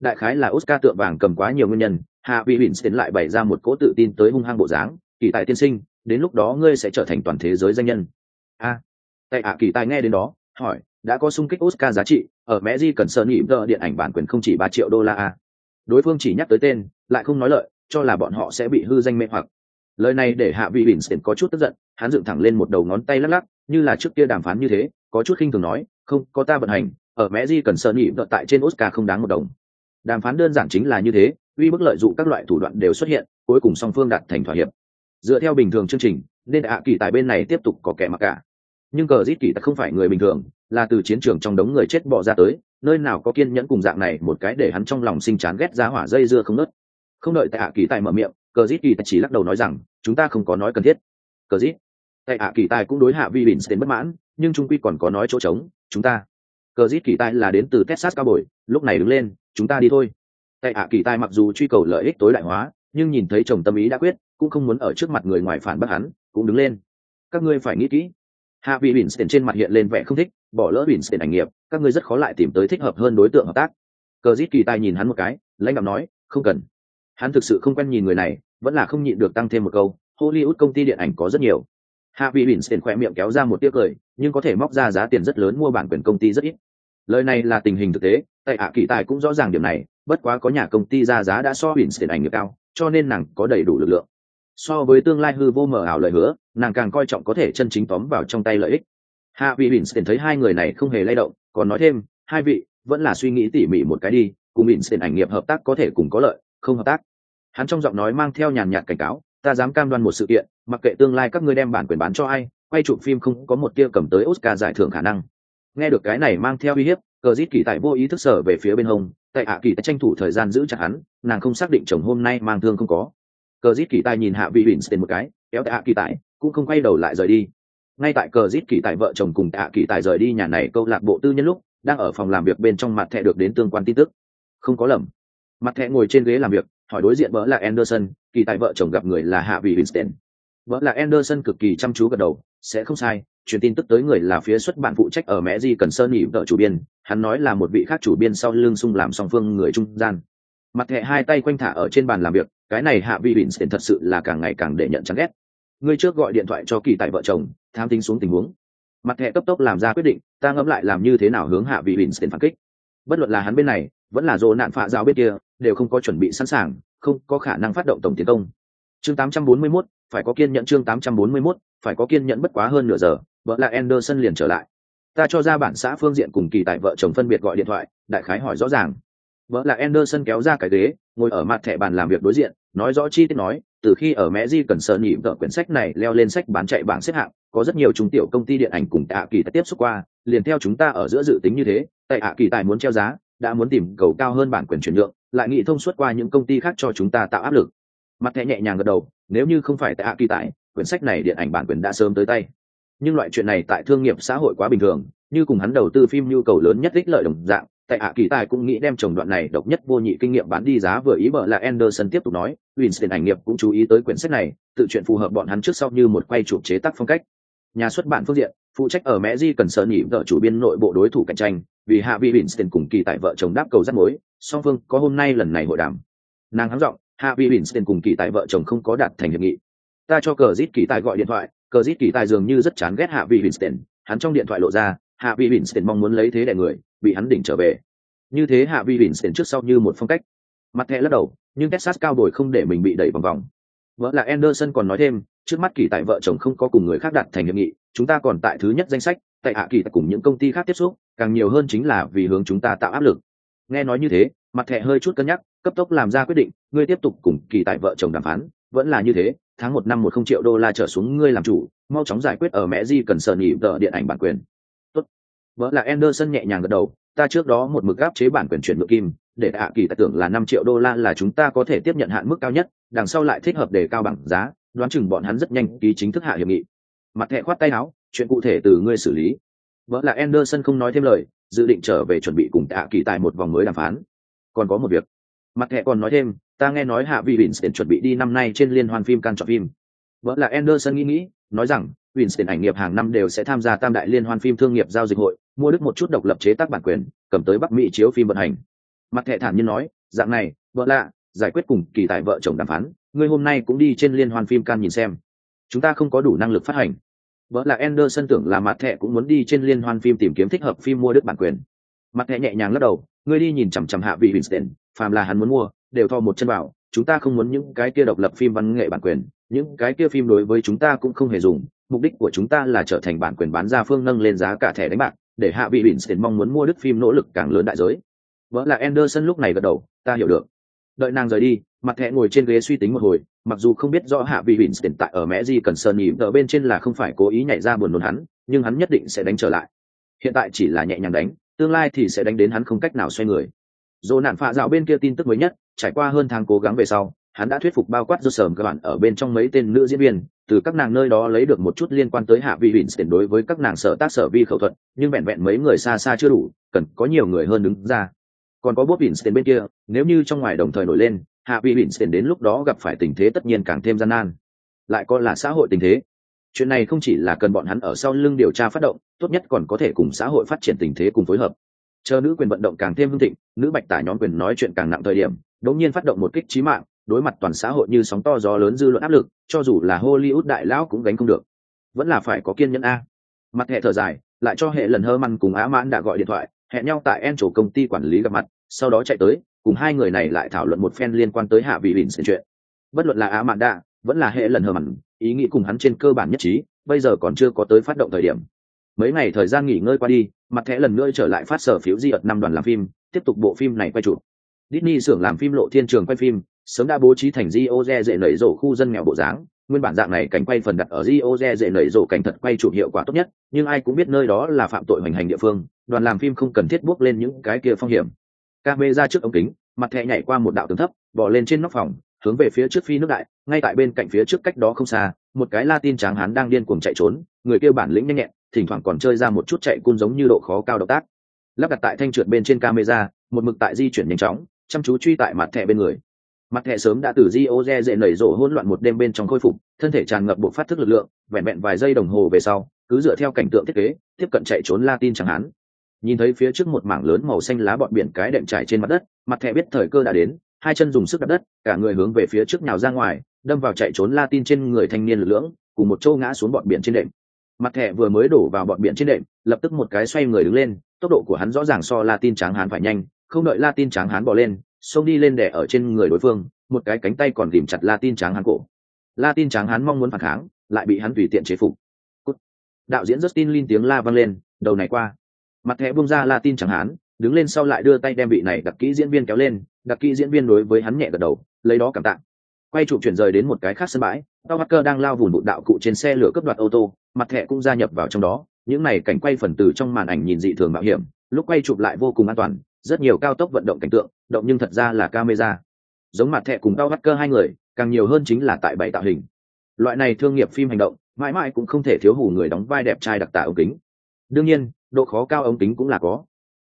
Đại khái là oscar tượng vàng cầm quá nhiều nguyên nhân hạ vị tiến lại bày ra một cố tự tin tới hung hăng bộ dáng kỳ tài tiên sinh đến lúc đó ngươi sẽ trở thành toàn thế giới danh nhân. A. À, tại ạ kỳ tài nghe đến đó hỏi đã có sung kích oscar giá trị, ở mẹ di cần sơn nhị vợ điện ảnh bản quyền không chỉ ba triệu đô la a đối phương chỉ nhắc tới tên, lại không nói lợi, cho là bọn họ sẽ bị hư danh mê hoặc. Lời này để hạ vị Winston có chút tức giận, hắn dựng thẳng lên một đầu ngón tay lắc lắc, như là trước kia đàm phán như thế, có chút khinh thường nói, không, có ta vận hành, ở mẹ di cần sơn nhị vợ tại trên oscar không đáng một đồng. Đàm phán đơn giản chính là như thế, uy bức lợi dụng các loại thủ đoạn đều xuất hiện, cuối cùng song phương đạt thành thỏa hiệp. Dựa theo bình thường chương trình, nên ạ kỳ tại bên này tiếp tục có kẻ mặc cả nhưng cờ rít kỳ ta không phải người bình thường, là từ chiến trường trong đống người chết bỏ ra tới, nơi nào có kiên nhẫn cùng dạng này một cái để hắn trong lòng sinh chán ghét ra hỏa dây dưa không nớt. Không đợi tại hạ kỳ tài mở miệng, cờ rít kỳ tài chỉ lắc đầu nói rằng, chúng ta không có nói cần thiết. Cờ rít? Tại hạ kỳ tài cũng đối hạ vi bình đến bất mãn, nhưng trung quy còn có nói chỗ trống, chúng ta. Cờ rít kỳ tài là đến từ texas cao bồi lúc này đứng lên, chúng ta đi thôi. Tại hạ kỳ tài mặc dù truy cầu lợi ích tối đại hóa, nhưng nhìn thấy chồng tâm ý đã quyết, cũng không muốn ở trước mặt người ngoài phản bác hắn, cũng đứng lên. Các ngươi phải nghĩ kỹ hạ vị bỉn tiền trên mặt hiện lên vẻ không thích, bỏ lỡ bỉn tiền ảnh nghiệp, các ngươi rất khó lại tìm tới thích hợp hơn đối tượng hợp tác. Cờ giết kỳ tài nhìn hắn một cái, lãnh đạo nói, không cần. Hắn thực sự không quen nhìn người này, vẫn là không nhịn được tăng thêm một câu, hollywood công ty điện ảnh có rất nhiều. Hạ vị bỉn tiền khỏe miệng kéo ra một tiếc cười, nhưng có thể móc ra giá tiền rất lớn mua bản quyền công ty rất ít. Lời này là tình hình thực tế, tại hạ kỳ tài cũng rõ ràng điểm này, bất quá có nhà công ty ra giá đã so bỉn tiền ảnh nghiệp cao, cho nên nàng có đầy đủ lực lượng so với tương lai hư vô mờ ảo lời hứa, nàng càng coi trọng có thể chân chính tóm vào trong tay lợi ích. Hạ vị tiền thấy hai người này không hề lay động, còn nói thêm, hai vị, vẫn là suy nghĩ tỉ mỉ một cái đi, cùng Winston ảnh nghiệp hợp tác có thể cùng có lợi, không hợp tác. Hắn trong giọng nói mang theo nhàn nhạt cảnh cáo, ta dám cam đoan một sự kiện, mặc kệ tương lai các ngươi đem bản quyền bán cho ai, quay chụp phim không có một tia cầm tới oscar giải thưởng khả năng. Nghe được cái này mang theo uy hiếp, cờ rít kỳ tại vô ý thức sở về phía bên hông, tại hạ kỳ tại tranh thủ thời gian giữ chặt hắn, nàng không xác định chồng hôm nay mang thương không có cờ rít kỳ tài nhìn hạ vị winston một cái, kéo tại Hạ kỳ tài, cũng không quay đầu lại rời đi. Ngay tại cờ rít kỳ tài vợ chồng cùng Hạ kỳ tài rời đi nhà này, câu lạc bộ tư nhân lúc, đang ở phòng làm việc bên trong mặt thẻ được đến tương quan tin tức. Không có lầm. Mặt thẻ ngồi trên ghế làm việc, hỏi đối diện vợ là anderson, kỳ tài vợ chồng gặp người là hạ vị winston vợ là anderson cực kỳ chăm chú gật đầu, sẽ không sai, truyền tin tức tới người là phía xuất bản phụ trách ở mẹ di cần sơn nghỉ vợ chủ biên, hắn nói là một vị khác chủ biên sau lưng sung làm song phương người trung gian. Mặt thẻ hai tay quanh thả ở trên bàn làm việc cái này hạ vị winston thật sự là càng ngày càng để nhận chán ghét. Ngươi trước gọi điện thoại cho kỳ tài vợ chồng tham tính xuống tình huống. Mặt thẻ cấp tốc làm ra quyết định ta ngẫm lại làm như thế nào hướng hạ vị winston phản kích. Bất luận là hắn bên này vẫn là dỗ nạn phạ giáo bên kia đều không có chuẩn bị sẵn sàng không có khả năng phát động tổng tiến công. Chương 841, phải có kiên nhẫn chương 841, phải có kiên nhẫn bất quá hơn nửa giờ vợ là anderson liền trở lại. Ta cho ra bản xã phương diện cùng kỳ tại vợ chồng phân biệt gọi điện thoại đại khái hỏi rõ ràng. Vợ là anderson kéo ra cái ghế ngồi ở mặt thẻ bàn làm việc đối diện, nói rõ chi tiết nói, từ khi ở mẹ di cần sợ nhị vợ quyển sách này leo lên sách bán chạy bảng xếp hạng, có rất nhiều trung tiểu công ty điện ảnh cùng tạ kỳ tiếp xúc qua, liền theo chúng ta ở giữa dự tính như thế, tại hạ kỳ tài muốn treo giá, đã muốn tìm cầu cao hơn bản quyền chuyển nhượng, lại nghĩ thông suốt qua những công ty khác cho chúng ta tạo áp lực. Mặt thẻ nhẹ nhàng gật đầu, nếu như không phải tại hạ kỳ tài, quyển sách này điện ảnh bản quyền đã sớm tới tay. Nhưng loại chuyện này tại thương nghiệp xã hội quá bình thường, như cùng hắn đầu tư phim nhu cầu lớn nhất ích lợi đồng dạng tại hạ kỳ tài cũng nghĩ đem chồng đoạn này độc nhất vô nhị kinh nghiệm bán đi giá vừa ý vợ là Anderson tiếp tục nói, Winston ảnh nghiệp cũng chú ý tới quyển sách này, tự chuyện phù hợp bọn hắn trước sau như một quay chụp chế tác phong cách. Nhà xuất bản phương diện, phụ trách ở Mẹ Di cần sợ nhị vợ chủ biên nội bộ đối thủ cạnh tranh, vì hạ vị Winston cùng kỳ tại vợ chồng đáp cầu rắc mối, song phương có hôm nay lần này hội đàm. Nàng hắng giọng, hạ vị Winston cùng kỳ tại vợ chồng không có đạt thành hiệp nghị. Ta cho cờ Zit kỳ tài gọi điện thoại, cờ Zit kỳ tài dường như rất chán ghét hạ vị Winston, hắn trong điện thoại lộ ra, hạ vị Winston mong muốn lấy thế đè người, bị hắn đỉnh trở về. Như thế hạ vi Winston trước sau như một phong cách. Mặt thẻ lắc đầu, nhưng texas cao đổi không để mình bị đẩy vòng vòng. Vợ là anderson còn nói thêm, trước mắt kỳ tại vợ chồng không có cùng người khác đặt thành hiệp nghị, chúng ta còn tại thứ nhất danh sách, tại hạ kỳ tại cùng những công ty khác tiếp xúc, càng nhiều hơn chính là vì hướng chúng ta tạo áp lực. Nghe nói như thế, mặt thẻ hơi chút cân nhắc, cấp tốc làm ra quyết định, ngươi tiếp tục cùng kỳ tại vợ chồng đàm phán, vẫn là như thế, tháng một năm một không triệu đô la trở xuống ngươi làm chủ, mau chóng giải quyết ở mẹ di cần sợ nhị vợ điện ảnh bản quyền vợ là anderson nhẹ nhàng gật đầu, ta trước đó một mực áp chế bản quyền chuyển ngược kim, để hạ kỳ ta tưởng là năm triệu đô la là chúng ta có thể tiếp nhận hạn mức cao nhất, đằng sau lại thích hợp để cao bằng giá, đoán chừng bọn hắn rất nhanh ký chính thức hạ hiệp nghị. Mặt thẹ khoát tay áo, chuyện cụ thể từ ngươi xử lý. Vợ là anderson không nói thêm lời, dự định trở về chuẩn bị cùng hạ kỳ tại một vòng mới đàm phán. Còn có một việc. Mặt thẹ còn nói thêm, ta nghe nói hạ vị winston chuẩn bị đi năm nay trên liên hoan phim can chọn phim. Vợ là anderson nghĩ nghĩ, nói rằng, winston ảnh nghiệp hàng năm đều sẽ tham gia tam đại liên hoan phim thương nghiệp giao dịch hội mua đức một chút độc lập chế tác bản quyền, cầm tới bắc mỹ chiếu phim vận hành. Mặt thẻ thản nhiên nói, dạng này, vợ lạ, giải quyết cùng kỳ tại vợ chồng đàm phán, ngươi hôm nay cũng đi trên liên hoan phim can nhìn xem. Chúng ta không có đủ năng lực phát hành. Vợ là Anderson tưởng là mặt thẻ cũng muốn đi trên liên hoan phim tìm kiếm thích hợp phim mua đức bản quyền. Mặt thẻ nhẹ nhàng lắc đầu, ngươi đi nhìn chằm chằm hạ vị Winston, phàm là hắn muốn mua, đều thò một chân vào, chúng ta không muốn những cái kia độc lập phim văn nghệ bản quyền, những cái kia phim đối với chúng ta cũng không hề dùng, mục đích của chúng ta là trở thành bản quyền bán ra phương nâng lên giá cả thẻ đánh bạc để hạ vị tiền mong muốn mua đức phim nỗ lực càng lớn đại giới. Vợ là Anderson lúc này gật đầu, ta hiểu được. Đợi nàng rời đi, mặt thẻ ngồi trên ghế suy tính một hồi, mặc dù không biết rõ hạ vị Winston tại ở mẹ gì cần sơn nhỉ ở bên trên là không phải cố ý nhảy ra buồn nôn hắn, nhưng hắn nhất định sẽ đánh trở lại. Hiện tại chỉ là nhẹ nhàng đánh, tương lai thì sẽ đánh đến hắn không cách nào xoay người. dồ nạn phạ dạo bên kia tin tức mới nhất, trải qua hơn tháng cố gắng về sau, hắn đã thuyết phục bao quát do sờm các bạn ở bên trong mấy tên nữ diễn viên từ các nàng nơi đó lấy được một chút liên quan tới hạ vị Winston đối với các nàng sở tác sở vi khẩu thuật, nhưng vẹn vẹn mấy người xa xa chưa đủ, cần có nhiều người hơn đứng ra. Còn có Bob tiền bên kia, nếu như trong ngoài đồng thời nổi lên, hạ vị Winston đến lúc đó gặp phải tình thế tất nhiên càng thêm gian nan. Lại có là xã hội tình thế. Chuyện này không chỉ là cần bọn hắn ở sau lưng điều tra phát động, tốt nhất còn có thể cùng xã hội phát triển tình thế cùng phối hợp. Chờ nữ quyền vận động càng thêm hưng thịnh, nữ bạch tả nhóm quyền nói chuyện càng nặng thời điểm đống nhiên phát động một kích trí mạng đối mặt toàn xã hội như sóng to gió lớn dư luận áp lực, cho dù là hollywood đại lão cũng gánh không được. Vẫn là phải có kiên nhẫn a. Mặt hệ thở dài, lại cho hệ lần hơ măn cùng á mãn đã gọi điện thoại, hẹn nhau tại en chỗ công ty quản lý gặp mặt, sau đó chạy tới, cùng hai người này lại thảo luận một phen liên quan tới hạ vị bình sự chuyện. Bất luận là á mãn đã, vẫn là hệ lần hơ măn, ý nghĩ cùng hắn trên cơ bản nhất trí, bây giờ còn chưa có tới phát động thời điểm. Mấy ngày thời gian nghỉ ngơi qua đi, mặt thẻ lần nữa trở lại phát sở phiếu di ợt năm đoàn làm phim, tiếp tục bộ phim này quay chụp. Disney xưởng làm phim lộ thiên trường quay phim sớm đã bố trí thành Rio de dễ nảy rổ khu dân nghèo bộ dáng. Nguyên bản dạng này cảnh quay phần đặt ở Rio de dễ nảy rổ cảnh thật quay chụp hiệu quả tốt nhất, nhưng ai cũng biết nơi đó là phạm tội hoành hành địa phương, đoàn làm phim không cần thiết bước lên những cái kia phong hiểm. Ca mê ra trước ống kính, mặt thẹ nhảy qua một đạo tường thấp bỏ lên trên nóc phòng, hướng về phía trước phi nước đại, ngay tại bên cạnh phía trước cách đó không xa, một cái latin tráng hán đang điên cuồng chạy trốn, người kêu bản lĩnh nhanh nhẹn, thỉnh thoảng còn chơi ra một chút chạy cun giống như độ khó cao động tác. Lắp đặt tại thanh trượt bên trên camera, một mực tại di chuyển nhanh chóng, chăm chú truy tại mặt thẻ bên người mặt thẻ sớm đã từ di ô re dễ nảy rộ hỗn loạn một đêm bên trong khôi phục, thân thể tràn ngập bộ phát thức lực lượng, vẹn vẹn vài giây đồng hồ về sau, cứ dựa theo cảnh tượng thiết kế, tiếp cận chạy trốn latin chẳng hán nhìn thấy phía trước một mảng lớn màu xanh lá bọn biển cái đệm trải trên mặt đất, mặt thẻ biết thời cơ đã đến, hai chân dùng sức đạp đất, cả người hướng về phía trước nhào ra ngoài, đâm vào chạy trốn latin trên người thanh niên lực lưỡng, cùng một châu ngã xuống bọn biển trên đệm. Mặt thẻ vừa mới đổ vào bọn biển trên đệm, lập tức một cái xoay người đứng lên, tốc độ của hắn rõ ràng so latin tráng hán phải nhanh, không đợi latin tráng hán bỏ lên xông đi lên đè ở trên người đối phương, một cái cánh tay còn tìm chặt La tin tráng hán cổ. La tin tráng hán mong muốn phản kháng, lại bị hắn tùy tiện chế phục. Đạo diễn justin Lin tiếng la vang lên, đầu này qua. Mặt thẻ bung ra La tin tráng hán, đứng lên sau lại đưa tay đem vị này đặc kỹ diễn viên kéo lên, đặc kỹ diễn viên đối với hắn nhẹ gật đầu, lấy đó cảm tạ. Quay trụ chuyển rời đến một cái khác sân bãi, tao hacker đang lao vùn bụi đạo cụ trên xe lửa cướp đoạt ô tô, mặt thẻ cũng gia nhập vào trong đó. Những này cảnh quay phần từ trong màn ảnh nhìn dị thường mạo hiểm, lúc quay chụp lại vô cùng an toàn rất nhiều cao tốc vận động cảnh tượng, động nhưng thật ra là camera. Giống mặt thẻ cùng đau bắt cơ hai người, càng nhiều hơn chính là tại bảy tạo hình. Loại này thương nghiệp phim hành động, mãi mãi cũng không thể thiếu hủ người đóng vai đẹp trai đặc tả ống kính. Đương nhiên, độ khó cao ống kính cũng là có.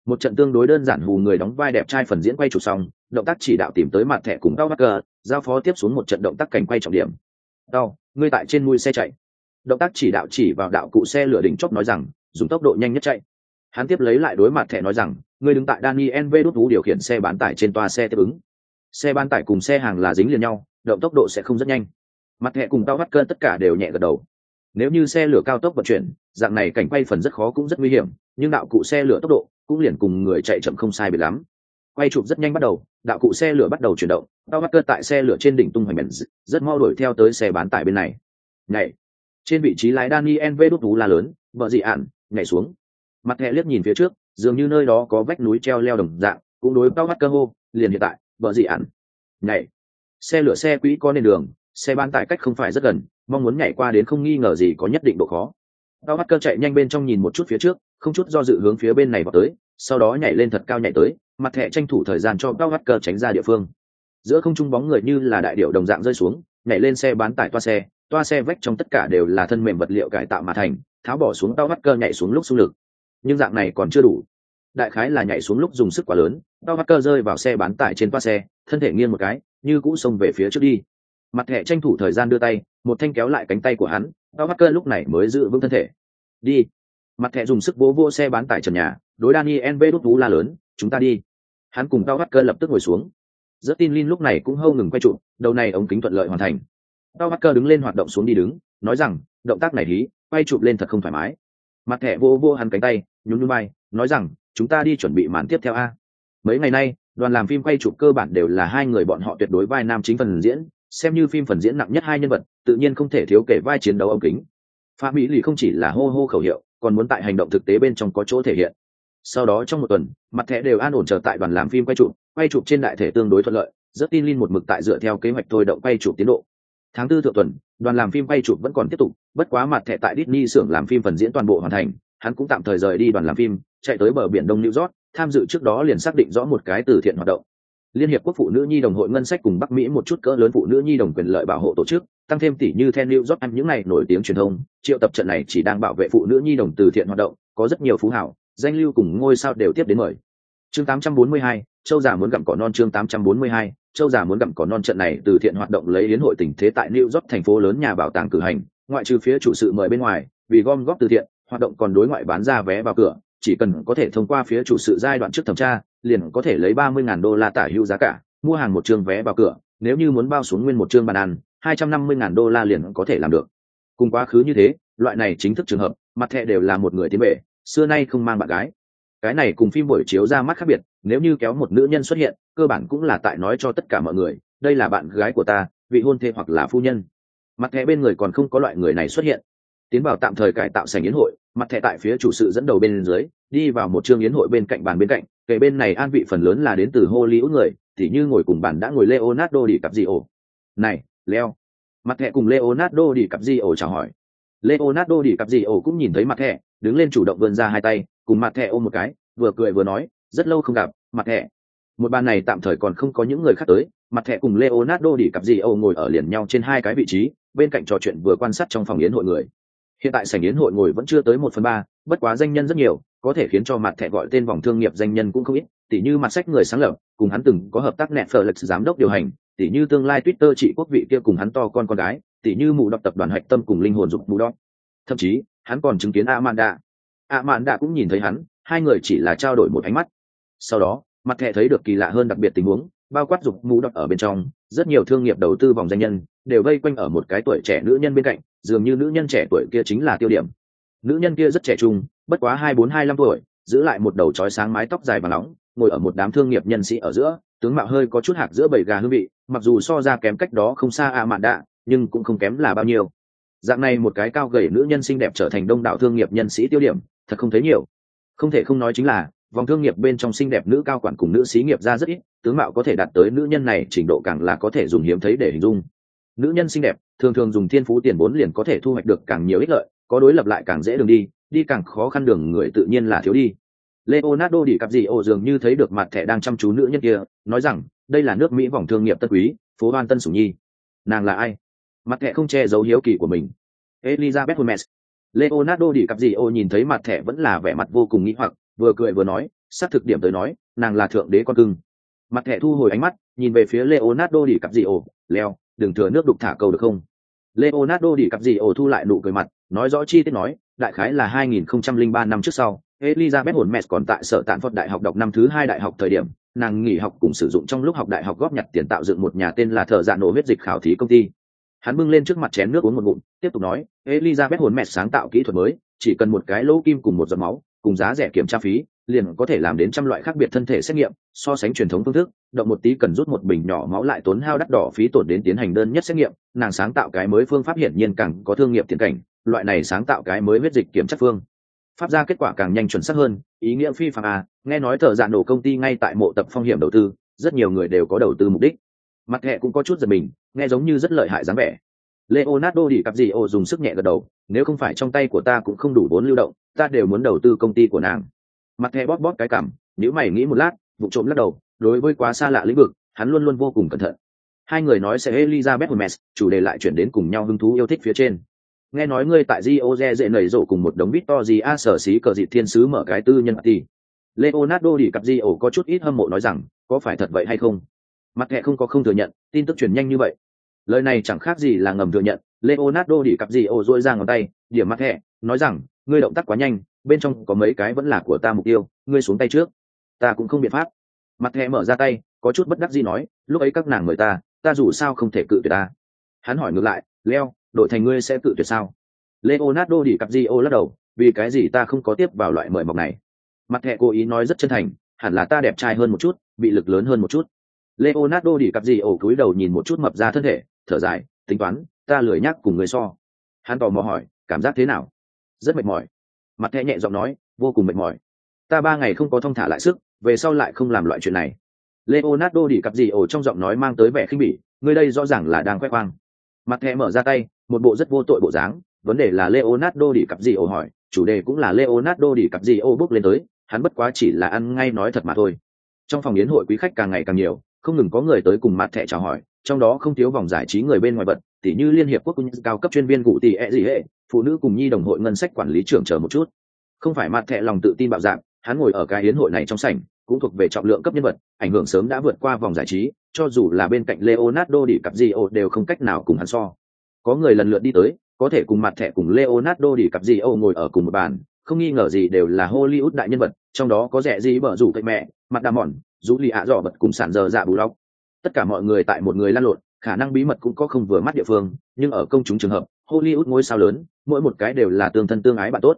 Một trận tương đối đơn giản hù người đóng vai đẹp trai phần diễn quay chụp xong, động tác chỉ đạo tìm tới mặt thẻ cùng đau bắt cờ giao phó tiếp xuống một trận động tác cảnh quay trọng điểm. Đau ngươi tại trên mui xe chạy. Động tác chỉ đạo chỉ vào đạo cụ xe lửa đỉnh chóp nói rằng, dùng tốc độ nhanh nhất chạy. Hắn tiếp lấy lại đối mặt thẻ nói rằng Người đứng tại daniel v đút vũ điều khiển xe bán tải trên toa xe tiếp ứng. Xe bán tải cùng xe hàng là dính liền nhau, động tốc độ sẽ không rất nhanh. Mặt thẻ cùng tao bắt cơn tất cả đều nhẹ gật đầu. Nếu như xe lửa cao tốc vận chuyển, dạng này cảnh quay phần rất khó cũng rất nguy hiểm, nhưng đạo cụ xe lửa tốc độ cũng liền cùng người chạy chậm không sai biệt lắm. Quay chụp rất nhanh bắt đầu, đạo cụ xe lửa bắt đầu chuyển động. Tao bắt cơn tại xe lửa trên đỉnh tung hoành bèn rất mau đuổi theo tới xe bán tải bên này. Nhảy. Trên vị trí lái daniel v đốt vũ la lớn, vợ dị ạn nhảy xuống. Mặt thẹ liếc nhìn phía trước dường như nơi đó có vách núi treo leo đồng dạng, cũng đối cao mắt cơ hô, liền hiện tại, vợ dị ạn nhảy. Xe lửa xe quỹ có nền đường, xe bán tải cách không phải rất gần, mong muốn nhảy qua đến không nghi ngờ gì có nhất định độ khó. Cao mắt cơ chạy nhanh bên trong nhìn một chút phía trước, không chút do dự hướng phía bên này vào tới, sau đó nhảy lên thật cao nhảy tới, mặt thẻ tranh thủ thời gian cho cao mắt cơ tránh ra địa phương. Giữa không trung bóng người như là đại điệu đồng dạng rơi xuống, nhảy lên xe bán tải toa xe toa xe vách trong tất cả đều là thân mềm vật liệu cải tạo mà thành, tháo bỏ xuống cao mắt cơ nhảy xuống lúc xung lực nhưng dạng này còn chưa đủ. Đại khái là nhảy xuống lúc dùng sức quá lớn, đau hắt cơ rơi vào xe bán tải trên toa xe, thân thể nghiêng một cái, như cũ xông về phía trước đi. Mặt thẻ tranh thủ thời gian đưa tay, một thanh kéo lại cánh tay của hắn, đau hắt cơ lúc này mới giữ vững thân thể. Đi. Mặt thẻ dùng sức vỗ vô xe bán tải trần nhà, đối daniel v đốt vú la lớn, chúng ta đi. Hắn cùng đau bắt cơ lập tức ngồi xuống. Rất tin lin lúc này cũng hâu ngừng quay trụ, đầu này ống kính thuận lợi hoàn thành. Đau bắt cơ đứng lên hoạt động xuống đi đứng, nói rằng, động tác này hí, quay chụp lên thật không thoải mái. Mặt thẻ vô vô hắn cánh tay nhún nhún bay nói rằng, chúng ta đi chuẩn bị màn tiếp theo a. Mấy ngày nay, đoàn làm phim quay chụp cơ bản đều là hai người bọn họ tuyệt đối vai nam chính phần diễn, xem như phim phần diễn nặng nhất hai nhân vật, tự nhiên không thể thiếu kể vai chiến đấu ống kính. Phạm mỹ lì không chỉ là hô hô khẩu hiệu, còn muốn tại hành động thực tế bên trong có chỗ thể hiện. Sau đó trong một tuần, mặt thẻ đều an ổn chờ tại đoàn làm phim quay chụp quay chụp trên đại thể tương đối thuận lợi, rất tin linh một mực tại dựa theo kế hoạch thôi động quay chụp tiến độ. Tháng tư thượng tuần, đoàn làm phim quay chụp vẫn còn tiếp tục, bất quá mặt thẻ tại Disney xưởng làm phim phần diễn toàn bộ hoàn thành hắn cũng tạm thời rời đi đoàn làm phim chạy tới bờ biển đông new york tham dự trước đó liền xác định rõ một cái từ thiện hoạt động. Liên hiệp quốc phụ nữ nhi đồng hội ngân sách cùng bắc mỹ một chút cỡ lớn phụ nữ nhi đồng quyền lợi bảo hộ tổ chức tăng thêm tỷ như then new york ăn những ngày nổi tiếng truyền thông triệu tập trận này chỉ đang bảo vệ phụ nữ nhi đồng từ thiện hoạt động có rất nhiều phú hảo danh lưu cùng ngôi sao đều tiếp đến mời. Chương 842, châu già muốn gặm cỏ non chương 842, châu già muốn gặm cỏ non trận này từ thiện hoạt động lấy đến hội tình thế tại New York thành phố lớn nhà bảo tàng cử hành, ngoại trừ phía chủ sự mời bên ngoài, vì gom góp từ thiện, hoạt động còn đối ngoại bán ra vé vào cửa, chỉ cần có thể thông qua phía chủ sự giai đoạn trước thẩm tra, liền có thể lấy 30.000 đô la tả hữu giá cả, mua hàng một chương vé vào cửa, nếu như muốn bao xuống nguyên một chương bàn ăn, 250.000 đô la liền có thể làm được. Cùng quá khứ như thế, loại này chính thức trường hợp, mặt thẻ đều là một người tiến bệ, xưa nay không mang bạn gái cái này cùng phim buổi chiếu ra mắt khác biệt nếu như kéo một nữ nhân xuất hiện cơ bản cũng là tại nói cho tất cả mọi người đây là bạn gái của ta vị hôn thê hoặc là phu nhân mặt thẻ bên người còn không có loại người này xuất hiện tiến vào tạm thời cải tạo sành yến hội, mặt thẻ tại phía chủ sự dẫn đầu bên dưới, đi vào một chương yến hội bên cạnh bàn bên cạnh kể bên này an vị phần lớn là đến từ hollywood người, thì như ngồi cùng bàn đã ngồi leonardo đi cặp gì ổ này, leo. Mặt thẻ cùng leonardo đi cặp gì ổ chào hỏi. Leonardo đi cặp gì ổ cũng nhìn thấy mặt thẻ, đứng lên chủ động vươn ra hai tay, cùng mặt thẻ ôm một cái, vừa cười vừa nói, rất lâu không gặp, mặt thẻ. Một bàn này tạm thời còn không có những người khác tới, mặt thẻ cùng leonardo đi cặp gì ổ ngồi ở liền nhau trên hai cái vị trí, bên cạnh trò chuyện vừa quan sát trong phòng yến hội người hiện tại sảnh yến hội ngồi vẫn chưa tới một phần ba, bất quá danh nhân rất nhiều, có thể khiến cho mặt thẻ gọi tên vòng thương nghiệp danh nhân cũng không ít, tỉ như mặt sách người sáng lập, cùng hắn từng có hợp tác nẹt phở lực giám đốc điều hành, tỉ như tương lai twitter trị quốc vị kia cùng hắn to con con gái, tỉ như mụ đọc tập đoàn hạch tâm cùng linh hồn dục mụ đọc. Thậm chí, hắn còn chứng kiến amanda. Amanda cũng nhìn thấy hắn, hai người chỉ là trao đổi một ánh mắt. Sau đó, mặt thẻ thấy được kỳ lạ hơn đặc biệt tình huống, bao quát dục mũ đọc ở bên trong rất nhiều thương nghiệp đầu tư vòng danh nhân đều vây quanh ở một cái tuổi trẻ nữ nhân bên cạnh, dường như nữ nhân trẻ tuổi kia chính là tiêu điểm. Nữ nhân kia rất trẻ trung, bất quá hai bốn, hai năm tuổi, giữ lại một đầu trói sáng mái tóc dài và nóng, ngồi ở một đám thương nghiệp nhân sĩ ở giữa, tướng mạo hơi có chút hạc giữa bầy gà hương vị, mặc dù so ra kém cách đó không xa a mạn đạ, nhưng cũng không kém là bao nhiêu. Dạng này một cái cao gầy nữ nhân xinh đẹp trở thành đông đảo thương nghiệp nhân sĩ tiêu điểm, thật không thấy nhiều. Không thể không nói chính là vòng thương nghiệp bên trong xinh đẹp nữ cao quản cùng nữ xí nghiệp ra rất ít, tướng mạo có thể đạt tới nữ nhân này trình độ càng là có thể dùng hiếm thấy để hình dung. Nữ nhân xinh đẹp, thường thường dùng thiên phú tiền vốn liền có thể thu hoạch được càng nhiều ích lợi, có đối lập lại càng dễ đường đi đi càng khó khăn đường người tự nhiên là thiếu đi. Leonardo đi cặp gì ồ dường như thấy được mặt thẻ đang chăm chú nữ nhân kia, nói rằng, đây là nước mỹ vòng thương nghiệp tân quý, phố hoan tân sủng nhi. Nàng là ai? Mặt thẻ không che giấu hiếu kỳ của mình. Elizabeth holmes. Leonardo đi cặp gì ồ nhìn thấy mặt thẻ vẫn là vẻ mặt vô cùng nghĩ hoặc vừa cười vừa nói, xác thực điểm tới nói, nàng là thượng đế con cưng. Mặt thẻ thu hồi ánh mắt, nhìn về phía leonardo đi cặp gì ồ leo, đừng thừa nước đục thả cầu được không? Leonardo đi cặp gì ồ thu lại nụ cười mặt, nói rõ chi tiết nói, đại khái là 2003 năm trước sau, elizabeth hồn mẹ còn tại sở tạn phật đại học đọc năm thứ hai đại học thời điểm, nàng nghỉ học cùng sử dụng trong lúc học đại học góp nhặt tiền tạo dựng một nhà tên là thợ dạ nổ huyết dịch khảo thí công ty. Hắn bưng lên trước mặt chén nước uống một ngụm, tiếp tục nói, elizabeth hồn mẹ sáng tạo kỹ thuật mới, chỉ cần một cái lỗ kim cùng một giọt máu cùng giá rẻ kiểm tra phí, liền có thể làm đến trăm loại khác biệt thân thể xét nghiệm, so sánh truyền thống phương thức, động một tí cần rút một bình nhỏ máu lại tốn hao đắt đỏ phí tổn đến tiến hành đơn nhất xét nghiệm, nàng sáng tạo cái mới phương pháp hiển nhiên càng có thương nghiệp tiền cảnh, loại này sáng tạo cái mới huyết dịch kiểm chất phương. Pháp ra kết quả càng nhanh chuẩn xác hơn, ý nghĩa phi phạm à nghe nói thợ dạn nổ công ty ngay tại mộ tập phong hiểm đầu tư, rất nhiều người đều có đầu tư mục đích. Mặt hệ cũng có chút giật mình, nghe giống như rất lợi hại dáng vẻ. Leonardo đi cặp gì ô dùng sức nhẹ gật đầu, nếu không phải trong tay của ta cũng không đủ vốn lưu động ta đều muốn đầu tư công ty của nàng. Mặt hệ bóp bóp cái cảm nếu mày nghĩ một lát, vụ trộm lắc đầu, đối với quá xa lạ lĩnh vực, hắn luôn luôn vô cùng cẩn thận. Hai người nói sẽ elizabeth hermes chủ đề lại chuyển đến cùng nhau hứng thú yêu thích phía trên. Nghe nói ngươi tại Rio dễ nảy rộ cùng một đống Victor gì a sở xí cờ dị thiên sứ mở cái tư nhân thì Leonardo đi cặp Rio có chút ít hâm mộ nói rằng, có phải thật vậy hay không? Mặt hệ không có không thừa nhận, tin tức truyền nhanh như vậy. Lời này chẳng khác gì là ngầm thừa nhận. Leonardo đi cặp gì ổ dôi ra ngón tay, điểm mặt hệ nói rằng ngươi động tác quá nhanh, bên trong có mấy cái vẫn là của ta mục tiêu, ngươi xuống tay trước. Ta cũng không biện pháp. Mặt hẹ mở ra tay, có chút bất đắc gì nói, lúc ấy các nàng mời ta ta dù sao không thể cự tuyệt ta. Hắn hỏi ngược lại, leo, đội thành ngươi sẽ cự tuyệt sao? Leonardo đi cặp di ô lắc đầu, vì cái gì ta không có tiếp vào loại mời mọc này? Mặt hẹ cố ý nói rất chân thành, hẳn là ta đẹp trai hơn một chút, bị lực lớn hơn một chút. Leonardo đi cặp gì ô cúi đầu nhìn một chút mập ra thân thể, thở dài, tính toán, ta lười nhắc cùng người so. Hắn tò mò hỏi, cảm giác thế nào? Rất mệt mỏi. Mặt thẹ nhẹ giọng nói, vô cùng mệt mỏi. Ta ba ngày không có thông thả lại sức, về sau lại không làm loại chuyện này. Leonardo đi cặp gì ổ trong giọng nói mang tới vẻ khinh bỉ, người đây rõ ràng là đang khoe khoang. Mặt thẹ mở ra tay, một bộ rất vô tội bộ dáng, vấn đề là leonardo đi cặp gì ổ hỏi, chủ đề cũng là leonardo đi cặp gì ổ bước lên tới, hắn bất quá chỉ là ăn ngay nói thật mà thôi. Trong phòng yến hội quý khách càng ngày càng nhiều, không ngừng có người tới cùng mặt thẻ chào hỏi, trong đó không thiếu vòng giải trí người bên ngoài vật tỉ như liên hiệp quốc cao cấp chuyên viên cụ tỷ e gì hệ, phụ nữ cùng nhi đồng hội ngân sách quản lý trưởng chờ một chút. Không phải mặt thẻ lòng tự tin bạo dạng, hắn ngồi ở cái hiến hội này trong sảnh, cũng thuộc về trọng lượng cấp nhân vật, ảnh hưởng sớm đã vượt qua vòng giải trí, cho dù là bên cạnh leonardo đi cặp di ô đều không cách nào cùng hắn so. Có người lần lượt đi tới, có thể cùng mặt thẻ cùng leonardo đi cặp di ô ngồi ở cùng một bàn, không nghi ngờ gì đều là hollywood đại nhân vật, trong đó có rẻ gì bở rủ cậy mẹ, mặt đà mòn rũ lì ạ dò bật cùng sản giờ dạ bù lóc. Tất cả mọi người tại một người lan lộn khả năng bí mật cũng có không vừa mắt địa phương, nhưng ở công chúng trường hợp, hollywood ngôi sao lớn, mỗi một cái đều là tương thân tương ái bạn tốt.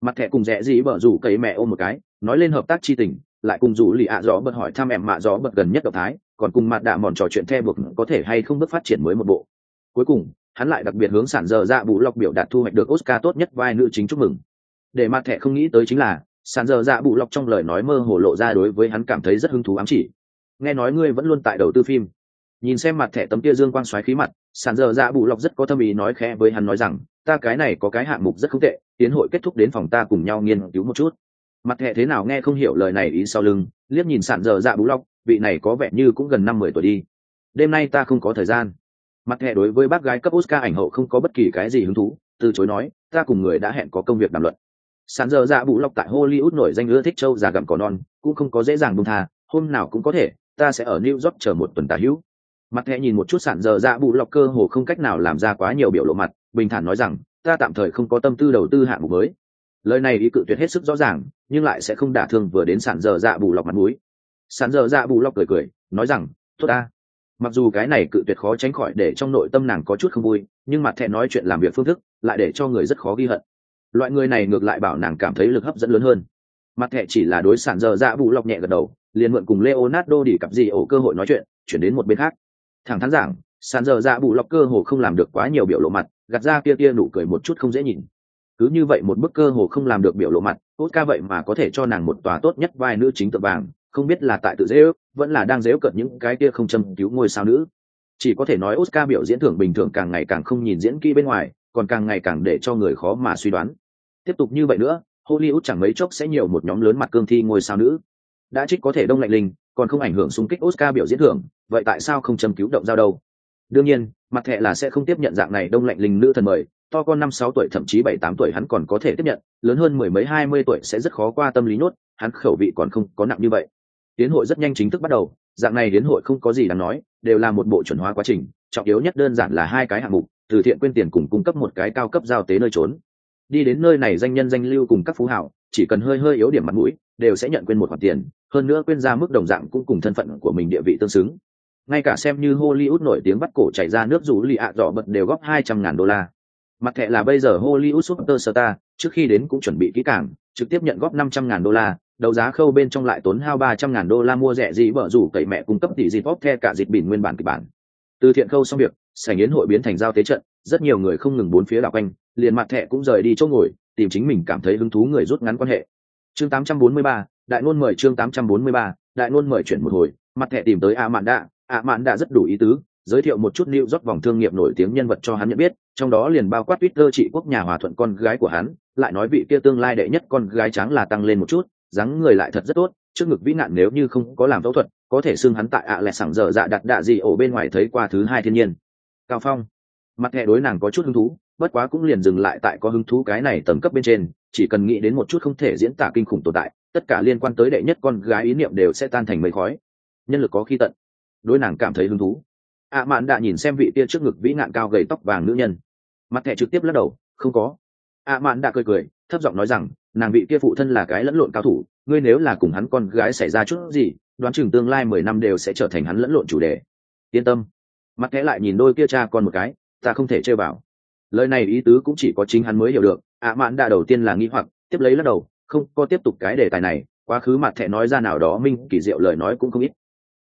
Mặt thẻ cùng rẽ dĩ bở rủ cấy mẹ ôm một cái, nói lên hợp tác chi tình, lại cùng rủ lì ạ gió bật hỏi thăm em mạ gió bật gần nhất động thái, còn cùng mặt đạ mòn trò chuyện theo buộc có thể hay không bước phát triển mới một bộ. Cuối cùng, hắn lại đặc biệt hướng sản dơ dạ bù lọc biểu đạt thu hoạch được oscar tốt nhất vai nữ chính chúc mừng. Để mặt thẻ không nghĩ tới chính là, sản dơ dạ bù lọc trong lời nói mơ hồ lộ ra đối với hắn cảm thấy rất hứng thú ám chỉ. Nghe nói ngươi vẫn luôn tại đầu tư phim nhìn xem mặt thẻ tấm kia dương quang xoáy khí mặt, sàn giờ dạ bụ lọc rất có tâm ý nói khẽ với hắn nói rằng, ta cái này có cái hạng mục rất không tệ, tiến hội kết thúc đến phòng ta cùng nhau nghiên cứu một chút. Mặt thẻ thế nào nghe không hiểu lời này ý sau lưng, liếc nhìn sàn giờ dạ bụ lọc, vị này có vẻ như cũng gần năm mười tuổi đi. Đêm nay ta không có thời gian. Mặt thẻ đối với bác gái cấp oscar ảnh hậu không có bất kỳ cái gì hứng thú, từ chối nói, ta cùng người đã hẹn có công việc đàm luận. Sàn giờ dạ bụ lọc tại hollywood nổi danh ưa thích châu già gặm cỏ non, cũng không có dễ dàng bông tha, hôm nào cũng có thể, ta sẽ ở new york chờ một tuần tà hữu mặt thẹ nhìn một chút sản dở dạ bụ lọc cơ hồ không cách nào làm ra quá nhiều biểu lộ mặt, bình thản nói rằng, ta tạm thời không có tâm tư đầu tư hạng mục mới. Lời này ý cự tuyệt hết sức rõ ràng, nhưng lại sẽ không đả thương vừa đến sản dở dạ bù lọc mặt mũi. Sản dở dạ bù lọc cười cười, nói rằng, tốt ta. Mặc dù cái này cự tuyệt khó tránh khỏi để trong nội tâm nàng có chút không vui, nhưng mặt thẹ nói chuyện làm việc phương thức lại để cho người rất khó ghi hận. Loại người này ngược lại bảo nàng cảm thấy lực hấp dẫn lớn hơn. Mặt thẹ chỉ là đối sản dở dạ bù lọc nhẹ gật đầu, liền mượn cùng leonardo đi cặp gì ổ cơ hội nói chuyện, chuyển đến một bên khác thẳng thắn giảng, sàn giờ dạ bù lọc cơ hồ không làm được quá nhiều biểu lộ mặt, gạt ra kia kia nụ cười một chút không dễ nhìn. Cứ như vậy một bức cơ hồ không làm được biểu lộ mặt Oscar vậy mà có thể cho nàng một tòa tốt nhất vai nữ chính tượng vàng, không biết là tại tự dễ ước, vẫn là đang dễ cận những cái kia không châm cứu ngôi sao nữ. Chỉ có thể nói Oscar biểu diễn thưởng bình thường càng ngày càng không nhìn diễn kỹ bên ngoài, còn càng ngày càng để cho người khó mà suy đoán. Tiếp tục như vậy nữa, Hollywood chẳng mấy chốc sẽ nhiều một nhóm lớn mặt cương thi ngôi sao nữ. Đã trích có thể đông lạnh linh còn không ảnh hưởng xung kích Oscar biểu diễn thưởng, vậy tại sao không châm cứu động giao đâu? Đương nhiên, mặt thẻ là sẽ không tiếp nhận dạng này đông lạnh linh nữ thần mời, to con năm sáu tuổi thậm chí bảy tám tuổi hắn còn có thể tiếp nhận, lớn hơn mười mấy hai mươi tuổi sẽ rất khó qua tâm lý nốt hắn khẩu vị còn không có nặng như vậy. Tiến hội rất nhanh chính thức bắt đầu, dạng này đến hội không có gì đáng nói, đều là một bộ chuẩn hóa quá trình, trọng yếu nhất đơn giản là hai cái hạng mục, từ thiện quyên tiền cùng cung cấp một cái cao cấp giao tế nơi trốn. Đi đến nơi này danh nhân danh lưu cùng các phú hảo, chỉ cần hơi hơi yếu điểm mặt mũi, đều sẽ nhận quên một khoản tiền hơn nữa quên ra mức đồng dạng cũng cùng thân phận của mình địa vị tương xứng. Ngay cả xem như hollywood nổi tiếng bắt cổ chảy ra nước rủ lì ạ dọ bật đều góp hai trăm ngàn đô la. Mặt thẻ là bây giờ hollywood superstar trước khi đến cũng chuẩn bị kỹ càng trực tiếp nhận góp năm trăm ngàn đô la đầu giá khâu bên trong lại tốn hao ba trăm ngàn đô la mua rẻ gì bở rủ cậy mẹ cung cấp tỷ dịp bóp the cả dịp bỉn nguyên bản kịch bản. Từ thiện khâu xong việc sảnh yến hội biến thành giao tế trận rất nhiều người không ngừng bốn phía đảo quanh liền mặt thẻ cũng rời đi chỗ ngồi tìm chính mình cảm thấy hứng thú người rút ngắn quan hệ. Chương 843, đại ngôn mời chương 843, đại ngôn mời chuyển một hồi mặt thẻ tìm tới a mạn đạ a mạn đạ rất đủ ý tứ giới thiệu một chút lưu rót vòng thương nghiệp nổi tiếng nhân vật cho hắn nhận biết trong đó liền bao quát twitter trị quốc nhà hòa thuận con gái của hắn lại nói vị kia tương lai đệ nhất con gái trắng là tăng lên một chút dáng người lại thật rất tốt trước ngực vĩ nạn nếu như không có làm phẫu thuật có thể xưng hắn tại ạ à lẹ sảng dở dạ đặt đạ gì ổ bên ngoài thấy qua thứ hai thiên nhiên. Cao phong. Mặt hệ đối nàng có chút hứng thú bất quá cũng liền dừng lại tại có hứng thú cái này tầng cấp bên trên chỉ cần nghĩ đến một chút không thể diễn tả kinh khủng tồn tại tất cả liên quan tới đệ nhất con gái ý niệm đều sẽ tan thành mây khói. Nhân lực có khi tận. Đối nàng cảm thấy hứng thú. Ạ mạn đã nhìn xem vị kia trước ngực vĩ nạn cao gầy tóc vàng nữ nhân. Mặt thẻ trực tiếp lắc đầu, không có. Ạ mạn đã cười cười, thấp giọng nói rằng, nàng vị kia phụ thân là cái lẫn lộn cao thủ, ngươi nếu là cùng hắn con gái xảy ra chút gì, đoán chừng tương lai mười năm đều sẽ trở thành hắn lẫn lộn chủ đề. Yên tâm. Mặt thẻ lại nhìn đôi kia cha con một cái, ta không thể chơi vào lời này ý tứ cũng chỉ có chính hắn mới hiểu được ạ mạn đã đầu tiên là nghi hoặc, tiếp lấy lắc đầu không có tiếp tục cái đề tài này, quá khứ mặt thẹ nói ra nào đó minh kỳ diệu lời nói cũng không ít.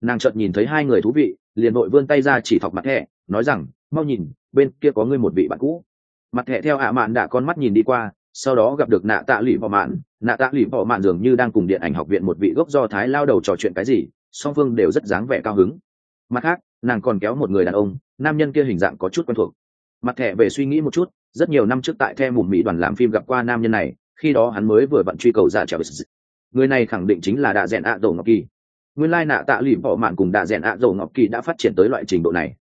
Nàng chợt nhìn thấy hai người thú vị, liền vội vươn tay ra chỉ thọc mặt thẹ nói rằng, mau nhìn, bên kia có ngươi một vị bạn cũ. Mặt thẹ theo ạ mạn đã con mắt nhìn đi qua, sau đó gặp được nạ tạ lụy bỏ mạn. Nạ tạ lụy bỏ mạn dường như đang cùng điện ảnh học viện một vị gốc do thái lao đầu trò chuyện cái gì, song phương đều rất dáng vẻ cao hứng. Mặt khác, nàng còn kéo một người đàn ông, nam nhân kia hình dạng có chút quen thuộc. Mặt thẻ về suy nghĩ một chút, rất nhiều năm trước tại the mùm mỹ đoàn làm phim gặp qua nam nhân này khi đó hắn mới vừa vận truy cầu giả trèo người này khẳng định chính là đạ rèn ạ dầu ngọc kỳ. Nguyên lai nạ tạ lụy bỏ mạn cùng đạ rèn ạ dầu ngọc kỳ đã phát triển tới loại trình độ này.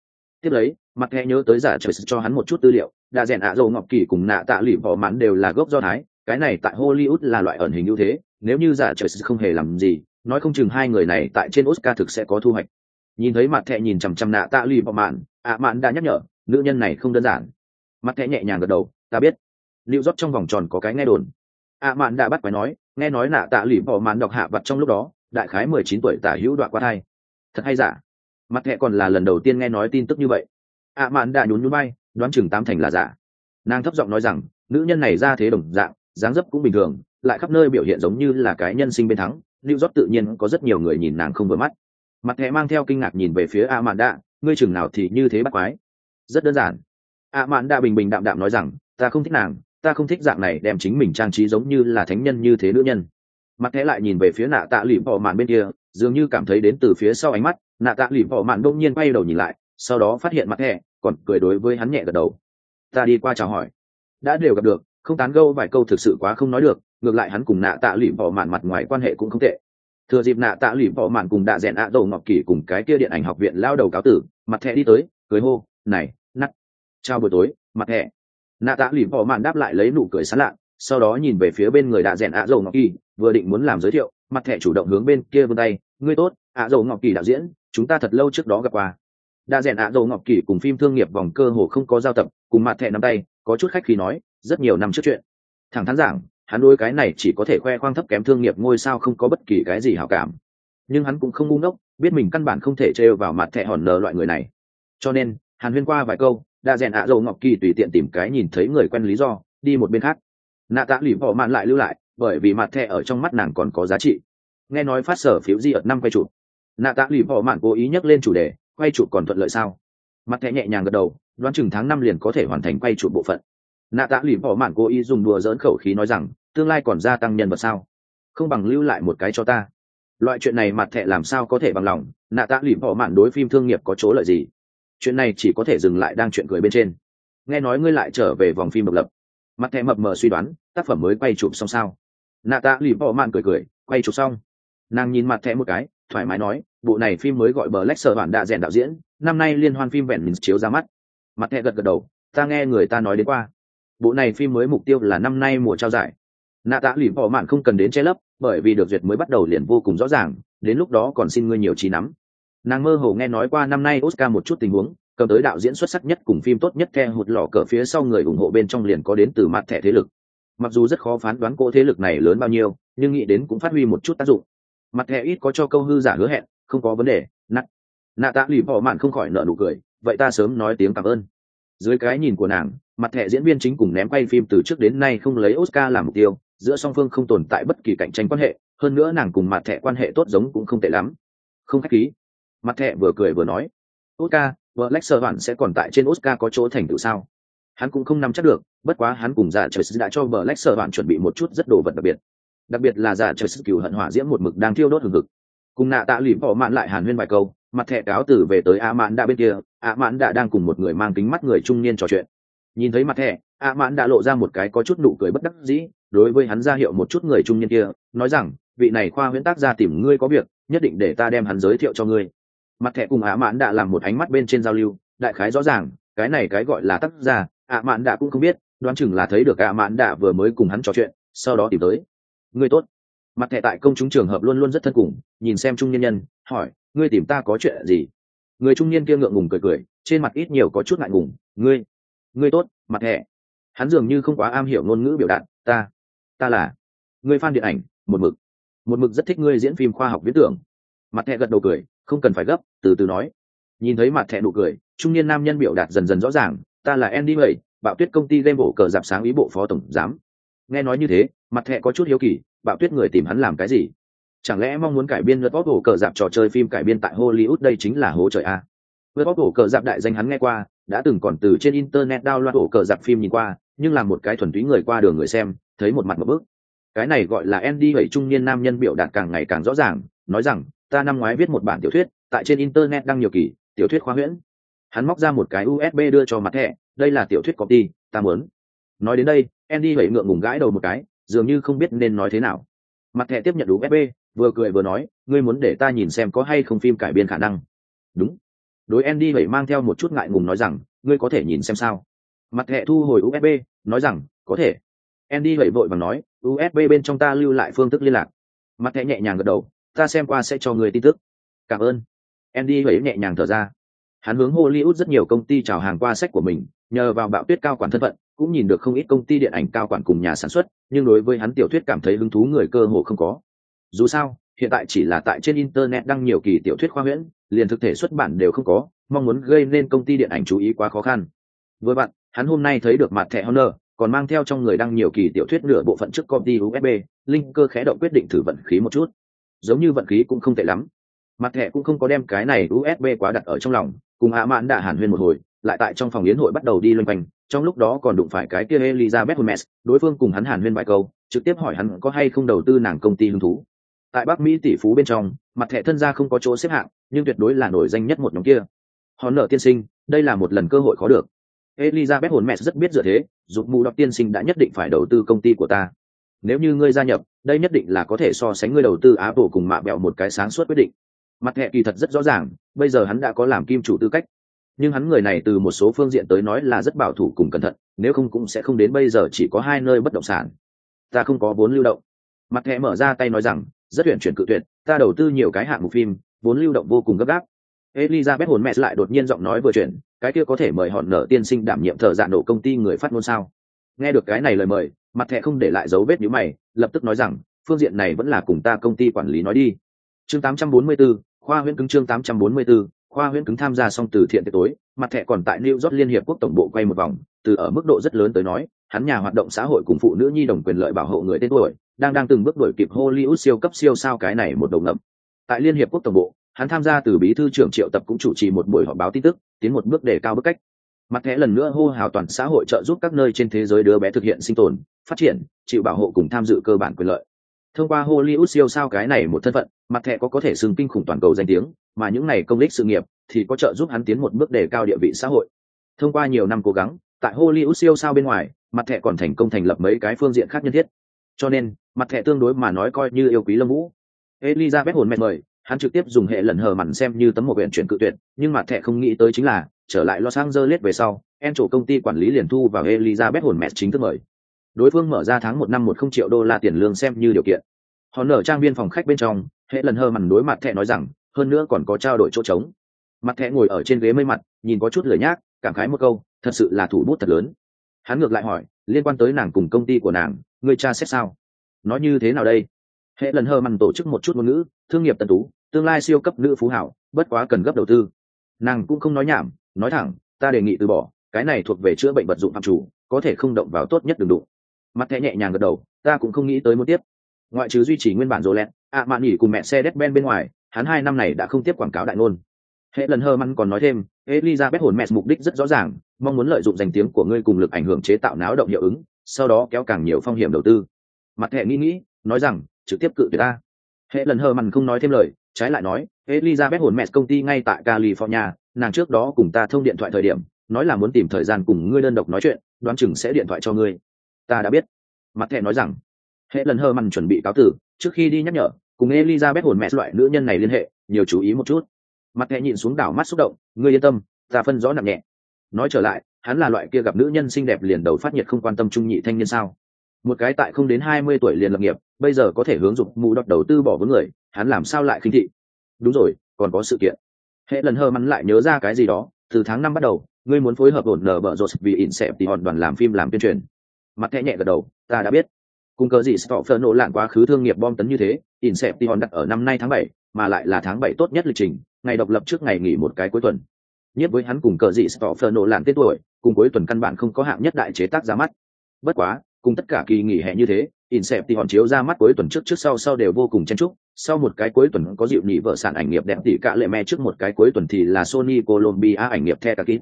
Tiếp lấy, mặt nghe nhớ tới giả trời cho hắn một chút tư liệu, đạ rèn ạ dầu ngọc kỳ cùng nạ tạ lụy bỏ mạn đều là gốc do thái, cái này tại hollywood là loại ẩn hình ưu thế, nếu như giả trời không hề làm gì, nói không chừng hai người này tại trên oscar thực sẽ có thu hoạch. Nhìn thấy mặt thẹ nhìn chằm chằm nạ tạ lụy bỏ mạn, ạ mạn đã nhắc nhở, nữ nhân này không đơn giản. Mặt thẹ nhẹ nhàng gật đầu, ta biết. Liệu rót trong vòng tròn có cái nghe đồn ạ mạn đã bắt quái nói, nghe nói nạ tạ lỉ bỏ mạn đọc hạ vật trong lúc đó, đại khái mười chín tuổi tả hữu đoạn qua thai. Thật hay giả? Mặt thẹ còn là lần đầu tiên nghe nói tin tức như vậy. Ạ mạn đã nhún nhún bay đoán chừng tám thành là giả. Nàng thấp giọng nói rằng, nữ nhân này ra thế đồng dạng, dáng dấp cũng bình thường, lại khắp nơi biểu hiện giống như là cái nhân sinh bên thắng lưu rót tự nhiên có rất nhiều người nhìn nàng không vừa mắt. Mặt thẹ mang theo kinh ngạc nhìn về phía a mạn đạ ngươi chừng nào thì như thế bắt quái? Rất đơn giản. A mạn đạ bình bình đạm đạm nói rằng, ta không thích nàng ta không thích dạng này đem chính mình trang trí giống như là thánh nhân như thế nữ nhân. Mặt thẻ lại nhìn về phía nạ tạ lụy bỏ mạn bên kia, dường như cảm thấy đến từ phía sau ánh mắt, nạ tạ lụy bỏ mạn đông nhiên quay đầu nhìn lại, sau đó phát hiện mặt thẻ, còn cười đối với hắn nhẹ gật đầu. Ta đi qua chào hỏi. Đã đều gặp được, không tán gâu vài câu thực sự quá không nói được, ngược lại hắn cùng nạ tạ lụy bỏ mạn mặt ngoài quan hệ cũng không tệ. Thừa dịp nạ tạ lụy bỏ mạn cùng đạ rẽn ạ đầu ngọc kỷ cùng cái kia điện ảnh học viện lao đầu cáo tử, mặt thẻ đi tới cưới hô, này, nắt, chào buổi tối, mặt thẻ nạ tạ lìm họ mạn đáp lại lấy nụ cười sán lạ, sau đó nhìn về phía bên người đạ rèn ạ dầu ngọc kỳ, vừa định muốn làm giới thiệu, mặt thẻ chủ động hướng bên kia vươn tay, ngươi tốt, ạ dầu ngọc kỳ đạo diễn, chúng ta thật lâu trước đó gặp qua. Đạ rèn ạ dầu ngọc kỳ cùng phim thương nghiệp vòng cơ hồ không có giao tập, cùng mặt thẻ nắm tay, có chút khách khí nói, rất nhiều năm trước chuyện. Thẳng thắn giảng, hắn đôi cái này chỉ có thể khoe khoang thấp kém thương nghiệp ngôi sao không có bất kỳ cái gì hảo cảm. Nhưng hắn cũng không ngu ngốc, biết mình căn bản không thể trêu vào mặt thẻ hòn nờ loại người này. Cho nên, hàn huyên qua vài câu đa rèn ạ dầu ngọc kỳ tùy tiện tìm cái nhìn thấy người quen lý do, đi một bên khác. Nạ tạ lì bỏ mạn lại lưu lại, bởi vì mặt thẻ ở trong mắt nàng còn có giá trị. Nghe nói phát sở phiếu di ở năm quay chụp. Nạ tạ lì bỏ mạn cố ý nhắc lên chủ đề, quay chụp còn thuận lợi sao? Mặt thẻ nhẹ nhàng gật đầu, đoán chừng tháng năm liền có thể hoàn thành quay chụp bộ phận. Nạ tạ lì bỏ mạn cố ý dùng đùa dỡn khẩu khí nói rằng, tương lai còn gia tăng nhân vật sao? Không bằng lưu lại một cái cho ta. Loại chuyện này mặt thẻ làm sao có thể bằng lòng? Nạ tạ lì bỏ mạn đối phim thương nghiệp có chỗ lợi gì? Chuyện này chỉ có thể dừng lại đang chuyện cười bên trên. Nghe nói ngươi lại trở về vòng phim độc lập. Mặt thẻ mập mờ suy đoán, tác phẩm mới quay chụp xong sao? Nạ tạ lì bỏ mạn cười cười, quay chụp xong. Nàng nhìn mặt thẻ một cái, thoải mái nói, bộ này phim mới gọi bờ lách sở bản đạ rèn đạo diễn, năm nay liên hoan phim vẹn mình chiếu ra mắt. Mặt thẻ gật gật đầu, ta nghe người ta nói đến qua. Bộ này phim mới mục tiêu là năm nay mùa trao giải. Nạ tạ lì bỏ mạn không cần đến che lấp, bởi vì được duyệt mới bắt đầu liền vô cùng rõ ràng, đến lúc đó còn xin ngươi nhiều trí nắm nàng mơ hồ nghe nói qua năm nay oscar một chút tình huống, cầm tới đạo diễn xuất sắc nhất cùng phim tốt nhất theo hụt lò cờ phía sau người ủng hộ bên trong liền có đến từ mặt thẻ thế lực. Mặc dù rất khó phán đoán cỗ thế lực này lớn bao nhiêu, nhưng nghĩ đến cũng phát huy một chút tác dụng. Mặt thẻ ít có cho câu hư giả hứa hẹn, không có vấn đề, nặng. Nạ tạ lì bỏ mạn không khỏi nợ nụ cười, vậy ta sớm nói tiếng cảm ơn. Dưới cái nhìn của nàng, mặt thẻ diễn viên chính cùng ném quay phim từ trước đến nay không lấy oscar làm mục tiêu, giữa song phương không tồn tại bất kỳ cạnh tranh quan hệ, hơn nữa nàng cùng mặt thẻ quan hệ tốt giống cũng không tệ lắm. Không khách khí mặt Thẹ vừa cười vừa nói oscar vợ lexer hoạn sẽ còn tại trên oscar có chỗ thành tựu sao? Hắn cũng không nắm chắc được bất quá hắn cùng giả trời đã cho vợ lexer hoạn chuẩn bị một chút rất đồ vật đặc biệt. Đặc biệt là giả trời cựu hận hỏa diễm một mực đang thiêu đốt hừng hực. Cùng nạ tạ lụy bỏ mạn lại hàn huyên vài câu mặt Thẹ cáo từ về tới a mãn đã bên kia a mãn đã đang cùng một người mang kính mắt người trung niên trò chuyện. Nhìn thấy mặt Thẹ, a mãn đã lộ ra một cái có chút nụ cười bất đắc dĩ đối với hắn ra hiệu một chút người trung niên kia nói rằng vị này khoa huyễn tác gia tìm ngươi có việc nhất định để ta đem hắn giới thiệu cho ngươi mặt thẻ cùng ạ mạn đã làm một ánh mắt bên trên giao lưu, đại khái rõ ràng, cái này cái gọi là tác giả ạ mạn đã cũng không biết, đoán chừng là thấy được ạ mạn đã vừa mới cùng hắn trò chuyện, sau đó tìm tới. Người tốt. Mặt thẻ tại công chúng trường hợp luôn luôn rất thân cùng, nhìn xem trung niên nhân, hỏi, ngươi tìm ta có chuyện gì? Người trung niên kia ngượng ngùng cười cười, trên mặt ít nhiều có chút ngại ngùng, ngươi ngươi tốt, mặt thẻ. Hắn dường như không quá am hiểu ngôn ngữ biểu đạt, ta ta là người fan điện ảnh, một mực một mực rất thích ngươi diễn phim khoa học viễn tưởng. Mặt thẻ gật đầu cười không cần phải gấp, từ từ nói. Nhìn thấy mặt thẹn nụ cười, trung niên nam nhân biểu đạt dần dần rõ ràng, ta là andy bảy bạo tuyết công ty game bộ cờ dạp sáng ý bộ phó tổng giám. Nghe nói như thế, mặt thẹ có chút hiếu kỳ, bạo tuyết người tìm hắn làm cái gì? Chẳng lẽ mong muốn cải biên lượt bóp bổ cờ dạp trò chơi phim cải biên tại hollywood đây chính là hố trời a lượt bóp bổ cờ dạp đại danh hắn nghe qua, đã từng còn từ trên internet download bổ cờ dạp phim nhìn qua, nhưng là một cái thuần túy người qua đường người xem, thấy một mặt một bước. Cái này gọi là andy vậy trung niên nam nhân biểu đạt càng ngày càng rõ ràng, nói rằng ta năm ngoái viết một bản tiểu thuyết, tại trên internet đăng nhiều kỳ, tiểu thuyết khoa huyễn. Hắn móc ra một cái usb đưa cho mặt thẻ, đây là tiểu thuyết copy, ta muốn. Nói đến đây, andy bảy ngượng ngùng gãi đầu một cái, dường như không biết nên nói thế nào. Mặt thẻ tiếp nhận usb vừa cười vừa nói, ngươi muốn để ta nhìn xem có hay không phim cải biên khả năng? Đúng. Đối andy bảy mang theo một chút ngại ngùng nói rằng, ngươi có thể nhìn xem sao? Mặt thẻ thu hồi usb nói rằng, có thể. Andy bảy vội vàng nói usb bên trong ta lưu lại phương thức liên lạc. Mặt thẻ nhẹ nhàng gật đầu ta xem qua sẽ cho người tin tức. Cảm ơn. Andy bảy nhẹ nhàng thở ra. Hắn hướng hollywood rất nhiều công ty chào hàng qua sách của mình, nhờ vào bạo tuyết cao quản thân phận, cũng nhìn được không ít công ty điện ảnh cao quản cùng nhà sản xuất, nhưng đối với hắn tiểu thuyết cảm thấy hứng thú người cơ hồ không có. Dù sao, hiện tại chỉ là tại trên internet đăng nhiều kỳ tiểu thuyết khoa huyễn, liền thực thể xuất bản đều không có, mong muốn gây nên công ty điện ảnh chú ý quá khó khăn. Với bạn, hắn hôm nay thấy được mặt thẻ honor, còn mang theo trong người đăng nhiều kỳ tiểu thuyết nửa bộ phận trước công ty usb linh cơ khẽ động quyết định thử vận khí một chút giống như vận khí cũng không tệ lắm. Mặt thẻ cũng không có đem cái này usb quá đặt ở trong lòng, cùng hạ mãn đã hàn huyên một hồi, lại tại trong phòng yến hội bắt đầu đi loanh quanh, trong lúc đó còn đụng phải cái kia elizabeth holmes, đối phương cùng hắn hàn huyên vài câu, trực tiếp hỏi hắn có hay không đầu tư nàng công ty hứng thú. Tại bắc mỹ tỷ phú bên trong, mặt thẻ thân gia không có chỗ xếp hạng, nhưng tuyệt đối là nổi danh nhất một nhóm kia. Hòn nợ tiên sinh, đây là một lần cơ hội khó được. Elizabeth Holmes rất biết dựa thế, dục mù đọc tiên sinh đã nhất định phải đầu tư công ty của ta. Nếu như ngươi gia nhập đây nhất định là có thể so sánh người đầu tư apple cùng mạ bẹo một cái sáng suốt quyết định. Mặt hệ kỳ thật rất rõ ràng, bây giờ hắn đã có làm kim chủ tư cách. Nhưng hắn người này từ một số phương diện tới nói là rất bảo thủ cùng cẩn thận, nếu không cũng sẽ không đến bây giờ chỉ có hai nơi bất động sản. Ta không có vốn lưu động. Mặt hệ mở ra tay nói rằng, rất tuyển chuyển cự tuyệt, ta đầu tư nhiều cái hạng mục phim, vốn lưu động vô cùng gấp gáp. Elizabeth hồn mẹ lại đột nhiên giọng nói vừa chuyển, cái kia có thể mời họ nở tiên sinh đảm nhiệm thợ dạ nổ công ty người phát ngôn sao? Nghe được cái này lời mời mặt thẻ không để lại dấu vết nhíu mày lập tức nói rằng phương diện này vẫn là cùng ta công ty quản lý nói đi. Chương 844, khoa huyễn cứng chương 844, khoa huyễn cứng tham gia xong từ thiện tiệc tối mặt thẻ còn tại new york liên hiệp quốc tổng bộ quay một vòng từ ở mức độ rất lớn tới nói hắn nhà hoạt động xã hội cùng phụ nữ nhi đồng quyền lợi bảo hộ người tên tuổi đang đang từng bước đổi kịp hollywood siêu cấp siêu sao cái này một đầu ngậm. Tại liên hiệp quốc tổng bộ hắn tham gia từ bí thư trưởng triệu tập cũng chủ trì một buổi họp báo tin tức tiến một bước để cao bức cách mặt thẻ lần nữa hô hào toàn xã hội trợ giúp các nơi trên thế giới đứa bé thực hiện sinh tồn, phát triển, chịu bảo hộ cùng tham dự cơ bản quyền lợi. Thông qua hollywood siêu sao cái này một thân phận, mặt thẻ có có thể xưng kinh khủng toàn cầu danh tiếng, mà những này công đích sự nghiệp thì có trợ giúp hắn tiến một bước đề cao địa vị xã hội. Thông qua nhiều năm cố gắng, tại hollywood siêu sao bên ngoài, mặt thẻ còn thành công thành lập mấy cái phương diện khác nhân thiết. Cho nên, mặt thẻ tương đối mà nói coi như yêu quý lâm vũ. Elizabeth hồn mẹ mời hắn trực tiếp dùng hệ lần hờ mặn xem như tấm một huyện chuyển cự tuyệt, nhưng mặt thẻ không nghĩ tới chính là, trở lại los angeles về sau en chủ công ty quản lý liền thu vào elizabeth hồn mẹ chính thức mời. Đối phương mở ra tháng một năm một không triệu đô la tiền lương xem như điều kiện. Họ nở trang viên phòng khách bên trong, hệ lần hờ mặn đối mặt thẻ nói rằng, hơn nữa còn có trao đổi chỗ trống. Mặt thẻ ngồi ở trên ghế mây mặt, nhìn có chút lười nhác, cảm khái một câu, thật sự là thủ bút thật lớn. Hắn ngược lại hỏi, liên quan tới nàng cùng công ty của nàng người cha xét sao? Nói như thế nào đây? Hệ lần hờ mặn tổ chức một chút ngôn ngữ thương nghiệp tân tú, tương lai siêu cấp nữ phú hảo, bất quá cần gấp đầu tư. Nàng cũng không nói nhảm, nói thẳng, ta đề nghị từ bỏ, cái này thuộc về chữa bệnh vật dụng phạm chủ, có thể không động vào tốt nhất đừng đụng. Mặt thẻ nhẹ nhàng gật đầu, ta cũng không nghĩ tới muốn tiếp. Ngoại trừ duy trì nguyên bản rô lẹt, ạ mạn nghỉ cùng mẹ xe đét ben bên ngoài, hắn hai năm này đã không tiếp quảng cáo đại ngôn. Hệ lần hơ măn còn nói thêm, elizabeth hồn mẹ mục đích rất rõ ràng, mong muốn lợi dụng danh tiếng của ngươi cùng lực ảnh hưởng chế tạo náo động hiệu ứng, sau đó kéo càng nhiều phong hiểm đầu tư. Mặt thẻ nghĩ nghĩ, nói rằng, trực tiếp cự tuyệt ta hệ lần hơ mằn không nói thêm lời, trái lại nói, elizabeth hồn mẹ công ty ngay tại california, nàng trước đó cùng ta thông điện thoại thời điểm, nói là muốn tìm thời gian cùng ngươi đơn độc nói chuyện, đoán chừng sẽ điện thoại cho ngươi. Ta đã biết. Mặt thẻ nói rằng hệ lần hơ mằn chuẩn bị cáo tử, trước khi đi nhắc nhở, cùng elizabeth hồn mẹ loại nữ nhân này liên hệ, nhiều chú ý một chút. Mặt thẻ nhìn xuống đảo mắt xúc động, ngươi yên tâm, ta phân rõ nặng nhẹ. Nói trở lại, hắn là loại kia gặp nữ nhân xinh đẹp liền đầu phát nhiệt không quan tâm trung nhị thanh niên sao? Một cái tại không đến hai mươi tuổi liền lập nghiệp, bây giờ có thể hướng dụng mù đọc đầu tư bỏ vốn người, hắn làm sao lại khinh thị? Đúng rồi, còn có sự kiện. Hệ lần hơ mắn lại nhớ ra cái gì đó, từ tháng năm bắt đầu, ngươi muốn phối hợp ổn nở bợ rột vì in xẹp thì hòn đoàn làm phim làm tuyên truyền. Mặt thẻ nhẹ gật đầu, ta đã biết. Cùng cờ gì stop nổ lạn quá khứ thương nghiệp bom tấn như thế in xẹp thì hòn đặt ở năm nay tháng bảy, mà lại là tháng bảy tốt nhất lịch trình, ngày độc lập trước ngày nghỉ một cái cuối tuần. Nhất với hắn cùng cờ dị stoffer nổ lạn tết tuổi, cùng cuối tuần căn bản không có hạng nhất đại chế tác ra mắt. Bất quá cùng tất cả kỳ nghỉ hè như thế Insep thì hòn chiếu ra mắt cuối tuần trước trước sau sau đều vô cùng chen chúc. Sau một cái cuối tuần có dịu nhị vợ sản ảnh nghiệp đẹp tỷ cả lệ me trước một cái cuối tuần thì là Sony Columbia ảnh nghiệp The Takit.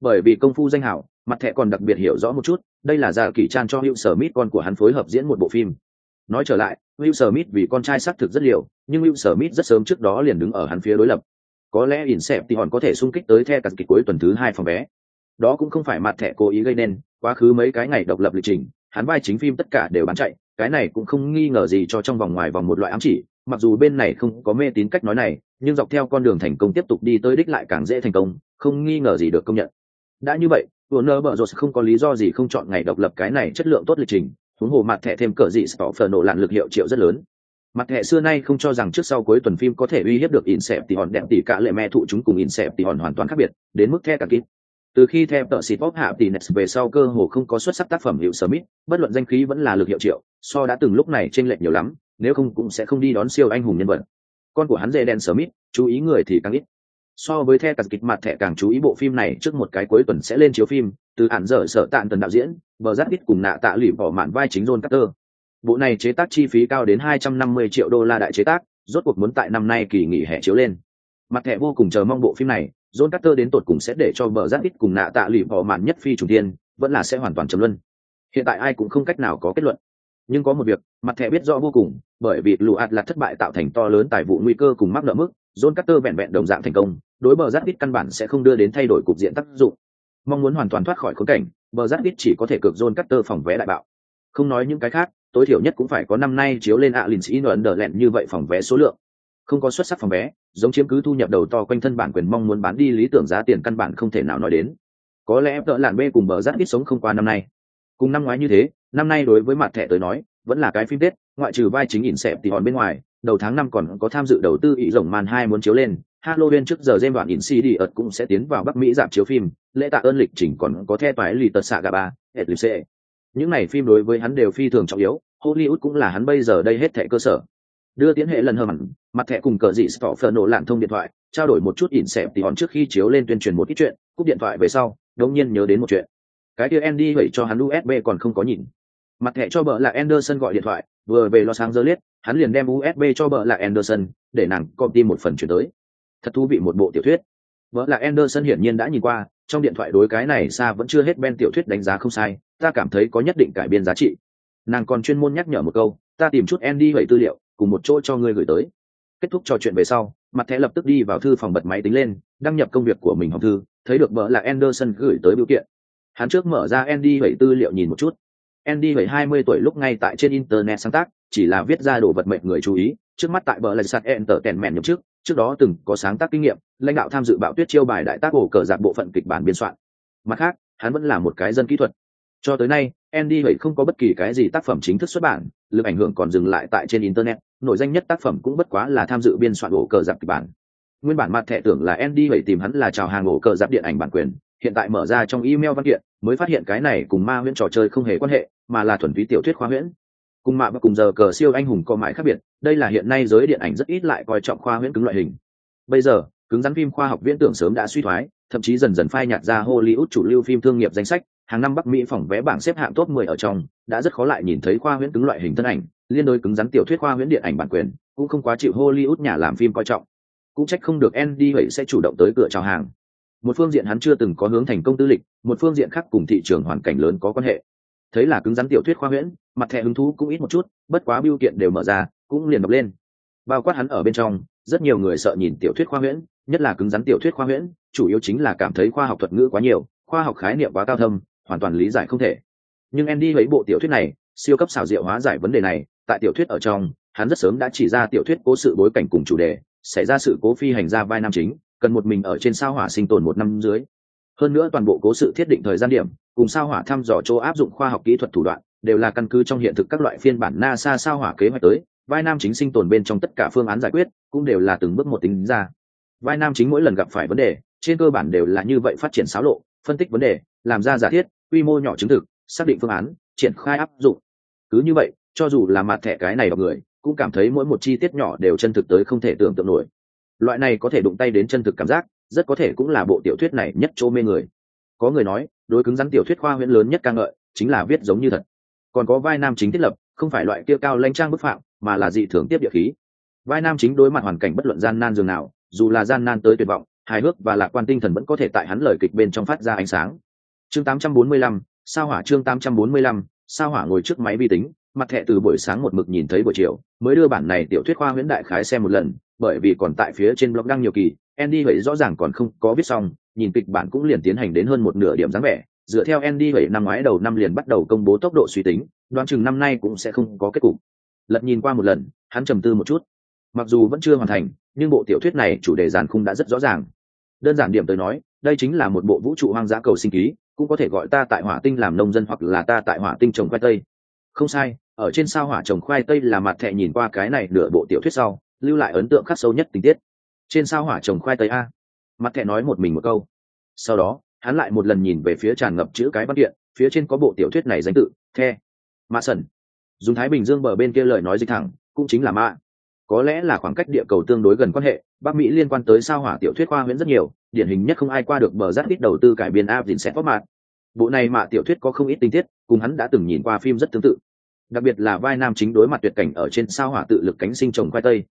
Bởi vì công phu danh hảo, mặt thẻ còn đặc biệt hiểu rõ một chút, đây là giả kỳ trang cho Hugh Smith con của hắn phối hợp diễn một bộ phim. Nói trở lại, Hugh Smith vì con trai xác thực rất liều, nhưng Hugh Smith rất sớm trước đó liền đứng ở hắn phía đối lập. Có lẽ Insep thì hòn có thể xung kích tới The Takit cuối tuần thứ hai phòng vé. Đó cũng không phải mặt thẻ cố ý gây nên, quá khứ mấy cái ngày độc lập lịch trình, hắn vai chính phim tất cả đều bán chạy, cái này cũng không nghi ngờ gì cho trong vòng ngoài vòng một loại ám chỉ mặc dù bên này không có mê tín cách nói này nhưng dọc theo con đường thành công tiếp tục đi tới đích lại càng dễ thành công không nghi ngờ gì được công nhận. Đã như vậy Warner Bros không có lý do gì không chọn ngày độc lập cái này chất lượng tốt lịch trình huống hồ mặt thẻ thêm cờ dị Stoffer nổ lạn lực hiệu triệu rất lớn. Mặt thẻ xưa nay không cho rằng trước sau cuối tuần phim có thể uy hiếp được in xẹp thì hòn đẹp tỷ cả lệ mẹ thụ chúng cùng in xẹp thì hòn hoàn toàn khác biệt đến mức the cả kịp từ khi theo tờ xịt pop hạ tỷ next về sau cơ hồ không có xuất sắc tác phẩm hiệu smith, bất luận danh khí vẫn là lực hiệu triệu, so đã từng lúc này t r ê n lệch nhiều lắm, nếu không cũng sẽ không đi đón siêu anh hùng nhân vật. Con của hắn dễ đen smith, chú ý người thì càng ít. So với theo tờ kịch mặt thẻ càng chú ý bộ phim này trước một cái cuối tuần sẽ lên chiếu phim, từ ản dở sở tạn tần đạo diễn, bờ giáp ít cùng nạ tạ lụy bỏ mạn vai chính john carter. Bộ này chế tác chi phí cao đến hai trăm năm mươi triệu đô la đại chế tác, rốt cuộc muốn tại năm nay kỳ nghỉ hè chiếu lên. Mặt thẻ vô cùng chờ mong bộ phim này John Carter đến tột cùng sẽ để cho bờ giác ít cùng nạ tạ lì bỏ màn nhất phi trùng tiên, vẫn là sẽ hoàn toàn trầm luân. Hiện tại ai cũng không cách nào có kết luận. Nhưng có một việc, mặt thẻ biết rõ vô cùng, bởi vì lù ạt là thất bại tạo thành to lớn tài vụ nguy cơ cùng mắc nợ mức, John Carter vẹn vẹn đồng dạng thành công, đối bờ giác ít căn bản sẽ không đưa đến thay đổi cục diện tác dụng. Mong muốn hoàn toàn thoát khỏi khốn cảnh, bờ giác ít chỉ có thể cược John Carter phòng vé đại bạo. Không nói những cái khác, tối thiểu nhất cũng phải có năm nay chiếu lên ạ lìn sĩ ấn lẹn như vậy phòng vé số lượng không có xuất sắc phòng vé giống chiếm cứ thu nhập đầu to quanh thân bản quyền mong muốn bán đi lý tưởng giá tiền căn bản không thể nào nói đến có lẽ tợ lạn b cùng bờ rát ít sống không qua năm nay cùng năm ngoái như thế năm nay đối với mặt thẻ tới nói vẫn là cái phim tết ngoại trừ vai chính ỉn xẹp thì hòn bên ngoài đầu tháng năm còn có tham dự đầu tư ý rồng màn hai muốn chiếu lên Halloween trước giờ game đoạn in CD ợt cũng sẽ tiến vào Bắc Mỹ dạp chiếu phim, lễ tạ ơn lịch trình còn có theo toái lì tật xạ gà ba, Eclipse. Những này phim đối với hắn đều phi thường trọng yếu, Hollywood cũng là hắn bây giờ đây hết thẻ cơ sở. Đưa tiến hệ lần hơn hẳn mặt thẻ cùng cờ dị phở nổ lạn thông điện thoại, trao đổi một chút ỉn xẹp thì hòn trước khi chiếu lên tuyên truyền một ít chuyện, cúp điện thoại về sau, đống nhiên nhớ đến một chuyện. Cái kia Andy vậy cho hắn USB còn không có nhìn. Mặt thẻ cho bợ là Anderson gọi điện thoại, vừa về lo sáng giờ liếc, hắn liền đem USB cho bợ là Anderson, để nàng copy một phần chuyển tới thật thú vị một bộ tiểu thuyết vợ là anderson hiển nhiên đã nhìn qua trong điện thoại đối cái này xa vẫn chưa hết ben tiểu thuyết đánh giá không sai ta cảm thấy có nhất định cải biên giá trị nàng còn chuyên môn nhắc nhở một câu ta tìm chút andy vậy tư liệu cùng một chỗ cho ngươi gửi tới kết thúc trò chuyện về sau, mặt thẻ lập tức đi vào thư phòng bật máy tính lên, đăng nhập công việc của mình học thư, thấy được vợ là anderson gửi tới biểu kiện. Hắn trước mở ra andy vậy tư liệu nhìn một chút. Andy vậy hai mươi tuổi lúc ngay tại trên internet sáng tác, chỉ là viết ra đồ vật mệnh người chú ý, trước mắt tại bờ lạch sạt enter tèn mẹn nhậm trước trước đó từng có sáng tác kinh nghiệm, lãnh đạo tham dự bạo tuyết chiêu bài đại tác ổ cờ giặc bộ phận kịch bản biên soạn. Mặt khác, hắn vẫn là một cái dân kỹ thuật. Cho tới nay andy vậy không có bất kỳ cái gì tác phẩm chính thức xuất bản, lực ảnh hưởng còn dừng lại tại trên internet nội danh nhất tác phẩm cũng bất quá là tham dự biên soạn ổ cờ giặc kịch bản. Nguyên bản mặt thẻ tưởng là andy vậy tìm hắn là chào hàng ổ cờ giặc điện ảnh bản quyền, hiện tại mở ra trong email văn kiện, mới phát hiện cái này cùng ma huyễn trò chơi không hề quan hệ, mà là thuần túy tiểu thuyết khoa huyễn. Cùng mạ và cùng giờ cờ siêu anh hùng có mãi khác biệt, đây là hiện nay giới điện ảnh rất ít lại coi trọng khoa huyễn cứng loại hình. Bây giờ, cứng rắn phim khoa học viễn tưởng sớm đã suy thoái, thậm chí dần dần phai nhạt ra hollywood chủ lưu phim thương nghiệp danh sách hàng năm bắc mỹ phỏng vé bảng xếp hạng top 10 ở trong, đã rất khó lại nhìn thấy khoa huyễn cứng loại hình thân ảnh, liên đối cứng rắn tiểu thuyết khoa huyễn điện ảnh bản quyền, cũng không quá chịu hollywood nhà làm phim coi trọng. Cũng trách không được andy vậy sẽ chủ động tới cửa chào hàng. Một phương diện hắn chưa từng có hướng thành công tư lịch, một phương diện khác cùng thị trường hoàn cảnh lớn có quan hệ. Thấy là cứng rắn tiểu thuyết khoa huyễn, mặt thẻ hứng thú cũng ít một chút, bất quá biêu kiện đều mở ra, cũng liền đọc lên. Bao quát hắn ở bên trong, rất nhiều người sợ nhìn tiểu thuyết khoa huyễn, nhất là cứng rắn tiểu thuyết khoa huyễn, chủ yếu chính là cảm thấy khoa học thuật ngữ quá nhiều, khoa học khái niệm quá cao thâm hoàn toàn lý giải không thể. Nhưng andy lấy bộ tiểu thuyết này, siêu cấp xảo diệu hóa giải vấn đề này, tại tiểu thuyết ở trong, hắn rất sớm đã chỉ ra tiểu thuyết cố sự bối cảnh cùng chủ đề, xảy ra sự cố phi hành ra vai nam chính, cần một mình ở trên sao hỏa sinh tồn một năm dưới. Hơn nữa toàn bộ cố sự thiết định thời gian điểm, cùng sao hỏa thăm dò chỗ áp dụng khoa học kỹ thuật thủ đoạn, đều là căn cứ trong hiện thực các loại phiên bản nasa sao hỏa kế hoạch tới, vai nam chính sinh tồn bên trong tất cả phương án giải quyết, cũng đều là từng bước một tính ra. Vai nam chính mỗi lần gặp phải vấn đề, trên cơ bản đều là như vậy phát triển xáo lộ, phân tích vấn đề, làm ra giả thiết quy mô nhỏ chứng thực, xác định phương án, triển khai áp dụng. Cứ như vậy, cho dù là mặt thẻ cái này đọc người, cũng cảm thấy mỗi một chi tiết nhỏ đều chân thực tới không thể tưởng tượng nổi. Loại này có thể đụng tay đến chân thực cảm giác, rất có thể cũng là bộ tiểu thuyết này nhất chỗ mê người. Có người nói, đối cứng rắn tiểu thuyết khoa huyễn lớn nhất ca ngợi, chính là viết giống như thật. Còn có vai nam chính thiết lập, không phải loại kia cao lanh trang bức phạm, mà là dị thường tiếp địa khí. Vai nam chính đối mặt hoàn cảnh bất luận gian nan dường nào, dù là gian nan tới tuyệt vọng, hài hước và lạc quan tinh thần vẫn có thể tại hắn lời kịch bên trong phát ra ánh sáng chương 845, sao hỏa chương 845, sao hỏa ngồi trước máy vi tính mặt thẻ từ buổi sáng một mực nhìn thấy buổi chiều mới đưa bản này tiểu thuyết khoa huyễn đại khái xem một lần bởi vì còn tại phía trên blog đăng nhiều kỳ Andy vậy rõ ràng còn không có viết xong, nhìn kịch bản cũng liền tiến hành đến hơn một nửa điểm dáng vẻ. Dựa theo Andy vậy năm ngoái đầu năm liền bắt đầu công bố tốc độ suy tính, đoán chừng năm nay cũng sẽ không có kết cục. Lật nhìn qua một lần, hắn trầm tư một chút. Mặc dù vẫn chưa hoàn thành, nhưng bộ tiểu thuyết này chủ đề giàn khung đã rất rõ ràng. Đơn giản điểm tới nói, đây chính là một bộ vũ trụ hoang dã cầu sinh ký, cũng có thể gọi ta tại hỏa tinh làm nông dân hoặc là ta tại hỏa tinh trồng khoai tây. Không sai, ở trên sao hỏa trồng khoai tây là mặt thẹ nhìn qua cái này nửa bộ tiểu thuyết sau, lưu lại ấn tượng khắc sâu nhất tình tiết. Trên sao hỏa trồng khoai tây a? Mặt thẹ nói một mình một câu. Sau đó hắn lại một lần nhìn về phía tràn ngập chữ cái văn kiện phía trên có bộ tiểu thuyết này danh tự the mạ sần dùng thái bình dương bờ bên kia lời nói dịch thẳng cũng chính là mạ có lẽ là khoảng cách địa cầu tương đối gần quan hệ bắc mỹ liên quan tới sao hỏa tiểu thuyết khoa huyễn rất nhiều điển hình nhất không ai qua được bờ rát ít đầu tư cải biên áp dình sẽ có mặt bộ này mạ tiểu thuyết có không ít tình tiết, cùng hắn đã từng nhìn qua phim rất tương tự. Đặc biệt là vai nam chính đối mặt tuyệt cảnh ở trên sao hỏa tự lực cánh sinh trồng khoai tây.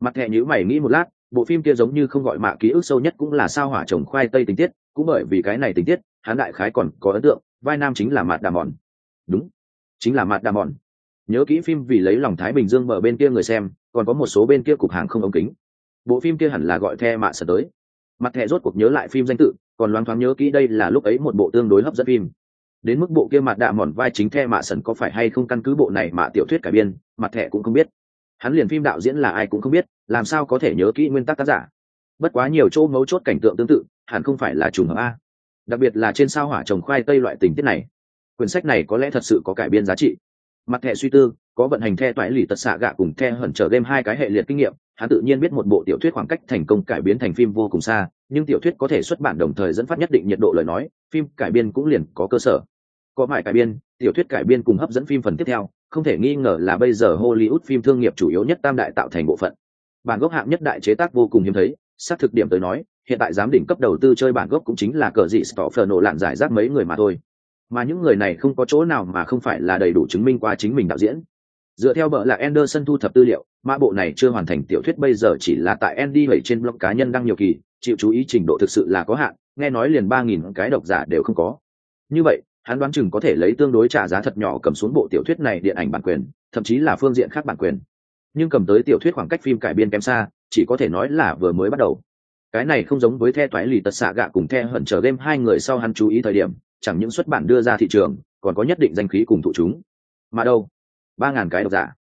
Mặt thẹ nhữ mày nghĩ một lát, bộ phim kia giống như không gọi mạ ký ức sâu nhất cũng là sao hỏa trồng khoai tây tình tiết, cũng bởi vì cái này tình tiết, hắn đại khái còn có ấn tượng, vai nam chính là mạt đà mòn. Đúng, chính là mạt đà mòn. Nhớ kỹ phim vì lấy lòng thái bình dương mở bên kia người xem, còn có một số bên kia cục hàng không ống kính. Bộ phim kia hẳn là gọi the mạ sở tới mặt thẻ rốt cuộc nhớ lại phim danh tự, còn loáng thoáng nhớ kỹ đây là lúc ấy một bộ tương đối hấp dẫn phim. Đến mức bộ kia mặt đạ mòn vai chính the mạ sần có phải hay không căn cứ bộ này mà tiểu thuyết cải biên, mặt thẻ cũng không biết. Hắn liền phim đạo diễn là ai cũng không biết, làm sao có thể nhớ kỹ nguyên tắc tác giả. Bất quá nhiều chỗ mấu chốt cảnh tượng tương tự, hẳn không phải là trùng hợp a. Đặc biệt là trên sao hỏa trồng khoai tây loại tình tiết này. Quyển sách này có lẽ thật sự có cải biên giá trị. Mặt thẻ suy tư có vận hành the toại lì tật xạ gạ cùng the hẩn trở game hai cái hệ liệt kinh nghiệm, hắn tự nhiên biết một bộ tiểu thuyết khoảng cách thành công cải biến thành phim vô cùng xa, nhưng tiểu thuyết có thể xuất bản đồng thời dẫn phát nhất định nhiệt độ lời nói, phim cải biên cũng liền có cơ sở. Có mãi cải biên, tiểu thuyết cải biên cùng hấp dẫn phim phần tiếp theo, không thể nghi ngờ là bây giờ hollywood phim thương nghiệp chủ yếu nhất tam đại tạo thành bộ phận. Bản gốc hạng nhất đại chế tác vô cùng hiếm thấy, xác thực điểm tới nói, hiện tại giám đỉnh cấp đầu tư chơi bản gốc cũng chính là cờ dị stoffer nổ lạn giải rác mấy người mà thôi. Mà những người này không có chỗ nào mà không phải là đầy đủ chứng minh qua chính mình đạo diễn dựa theo bợ là Anderson thu thập tư liệu, mã bộ này chưa hoàn thành tiểu thuyết bây giờ chỉ là tại Andy vậy trên blog cá nhân đăng nhiều kỳ, chịu chú ý trình độ thực sự là có hạn, nghe nói liền 3000 cái độc giả đều không có. Như vậy, hắn đoán chừng có thể lấy tương đối trả giá thật nhỏ cầm xuống bộ tiểu thuyết này điện ảnh bản quyền, thậm chí là phương diện khác bản quyền. Nhưng cầm tới tiểu thuyết khoảng cách phim cải biên kém xa, chỉ có thể nói là vừa mới bắt đầu. Cái này không giống với the toái lì tật xạ gạ cùng the hận chờ game hai người sau hắn chú ý thời điểm, chẳng những xuất bản đưa ra thị trường, còn có nhất định danh khí cùng thụ chúng. Mà đâu? Ba ngàn cái độc giả.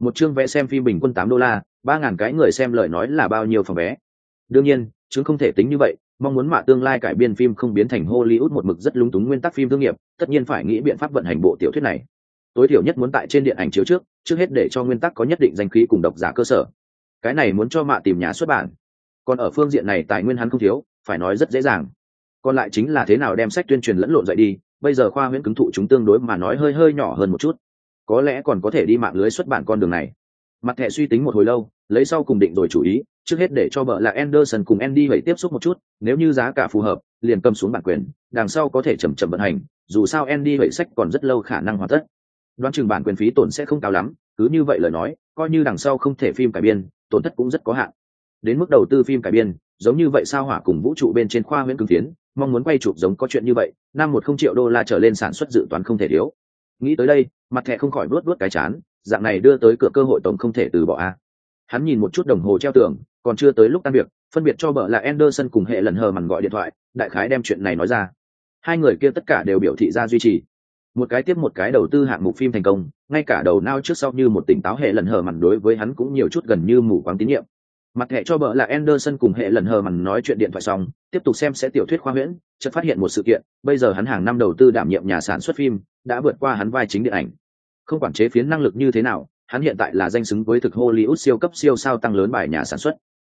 Một chương vé xem phim bình quân tám đô la, ba ngàn cái người xem lời nói là bao nhiêu phòng vé? Đương nhiên, chứng không thể tính như vậy, mong muốn mạ tương lai cải biên phim không biến thành hollywood một mực rất lúng túng nguyên tắc phim thương nghiệp, tất nhiên phải nghĩ biện pháp vận hành bộ tiểu thuyết này. Tối thiểu nhất muốn tại trên điện ảnh chiếu trước trước hết để cho nguyên tắc có nhất định danh khí cùng độc giả cơ sở. Cái này muốn cho mạ tìm nhà xuất bản. Còn ở phương diện này tài nguyên hắn không thiếu, phải nói rất dễ dàng. Còn lại chính là thế nào đem sách tuyên truyền lẫn lộn dậy đi, bây giờ khoa huyễn cứng thụ chúng tương đối mà nói hơi hơi nhỏ hơn một chút có lẽ còn có thể đi mạng lưới xuất bản con đường này mặt thẻ suy tính một hồi lâu lấy sau cùng định rồi chủ ý trước hết để cho vợ là Anderson cùng Andy vậy tiếp xúc một chút, nếu như giá cả phù hợp, liền cầm xuống bản quyền, đằng sau có thể chậm chậm vận hành, dù sao Andy vậy sách còn rất lâu khả năng hoàn tất. Đoán chừng bản quyền phí tổn sẽ không cao lắm, cứ như vậy lời nói, coi như đằng sau không thể phim cải biên, tổn thất cũng rất có hạn. Đến mức đầu tư phim cải biên, giống như vậy sao hỏa cùng vũ trụ bên trên khoa huyễn cứng tiến, mong muốn quay chụp giống có chuyện như vậy, năm một không triệu đô la trở lên sản xuất dự toán không thể thiếu. Nghĩ tới đây, mặt thẹ không khỏi nuốt nuốt cái chán, dạng này đưa tới cửa cơ hội tổng không thể từ bỏ a. Hắn nhìn một chút đồng hồ treo tường, còn chưa tới lúc tan việc phân biệt cho vợ là Anderson cùng hệ lần hờ mằn gọi điện thoại đại khái đem chuyện này nói ra. Hai người kia tất cả đều biểu thị ra duy trì. Một cái tiếp một cái đầu tư hạng mục phim thành công ngay cả đầu nao trước sau như một tỉnh táo hệ lần hờ mằn đối với hắn cũng nhiều chút gần như mù quáng tín nhiệm. Mặt hệ cho vợ là Anderson cùng hệ lần hờ mằn nói chuyện điện thoại xong tiếp tục xem sẽ tiểu thuyết khoa huyễn chợt phát hiện một sự kiện, bây giờ hắn hàng năm đầu tư đảm nhiệm nhà sản xuất phim, đã vượt qua hắn vai chính điện ảnh. Không quản chế phiến năng lực như thế nào, hắn hiện tại là danh xứng với thực Hollywood siêu cấp siêu sao tăng lớn bài nhà sản xuất.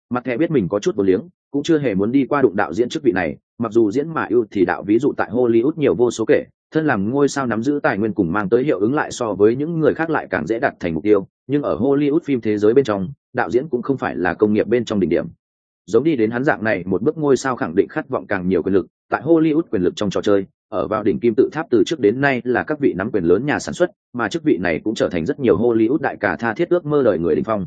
Mặt thẻ biết mình có chút vô liếng, cũng chưa hề muốn đi qua đụng đạo diễn chức vị này, mặc dù diễn mà yêu thì đạo ví dụ tại hollywood nhiều vô số kể, thân làm ngôi sao nắm giữ tài nguyên cùng mang tới hiệu ứng lại so với những người khác lại càng dễ đạt thành mục tiêu, nhưng ở hollywood phim thế giới bên trong, đạo diễn cũng không phải là công nghiệp bên trong đỉnh điểm. Giống đi đến hắn dạng này, một bước ngôi sao khẳng định khát vọng càng nhiều quyền lực tại hollywood quyền lực trong trò chơi, ở vào đỉnh kim tự tháp từ trước đến nay là các vị nắm quyền lớn nhà sản xuất, mà chức vị này cũng trở thành rất nhiều hollywood đại cả tha thiết ước mơ đời người đình phong.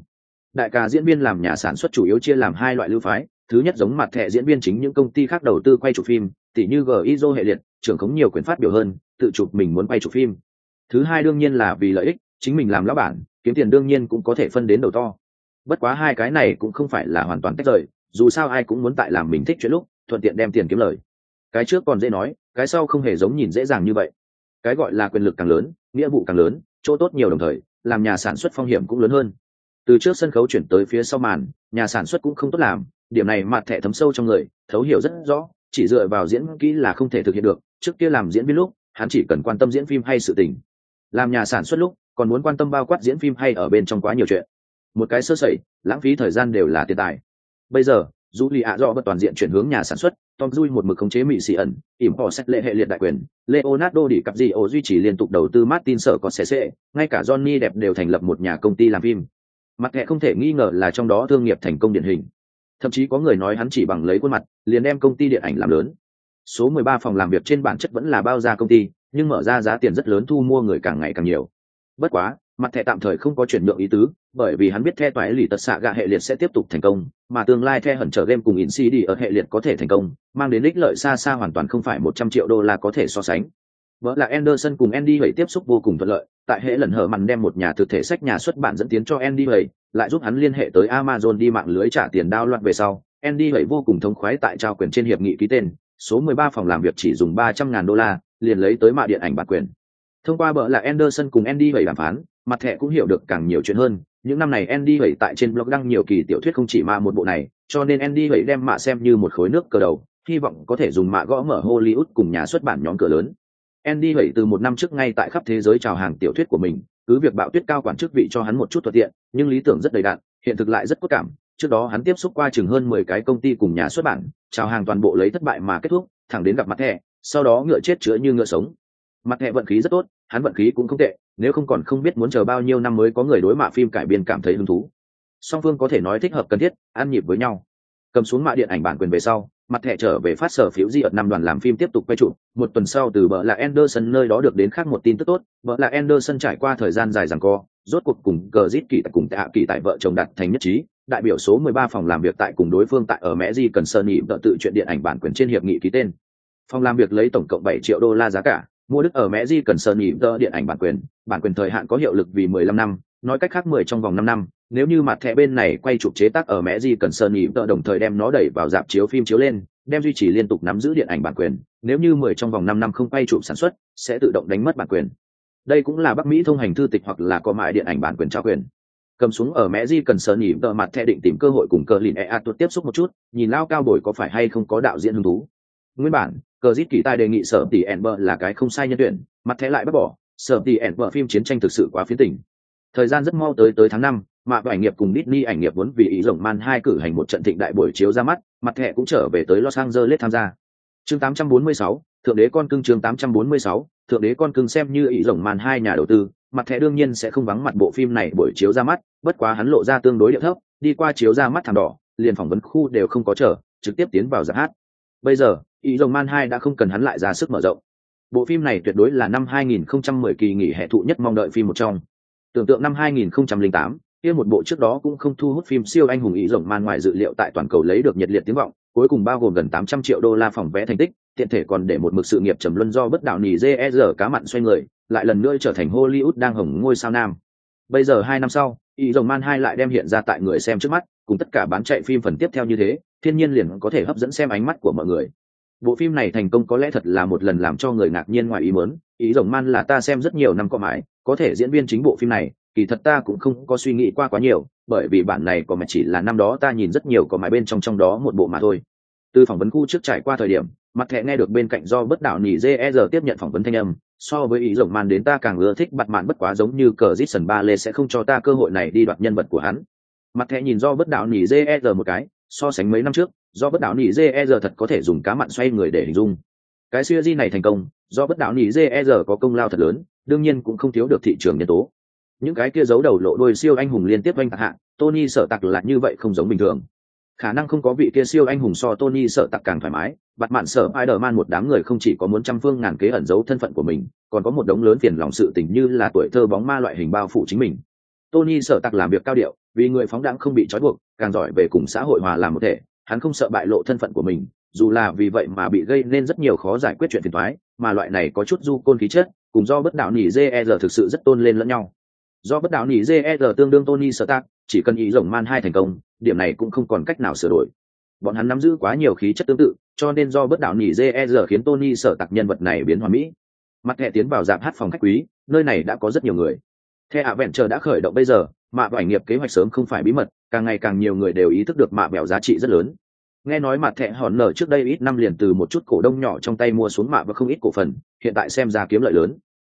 Đại ca diễn viên làm nhà sản xuất chủ yếu chia làm hai loại lưu phái, thứ nhất giống mặt thẻ diễn viên chính những công ty khác đầu tư quay chụp phim tỷ như gizo hệ liệt, trưởng khống nhiều quyền phát biểu hơn, tự chụp mình muốn quay chụp phim. Thứ hai đương nhiên là vì lợi ích, chính mình làm lão bản, kiếm tiền đương nhiên cũng có thể phân đến đầu to. Bất quá hai cái này cũng không phải là hoàn toàn tách rời, dù sao ai cũng muốn tại làm mình thích chuyện lúc, thuận tiện đem tiền kiếm lời cái trước còn dễ nói, cái sau không hề giống nhìn dễ dàng như vậy. Cái gọi là quyền lực càng lớn, nghĩa vụ càng lớn, chỗ tốt nhiều đồng thời, làm nhà sản xuất phong hiểm cũng lớn hơn. Từ trước sân khấu chuyển tới phía sau màn, nhà sản xuất cũng không tốt làm, điểm này mặt thẻ thấm sâu trong người, thấu hiểu rất rõ, chỉ dựa vào diễn kỹ là không thể thực hiện được, trước kia làm diễn viên lúc, hắn chỉ cần quan tâm diễn phim hay sự tình. Làm nhà sản xuất lúc, còn muốn quan tâm bao quát diễn phim hay ở bên trong quá nhiều chuyện. Một cái sơ sẩy, lãng phí thời gian đều là tiền tài. Bây giờ dù lì ạ do bất toàn diện chuyển hướng nhà sản xuất, tom dui một mực khống chế mỹ xì ẩn, ỉm họ xét lệ hệ liệt đại quyền. Leonardo đi cặp gì ô duy trì liên tục đầu tư martin sở có xệ, ngay cả johnny đẹp đều thành lập một nhà công ty làm phim. Mặt thẻ không thể nghi ngờ là trong đó thương nghiệp thành công điển hình. Thậm chí có người nói hắn chỉ bằng lấy khuôn mặt, liền đem công ty điện ảnh làm lớn. Số 13 phòng làm việc trên bản chất vẫn là bao gia công ty, nhưng mở ra giá tiền rất lớn thu mua người càng ngày càng nhiều. Bất quá mặt thẻ tạm thời không có chuyển nhượng ý tứ bởi vì hắn biết the toái lì tật xạ gạ hệ liệt sẽ tiếp tục thành công mà tương lai the hẩn trở game cùng in cd ở hệ liệt có thể thành công mang đến ích lợi xa xa hoàn toàn không phải một trăm triệu đô la có thể so sánh vợ là Anderson cùng Andy vậy tiếp xúc vô cùng thuận lợi, tại hệ lần hở màn đem một nhà thực thể sách nhà xuất bản dẫn tiến cho Andy vậy, lại giúp hắn liên hệ tới Amazon đi mạng lưới trả tiền đao loạt về sau. Andy vậy vô cùng thống khoái tại trao quyền trên hiệp nghị ký tên, số 13 phòng làm việc chỉ dùng 300 ngàn đô la, liền lấy tới mạ điện ảnh bản quyền thông qua bợ là anderson cùng andy vậy đàm phán mặt thẻ cũng hiểu được càng nhiều chuyện hơn, những năm này andy vậy tại trên blog đăng nhiều kỳ tiểu thuyết không chỉ mà một bộ này, cho nên andy vậy đem mạ xem như một khối nước cờ đầu, hy vọng có thể dùng mạ gõ mở hollywood cùng nhà xuất bản nhóm cửa lớn. Andy vậy từ một năm trước ngay tại khắp thế giới chào hàng tiểu thuyết của mình, cứ việc bạo tuyết cao quản chức vị cho hắn một chút thuận tiện, nhưng lý tưởng rất đầy đạn hiện thực lại rất cốt cảm. Trước đó hắn tiếp xúc qua chừng hơn mười cái công ty cùng nhà xuất bản, chào hàng toàn bộ lấy thất bại mà kết thúc, thẳng đến gặp mặt thẻ, sau đó ngựa chết chữa như ngựa sống mặt hệ vận khí rất tốt, hắn vận khí cũng không tệ, nếu không còn không biết muốn chờ bao nhiêu năm mới có người đối mạ phim cải biên cảm thấy hứng thú. Song phương có thể nói thích hợp cần thiết, ăn nhịp với nhau. Cầm xuống mạ điện ảnh bản quyền về sau, mặt thẻ trở về phát sở phiếu di ở năm đoàn làm phim tiếp tục quay trụ một tuần sau từ bờ là anderson nơi đó được đến khác một tin tức tốt vợ là anderson trải qua thời gian dài rằng co, rốt cuộc cùng cờ kỳ tại cùng tạ kỳ tại vợ chồng đặt thành nhất trí, đại biểu số 13 phòng làm việc tại cùng đối phương tại ở mẹ di cần sơn nhị vợ tự chuyện điện ảnh bản quyền trên hiệp nghị ký tên. Phòng làm việc lấy tổng cộng 7 triệu đô la giá cả mua đức ở mẹ di cần sơn nhị tơ điện ảnh bản quyền bản quyền thời hạn có hiệu lực vì 15 năm, nói cách khác 10 trong vòng 5 năm, nếu như mặt thẻ bên này quay chụp chế tác ở mẹ di cần sơn nhị tơ đồng thời đem nó đẩy vào dạp chiếu phim chiếu lên, đem duy trì liên tục nắm giữ điện ảnh bản quyền, nếu như 10 trong vòng 5 năm không quay chụp sản xuất, sẽ tự động đánh mất bản quyền. Đây cũng là bắc mỹ thông hành thư tịch hoặc là có mại điện ảnh bản quyền trao quyền. Cầm xuống ở mẹ di cần sờ nhỉ tờ mặt thẻ định tìm cơ hội cùng cờ lìn EA tuột tiếp xúc một chút, nhìn lao cao bồi có phải hay không có đạo diễn hứng thú. Nguyên bản cờ dít kỳ tài đề nghị sở tỷ ẻn bờ là cái không sai nhân tuyển mặt thẻ lại bác bỏ. Sở tỷ ẻn bờ phim chiến tranh thực sự quá phiến tình. thời gian rất mau tới tới tháng năm mạ ảnh nghiệp cùng Disney ảnh nghiệp muốn vì ý rồng man hai cử hành một trận thịnh đại buổi chiếu ra mắt mặt thẻ cũng trở về tới los angeles tham gia. Chương 846, thượng đế con cưng chương 846, thượng đế con cưng xem như ý rồng man hai nhà đầu tư mặt thẻ đương nhiên sẽ không vắng mặt bộ phim này buổi chiếu ra mắt bất quá hắn lộ ra tương đối địa thấp đi qua chiếu ra mắt thảm đỏ liền phỏng vấn khu đều không có chờ trực tiếp tiến vào giáp hát bây giờ, ý rồng man hai đã không cần hắn lại ra sức mở rộng. Bộ phim này tuyệt đối là năm 2010 kỳ nghỉ hè thụ nhất mong đợi phim một trong. Tưởng tượng năm 2008 kia một bộ trước đó cũng không thu hút phim siêu anh hùng ý rồng man ngoài dự liệu tại toàn cầu lấy được nhiệt liệt tiếng vọng, cuối cùng bao gồm gần 800 triệu đô la phòng vé thành tích, tiện thể còn để một mực sự nghiệp trầm luân do bất đạo nỉ JR e cá mặn xoay người, lại lần nữa trở thành Hollywood đang hồng ngôi sao nam. Bây giờ hai năm sau, ý rồng man hai lại đem hiện ra tại người xem trước mắt cùng tất cả bán chạy phim phần tiếp theo như thế, thiên nhiên liền có thể hấp dẫn xem ánh mắt của mọi người. Bộ phim này thành công có lẽ thật là một lần làm cho người ngạc nhiên ngoài ý muốn, ý rồng man là ta xem rất nhiều năm có mãi, có thể diễn viên chính bộ phim này, kỳ thật ta cũng không có suy nghĩ qua quá nhiều, bởi vì bản này có mà chỉ là năm đó ta nhìn rất nhiều có mãi bên trong trong đó một bộ mà thôi. Từ phỏng vấn khu trước trải qua thời điểm, mặt thẻ nghe được bên cạnh do bất đảo nỉ jer tiếp nhận phỏng vấn thanh âm, so với ý rồng man đến ta càng ưa thích bặt mạn bất quá giống như cờ dít sần ba lê sẽ không cho ta cơ hội này đi đoạt nhân vật của hắn mặt thẻ nhìn do bất đạo nỉ jer một cái, so sánh mấy năm trước, do bất đạo nỉ jer thật có thể dùng cá mặn xoay người để hình dung. Cái siêu di này thành công, do bất đạo nỉ jer có công lao thật lớn, đương nhiên cũng không thiếu được thị trường nhân tố. Những cái kia giấu đầu lộ đôi siêu anh hùng liên tiếp oanh tạc hạ, tony sợ tặc là như vậy không giống bình thường. Khả năng không có vị kia siêu anh hùng so tony sợ tặc càng thoải mái bặt mạn sợ spider man một đám người không chỉ có muốn trăm phương ngàn kế ẩn giấu thân phận của mình, còn có một đống lớn phiền lòng sự tình như là tuổi thơ bóng ma loại hình bao phủ chính mình. Tony sợ tặc làm việc cao điệu vì người phóng đãng không bị trói buộc, càng giỏi về cùng xã hội hòa làm một thể, hắn không sợ bại lộ thân phận của mình, dù là vì vậy mà bị gây nên rất nhiều khó giải quyết chuyện phiền thoái mà loại này có chút du côn khí chất, cùng do bất đạo nỉ dê e thực sự rất tôn lên lẫn nhau. Do bất đạo nỉ jr e tương đương tony sợ tác chỉ cần ý rồng man hai thành công, điểm này cũng không còn cách nào sửa đổi. Bọn hắn nắm giữ quá nhiều khí chất tương tự, cho nên do bất đạo nỉ jr e khiến tony sợ tặc nhân vật này biến hoàn mỹ. Mặt hệ tiến vào dạp hát phòng khách quý, nơi này đã có rất nhiều người the ạ vẹn chờ đã khởi động bây giờ, mạ và nghiệp kế hoạch sớm không phải bí mật, càng ngày càng nhiều người đều ý thức được mạ bèo giá trị rất lớn. Nghe nói mặt thẻ hòn nở trước đây ít năm liền từ một chút cổ đông nhỏ trong tay mua xuống mạ và không ít cổ phần, hiện tại xem ra kiếm lợi lớn.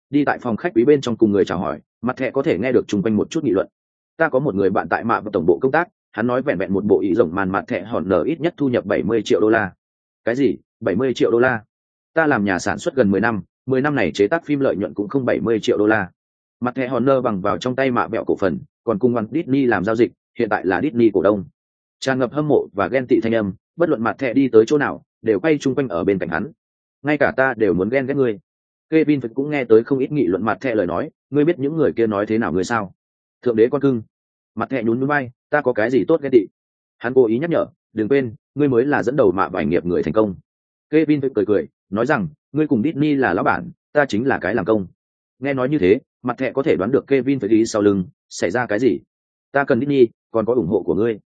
Đi tại phòng khách quý bên trong cùng người chào hỏi mặt thẻ có thể nghe được chung quanh một chút nghị luận. Ta có một người bạn tại mạ và tổng bộ công tác, hắn nói vẹn vẹn một bộ ý rồng màn mặt thẻ hòn nở ít nhất thu nhập bảy mươi triệu đô la. Cái gì? bảy mươi triệu đô la? Ta làm nhà sản xuất gần mười năm mười năm này chế tác phim lợi nhuận cũng không bảy mươi triệu đô la mặt thẻ hòn bằng vào trong tay mạ bẹo cổ phần còn cùng Walt Disney làm giao dịch hiện tại là Disney cổ đông tràn ngập hâm mộ và ghen tị thanh âm bất luận mặt thẻ đi tới chỗ nào đều quay chung quanh ở bên cạnh hắn ngay cả ta đều muốn ghen ghét ngươi Kevin Phật cũng nghe tới không ít nghị luận mặt thẻ lời nói, ngươi biết những người kia nói thế nào ngươi sao? Thượng đế con cưng. Mặt thẻ nhún nhún vai, ta có cái gì tốt ghen tị? Hắn cố ý nhắc nhở, đừng quên, ngươi mới là dẫn đầu mạ bài nghiệp người thành công. Kevin Phật cười cười, nói rằng, ngươi cùng Disney là lão bản, ta chính là cái làm công. Nghe nói như thế, mặt thẻ có thể đoán được Kevin phải đi sau lưng, xảy ra cái gì? Ta cần Disney, còn có ủng hộ của ngươi.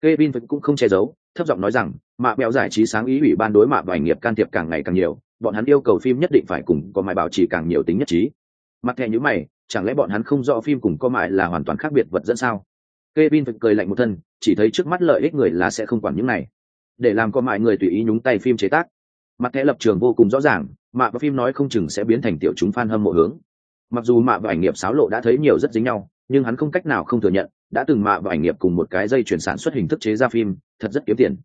Kevin vẫn cũng không che giấu, thấp giọng nói rằng, mạ bèo giải trí sáng ý ủy ban đối mạ vài nghiệp can thiệp càng ngày càng nhiều, bọn hắn yêu cầu phim nhất định phải cùng có mài bảo trì càng nhiều tính nhất trí mặt thẻ như mày chẳng lẽ bọn hắn không rõ phim cùng có mại là hoàn toàn khác biệt vật dẫn sao Kevin phải cười lạnh một thân, chỉ thấy trước mắt lợi ích người là sẽ không quản những này. Để làm có mại người tùy ý nhúng tay phim chế tác. Mặt thẻ lập trường vô cùng rõ ràng, mạ và phim nói không chừng sẽ biến thành tiểu chúng fan hâm mộ hướng. Mặc dù mạ và ảnh nghiệp xáo lộ đã thấy nhiều rất dính nhau, nhưng hắn không cách nào không thừa nhận, đã từng mạ và ảnh nghiệp cùng một cái dây chuyển sản xuất hình thức chế ra phim, thật rất kiếm tiền.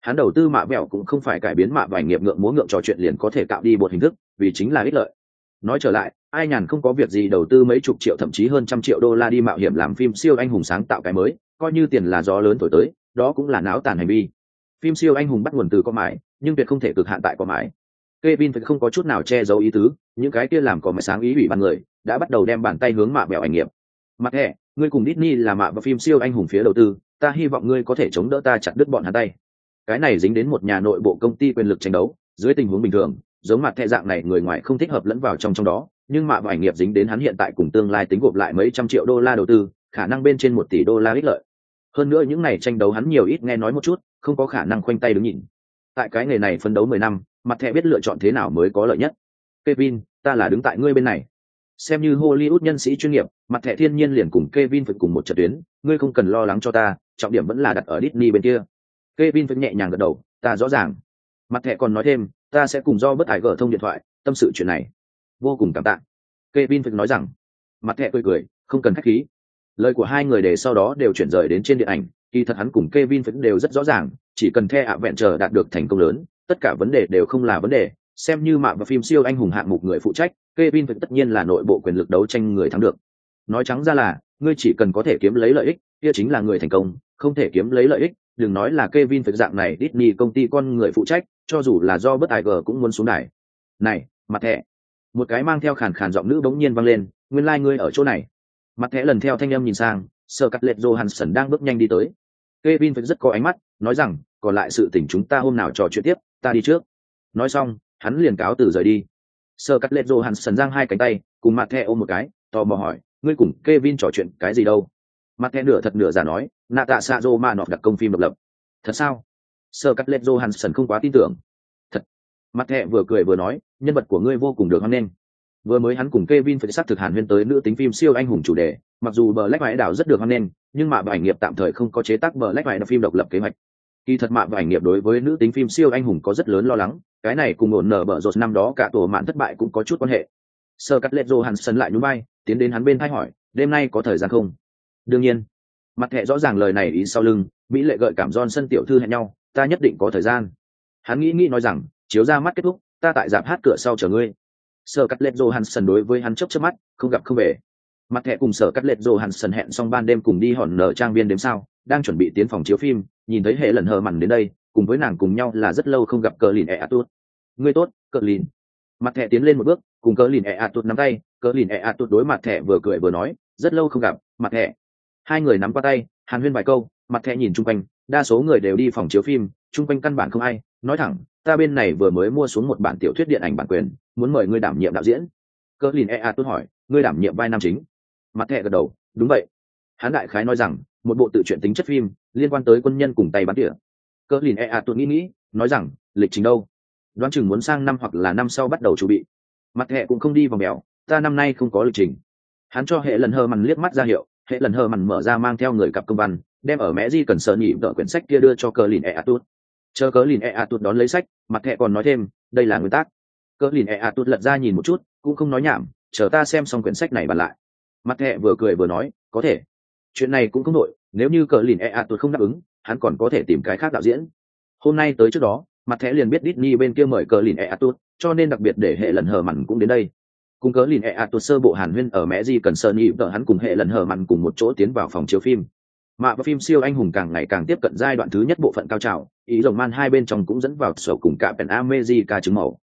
Hắn đầu tư mạ vẹo cũng không phải cải biến mạ và ảnh nghiệp ngượng múa ngượng trò chuyện liền có thể cạo đi một hình thức, vì chính là ích lợi. Nói trở lại, ai nhàn không có việc gì đầu tư mấy chục triệu thậm chí hơn trăm triệu đô la đi mạo hiểm làm phim siêu anh hùng sáng tạo cái mới coi như tiền là gió lớn thổi tới đó cũng là não tàn hành vi phim siêu anh hùng bắt nguồn từ có mãi nhưng tuyệt không thể cực hạn tại có mãi Kevin phải không có chút nào che giấu ý tứ, những cái kia làm có mãi sáng ý ủy ban người, đã bắt đầu đem bàn tay hướng mạ bèo ảnh nghiệp. Mặt hệ, ngươi cùng Disney là mạ và phim siêu anh hùng phía đầu tư, ta hy vọng ngươi có thể chống đỡ ta chặt đứt bọn hắn tay. Cái này dính đến một nhà nội bộ công ty quyền lực tranh đấu, dưới tình huống bình thường, giống mặt hệ dạng này người ngoài không thích hợp lẫn vào trong trong đó, nhưng mạ và ảnh nghiệp dính đến hắn hiện tại cùng tương lai tính gộp lại mấy trăm triệu đô la đầu tư khả năng bên trên một tỷ đô la ích lợi hơn nữa những này tranh đấu hắn nhiều ít nghe nói một chút không có khả năng khoanh tay đứng nhìn tại cái nghề này phân đấu mười năm mặt thẻ biết lựa chọn thế nào mới có lợi nhất. Kevin ta là đứng tại ngươi bên này. Xem như hollywood nhân sĩ chuyên nghiệp mặt thẻ thiên nhiên liền cùng kevin phải cùng một trận tuyến ngươi không cần lo lắng cho ta trọng điểm vẫn là đặt ở Disney bên kia. Kevin phải nhẹ nhàng gật đầu ta rõ ràng. Mặt thẻ còn nói thêm ta sẽ cùng do bất ải gỡ thông điện thoại tâm sự chuyện này. Vô cùng cảm tạ. Kevin phải nói rằng, mặt thẻ cười cười, không cần khách khí. Lời của hai người để sau đó đều chuyển rời đến trên điện ảnh, kỳ thật hắn cùng Kevin vẫn đều rất rõ ràng, chỉ cần The Adventure đạt được thành công lớn, tất cả vấn đề đều không là vấn đề, xem như mạng và phim siêu anh hùng hạng mục người phụ trách, Kevin vẫn tất nhiên là nội bộ quyền lực đấu tranh người thắng được. Nói trắng ra là, ngươi chỉ cần có thể kiếm lấy lợi ích, kia chính là người thành công, không thể kiếm lấy lợi ích, đừng nói là Kevin phải dạng này Disney công ty con người phụ trách, cho dù là do bất ai gờ cũng muốn xuống đài. Này, mặt thẻ, một cái mang theo khàn khàn giọng nữ bỗng nhiên vang lên nguyên lai、like、ngươi ở chỗ này mặt thẻ lần theo thanh âm nhìn sang sợ cắt lệch johansson đang bước nhanh đi tới k e vin phải rất có ánh mắt nói rằng còn lại sự tình chúng ta hôm nào trò chuyện tiếp ta đi trước. Nói xong hắn liền cáo từ rời đi. Sơ cắt lệch johansson giang hai cánh tay cùng mặt thẹ ôm một cái tò mò hỏi ngươi cùng k e vin trò chuyện cái gì đâu? Mặt thẹ nửa thật nửa giả nói nạ tạ xạ dô ma nọt đặc công phim độc lập. Thật sao? Sơ cắt lệch johansson không quá tin tưởng. Mặt thẹ vừa cười vừa nói nhân vật của ngươi vô cùng được hoan nghênh. Vừa mới hắn cùng Kevin phải xác thực hàn huyên tới nữ tính phim siêu anh hùng chủ đề, mặc dù bờ lách Hải đảo rất được hoan nghênh, nhưng mà ảnh nghiệp tạm thời không có chế tác bờ lách Hải phim độc lập kế hoạch. Kỳ thật mạng và ảnh nghiệp đối với nữ tính phim siêu anh hùng có rất lớn lo lắng, cái này cùng ổn nở bở rột năm đó cả tổ mạng thất bại cũng có chút quan hệ. Sơ cắt lệ Johansson lại nhún bay, tiến đến hắn bên thay hỏi, đêm nay có thời gian không? Đương nhiên. Mặt hệ rõ ràng lời này ý sau lưng, mỹ lệ gợi cảm Johnson tiểu thư hẹn nhau, ta nhất định có thời gian. Hắn nghĩ nghĩ nói rằng, chiếu ra mắt kết thúc ta tại dạp hát cửa sau chờ ngươi sở cắt lệch johansson đối với hắn chớp chớp mắt không gặp không về mặt thẻ cùng sở cắt lệch johansson hẹn xong ban đêm cùng đi hòn nở trang viên đếm sao đang chuẩn bị tiến phòng chiếu phim nhìn thấy hệ lần hờ mằn đến đây, cùng với nàng cùng nhau là rất lâu không gặp cờ lìn e a tốt ngươi tốt, cờ lìn. Mặt thẻ tiến lên một bước, cùng cờ lìn e a tốt nắm tay, cờ lìn e a tốt đối mặt thẻ vừa cười vừa nói, rất lâu không gặp, mặt thẻ. Hai người nắm qua tay, hàn huyên vài câu, mặt thẻ nhìn chung quanh, đa số người đều đi phòng chiếu phim, chung quanh căn bản không ai. Nói thẳng, ta bên này vừa mới mua xuống một bản tiểu thuyết điện ảnh bản quyền, muốn mời ngươi đảm nhiệm đạo diễn. Cỡ lìn ea tốt hỏi, ngươi đảm nhiệm vai nam chính. Mặt thẹ gật đầu, đúng vậy. Hán đại khái nói rằng một bộ tự truyện tính chất phim liên quan tới quân nhân cùng tay bắn tỉa. Cỡ lìn e a tuột nghĩ nghĩ, nói rằng, lịch trình đâu? Đoán chừng muốn sang năm hoặc là năm sau bắt đầu chuẩn bị. Mặt hệ cũng không đi vào mèo, ta năm nay không có lịch trình. Hắn cho hệ lần hờ mằn liếc mắt ra hiệu, hệ lần hờ mằn mở ra mang theo người cặp công văn, đem ở mẹ di cần sợ nhị vợ quyển sách kia đưa cho cờ lìn E A tốt chờ cờ lìn E A tốt đón lấy sách, mặt thẹ còn nói thêm, đây là nguyên tắc. Cờ lìn E A tụt lật ra nhìn một chút, cũng không nói nhảm, chờ ta xem xong quyển sách này bàn lại. Mặt thẹ vừa cười vừa nói, có thể. Chuyện này cũng không đội nếu như Cờ lìn ẹ ạ không đáp ứng, hắn còn có thể tìm cái khác đạo diễn. Hôm nay tới trước đó, mặt thẻ liền biết Disney bên kia mời cờ lìn ẹ ạ cho nên đặc biệt để hệ lần hờ mặn cũng đến đây. Cùng cớ lìn ẹ ạ sơ bộ hàn huyên ở mẹ di cần sơn nhị, vợ hắn cùng hệ lần hờ mặn cùng một chỗ tiến vào phòng chiếu phim. Mạ và phim siêu anh hùng càng ngày càng tiếp cận giai đoạn thứ nhất bộ phận cao trào, ý rồng man hai bên trong cũng dẫn vào sổ cùng cả pèn ca chứng màu.